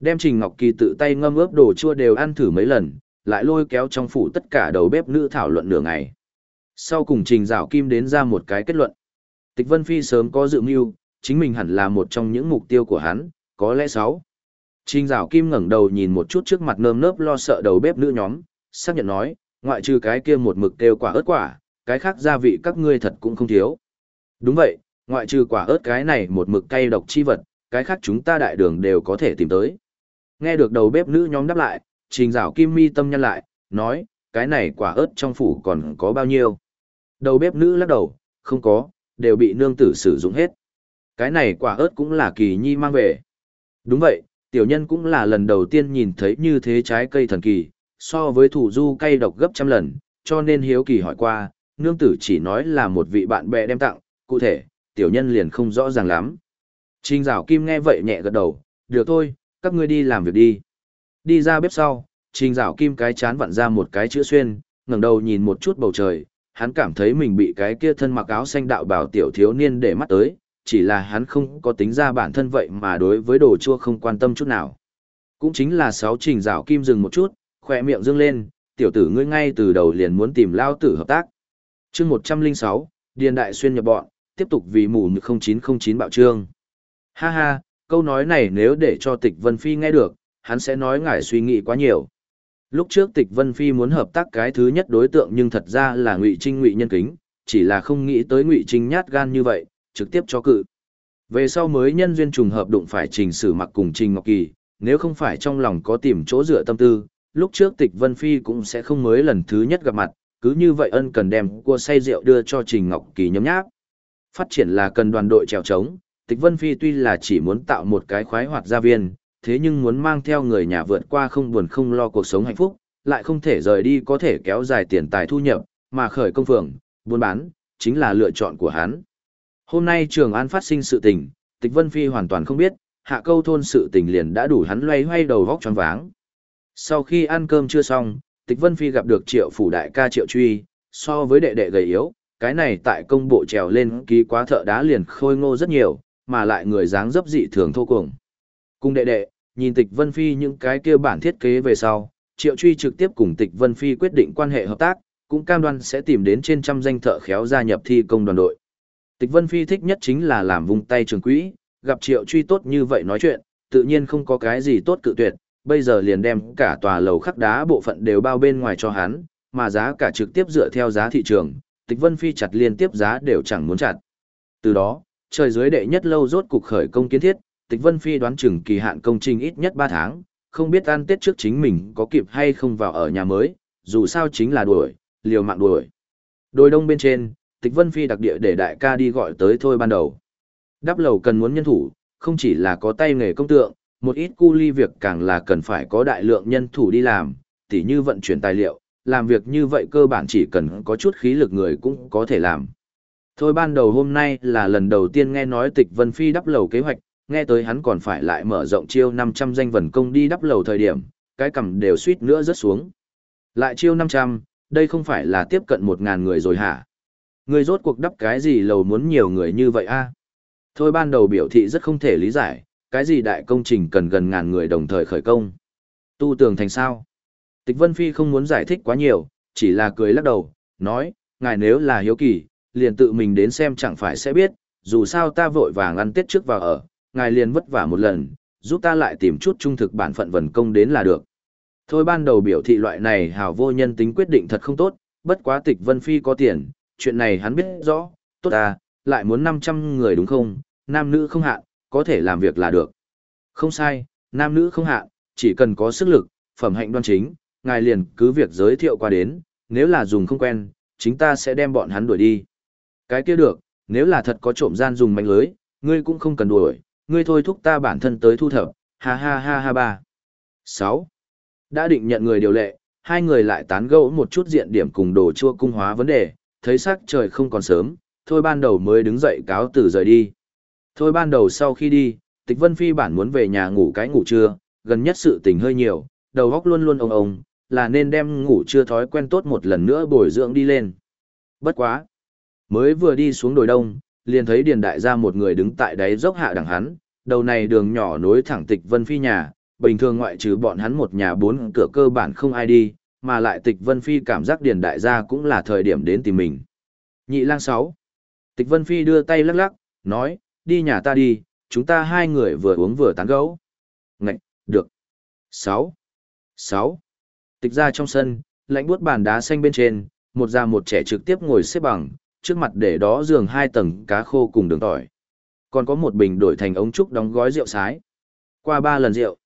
Đem Trình Ngọc Kỳ tự tay ngâm ướp đồ chua đều ăn thử mấy lần, lại lôi kéo trong phủ tất cả đầu bếp nữ thảo luận nửa ngày. Sau cùng Trình Dạo Kim đến ra một cái kết luận. Tịch Vân Phi sớm có dự mưu, chính mình hẳn là một trong những mục tiêu của hắn, có lẽ sáu. Trình Dạo Kim ngẩng đầu nhìn một chút trước mặt nơm nớp lo sợ đầu bếp nữ nhóm, xác nhận nói, ngoại trừ cái kia một mực kêu quả ớt quả, cái khác gia vị các ngươi thật cũng không thiếu. Đúng vậy, ngoại trừ quả ớt cái này một mực cay độc chi vật, cái khác chúng ta đại đường đều có thể tìm tới. Nghe được đầu bếp nữ nhóm đáp lại, trình rào kim mi tâm nhân lại, nói, cái này quả ớt trong phủ còn có bao nhiêu. Đầu bếp nữ lắc đầu, không có, đều bị nương tử sử dụng hết. Cái này quả ớt cũng là kỳ nhi mang về. Đúng vậy, tiểu nhân cũng là lần đầu tiên nhìn thấy như thế trái cây thần kỳ, so với thủ du cay độc gấp trăm lần, cho nên hiếu kỳ hỏi qua, nương tử chỉ nói là một vị bạn bè đem tặng, cụ thể, tiểu nhân liền không rõ ràng lắm. Trình rào Kim nghe vậy nhẹ gật đầu, được thôi, các ngươi đi làm việc đi. Đi ra bếp sau, Trình rào Kim cái chán vặn ra một cái chữ xuyên, ngẩng đầu nhìn một chút bầu trời, hắn cảm thấy mình bị cái kia thân mặc áo xanh đạo bảo tiểu thiếu niên để mắt tới, chỉ là hắn không có tính ra bản thân vậy mà đối với đồ chua không quan tâm chút nào. Cũng chính là sáu Trình rào Kim dừng một chút, khỏe miệng dương lên, tiểu tử ngươi ngay từ đầu liền muốn tìm lao tử hợp tác. chương 106, Điền Đại Xuyên nhập bọn, tiếp tục vì mù 0909 bạo trương. Ha ha, câu nói này nếu để cho tịch Vân Phi nghe được, hắn sẽ nói ngài suy nghĩ quá nhiều. Lúc trước tịch Vân Phi muốn hợp tác cái thứ nhất đối tượng nhưng thật ra là ngụy Trinh ngụy nhân kính, chỉ là không nghĩ tới ngụy Trinh nhát gan như vậy, trực tiếp cho cự. Về sau mới nhân duyên trùng hợp đụng phải trình sử mặc cùng trình ngọc kỳ, nếu không phải trong lòng có tìm chỗ dựa tâm tư, lúc trước tịch Vân Phi cũng sẽ không mới lần thứ nhất gặp mặt, cứ như vậy ân cần đem cua say rượu đưa cho trình ngọc kỳ nhấm nháp. Phát triển là cần đoàn đội trèo trống, Tịch Vân Phi tuy là chỉ muốn tạo một cái khoái hoạt gia viên, thế nhưng muốn mang theo người nhà vượt qua không buồn không lo cuộc sống hạnh phúc, lại không thể rời đi có thể kéo dài tiền tài thu nhập, mà khởi công phường, buôn bán, chính là lựa chọn của hắn. Hôm nay Trường An phát sinh sự tình, Tịch Vân Phi hoàn toàn không biết, hạ câu thôn sự tình liền đã đủ hắn loay hoay đầu vóc tròn váng. Sau khi ăn cơm chưa xong, Tịch Vân Phi gặp được triệu phủ đại ca triệu truy, so với đệ đệ gầy yếu, cái này tại công bộ trèo lên ký quá thợ đá liền khôi ngô rất nhiều, mà lại người dáng dấp dị thường thô cuồng. Cùng đệ đệ, nhìn Tịch Vân Phi những cái kia bản thiết kế về sau, Triệu Truy trực tiếp cùng Tịch Vân Phi quyết định quan hệ hợp tác, cũng cam đoan sẽ tìm đến trên trăm danh thợ khéo gia nhập thi công đoàn đội. Tịch Vân Phi thích nhất chính là làm vung tay trường quỹ, gặp Triệu Truy tốt như vậy nói chuyện, tự nhiên không có cái gì tốt cự tuyệt, bây giờ liền đem cả tòa lầu khắc đá bộ phận đều bao bên ngoài cho hắn, mà giá cả trực tiếp dựa theo giá thị trường, Tịch Vân Phi chặt liên tiếp giá đều chẳng muốn chặt. Từ đó, trời dưới đệ nhất lâu rốt cục khởi công kiến thiết, Tịch Vân Phi đoán chừng kỳ hạn công trình ít nhất 3 tháng, không biết ăn Tết trước chính mình có kịp hay không vào ở nhà mới, dù sao chính là đuổi, liều mạng đuổi. Đồi đông bên trên, Tịch Vân Phi đặc địa để đại ca đi gọi tới thôi ban đầu. Đắp lầu cần muốn nhân thủ, không chỉ là có tay nghề công tượng, một ít cu ly việc càng là cần phải có đại lượng nhân thủ đi làm, tỉ như vận chuyển tài liệu, làm việc như vậy cơ bản chỉ cần có chút khí lực người cũng có thể làm. Thôi ban đầu hôm nay là lần đầu tiên nghe nói tịch Vân Phi đắp lầu kế hoạch, nghe tới hắn còn phải lại mở rộng chiêu 500 danh vần công đi đắp lầu thời điểm, cái cầm đều suýt nữa rớt xuống. Lại chiêu 500, đây không phải là tiếp cận 1.000 người rồi hả? Người rốt cuộc đắp cái gì lầu muốn nhiều người như vậy a? Thôi ban đầu biểu thị rất không thể lý giải, cái gì đại công trình cần gần ngàn người đồng thời khởi công. Tu tường thành sao? Tịch Vân Phi không muốn giải thích quá nhiều, chỉ là cười lắc đầu, nói, ngài nếu là hiếu kỳ, liền tự mình đến xem chẳng phải sẽ biết, dù sao ta vội vàng ăn tết trước vào ở, ngài liền vất vả một lần, giúp ta lại tìm chút trung thực bản phận vần công đến là được. Thôi ban đầu biểu thị loại này hào vô nhân tính quyết định thật không tốt, bất quá tịch Vân Phi có tiền, chuyện này hắn biết rõ, tốt à, lại muốn 500 người đúng không, nam nữ không hạn, có thể làm việc là được. Không sai, nam nữ không hạ, chỉ cần có sức lực, phẩm hạnh đoan chính, ngài liền cứ việc giới thiệu qua đến, nếu là dùng không quen, chính ta sẽ đem bọn hắn đuổi đi. Cái kia được, nếu là thật có trộm gian dùng mạnh lưới, ngươi cũng không cần đuổi, ngươi thôi thúc ta bản thân tới thu thập, ha ha ha ha ba. 6. Đã định nhận người điều lệ, hai người lại tán gẫu một chút diện điểm cùng đồ chua cung hóa vấn đề, thấy sắc trời không còn sớm, thôi ban đầu mới đứng dậy cáo từ rời đi. Thôi ban đầu sau khi đi, tịch vân phi bản muốn về nhà ngủ cái ngủ trưa, gần nhất sự tình hơi nhiều, đầu óc luôn luôn ông ông, là nên đem ngủ trưa thói quen tốt một lần nữa bồi dưỡng đi lên. Bất quá. Mới vừa đi xuống đồi đông, liền thấy Điền Đại gia một người đứng tại đáy dốc hạ đằng hắn, đầu này đường nhỏ nối thẳng tịch Vân Phi nhà, bình thường ngoại trừ bọn hắn một nhà bốn cửa cơ bản không ai đi, mà lại tịch Vân Phi cảm giác Điền Đại gia cũng là thời điểm đến tìm mình. Nhị lang sáu. Tịch Vân Phi đưa tay lắc lắc, nói, đi nhà ta đi, chúng ta hai người vừa uống vừa tán gẫu. Ngạch, được. Sáu. Sáu. Tịch ra trong sân, lạnh buốt bàn đá xanh bên trên, một già một trẻ trực tiếp ngồi xếp bằng, trước mặt để đó giường hai tầng cá khô cùng đường tỏi. Còn có một bình đổi thành ống trúc đóng gói rượu sái. Qua ba lần rượu,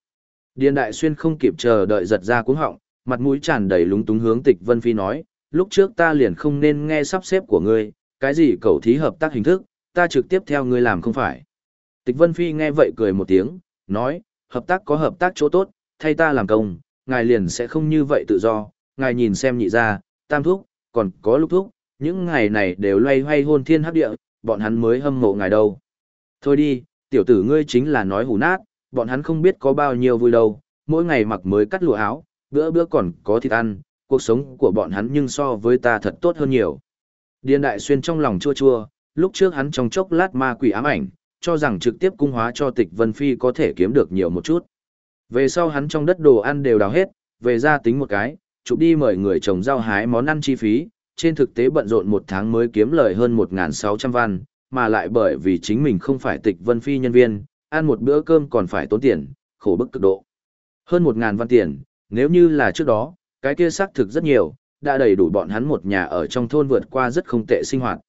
Điền Đại Xuyên không kịp chờ đợi giật ra cuống họng, mặt mũi tràn đầy lúng túng hướng Tịch Vân Phi nói, lúc trước ta liền không nên nghe sắp xếp của ngươi, cái gì cầu thí hợp tác hình thức, ta trực tiếp theo ngươi làm không phải. Tịch Vân Phi nghe vậy cười một tiếng, nói, hợp tác có hợp tác chỗ tốt, thay ta làm công, ngài liền sẽ không như vậy tự do, ngài nhìn xem nhị ra, tam thúc, còn có lúc thúc, những ngày này đều loay hoay hôn thiên hấp địa, bọn hắn mới hâm mộ ngài đâu. Thôi đi, tiểu tử ngươi chính là nói hủ nát, bọn hắn không biết có bao nhiêu vui đâu, mỗi ngày mặc mới cắt lụa áo, bữa bữa còn có thịt ăn, cuộc sống của bọn hắn nhưng so với ta thật tốt hơn nhiều. Điên đại xuyên trong lòng chua chua, lúc trước hắn trong chốc lát ma quỷ ám ảnh, cho rằng trực tiếp cung hóa cho tịch Vân Phi có thể kiếm được nhiều một chút. Về sau hắn trong đất đồ ăn đều đào hết, về ra tính một cái, chụp đi mời người trồng rau hái món ăn chi phí, trên thực tế bận rộn một tháng mới kiếm lời hơn 1.600 văn, mà lại bởi vì chính mình không phải tịch Vân Phi nhân viên, ăn một bữa cơm còn phải tốn tiền, khổ bức cực độ. Hơn 1.000 văn tiền, nếu như là trước đó, cái kia xác thực rất nhiều, đã đầy đủ bọn hắn một nhà ở trong thôn vượt qua rất không tệ sinh hoạt.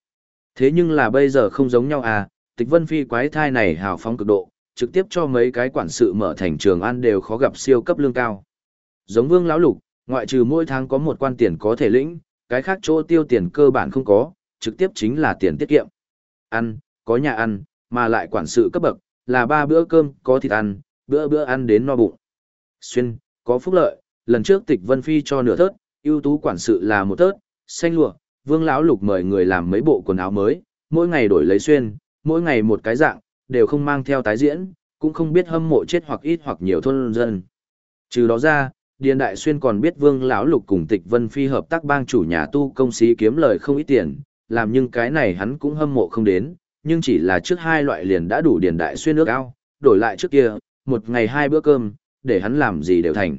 Thế nhưng là bây giờ không giống nhau à, tịch vân phi quái thai này hào phóng cực độ, trực tiếp cho mấy cái quản sự mở thành trường ăn đều khó gặp siêu cấp lương cao. Giống vương lão lục, ngoại trừ mỗi tháng có một quan tiền có thể lĩnh, cái khác chỗ tiêu tiền cơ bản không có, trực tiếp chính là tiền tiết kiệm. Ăn, có nhà ăn, mà lại quản sự cấp bậc, là ba bữa cơm có thịt ăn, bữa bữa ăn đến no bụng. Xuyên, có phúc lợi, lần trước tịch Vân Phi cho nửa thớt, ưu tú quản sự là một thớt, xanh lụa, vương lão lục mời người làm mấy bộ quần áo mới, mỗi ngày đổi lấy xuyên, mỗi ngày một cái dạng, đều không mang theo tái diễn, cũng không biết hâm mộ chết hoặc ít hoặc nhiều thôn dân. Trừ đó ra, Điền Đại Xuyên còn biết Vương lão Lục cùng Tịch Vân Phi hợp tác bang chủ nhà tu công xí kiếm lời không ít tiền, làm nhưng cái này hắn cũng hâm mộ không đến, nhưng chỉ là trước hai loại liền đã đủ Điền Đại Xuyên nước ao, đổi lại trước kia, một ngày hai bữa cơm, để hắn làm gì đều thành.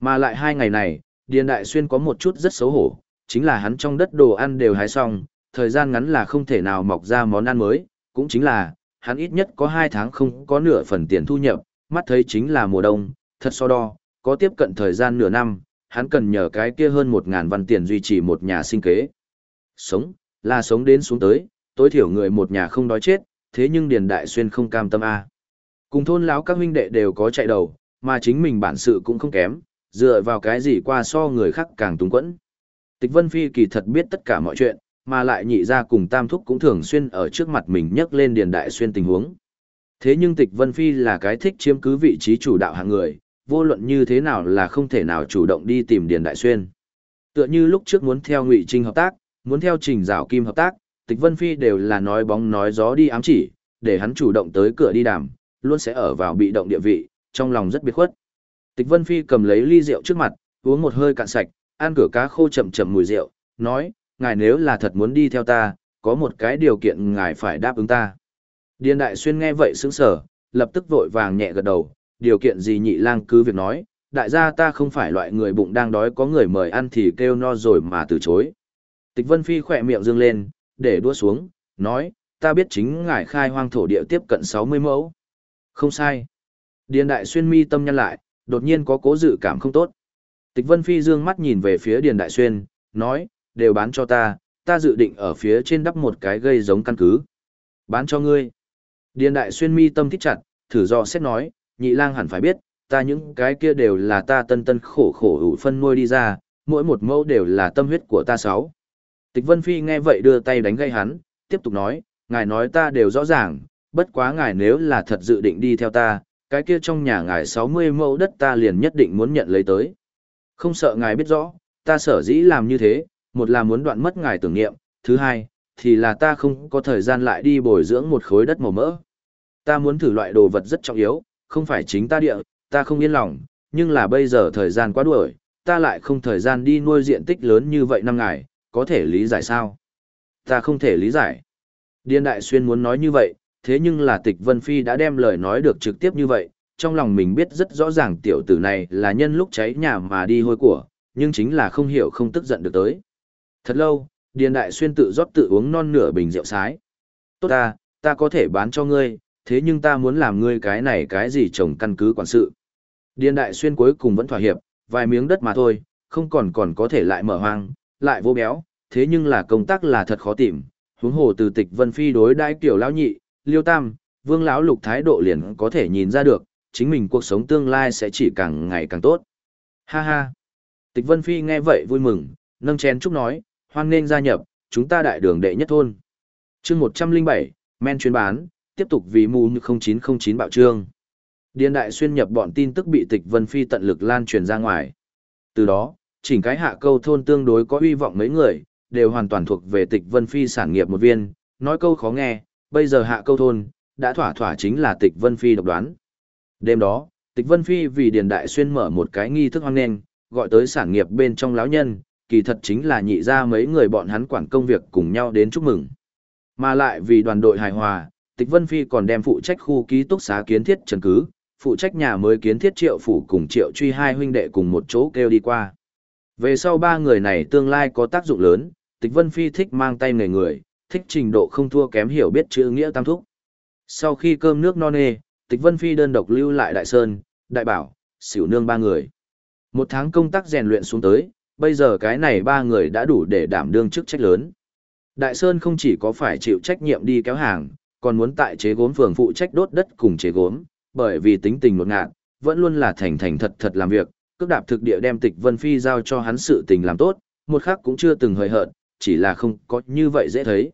Mà lại hai ngày này, Điền Đại Xuyên có một chút rất xấu hổ, chính là hắn trong đất đồ ăn đều hái xong, thời gian ngắn là không thể nào mọc ra món ăn mới, cũng chính là, hắn ít nhất có hai tháng không có nửa phần tiền thu nhập, mắt thấy chính là mùa đông, thật so đo, có tiếp cận thời gian nửa năm, hắn cần nhờ cái kia hơn một ngàn văn tiền duy trì một nhà sinh kế. Sống, là sống đến xuống tới, tối thiểu người một nhà không đói chết, thế nhưng Điền Đại Xuyên không cam tâm a. Cùng thôn lão các huynh đệ đều có chạy đầu, mà chính mình bản sự cũng không kém, dựa vào cái gì qua so người khác càng túng quẫn. Tịch Vân Phi kỳ thật biết tất cả mọi chuyện, mà lại nhị ra cùng Tam Thúc cũng thường xuyên ở trước mặt mình nhắc lên Điền Đại Xuyên tình huống. Thế nhưng Tịch Vân Phi là cái thích chiếm cứ vị trí chủ đạo hạng người, vô luận như thế nào là không thể nào chủ động đi tìm Điền Đại Xuyên. Tựa như lúc trước muốn theo Ngụy Trinh hợp tác, muốn theo Trình Giảo Kim hợp tác, Tịch Vân Phi đều là nói bóng nói gió đi ám chỉ, để hắn chủ động tới cửa đi đàm, luôn sẽ ở vào bị động địa vị, trong lòng rất biệt khuất. Tịch Vân Phi cầm lấy ly rượu trước mặt, uống một hơi cạn sạch, ăn cửa cá khô chậm chậm mùi rượu, nói, ngài nếu là thật muốn đi theo ta, có một cái điều kiện ngài phải đáp ứng ta. Điền Đại Xuyên nghe vậy sững sờ, lập tức vội vàng nhẹ gật đầu, điều kiện gì nhị lang cứ việc nói, đại gia ta không phải loại người bụng đang đói có người mời ăn thì kêu no rồi mà từ chối. Tịch Vân Phi khỏe miệng dương lên, để đua xuống, nói, ta biết chính ngài khai hoang thổ địa tiếp cận 60 mẫu. Không sai. Điền Đại Xuyên mi tâm nhăn lại, đột nhiên có cố dự cảm không tốt. Tịch Vân Phi dương mắt nhìn về phía Điền Đại Xuyên, nói, đều bán cho ta, ta dự định ở phía trên đắp một cái gây giống căn cứ. Bán cho ngươi. Điền Đại Xuyên mi tâm thích chặt, thử do xét nói, nhị lang hẳn phải biết, ta những cái kia đều là ta tân tân khổ khổ ủ phân nuôi đi ra, mỗi một mẫu đều là tâm huyết của ta sáu. Tịch Vân Phi nghe vậy đưa tay đánh gây hắn, tiếp tục nói, ngài nói ta đều rõ ràng, bất quá ngài nếu là thật dự định đi theo ta, cái kia trong nhà ngài 60 mẫu đất ta liền nhất định muốn nhận lấy tới. Không sợ ngài biết rõ, ta sở dĩ làm như thế, một là muốn đoạn mất ngài tưởng niệm, thứ hai, thì là ta không có thời gian lại đi bồi dưỡng một khối đất màu mỡ. Ta muốn thử loại đồ vật rất trọng yếu, không phải chính ta địa, ta không yên lòng, nhưng là bây giờ thời gian quá đuổi, ta lại không thời gian đi nuôi diện tích lớn như vậy năm ngày, có thể lý giải sao? Ta không thể lý giải. Điên Đại Xuyên muốn nói như vậy, thế nhưng là tịch Vân Phi đã đem lời nói được trực tiếp như vậy, trong lòng mình biết rất rõ ràng tiểu tử này là nhân lúc cháy nhà mà đi hôi của, nhưng chính là không hiểu không tức giận được tới. Thật lâu, Điền Đại Xuyên tự rót tự uống non nửa bình rượu sái. Tốt ta, ta có thể bán cho ngươi, thế nhưng ta muốn làm ngươi cái này cái gì trồng căn cứ quản sự. Điền Đại Xuyên cuối cùng vẫn thỏa hiệp, vài miếng đất mà thôi, không còn còn có thể lại mở hoang, lại vô béo, thế nhưng là công tác là thật khó tìm. Huống hồ từ tịch Vân Phi đối đãi kiểu lão nhị, Liêu Tam, Vương lão lục thái độ liền có thể nhìn ra được, chính mình cuộc sống tương lai sẽ chỉ càng ngày càng tốt. Ha ha. Tịch Vân Phi nghe vậy vui mừng, nâng chén chúc nói, hoan nên gia nhập, chúng ta đại đường đệ nhất thôn. chương 107, men chuyên bán, tiếp tục vì mù 0909 bạo trương. Điền đại xuyên nhập bọn tin tức bị tịch Vân Phi tận lực lan truyền ra ngoài. Từ đó, chỉnh cái hạ câu thôn tương đối có uy vọng mấy người, đều hoàn toàn thuộc về tịch vân phi sản nghiệp một viên, nói câu khó nghe, bây giờ hạ câu thôn, đã thỏa thỏa chính là tịch vân phi độc đoán. Đêm đó, tịch vân phi vì điền đại xuyên mở một cái nghi thức hoang nền, gọi tới sản nghiệp bên trong lão nhân, kỳ thật chính là nhị ra mấy người bọn hắn quản công việc cùng nhau đến chúc mừng. Mà lại vì đoàn đội hài hòa, tịch vân phi còn đem phụ trách khu ký túc xá kiến thiết trần cứ, phụ trách nhà mới kiến thiết triệu phủ cùng triệu truy hai huynh đệ cùng một chỗ kêu đi qua. Về sau ba người này tương lai có tác dụng lớn, tịch vân phi thích mang tay người người, thích trình độ không thua kém hiểu biết chữ nghĩa tam thúc. Sau khi cơm nước no nê, tịch vân phi đơn độc lưu lại đại sơn, đại bảo, xỉu nương ba người. Một tháng công tác rèn luyện xuống tới, bây giờ cái này ba người đã đủ để đảm đương chức trách lớn. Đại Sơn không chỉ có phải chịu trách nhiệm đi kéo hàng, còn muốn tại chế gốm phường phụ trách đốt đất cùng chế gốm, bởi vì tính tình một ngạt, vẫn luôn là thành thành thật thật làm việc, cước đạp thực địa đem tịch Vân Phi giao cho hắn sự tình làm tốt, một khắc cũng chưa từng hời hợt, chỉ là không có như vậy dễ thấy.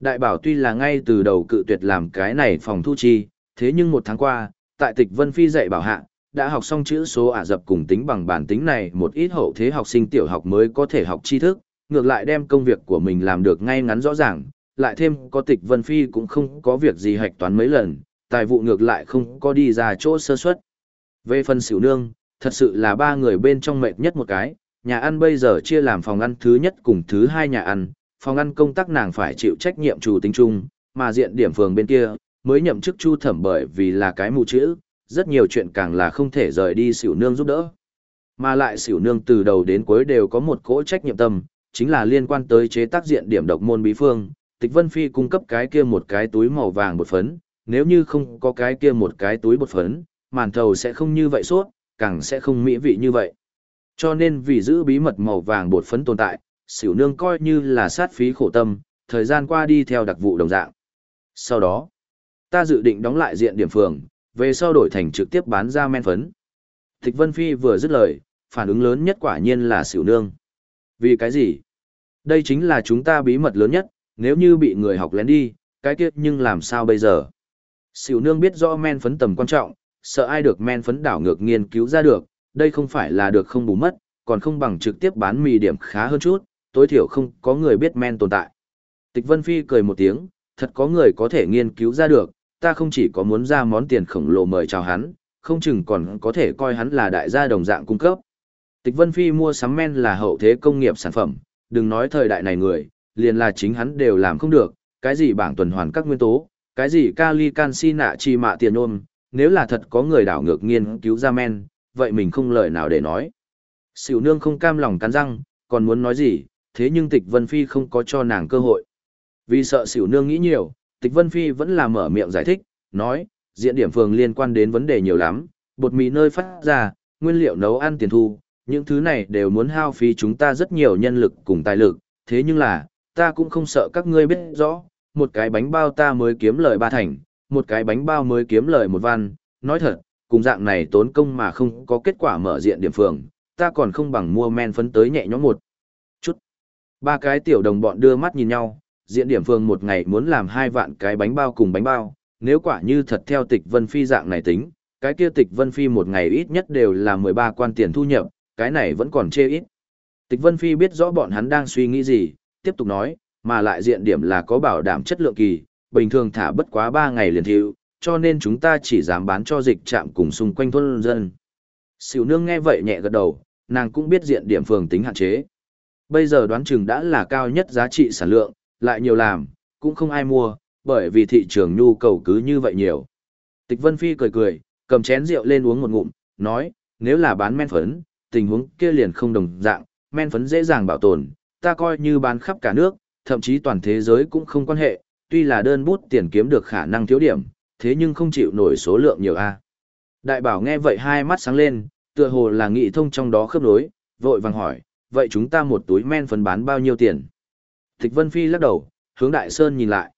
Đại bảo tuy là ngay từ đầu cự tuyệt làm cái này phòng thu chi, thế nhưng một tháng qua, tại tịch Vân Phi dạy bảo hạ, đã học xong chữ số ả dập cùng tính bằng bản tính này một ít hậu thế học sinh tiểu học mới có thể học tri thức, ngược lại đem công việc của mình làm được ngay ngắn rõ ràng, lại thêm có tịch Vân Phi cũng không có việc gì hạch toán mấy lần, tài vụ ngược lại không có đi ra chỗ sơ suất. Về phần xỉu nương, thật sự là ba người bên trong mệt nhất một cái, nhà ăn bây giờ chia làm phòng ăn thứ nhất cùng thứ hai nhà ăn, phòng ăn công tác nàng phải chịu trách nhiệm chủ tính chung, mà diện điểm phường bên kia, mới nhậm chức chu thẩm bởi vì là cái mù chữ, rất nhiều chuyện càng là không thể rời đi xỉu nương giúp đỡ. Mà lại xỉu nương từ đầu đến cuối đều có một cỗ trách nhiệm tâm, chính là liên quan tới chế tác diện điểm độc môn bí phương, Tịch Vân Phi cung cấp cái kia một cái túi màu vàng bột phấn, nếu như không có cái kia một cái túi bột phấn, màn thầu sẽ không như vậy suốt, càng sẽ không mỹ vị như vậy. Cho nên vì giữ bí mật màu vàng bột phấn tồn tại, xỉu nương coi như là sát phí khổ tâm, thời gian qua đi theo đặc vụ đồng dạng. Sau đó, ta dự định đóng lại diện điểm phường, về sau đổi thành trực tiếp bán ra men phấn. Tịch Vân Phi vừa dứt lời, phản ứng lớn nhất quả nhiên là xỉu nương. Vì cái gì? Đây chính là chúng ta bí mật lớn nhất, nếu như bị người học lén đi, cái kia nhưng làm sao bây giờ? Xỉu nương biết rõ men phấn tầm quan trọng, sợ ai được men phấn đảo ngược nghiên cứu ra được, đây không phải là được không bù mất, còn không bằng trực tiếp bán mì điểm khá hơn chút, tối thiểu không có người biết men tồn tại. Tịch Vân Phi cười một tiếng, thật có người có thể nghiên cứu ra được, ta không chỉ có muốn ra món tiền khổng lồ mời chào hắn, không chừng còn có thể coi hắn là đại gia đồng dạng cung cấp. Tịch Vân Phi mua sắm men là hậu thế công nghiệp sản phẩm, đừng nói thời đại này người, liền là chính hắn đều làm không được, cái gì bảng tuần hoàn các nguyên tố, cái gì kali canxi nạ chi mạ tiền ôm, nếu là thật có người đảo ngược nghiên cứu ra men, vậy mình không lời nào để nói. Sỉu nương không cam lòng cắn răng, còn muốn nói gì, thế nhưng tịch Vân Phi không có cho nàng cơ hội. Vì sợ sỉu nương nghĩ nhiều, tịch Vân Phi vẫn là mở miệng giải thích, nói, diện điểm phường liên quan đến vấn đề nhiều lắm, bột mì nơi phát ra, nguyên liệu nấu ăn tiền thu, những thứ này đều muốn hao phí chúng ta rất nhiều nhân lực cùng tài lực, thế nhưng là, ta cũng không sợ các ngươi biết rõ, một cái bánh bao ta mới kiếm lời ba thành, một cái bánh bao mới kiếm lời một văn, nói thật, cùng dạng này tốn công mà không có kết quả mở diện điểm phường, ta còn không bằng mua men phấn tới nhẹ nhõm một chút. Ba cái tiểu đồng bọn đưa mắt nhìn nhau, diện điểm phường một ngày muốn làm hai vạn cái bánh bao cùng bánh bao, nếu quả như thật theo tịch vân phi dạng này tính, cái kia tịch vân phi một ngày ít nhất đều là 13 quan tiền thu nhập, cái này vẫn còn chê ít. Tịch vân phi biết rõ bọn hắn đang suy nghĩ gì, tiếp tục nói, mà lại diện điểm là có bảo đảm chất lượng kỳ, bình thường thả bất quá 3 ngày liền thiệu, cho nên chúng ta chỉ dám bán cho dịch trạm cùng xung quanh thôn dân. Sỉu nương nghe vậy nhẹ gật đầu, nàng cũng biết diện điểm phường tính hạn chế. Bây giờ đoán chừng đã là cao nhất giá trị sản lượng, lại nhiều làm, cũng không ai mua, bởi vì thị trường nhu cầu cứ như vậy nhiều. Tịch Vân Phi cười cười, cầm chén rượu lên uống một ngụm, nói, nếu là bán men phấn, tình huống kia liền không đồng dạng, men phấn dễ dàng bảo tồn, ta coi như bán khắp cả nước, thậm chí toàn thế giới cũng không quan hệ, tuy là đơn bút tiền kiếm được khả năng thiếu điểm, thế nhưng không chịu nổi số lượng nhiều a. Đại bảo nghe vậy hai mắt sáng lên, tựa hồ là nghị thông trong đó khớp nối, vội vàng hỏi, vậy chúng ta một túi men phấn bán bao nhiêu tiền? Tịch Vân Phi lắc đầu, hướng Đại Sơn nhìn lại.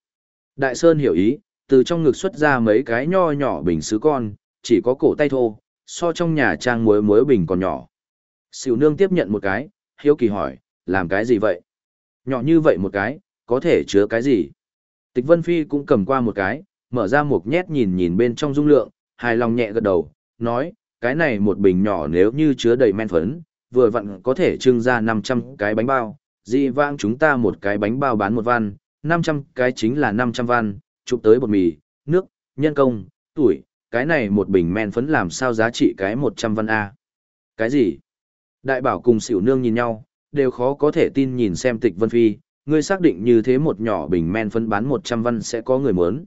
Đại Sơn hiểu ý, từ trong ngực xuất ra mấy cái nho nhỏ bình sứ con, chỉ có cổ tay thô, so trong nhà trang muối muối bình còn nhỏ. Sỉu nương tiếp nhận một cái, hiếu kỳ hỏi, làm cái gì vậy? Nhỏ như vậy một cái, có thể chứa cái gì? Tịch Vân Phi cũng cầm qua một cái, mở ra một nhét nhìn nhìn bên trong dung lượng, hài lòng nhẹ gật đầu, nói, cái này một bình nhỏ nếu như chứa đầy men phấn, vừa vặn có thể trưng ra 500 cái bánh bao, dị vãng chúng ta một cái bánh bao bán một văn, 500 cái chính là 500 văn, chụp tới bột mì, nước, nhân công, tuổi, cái này một bình men phấn làm sao giá trị cái 100 văn A. Cái gì? Đại bảo cùng xỉu nương nhìn nhau, đều khó có thể tin nhìn xem tịch vân phi, ngươi xác định như thế một nhỏ bình men phấn bán 100 văn sẽ có người muốn.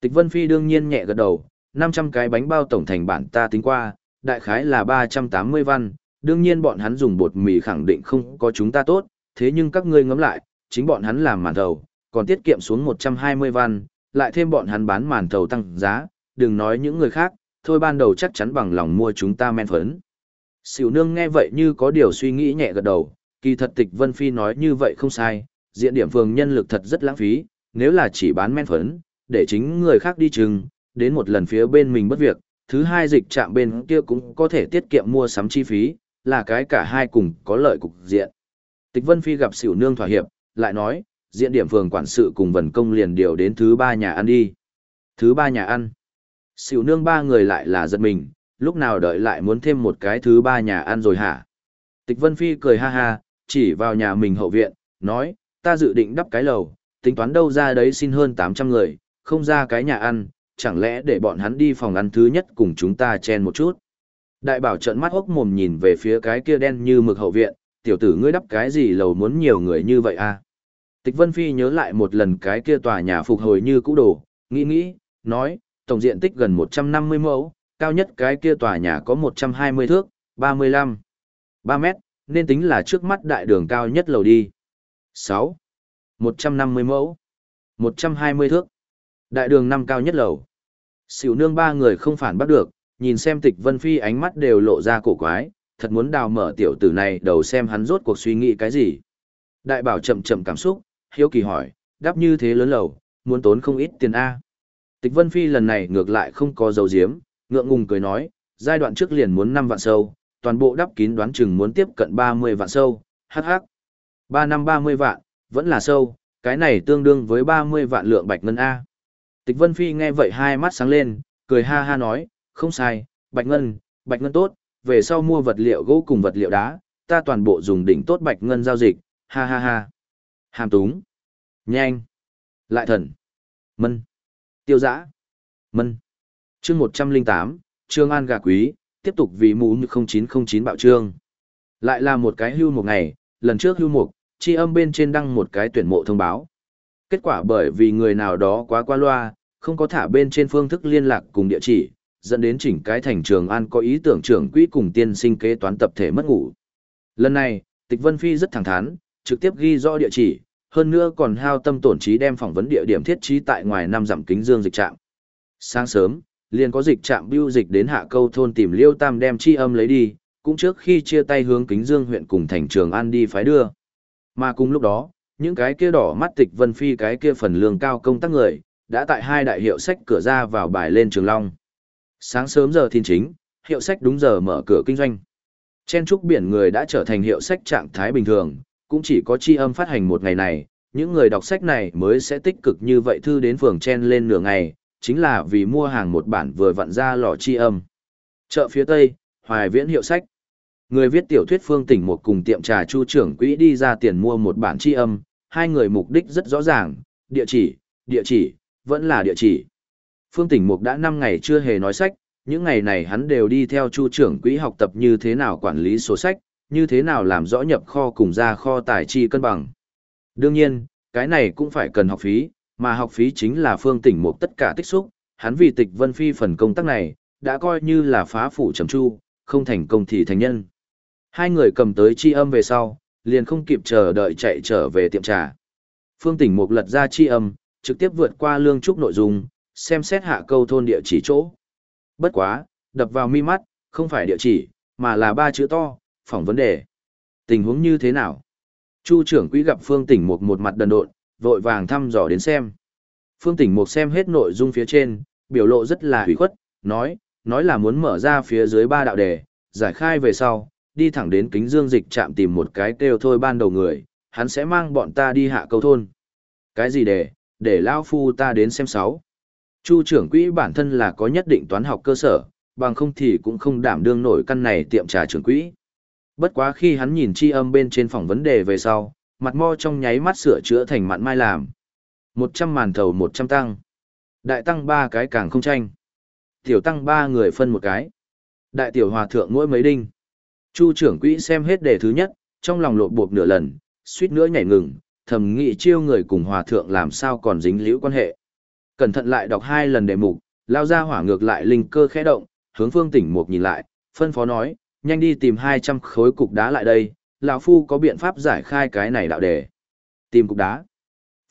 Tịch vân phi đương nhiên nhẹ gật đầu, 500 cái bánh bao tổng thành bản ta tính qua, đại khái là 380 văn, đương nhiên bọn hắn dùng bột mì khẳng định không có chúng ta tốt, thế nhưng các ngươi ngẫm lại, chính bọn hắn làm màn thầu, còn tiết kiệm xuống 120 văn, lại thêm bọn hắn bán màn thầu tăng giá, đừng nói những người khác, thôi ban đầu chắc chắn bằng lòng mua chúng ta men phấn. Sỉu nương nghe vậy như có điều suy nghĩ nhẹ gật đầu, kỳ thật tịch Vân Phi nói như vậy không sai, diện điểm phường nhân lực thật rất lãng phí, nếu là chỉ bán men phấn, để chính người khác đi chừng, đến một lần phía bên mình bất việc, thứ hai dịch chạm bên kia cũng có thể tiết kiệm mua sắm chi phí, là cái cả hai cùng có lợi cục diện. Tịch Vân Phi gặp xỉu nương thỏa hiệp, lại nói, diện điểm phường quản sự cùng vần công liền điều đến thứ ba nhà ăn đi. Thứ ba nhà ăn. Xỉu nương ba người lại là giật mình, lúc nào đợi lại muốn thêm một cái thứ ba nhà ăn rồi hả? Tịch Vân Phi cười ha ha, chỉ vào nhà mình hậu viện, nói, ta dự định đắp cái lầu, tính toán đâu ra đấy xin hơn 800 người, không ra cái nhà ăn, chẳng lẽ để bọn hắn đi phòng ăn thứ nhất cùng chúng ta chen một chút. Đại bảo trợn mắt hốc mồm nhìn về phía cái kia đen như mực hậu viện, tiểu tử ngươi đắp cái gì lầu muốn nhiều người như vậy à? Tịch Vân Phi nhớ lại một lần cái kia tòa nhà phục hồi như cũ đồ, nghĩ nghĩ, nói, tổng diện tích gần 150 mẫu, cao nhất cái kia tòa nhà có 120 thước, 35, 3 mét, nên tính là trước mắt đại đường cao nhất lầu đi. 6. 150 mẫu, 120 thước, đại đường năm cao nhất lầu. Sỉu nương ba người không phản bắt được, nhìn xem tịch Vân Phi ánh mắt đều lộ ra cổ quái, thật muốn đào mở tiểu tử này đầu xem hắn rốt cuộc suy nghĩ cái gì. Đại bảo chậm chậm cảm xúc, hiếu kỳ hỏi, đáp như thế lớn lầu, muốn tốn không ít tiền A. Tịch Vân Phi lần này ngược lại không có dấu diếm, ngượng ngùng cười nói, giai đoạn trước liền muốn 5 vạn sâu, toàn bộ đắp kín đoán chừng muốn tiếp cận 30 vạn sâu, hắc hắc. 3 năm 30 vạn, vẫn là sâu, cái này tương đương với 30 vạn lượng bạch ngân A. Tịch Vân Phi nghe vậy hai mắt sáng lên, cười ha ha nói, không sai, bạch ngân, bạch ngân tốt, về sau mua vật liệu gỗ cùng vật liệu đá, ta toàn bộ dùng đỉnh tốt bạch ngân giao dịch, ha ha ha. Hàm túng, nhanh, lại thần, mân, tiêu giã, mân. chương 108, Trương An gà quý, tiếp tục vì mũ như 0909 bạo trương. Lại là một cái hưu một ngày, lần trước hưu mục, chi âm bên trên đăng một cái tuyển mộ thông báo. Kết quả bởi vì người nào đó quá qua loa, không có thả bên trên phương thức liên lạc cùng địa chỉ, dẫn đến chỉnh cái thành trường an có ý tưởng trưởng quỹ cùng tiên sinh kế toán tập thể mất ngủ. Lần này, Tịch Vân Phi rất thẳng thắn, trực tiếp ghi rõ địa chỉ, hơn nữa còn hao tâm tổn trí đem phỏng vấn địa điểm thiết trí tại ngoài năm dặm kính dương dịch trạm. Sáng sớm, liền có dịch trạm bưu dịch đến hạ câu thôn tìm Liêu Tam đem chi âm lấy đi, cũng trước khi chia tay hướng kính dương huyện cùng thành trường an đi phái đưa. Mà cùng lúc đó, những cái kia đỏ mắt Tịch Vân Phi cái kia phần lương cao công tác người, đã tại hai đại hiệu sách cửa ra vào bài lên trường long. Sáng sớm giờ thiên chính, hiệu sách đúng giờ mở cửa kinh doanh. Chen trúc biển người đã trở thành hiệu sách trạng thái bình thường, cũng chỉ có chi âm phát hành một ngày này, những người đọc sách này mới sẽ tích cực như vậy thư đến phường chen lên nửa ngày, chính là vì mua hàng một bản vừa vặn ra lò chi âm. Chợ phía Tây, Hoài Viễn hiệu sách. Người viết tiểu thuyết Phương Tỉnh một cùng tiệm trà Chu trưởng quỹ đi ra tiền mua một bản chi âm, hai người mục đích rất rõ ràng, địa chỉ, địa chỉ, vẫn là địa chỉ. Phương Tỉnh Mục đã 5 ngày chưa hề nói sách, những ngày này hắn đều đi theo chu trưởng quỹ học tập như thế nào quản lý sổ sách, như thế nào làm rõ nhập kho cùng ra kho tài chi cân bằng. Đương nhiên, cái này cũng phải cần học phí, mà học phí chính là Phương Tỉnh Mục tất cả tích xúc, hắn vì tịch vân phi phần công tác này, đã coi như là phá phủ trầm chu, không thành công thì thành nhân. Hai người cầm tới chi âm về sau, liền không kịp chờ đợi chạy trở về tiệm trà. Phương Tỉnh Mục lật ra chi âm, trực tiếp vượt qua lương trúc nội dung, xem xét hạ câu thôn địa chỉ chỗ. Bất quá, đập vào mi mắt, không phải địa chỉ, mà là ba chữ to, phỏng vấn đề. Tình huống như thế nào? Chu trưởng quỹ gặp Phương Tỉnh Mục một mặt đần độn, vội vàng thăm dò đến xem. Phương Tỉnh Mục xem hết nội dung phía trên, biểu lộ rất là hủy khuất, nói, nói là muốn mở ra phía dưới ba đạo đề, giải khai về sau, đi thẳng đến kính dương dịch chạm tìm một cái kêu thôi ban đầu người, hắn sẽ mang bọn ta đi hạ câu thôn. Cái gì đề, để lão phu ta đến xem sáu. Chu trưởng quỹ bản thân là có nhất định toán học cơ sở, bằng không thì cũng không đảm đương nổi căn này tiệm trà trưởng quỹ. Bất quá khi hắn nhìn chi âm bên trên phòng vấn đề về sau, mặt mo trong nháy mắt sửa chữa thành mặn mai làm. một trăm màn thầu một trăm tăng. Đại tăng ba cái càng không tranh. Tiểu tăng ba người phân một cái. Đại tiểu hòa thượng mỗi mấy đinh. Chu trưởng quỹ xem hết đề thứ nhất, trong lòng lộ buộc nửa lần, suýt nữa nhảy ngừng, thầm nghĩ chiêu người cùng hòa thượng làm sao còn dính liễu quan hệ. Cẩn thận lại đọc hai lần đề mục, lao ra hỏa ngược lại linh cơ khẽ động, hướng phương tỉnh mục nhìn lại, phân phó nói, nhanh đi tìm 200 khối cục đá lại đây, lão phu có biện pháp giải khai cái này đạo đề. Tìm cục đá.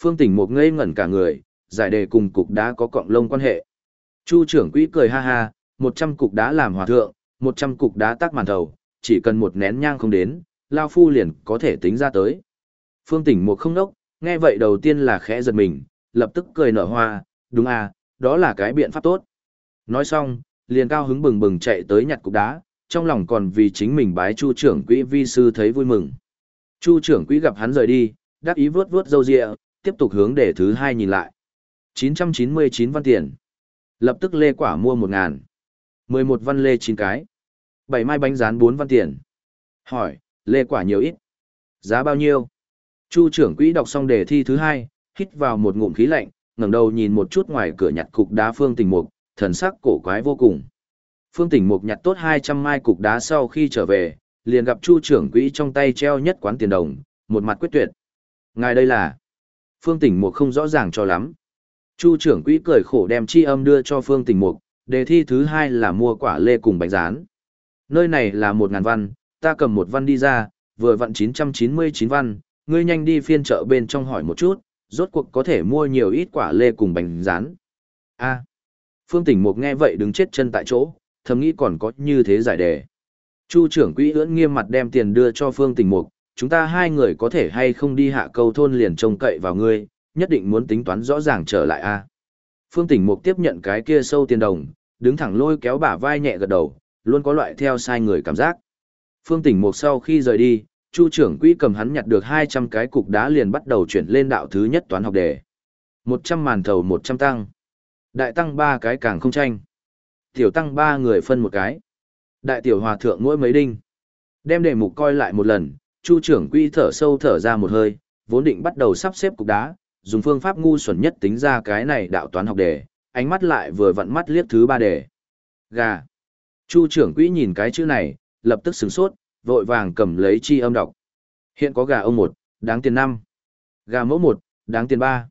Phương tỉnh mục ngây ngẩn cả người, giải đề cùng cục đá có cộng lông quan hệ. Chu trưởng quỹ cười ha ha, 100 cục đá làm hòa thượng, 100 cục đá tác màn thầu, chỉ cần một nén nhang không đến, lao phu liền có thể tính ra tới. Phương tỉnh mục không nốc, nghe vậy đầu tiên là khẽ giật mình, lập tức cười nở hoa, đúng à, đó là cái biện pháp tốt. Nói xong, liền cao hứng bừng bừng chạy tới nhặt cục đá, trong lòng còn vì chính mình bái chu trưởng quỹ vi sư thấy vui mừng. Chu trưởng quỹ gặp hắn rời đi, đáp ý vớt vớt râu rịa, tiếp tục hướng để thứ hai nhìn lại. 999 văn tiền. Lập tức lê quả mua 1 ngàn. 11 văn lê 9 cái. 7 mai bánh rán 4 văn tiền. Hỏi, lê quả nhiều ít? Giá bao nhiêu? Chu trưởng quỹ đọc xong đề thi thứ hai, hít vào một ngụm khí lạnh, ngẩng đầu nhìn một chút ngoài cửa nhặt cục đá phương tình mục, thần sắc cổ quái vô cùng. Phương Tỉnh Mục nhặt tốt 200 mai cục đá sau khi trở về, liền gặp Chu trưởng quỹ trong tay treo nhất quán tiền đồng, một mặt quyết tuyệt. Ngài đây là... Phương Tỉnh Mục không rõ ràng cho lắm. Chu trưởng quỹ cười khổ đem chi âm đưa cho Phương Tỉnh Mục, đề thi thứ hai là mua quả lê cùng bánh rán. Nơi này là 1.000 văn, ta cầm một văn đi ra, vừa vặn 999 văn, ngươi nhanh đi phiên chợ bên trong hỏi một chút, rốt cuộc có thể mua nhiều ít quả lê cùng bánh rán. A. Phương Tỉnh Mục nghe vậy đứng chết chân tại chỗ, thầm nghĩ còn có như thế giải đề. Chu trưởng quỹ ưỡn nghiêm mặt đem tiền đưa cho Phương Tỉnh Mục, chúng ta hai người có thể hay không đi hạ câu thôn liền trông cậy vào ngươi, nhất định muốn tính toán rõ ràng trở lại a. Phương Tỉnh Mục tiếp nhận cái kia sâu tiền đồng, đứng thẳng lôi kéo bả vai nhẹ gật đầu, luôn có loại theo sai người cảm giác. Phương Tỉnh Mục sau khi rời đi, Chu trưởng quỹ cầm hắn nhặt được 200 cái cục đá liền bắt đầu chuyển lên đạo thứ nhất toán học đề. 100 màn thầu 100 tăng. Đại tăng ba cái càng không tranh. Tiểu tăng ba người phân một cái. Đại tiểu hòa thượng mỗi mấy đinh. Đem đề mục coi lại một lần, chu trưởng quỹ thở sâu thở ra một hơi, vốn định bắt đầu sắp xếp cục đá, dùng phương pháp ngu xuẩn nhất tính ra cái này đạo toán học đề, ánh mắt lại vừa vặn mắt liếc thứ ba đề. Gà. Chu trưởng quỹ nhìn cái chữ này, lập tức sửng sốt, vội vàng cầm lấy chi âm đọc. Hiện có gà ông một, đáng tiền năm. Gà mẫu một, đáng tiền ba.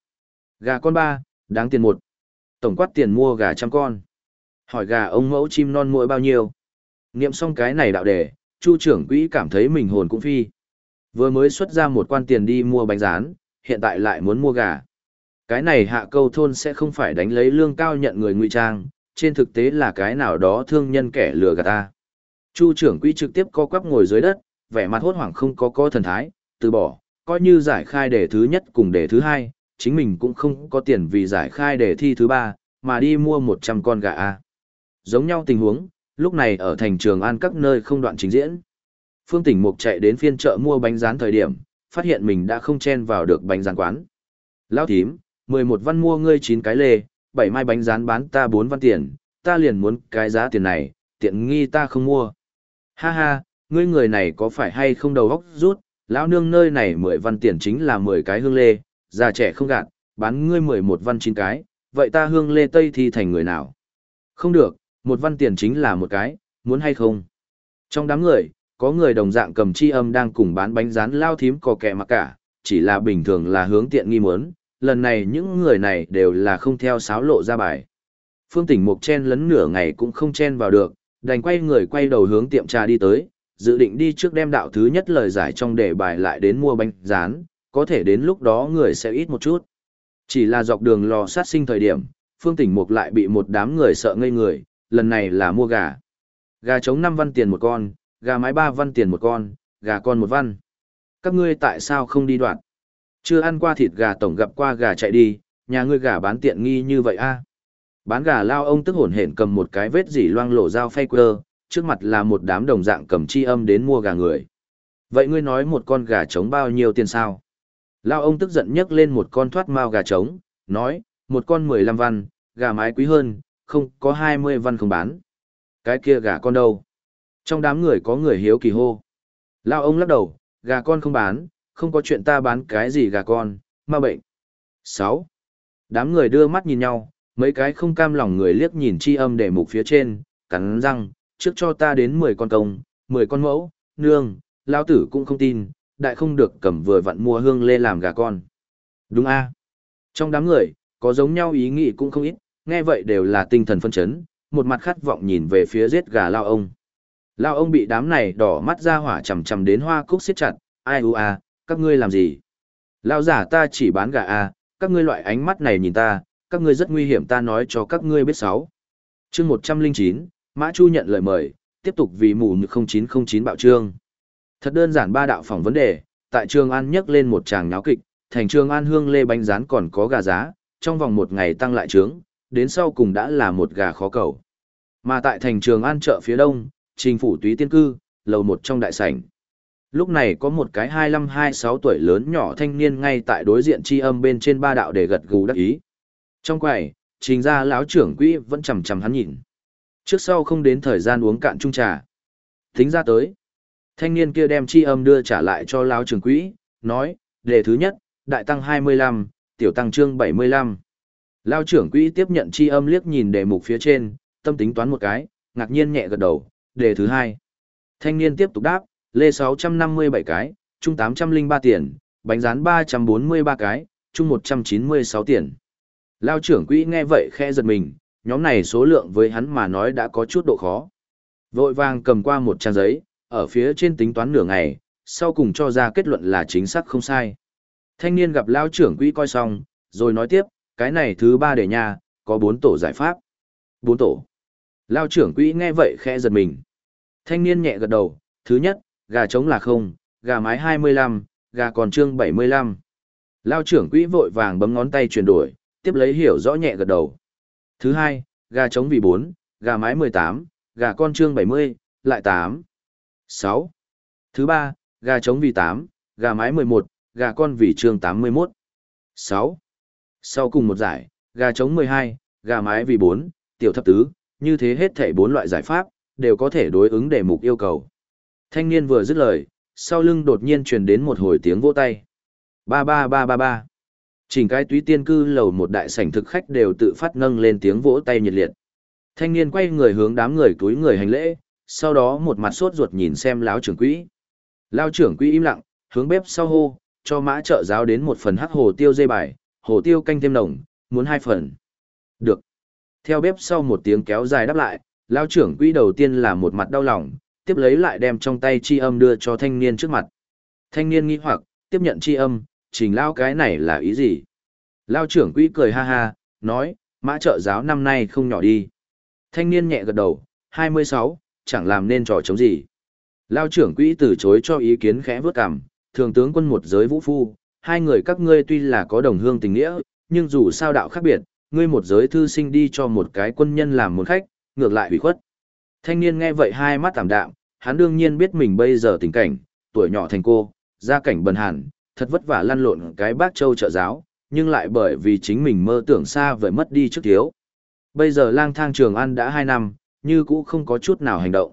Gà con ba, đáng tiền một. Tổng quát tiền mua gà trăm con. Hỏi gà ông mẫu chim non mỗi bao nhiêu? Niệm xong cái này đạo đề, Chu trưởng quỹ cảm thấy mình hồn cũng phi. Vừa mới xuất ra một quan tiền đi mua bánh rán, hiện tại lại muốn mua gà. Cái này hạ câu thôn sẽ không phải đánh lấy lương cao nhận người ngụy trang, trên thực tế là cái nào đó thương nhân kẻ lừa gạt ta. Chu trưởng quỹ trực tiếp co quắp ngồi dưới đất, vẻ mặt hốt hoảng không có co thần thái, từ bỏ, coi như giải khai đề thứ nhất cùng đề thứ hai, chính mình cũng không có tiền vì giải khai đề thi thứ ba, mà đi mua 100 con gà a. Giống nhau tình huống, lúc này ở thành trường an các nơi không đoạn trình diễn. Phương Tỉnh Mục chạy đến phiên chợ mua bánh rán thời điểm, phát hiện mình đã không chen vào được bánh rán quán. Lao thím, 11 văn mua ngươi 9 cái lề, 7 mai bánh rán bán ta 4 văn tiền, ta liền muốn cái giá tiền này, tiện nghi ta không mua. Ha ha, ngươi người này có phải hay không đầu óc rút, lão nương nơi này 10 văn tiền chính là 10 cái hương lê, già trẻ không gạt, bán ngươi 11 văn 9 cái, vậy ta hương lê tây thì thành người nào? Không được, một văn tiền chính là một cái, muốn hay không? Trong đám người, có người đồng dạng cầm chi âm đang cùng bán bánh rán lao thím cò kẹ mặc cả, chỉ là bình thường là hướng tiện nghi muốn, lần này những người này đều là không theo sáo lộ ra bài. Phương tỉnh mục chen lấn nửa ngày cũng không chen vào được, đành quay người quay đầu hướng tiệm trà đi tới, dự định đi trước đem đạo thứ nhất lời giải trong đề bài lại đến mua bánh rán, có thể đến lúc đó người sẽ ít một chút. Chỉ là dọc đường lò sát sinh thời điểm, phương tỉnh mục lại bị một đám người sợ ngây người, lần này là mua gà. Gà trống 5 văn tiền một con, gà mái 3 văn tiền một con, gà con một văn. Các ngươi tại sao không đi đoạn? Chưa ăn qua thịt gà tổng gặp qua gà chạy đi, nhà ngươi gà bán tiện nghi như vậy a? Bán gà lao ông tức hổn hển cầm một cái vết dỉ loang lổ dao phay quơ, trước mặt là một đám đồng dạng cầm chi âm đến mua gà người. Vậy ngươi nói một con gà trống bao nhiêu tiền sao? Lao ông tức giận nhấc lên một con thoát mao gà trống, nói, một con 15 văn, gà mái quý hơn, không có 20 văn không bán. Cái kia gà con đâu? Trong đám người có người hiếu kỳ hô. Lao ông lắc đầu, gà con không bán, không có chuyện ta bán cái gì gà con, ma bệnh. 6. Đám người đưa mắt nhìn nhau, mấy cái không cam lòng người liếc nhìn chi âm để mục phía trên, cắn răng, trước cho ta đến 10 con công, 10 con mẫu, nương, lao tử cũng không tin, đại không được cầm vừa vặn mua hương lê làm gà con. Đúng a Trong đám người, có giống nhau ý nghĩ cũng không ít, nghe vậy đều là tinh thần phân chấn, một mặt khát vọng nhìn về phía giết gà lao ông. Lao ông bị đám này đỏ mắt ra hỏa chầm chầm đến hoa cúc siết chặt, ai u a, các ngươi làm gì? Lao giả ta chỉ bán gà a, các ngươi loại ánh mắt này nhìn ta, các ngươi rất nguy hiểm ta nói cho các ngươi biết sáu. Chương 109, Mã Chu nhận lời mời, tiếp tục vì mù như 0909 bạo trương. Thật đơn giản ba đạo phỏng vấn đề, tại Trường An nhấc lên một tràng náo kịch, thành Trường An hương lê bánh rán còn có gà giá, trong vòng một ngày tăng lại trướng, đến sau cùng đã là một gà khó cầu. Mà tại thành Trường An chợ phía đông, trình phủ túy tiên cư, lầu một trong đại sảnh. Lúc này có một cái 25-26 tuổi lớn nhỏ thanh niên ngay tại đối diện chi âm bên trên ba đạo để gật gù đắc ý. Trong quầy, trình ra lão trưởng quỹ vẫn chầm chầm hắn nhìn. Trước sau không đến thời gian uống cạn chung trà. thính ra tới. Thanh niên kia đem chi âm đưa trả lại cho lão trưởng quỹ, nói, đề thứ nhất, đại tăng 25, tiểu tăng trương 75. Lão trưởng quỹ tiếp nhận chi âm liếc nhìn đề mục phía trên, tâm tính toán một cái, ngạc nhiên nhẹ gật đầu, đề thứ hai. Thanh niên tiếp tục đáp, lê 657 cái, chung 803 tiền, bánh rán 343 cái, chung 196 tiền. Lao trưởng quỹ nghe vậy khẽ giật mình, nhóm này số lượng với hắn mà nói đã có chút độ khó. Vội vàng cầm qua một trang giấy, ở phía trên tính toán nửa ngày, sau cùng cho ra kết luận là chính xác không sai. Thanh niên gặp Lao trưởng quỹ coi xong, rồi nói tiếp, cái này thứ ba để nhà, có bốn tổ giải pháp. Bốn tổ. Lao trưởng quỹ nghe vậy khẽ giật mình. Thanh niên nhẹ gật đầu, thứ nhất, gà trống là không, gà mái 25, gà còn trương 75. Lao trưởng quỹ vội vàng bấm ngón tay chuyển đổi, tiếp lấy hiểu rõ nhẹ gật đầu. Thứ hai, gà trống vì 4, gà mái 18, gà con trương 70, lại 8. 6. Thứ ba, gà trống vì 8, gà mái 11, gà con vì trương 81. 6. Sau cùng một giải, gà trống 12, gà mái vì 4, tiểu thập tứ, như thế hết thảy bốn loại giải pháp, đều có thể đối ứng đề mục yêu cầu. Thanh niên vừa dứt lời, sau lưng đột nhiên truyền đến một hồi tiếng vỗ tay. Ba ba ba ba ba. Chỉnh cái túy tiên cư lầu một đại sảnh thực khách đều tự phát nâng lên tiếng vỗ tay nhiệt liệt. Thanh niên quay người hướng đám người túi người hành lễ, sau đó một mặt sốt ruột nhìn xem lão trưởng quỹ. Lão trưởng quỹ im lặng, hướng bếp sau hô, cho mã trợ giáo đến một phần hắc hồ tiêu dây bài, hồ tiêu canh thêm nồng, muốn hai phần. Được. Theo bếp sau một tiếng kéo dài đáp lại, lão trưởng quỹ đầu tiên là một mặt đau lòng, tiếp lấy lại đem trong tay chi âm đưa cho thanh niên trước mặt. Thanh niên nghi hoặc, tiếp nhận chi âm, trình lao cái này là ý gì? Lao trưởng quỹ cười ha ha, nói, mã trợ giáo năm nay không nhỏ đi. Thanh niên nhẹ gật đầu, 26, chẳng làm nên trò chống gì. Lao trưởng quỹ từ chối cho ý kiến khẽ vớt cằm, thường tướng quân một giới vũ phu, hai người các ngươi tuy là có đồng hương tình nghĩa, nhưng dù sao đạo khác biệt, ngươi một giới thư sinh đi cho một cái quân nhân làm một khách, ngược lại hủy khuất. Thanh niên nghe vậy hai mắt tạm đạm, hắn đương nhiên biết mình bây giờ tình cảnh, tuổi nhỏ thành cô, gia cảnh bần hàn, thật vất vả lăn lộn cái bác châu trợ giáo, nhưng lại bởi vì chính mình mơ tưởng xa vời mất đi trước thiếu. Bây giờ lang thang trường ăn đã 2 năm, như cũ không có chút nào hành động.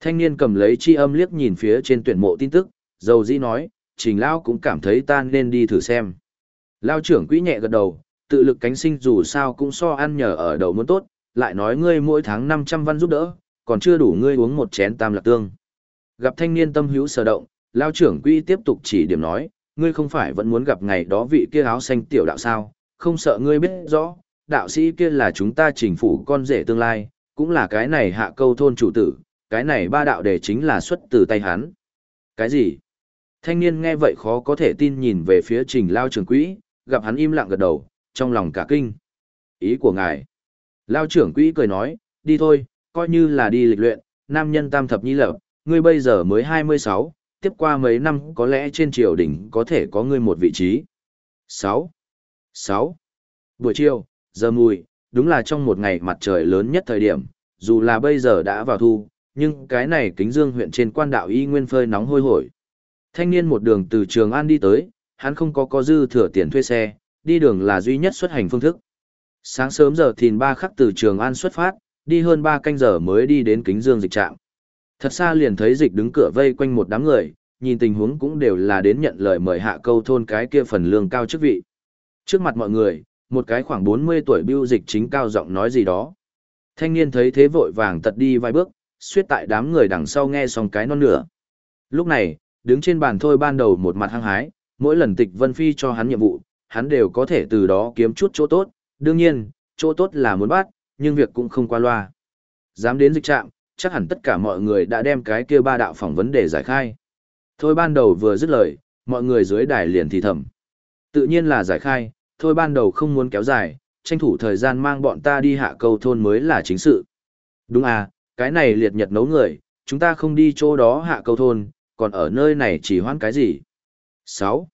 Thanh niên cầm lấy chi âm liếc nhìn phía trên tuyển mộ tin tức, dầu dĩ nói, trình lao cũng cảm thấy ta nên đi thử xem. Lao trưởng quỹ nhẹ gật đầu, tự lực cánh sinh dù sao cũng so ăn nhờ ở đầu muốn tốt, lại nói ngươi mỗi tháng 500 văn giúp đỡ, còn chưa đủ ngươi uống một chén tam lạc tương. Gặp thanh niên tâm hữu sở động, lao trưởng quỹ tiếp tục chỉ điểm nói, ngươi không phải vẫn muốn gặp ngày đó vị kia áo xanh tiểu đạo sao, không sợ ngươi biết rõ, đạo sĩ kia là chúng ta chỉnh phủ con rể tương lai, cũng là cái này hạ câu thôn chủ tử, cái này ba đạo đề chính là xuất từ tay hắn. Cái gì? Thanh niên nghe vậy khó có thể tin nhìn về phía trình lao trưởng quỹ, gặp hắn im lặng gật đầu, trong lòng cả kinh. Ý của ngài. Lao trưởng quỹ cười nói, đi thôi, coi như là đi lịch luyện, nam nhân tam thập nhi lập, ngươi bây giờ mới 26, tiếp qua mấy năm có lẽ trên triều đình có thể có ngươi một vị trí. 6. 6. Buổi chiều, giờ mùi, đúng là trong một ngày mặt trời lớn nhất thời điểm, dù là bây giờ đã vào thu, nhưng cái này kính dương huyện trên quan đạo y nguyên phơi nóng hôi hổi. Thanh niên một đường từ Trường An đi tới, hắn không có có dư thừa tiền thuê xe, đi đường là duy nhất xuất hành phương thức. Sáng sớm giờ thìn ba khắc từ Trường An xuất phát, đi hơn 3 canh giờ mới đi đến kính dương dịch trạm. Thật xa liền thấy dịch đứng cửa vây quanh một đám người, nhìn tình huống cũng đều là đến nhận lời mời hạ câu thôn cái kia phần lương cao chức vị. Trước mặt mọi người, một cái khoảng 40 tuổi biêu dịch chính cao giọng nói gì đó. Thanh niên thấy thế vội vàng tật đi vài bước, suýt tại đám người đằng sau nghe xong cái non nửa. Lúc này, đứng trên bàn thôi ban đầu một mặt hăng hái, mỗi lần tịch Vân Phi cho hắn nhiệm vụ, hắn đều có thể từ đó kiếm chút chỗ tốt, đương nhiên, chỗ tốt là muốn bắt, nhưng việc cũng không qua loa. Dám đến dịch trạm, chắc hẳn tất cả mọi người đã đem cái kia ba đạo phỏng vấn đề giải khai. Thôi ban đầu vừa dứt lời, mọi người dưới đài liền thì thầm. Tự nhiên là giải khai, thôi ban đầu không muốn kéo dài, tranh thủ thời gian mang bọn ta đi hạ câu thôn mới là chính sự. Đúng à, cái này liệt nhật nấu người, chúng ta không đi chỗ đó hạ câu thôn, còn ở nơi này chỉ hoãn cái gì? 6.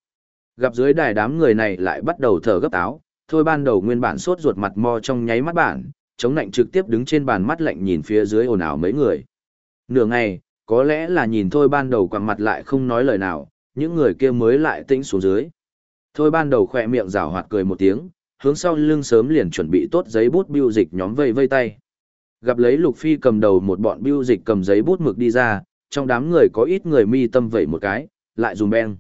Gặp dưới đài đám người này lại bắt đầu thở gấp áo, thôi ban đầu nguyên bản sốt ruột mặt mo trong nháy mắt bản, chống lạnh trực tiếp đứng trên bàn mắt lạnh nhìn phía dưới ồn ào mấy người. Nửa ngày, có lẽ là nhìn thôi ban đầu quàng mặt lại không nói lời nào, những người kia mới lại tĩnh xuống dưới. Thôi ban đầu khỏe miệng rào hoạt cười một tiếng, hướng sau lưng sớm liền chuẩn bị tốt giấy bút biêu dịch nhóm vây vây tay. Gặp lấy Lục Phi cầm đầu một bọn biêu dịch cầm giấy bút mực đi ra, trong đám người có ít người mi tâm vậy một cái, lại dùng beng.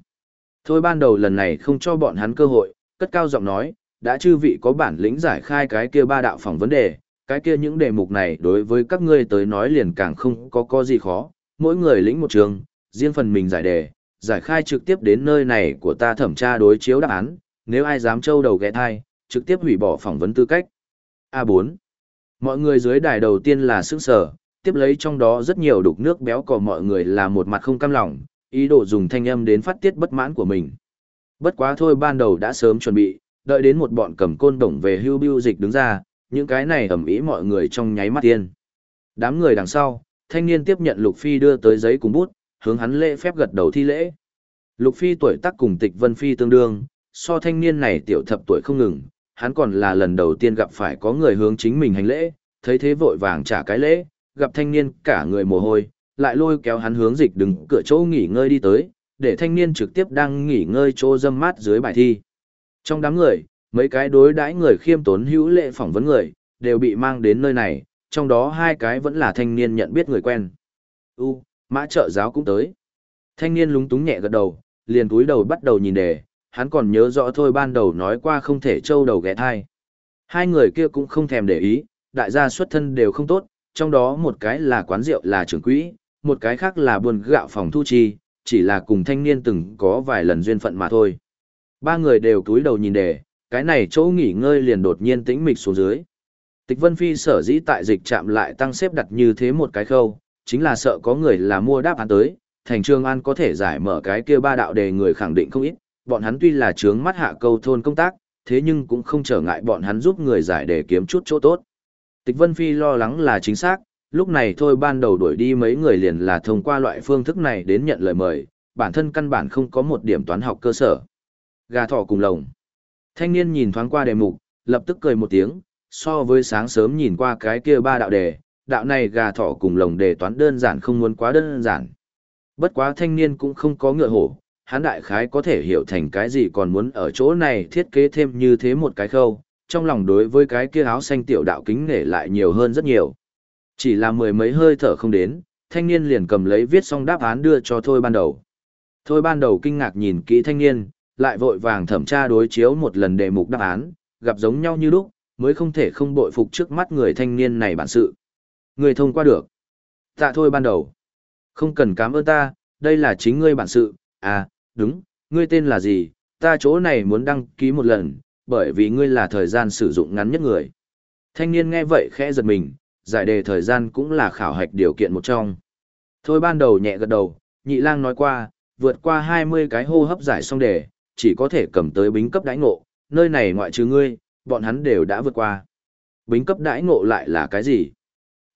Thôi ban đầu lần này không cho bọn hắn cơ hội, cất cao giọng nói, đã chư vị có bản lĩnh giải khai cái kia ba đạo phòng vấn đề, cái kia những đề mục này đối với các ngươi tới nói liền càng không có có gì khó, mỗi người lĩnh một trường, riêng phần mình giải đề, giải khai trực tiếp đến nơi này của ta thẩm tra đối chiếu đáp án, nếu ai dám trâu đầu ghé thai, trực tiếp hủy bỏ phỏng vấn tư cách. A4. Mọi người dưới đài đầu tiên là sức sở, tiếp lấy trong đó rất nhiều đục nước béo cò mọi người là một mặt không cam lòng, ý đồ dùng thanh âm đến phát tiết bất mãn của mình. Bất quá thôi ban đầu đã sớm chuẩn bị, đợi đến một bọn cầm côn đồng về hưu biêu dịch đứng ra, những cái này ẩm ý mọi người trong nháy mắt tiên. Đám người đằng sau, thanh niên tiếp nhận Lục Phi đưa tới giấy cùng bút, hướng hắn lễ phép gật đầu thi lễ. Lục Phi tuổi tác cùng Tịch Vân Phi tương đương, so thanh niên này tiểu thập tuổi không ngừng, hắn còn là lần đầu tiên gặp phải có người hướng chính mình hành lễ, thấy thế vội vàng trả cái lễ, gặp thanh niên cả người mồ hôi, lại lôi kéo hắn hướng dịch đứng cửa chỗ nghỉ ngơi đi tới, để thanh niên trực tiếp đang nghỉ ngơi chỗ dâm mát dưới bài thi. Trong đám người, mấy cái đối đãi người khiêm tốn hữu lệ phỏng vấn người, đều bị mang đến nơi này, trong đó hai cái vẫn là thanh niên nhận biết người quen. U, mã trợ giáo cũng tới. Thanh niên lúng túng nhẹ gật đầu, liền túi đầu bắt đầu nhìn đề, hắn còn nhớ rõ thôi ban đầu nói qua không thể trâu đầu ghé thai. Hai người kia cũng không thèm để ý, đại gia xuất thân đều không tốt, trong đó một cái là quán rượu là trưởng quỹ, một cái khác là buôn gạo phòng thu chi, chỉ là cùng thanh niên từng có vài lần duyên phận mà thôi. Ba người đều túi đầu nhìn đề, cái này chỗ nghỉ ngơi liền đột nhiên tĩnh mịch xuống dưới. Tịch Vân Phi sở dĩ tại dịch chạm lại tăng xếp đặt như thế một cái khâu, chính là sợ có người là mua đáp án tới, thành trường an có thể giải mở cái kia ba đạo đề người khẳng định không ít, bọn hắn tuy là trướng mắt hạ câu thôn công tác, thế nhưng cũng không trở ngại bọn hắn giúp người giải đề kiếm chút chỗ tốt. Tịch Vân Phi lo lắng là chính xác, lúc này thôi ban đầu đuổi đi mấy người liền là thông qua loại phương thức này đến nhận lời mời, bản thân căn bản không có một điểm toán học cơ sở. Gà thỏ cùng lồng. Thanh niên nhìn thoáng qua đề mục, lập tức cười một tiếng, so với sáng sớm nhìn qua cái kia ba đạo đề, đạo này gà thỏ cùng lồng đề toán đơn giản không muốn quá đơn giản. Bất quá thanh niên cũng không có ngựa hổ, hắn đại khái có thể hiểu thành cái gì còn muốn ở chỗ này thiết kế thêm như thế một cái khâu, trong lòng đối với cái kia áo xanh tiểu đạo kính nể lại nhiều hơn rất nhiều. Chỉ là mười mấy hơi thở không đến, thanh niên liền cầm lấy viết xong đáp án đưa cho Thôi ban đầu. Thôi ban đầu kinh ngạc nhìn kỹ thanh niên, lại vội vàng thẩm tra đối chiếu một lần đề mục đáp án, gặp giống nhau như lúc, mới không thể không bội phục trước mắt người thanh niên này bản sự. Người thông qua được. Tạ thôi ban đầu. Không cần cảm ơn ta, đây là chính ngươi bản sự, à, đúng, ngươi tên là gì, ta chỗ này muốn đăng ký một lần, bởi vì ngươi là thời gian sử dụng ngắn nhất người. Thanh niên nghe vậy khẽ giật mình, giải đề thời gian cũng là khảo hạch điều kiện một trong. Thôi ban đầu nhẹ gật đầu, nhị lang nói qua, vượt qua 20 cái hô hấp giải xong đề, chỉ có thể cầm tới bính cấp đãi ngộ, nơi này ngoại trừ ngươi, bọn hắn đều đã vượt qua. Bính cấp đãi ngộ lại là cái gì?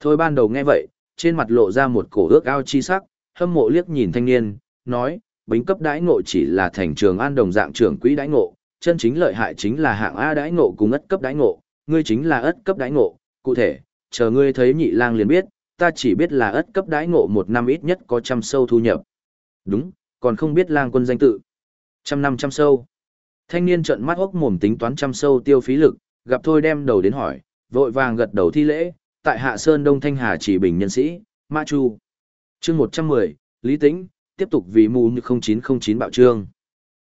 Thôi ban đầu nghe vậy, trên mặt lộ ra một cổ ước ao chi sắc, hâm mộ liếc nhìn thanh niên, nói, bính cấp đãi ngộ chỉ là thành trường an đồng dạng trưởng quỹ đãi ngộ, chân chính lợi hại chính là hạng A đãi ngộ cùng ất cấp đãi ngộ, ngươi chính là ất cấp đãi ngộ, cụ thể, chờ ngươi thấy nhị lang liền biết, ta chỉ biết là ất cấp đãi ngộ một năm ít nhất có trăm sâu thu nhập. Đúng, còn không biết lang quân danh tự. Trăm năm trăm sâu. Thanh niên trợn mắt hốc mồm tính toán trăm sâu tiêu phí lực, gặp thôi đem đầu đến hỏi, vội vàng gật đầu thi lễ, tại Hạ Sơn Đông Thanh Hà chỉ bình nhân sĩ, Ma Chu. chương 110, Lý Tĩnh, tiếp tục vì mù như 0909 bạo trương.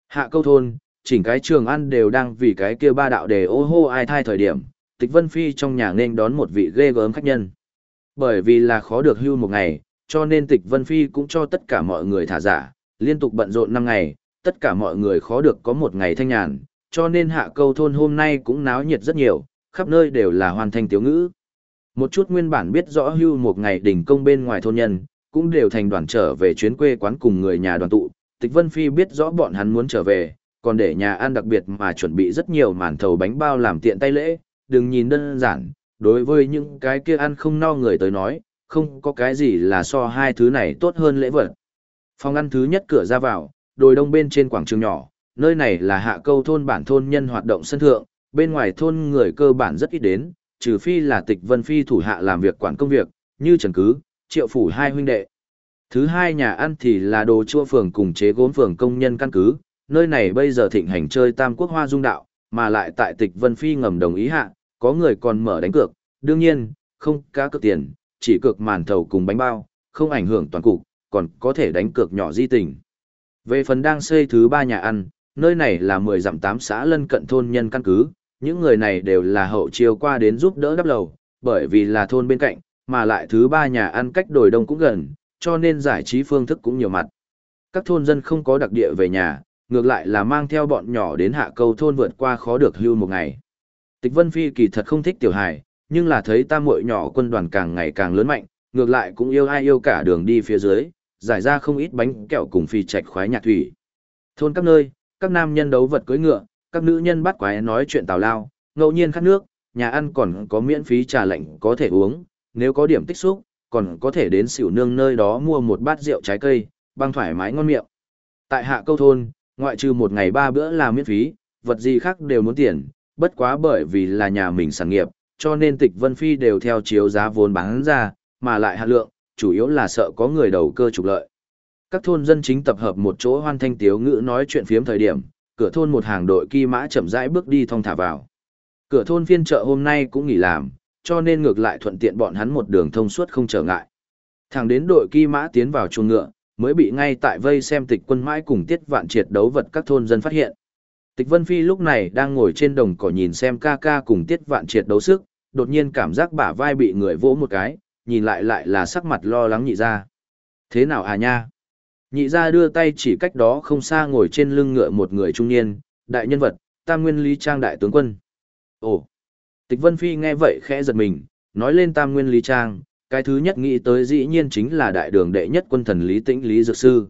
Hạ câu thôn, chỉnh cái trường ăn đều đang vì cái kia ba đạo đề ô hô ai thai thời điểm, tịch vân phi trong nhà nên đón một vị ghê gớm khách nhân. Bởi vì là khó được hưu một ngày, cho nên tịch vân phi cũng cho tất cả mọi người thả giả, liên tục bận rộn năm ngày, tất cả mọi người khó được có một ngày thanh nhàn, cho nên hạ câu thôn hôm nay cũng náo nhiệt rất nhiều, khắp nơi đều là hoàn thành tiếu ngữ. Một chút nguyên bản biết rõ hưu một ngày đỉnh công bên ngoài thôn nhân, cũng đều thành đoàn trở về chuyến quê quán cùng người nhà đoàn tụ. Tịch Vân Phi biết rõ bọn hắn muốn trở về, còn để nhà ăn đặc biệt mà chuẩn bị rất nhiều màn thầu bánh bao làm tiện tay lễ, đừng nhìn đơn giản, đối với những cái kia ăn không no người tới nói, không có cái gì là so hai thứ này tốt hơn lễ vật. Phòng ăn thứ nhất cửa ra vào, đồi đông bên trên quảng trường nhỏ, nơi này là hạ câu thôn bản thôn nhân hoạt động sân thượng, bên ngoài thôn người cơ bản rất ít đến, trừ phi là tịch vân phi thủ hạ làm việc quản công việc, như Trần Cứ, Triệu Phủ hai huynh đệ. Thứ hai nhà ăn thì là đồ chua phường cùng chế gốm phường công nhân căn cứ, nơi này bây giờ thịnh hành chơi tam quốc hoa dung đạo, mà lại tại tịch vân phi ngầm đồng ý hạ, có người còn mở đánh cược, đương nhiên, không cá cược tiền, chỉ cược màn thầu cùng bánh bao, không ảnh hưởng toàn cục, còn có thể đánh cược nhỏ di tình. Về phần đang xây thứ ba nhà ăn, nơi này là 10 dặm 8 xã lân cận thôn nhân căn cứ, những người này đều là hậu chiều qua đến giúp đỡ đắp lầu, bởi vì là thôn bên cạnh, mà lại thứ ba nhà ăn cách đồi đông cũng gần, cho nên giải trí phương thức cũng nhiều mặt. Các thôn dân không có đặc địa về nhà, ngược lại là mang theo bọn nhỏ đến hạ câu thôn vượt qua khó được hưu một ngày. Tịch Vân Phi kỳ thật không thích tiểu hài, nhưng là thấy tam muội nhỏ quân đoàn càng ngày càng lớn mạnh, ngược lại cũng yêu ai yêu cả đường đi phía dưới, giải ra không ít bánh kẹo cùng phi trạch khoái nhạc thủy. Thôn các nơi, các nam nhân đấu vật cưỡi ngựa, các nữ nhân bắt quái nói chuyện tào lao, ngẫu nhiên khát nước, nhà ăn còn có miễn phí trà lạnh có thể uống, nếu có điểm tích xúc, còn có thể đến xỉu nương nơi đó mua một bát rượu trái cây, băng thoải mái ngon miệng. Tại hạ câu thôn, ngoại trừ một ngày ba bữa là miễn phí, vật gì khác đều muốn tiền, bất quá bởi vì là nhà mình sản nghiệp, cho nên tịch Vân Phi đều theo chiếu giá vốn bán ra, mà lại hạ lượng, chủ yếu là sợ có người đầu cơ trục lợi. Các thôn dân chính tập hợp một chỗ hoan thanh tiếu ngữ nói chuyện phiếm thời điểm, cửa thôn một hàng đội kỳ mã chậm rãi bước đi thong thả vào. Cửa thôn phiên chợ hôm nay cũng nghỉ làm, cho nên ngược lại thuận tiện bọn hắn một đường thông suốt không trở ngại. Thẳng đến đội kỳ mã tiến vào chuồng ngựa, mới bị ngay tại vây xem tịch quân mãi cùng tiết vạn triệt đấu vật các thôn dân phát hiện. Tịch Vân Phi lúc này đang ngồi trên đồng cỏ nhìn xem ca ca cùng tiết vạn triệt đấu sức, đột nhiên cảm giác bả vai bị người vỗ một cái, nhìn lại lại là sắc mặt lo lắng nhị ra. Thế nào à nha? Nhị ra đưa tay chỉ cách đó không xa ngồi trên lưng ngựa một người trung niên, đại nhân vật, tam nguyên lý trang đại tướng quân. Ồ! Tịch Vân Phi nghe vậy khẽ giật mình, nói lên tam nguyên lý trang, cái thứ nhất nghĩ tới dĩ nhiên chính là đại đường đệ nhất quân thần Lý Tĩnh Lý Dược Sư.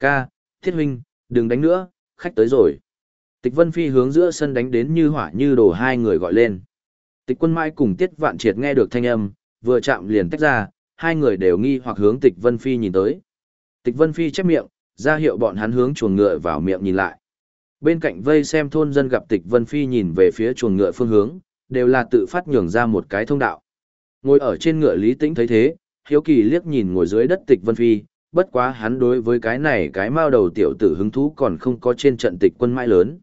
Ca, thiết huynh, đừng đánh nữa, khách tới rồi. Tịch Vân Phi hướng giữa sân đánh đến như hỏa như đổ hai người gọi lên. Tịch quân mai cùng Tiết Vạn Triệt nghe được thanh âm, vừa chạm liền tách ra, hai người đều nghi hoặc hướng Tịch Vân Phi nhìn tới. Tịch Vân Phi chép miệng, ra hiệu bọn hắn hướng chuồng ngựa vào miệng nhìn lại. Bên cạnh vây xem thôn dân gặp Tịch Vân Phi nhìn về phía chuồng ngựa phương hướng, đều là tự phát nhường ra một cái thông đạo. Ngồi ở trên ngựa Lý Tĩnh thấy thế, hiếu kỳ liếc nhìn ngồi dưới đất Tịch Vân Phi, bất quá hắn đối với cái này cái mao đầu tiểu tử hứng thú còn không có trên trận tịch quân mãi lớn.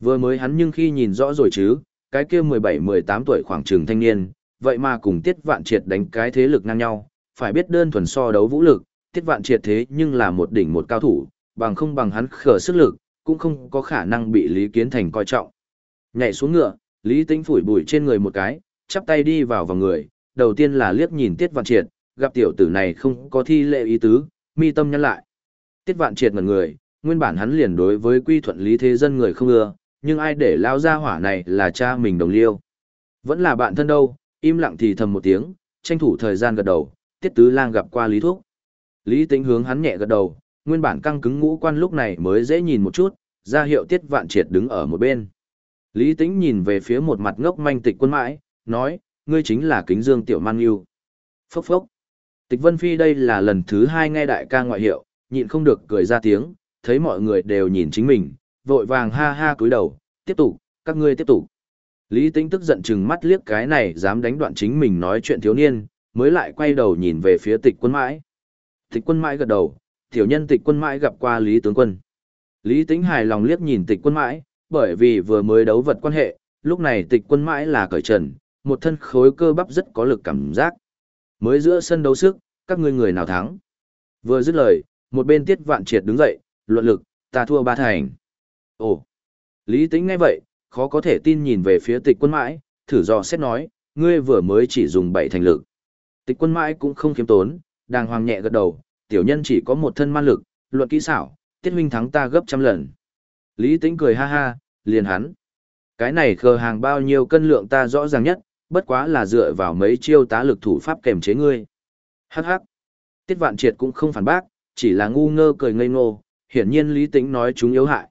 Vừa mới hắn nhưng khi nhìn rõ rồi chứ, cái kia 17-18 tuổi khoảng trường thanh niên, vậy mà cùng Tiết Vạn Triệt đánh cái thế lực ngang nhau, phải biết đơn thuần so đấu vũ lực, Tiết Vạn Triệt thế nhưng là một đỉnh một cao thủ, bằng không bằng hắn khở sức lực, cũng không có khả năng bị Lý Kiến Thành coi trọng. Nhảy xuống ngựa, Lý Tĩnh phủi bụi trên người một cái, chắp tay đi vào vào người, đầu tiên là liếc nhìn Tiết Vạn Triệt, gặp tiểu tử này không có thi lệ ý tứ, mi tâm nhăn lại. Tiết Vạn Triệt ngẩn người, nguyên bản hắn liền đối với quy thuận lý thế dân người không ưa, nhưng ai để lao ra hỏa này là cha mình đồng liêu. Vẫn là bạn thân đâu, im lặng thì thầm một tiếng, tranh thủ thời gian gật đầu, Tiết Tứ Lang gặp qua Lý Thúc. Lý Tĩnh hướng hắn nhẹ gật đầu, nguyên bản căng cứng ngũ quan lúc này mới dễ nhìn một chút, ra hiệu Tiết Vạn Triệt đứng ở một bên. Lý Tĩnh nhìn về phía một mặt ngốc manh tịch quân mãi, nói, ngươi chính là kính dương tiểu man yêu. Phốc phốc. Tịch Vân Phi đây là lần thứ hai nghe đại ca ngoại hiệu, nhịn không được cười ra tiếng, thấy mọi người đều nhìn chính mình, vội vàng ha ha cúi đầu, tiếp tục, các ngươi tiếp tục. Lý Tĩnh tức giận chừng mắt liếc cái này dám đánh đoạn chính mình nói chuyện thiếu niên, mới lại quay đầu nhìn về phía tịch quân mãi. Tịch quân mãi gật đầu, tiểu nhân tịch quân mãi gặp qua Lý tướng quân. Lý Tĩnh hài lòng liếc nhìn tịch quân mãi, bởi vì vừa mới đấu vật quan hệ, lúc này tịch quân mãi là cởi trần, một thân khối cơ bắp rất có lực cảm giác. Mới giữa sân đấu sức, các ngươi người nào thắng? Vừa dứt lời, một bên tiết vạn triệt đứng dậy, luận lực, ta thua ba thành. Ồ, Lý Tĩnh ngay vậy, khó có thể tin nhìn về phía tịch quân mãi, thử dò xét nói, ngươi vừa mới chỉ dùng bảy thành lực. Tịch quân mãi cũng không khiêm tốn, đàng hoàng nhẹ gật đầu, tiểu nhân chỉ có một thân man lực, luận kỹ xảo, tiết huynh thắng ta gấp trăm lần. Lý Tĩnh cười ha ha, liền hắn. Cái này khờ hàng bao nhiêu cân lượng ta rõ ràng nhất, bất quá là dựa vào mấy chiêu tá lực thủ pháp kềm chế ngươi. Hắc hắc. Tiết vạn triệt cũng không phản bác, chỉ là ngu ngơ cười ngây ngô, hiển nhiên Lý Tĩnh nói chúng yếu hại.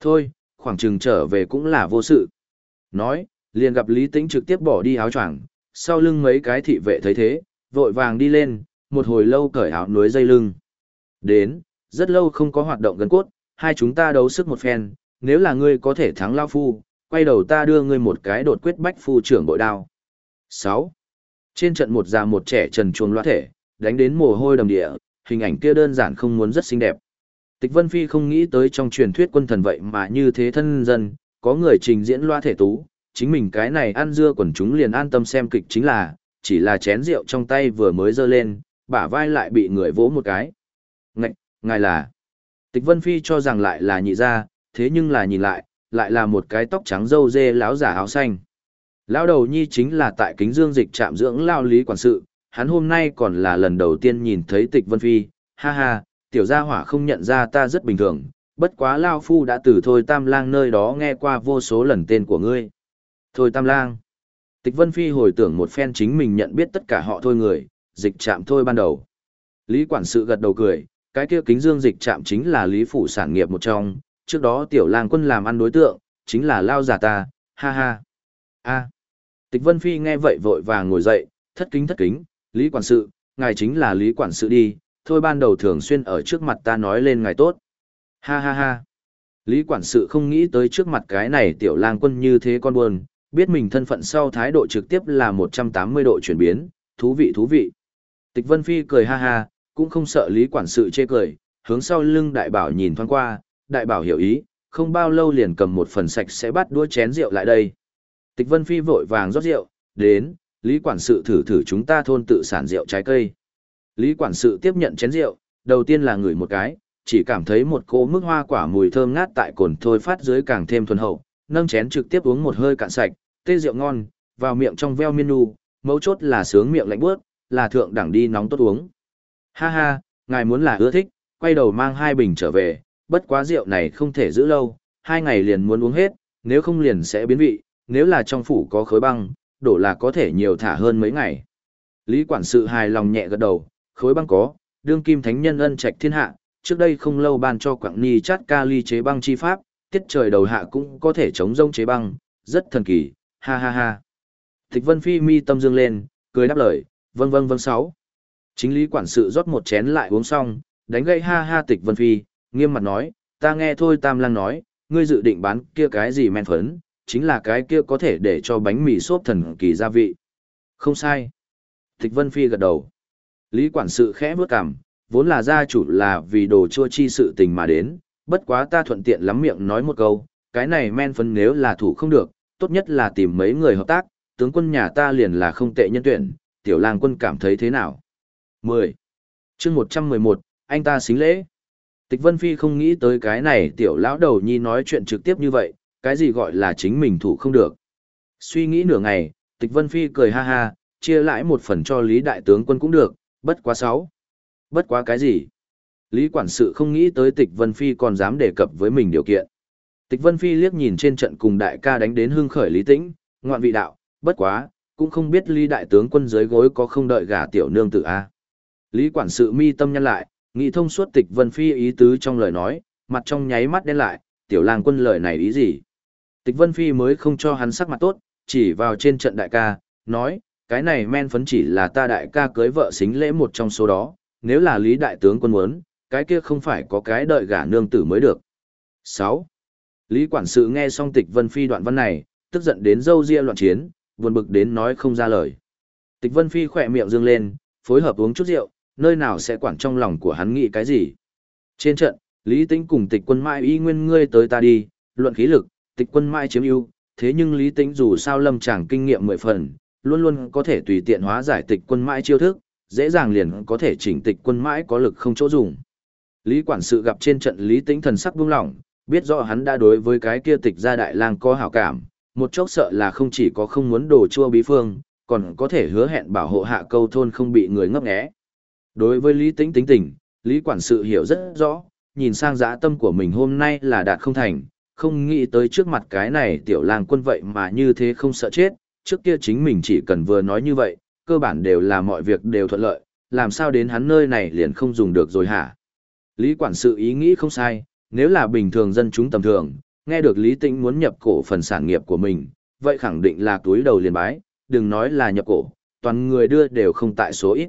Thôi, khoảng chừng trở về cũng là vô sự. Nói, liền gặp Lý Tĩnh trực tiếp bỏ đi áo choàng, sau lưng mấy cái thị vệ thấy thế, vội vàng đi lên, một hồi lâu cởi áo núi dây lưng. Đến, rất lâu không có hoạt động gần cốt, hai chúng ta đấu sức một phen, nếu là ngươi có thể thắng Lao Phu, quay đầu ta đưa ngươi một cái đột quyết bách phu trưởng bội đao. 6. Trên trận một già một trẻ trần chuồng loa thể, đánh đến mồ hôi đầm địa, hình ảnh kia đơn giản không muốn rất xinh đẹp. Tịch Vân Phi không nghĩ tới trong truyền thuyết quân thần vậy mà như thế thân dân, có người trình diễn loa thể tú, chính mình cái này ăn dưa quần chúng liền an tâm xem kịch chính là, chỉ là chén rượu trong tay vừa mới dơ lên, bả vai lại bị người vỗ một cái. Ngạch, ngài là. Tịch Vân Phi cho rằng lại là nhị gia, thế nhưng là nhìn lại, lại là một cái tóc trắng dâu dê láo giả áo xanh. Lão đầu nhi chính là tại kính dương dịch trạm dưỡng lao lý quản sự, hắn hôm nay còn là lần đầu tiên nhìn thấy tịch Vân Phi, ha ha, tiểu gia hỏa không nhận ra ta rất bình thường, bất quá Lao Phu đã từ Thôi Tam Lang nơi đó nghe qua vô số lần tên của ngươi. Thôi Tam Lang. Tịch Vân Phi hồi tưởng một phen chính mình nhận biết tất cả họ thôi người, dịch chạm thôi ban đầu. Lý quản sự gật đầu cười, cái kia kính dương dịch chạm chính là Lý phủ sản nghiệp một trong, trước đó tiểu lang quân làm ăn đối tượng, chính là Lao giả ta, ha ha. a Tịch Vân Phi nghe vậy vội vàng ngồi dậy, thất kính thất kính, Lý quản sự, ngài chính là Lý quản sự đi, thôi ban đầu thường xuyên ở trước mặt ta nói lên ngài tốt. Ha ha ha. Lý quản sự không nghĩ tới trước mặt cái này tiểu lang quân như thế con buồn, biết mình thân phận sau thái độ trực tiếp là 180 độ chuyển biến, thú vị thú vị. Tịch Vân Phi cười ha ha, cũng không sợ Lý quản sự chê cười, hướng sau lưng đại bảo nhìn thoáng qua, đại bảo hiểu ý, không bao lâu liền cầm một phần sạch sẽ bắt đua chén rượu lại đây. Tịch Vân Phi vội vàng rót rượu, đến, Lý quản sự thử thử chúng ta thôn tự sản rượu trái cây. Lý quản sự tiếp nhận chén rượu, đầu tiên là ngửi một cái, chỉ cảm thấy một cỗ mức hoa quả mùi thơm ngát tại cồn thôi phát dưới càng thêm thuần hậu, nâng chén trực tiếp uống một hơi cạn sạch, tê rượu ngon, vào miệng trong veo menu, mấu chốt là sướng miệng lạnh bước, là thượng đẳng đi nóng tốt uống. Ha ha, ngài muốn là ưa thích, quay đầu mang hai bình trở về, bất quá rượu này không thể giữ lâu, hai ngày liền muốn uống hết, nếu không liền sẽ biến vị, nếu là trong phủ có khối băng, đổ là có thể nhiều thả hơn mấy ngày. Lý quản sự hài lòng nhẹ gật đầu, khối băng có, đương kim thánh nhân ân trạch thiên hạ, trước đây không lâu ban cho Quảng Ni chát ca ly chế băng chi pháp, tiết trời đầu hạ cũng có thể chống rông chế băng, rất thần kỳ, ha ha ha. Tịch Vân Phi mi tâm dương lên, cười đáp lời, vâng vâng vâng sáu. Chính lý quản sự rót một chén lại uống xong, đánh gây ha ha Tịch Vân Phi, nghiêm mặt nói, ta nghe thôi Tam Lang nói, ngươi dự định bán kia cái gì men phấn, chính là cái kia có thể để cho bánh mì xốp thần kỳ gia vị. Không sai. Tịch Vân Phi gật đầu. Lý quản sự khẽ bước cằm, vốn là gia chủ là vì đồ chua chi sự tình mà đến, bất quá ta thuận tiện lắm miệng nói một câu, cái này men phấn nếu là thủ không được, tốt nhất là tìm mấy người hợp tác, tướng quân nhà ta liền là không tệ nhân tuyển, tiểu lang quân cảm thấy thế nào? 10. chương 111, anh ta xính lễ. Tịch Vân Phi không nghĩ tới cái này tiểu lão đầu nhi nói chuyện trực tiếp như vậy, cái gì gọi là chính mình thủ không được. Suy nghĩ nửa ngày, Tịch Vân Phi cười ha ha, chia lại một phần cho Lý Đại tướng quân cũng được, bất quá sáu. Bất quá cái gì? Lý quản sự không nghĩ tới Tịch Vân Phi còn dám đề cập với mình điều kiện. Tịch Vân Phi liếc nhìn trên trận cùng đại ca đánh đến hưng khởi Lý Tĩnh, ngoạn vị đạo, bất quá, cũng không biết Lý đại tướng quân dưới gối có không đợi gả tiểu nương tử a. Lý quản sự mi tâm nhân lại, nghĩ thông suốt Tịch Vân Phi ý tứ trong lời nói, mặt trong nháy mắt đen lại, tiểu lang quân lời này ý gì? Tịch Vân Phi mới không cho hắn sắc mặt tốt, chỉ vào trên trận đại ca, nói, cái này men phấn chỉ là ta đại ca cưới vợ xính lễ một trong số đó, nếu là lý đại tướng quân muốn, cái kia không phải có cái đợi gả nương tử mới được. 6. Lý quản sự nghe xong tịch vân phi đoạn văn này, tức giận đến dâu ria loạn chiến, buồn bực đến nói không ra lời. Tịch vân phi khỏe miệng dương lên, phối hợp uống chút rượu, nơi nào sẽ quản trong lòng của hắn nghĩ cái gì. Trên trận, Lý Tĩnh cùng tịch quân mai y nguyên ngươi tới ta đi, luận khí lực, tịch quân mai chiếm ưu, thế nhưng Lý Tĩnh dù sao lâm chẳng kinh nghiệm mười phần, luôn luôn có thể tùy tiện hóa giải tịch quân mãi chiêu thức, dễ dàng liền có thể chỉnh tịch quân mãi có lực không chỗ dùng. Lý quản sự gặp trên trận Lý Tĩnh thần sắc buông lỏng, biết rõ hắn đã đối với cái kia tịch gia đại lang có hảo cảm, một chốc sợ là không chỉ có không muốn đồ chua bí phương, còn có thể hứa hẹn bảo hộ hạ câu thôn không bị người ngấp nghé. Đối với Lý Tĩnh tính tình, Lý quản sự hiểu rất rõ, nhìn sang dã tâm của mình hôm nay là đạt không thành, không nghĩ tới trước mặt cái này tiểu lang quân vậy mà như thế không sợ chết, trước kia chính mình chỉ cần vừa nói như vậy, cơ bản đều là mọi việc đều thuận lợi, làm sao đến hắn nơi này liền không dùng được rồi hả? Lý quản sự ý nghĩ không sai, nếu là bình thường dân chúng tầm thường, nghe được Lý Tĩnh muốn nhập cổ phần sản nghiệp của mình, vậy khẳng định là túi đầu liền bái, đừng nói là nhập cổ, toàn người đưa đều không tại số ít.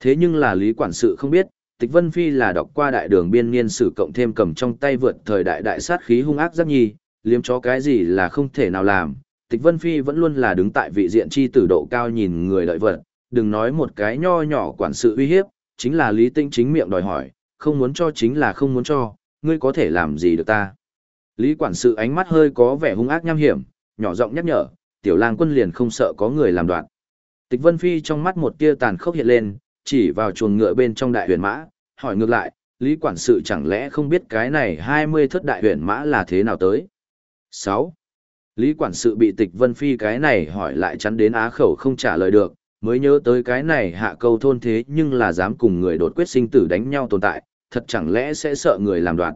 Thế nhưng là Lý quản sự không biết, Tịch Vân Phi là đọc qua đại đường biên niên sử cộng thêm cầm trong tay vượt thời đại đại sát khí hung ác rất nhi, liếm chó cái gì là không thể nào làm. Tịch Vân Phi vẫn luôn là đứng tại vị diện chi tử độ cao nhìn người lợi vật, đừng nói một cái nho nhỏ quản sự uy hiếp, chính là Lý Tinh chính miệng đòi hỏi, không muốn cho chính là không muốn cho, ngươi có thể làm gì được ta. Lý quản sự ánh mắt hơi có vẻ hung ác nham hiểm, nhỏ giọng nhắc nhở, tiểu lang quân liền không sợ có người làm đoạn. Tịch Vân Phi trong mắt một tia tàn khốc hiện lên, chỉ vào chuồng ngựa bên trong đại huyền mã, hỏi ngược lại, Lý quản sự chẳng lẽ không biết cái này 20 thất đại huyền mã là thế nào tới? 6. Lý quản sự bị tịch Vân Phi cái này hỏi lại chắn đến á khẩu không trả lời được, mới nhớ tới cái này hạ câu thôn thế nhưng là dám cùng người đột quyết sinh tử đánh nhau tồn tại, thật chẳng lẽ sẽ sợ người làm đoạn.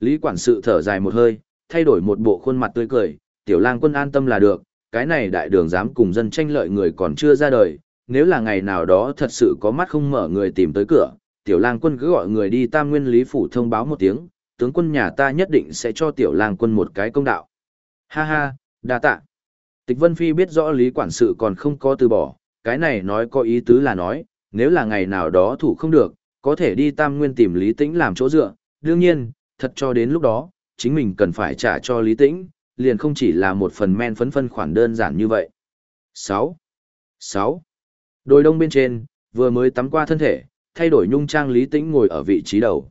Lý quản sự thở dài một hơi, thay đổi một bộ khuôn mặt tươi cười, tiểu lang quân an tâm là được, cái này đại đường dám cùng dân tranh lợi người còn chưa ra đời, nếu là ngày nào đó thật sự có mắt không mở người tìm tới cửa, tiểu lang quân cứ gọi người đi tam nguyên lý phủ thông báo một tiếng, tướng quân nhà ta nhất định sẽ cho tiểu lang quân một cái công đạo. Ha ha, đa tạ. Tịch Vân Phi biết rõ lý quản sự còn không có từ bỏ, cái này nói có ý tứ là nói, nếu là ngày nào đó thủ không được, có thể đi tam nguyên tìm Lý Tĩnh làm chỗ dựa, đương nhiên, thật cho đến lúc đó, chính mình cần phải trả cho Lý Tĩnh, liền không chỉ là một phần men phấn phân khoản đơn giản như vậy. 6. 6. Đồi đông bên trên, vừa mới tắm qua thân thể, thay đổi nhung trang Lý Tĩnh ngồi ở vị trí đầu.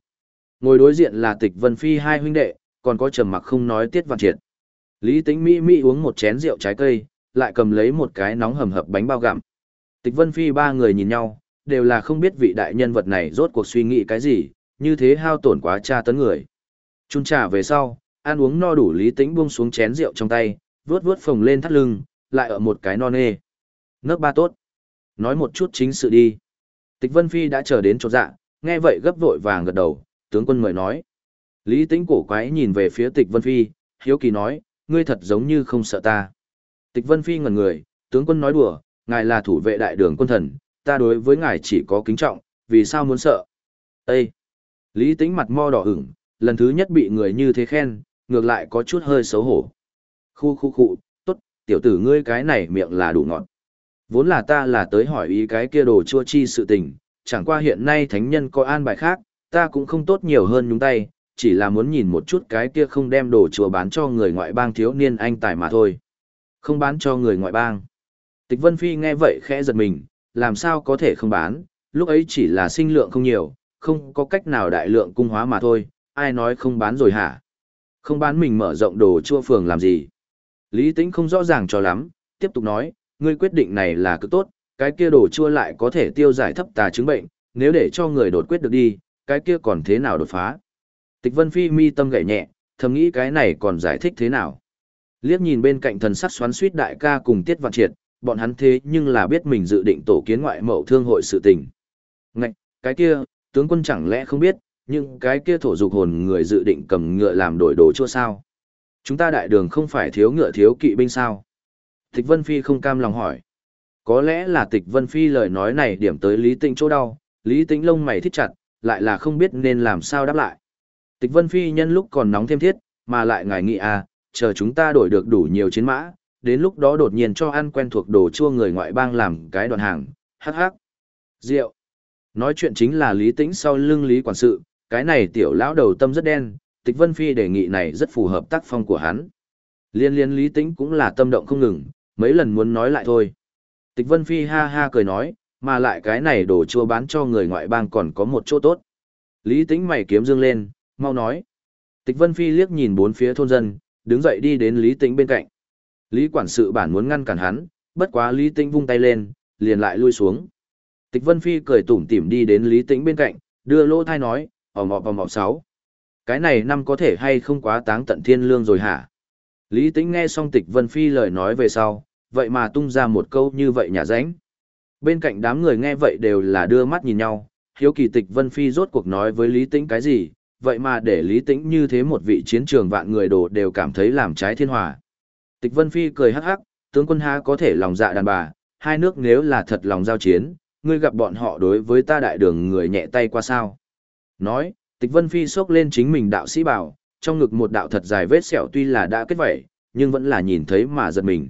Ngồi đối diện là Tịch Vân Phi hai huynh đệ, còn có trầm mặc không nói tiết vạn triệt. Lý Tĩnh mỹ mỹ uống một chén rượu trái cây, lại cầm lấy một cái nóng hầm hập bánh bao gặm. Tịch Vân Phi ba người nhìn nhau, đều là không biết vị đại nhân vật này rốt cuộc suy nghĩ cái gì, như thế hao tổn quá tra tấn người. Chun trà về sau, ăn uống no đủ Lý Tĩnh buông xuống chén rượu trong tay, vuốt vuốt phồng lên thắt lưng, lại ở một cái non nê. Nước ba tốt. Nói một chút chính sự đi. Tịch Vân Phi đã chờ đến chỗ dạ, nghe vậy gấp vội vàng gật đầu, tướng quân mời nói. Lý Tĩnh cổ quái nhìn về phía Tịch Vân Phi, hiếu kỳ nói, ngươi thật giống như không sợ ta. Tịch Vân Phi ngẩn người, tướng quân nói đùa, ngài là thủ vệ đại đường quân thần, ta đối với ngài chỉ có kính trọng, vì sao muốn sợ? Ê! Lý Tĩnh mặt mo đỏ ửng, lần thứ nhất bị người như thế khen, ngược lại có chút hơi xấu hổ. Khu khu khu, tốt, tiểu tử ngươi cái này miệng là đủ ngọt. Vốn là ta là tới hỏi ý cái kia đồ chua chi sự tình, chẳng qua hiện nay thánh nhân có an bài khác, ta cũng không tốt nhiều hơn nhúng tay, chỉ là muốn nhìn một chút cái kia không đem đồ chùa bán cho người ngoại bang thiếu niên anh tài mà thôi. Không bán cho người ngoại bang. Tịch Vân Phi nghe vậy khẽ giật mình, làm sao có thể không bán, lúc ấy chỉ là sinh lượng không nhiều, không có cách nào đại lượng cung hóa mà thôi, ai nói không bán rồi hả? Không bán mình mở rộng đồ chua phường làm gì? Lý Tĩnh không rõ ràng cho lắm, tiếp tục nói, ngươi quyết định này là cứ tốt, cái kia đồ chua lại có thể tiêu giải thấp tà chứng bệnh, nếu để cho người đột quyết được đi, cái kia còn thế nào đột phá? Tịch Vân Phi mi tâm gảy nhẹ, thầm nghĩ cái này còn giải thích thế nào? Liếc nhìn bên cạnh thần sắc xoắn suýt đại ca cùng Tiết Vạn Triệt, bọn hắn thế nhưng là biết mình dự định tổ kiến ngoại mậu thương hội sự tình. Ngạch, cái kia, tướng quân chẳng lẽ không biết, nhưng cái kia thổ dục hồn người dự định cầm ngựa làm đổi đồ chua sao? Chúng ta đại đường không phải thiếu ngựa thiếu kỵ binh sao? Tịch Vân Phi không cam lòng hỏi. Có lẽ là Tịch Vân Phi lời nói này điểm tới Lý Tĩnh chỗ đau, Lý Tĩnh lông mày thích chặt, lại là không biết nên làm sao đáp lại. Tịch Vân Phi nhân lúc còn nóng thêm thiết, mà lại ngài nghĩ à, chờ chúng ta đổi được đủ nhiều chiến mã, đến lúc đó đột nhiên cho ăn quen thuộc đồ chua người ngoại bang làm cái đoạn hàng, hắc hắc. Rượu. Nói chuyện chính là Lý Tĩnh sau lưng Lý quản sự, cái này tiểu lão đầu tâm rất đen, Tịch Vân Phi đề nghị này rất phù hợp tác phong của hắn. Liên liên Lý Tĩnh cũng là tâm động không ngừng, mấy lần muốn nói lại thôi. Tịch Vân Phi ha ha cười nói, mà lại cái này đồ chua bán cho người ngoại bang còn có một chỗ tốt. Lý Tĩnh mày kiếm dương lên, mau nói. Tịch Vân Phi liếc nhìn bốn phía thôn dân, đứng dậy đi đến Lý Tĩnh bên cạnh. Lý quản sự bản muốn ngăn cản hắn, bất quá Lý Tĩnh vung tay lên, liền lại lui xuống. Tịch Vân Phi cười tủm tỉm đi đến Lý Tĩnh bên cạnh, đưa lỗ thai nói, ỏm ọp ỏm ọp sáu. Cái này năm có thể hay không quá táng tận thiên lương rồi hả? Lý Tĩnh nghe xong Tịch Vân Phi lời nói về sau, vậy mà tung ra một câu như vậy nhà ránh. Bên cạnh đám người nghe vậy đều là đưa mắt nhìn nhau, hiếu kỳ Tịch Vân Phi rốt cuộc nói với Lý Tĩnh cái gì, vậy mà để Lý Tĩnh như thế một vị chiến trường vạn người đồ đều cảm thấy làm trái thiên hòa. Tịch Vân Phi cười hắc hắc, tướng quân há có thể lòng dạ đàn bà, hai nước nếu là thật lòng giao chiến, ngươi gặp bọn họ đối với ta đại đường người nhẹ tay qua sao. Nói, Tịch Vân Phi xốc lên chính mình đạo sĩ bảo, trong ngực một đạo thật dài vết sẹo tuy là đã kết vẩy, nhưng vẫn là nhìn thấy mà giật mình.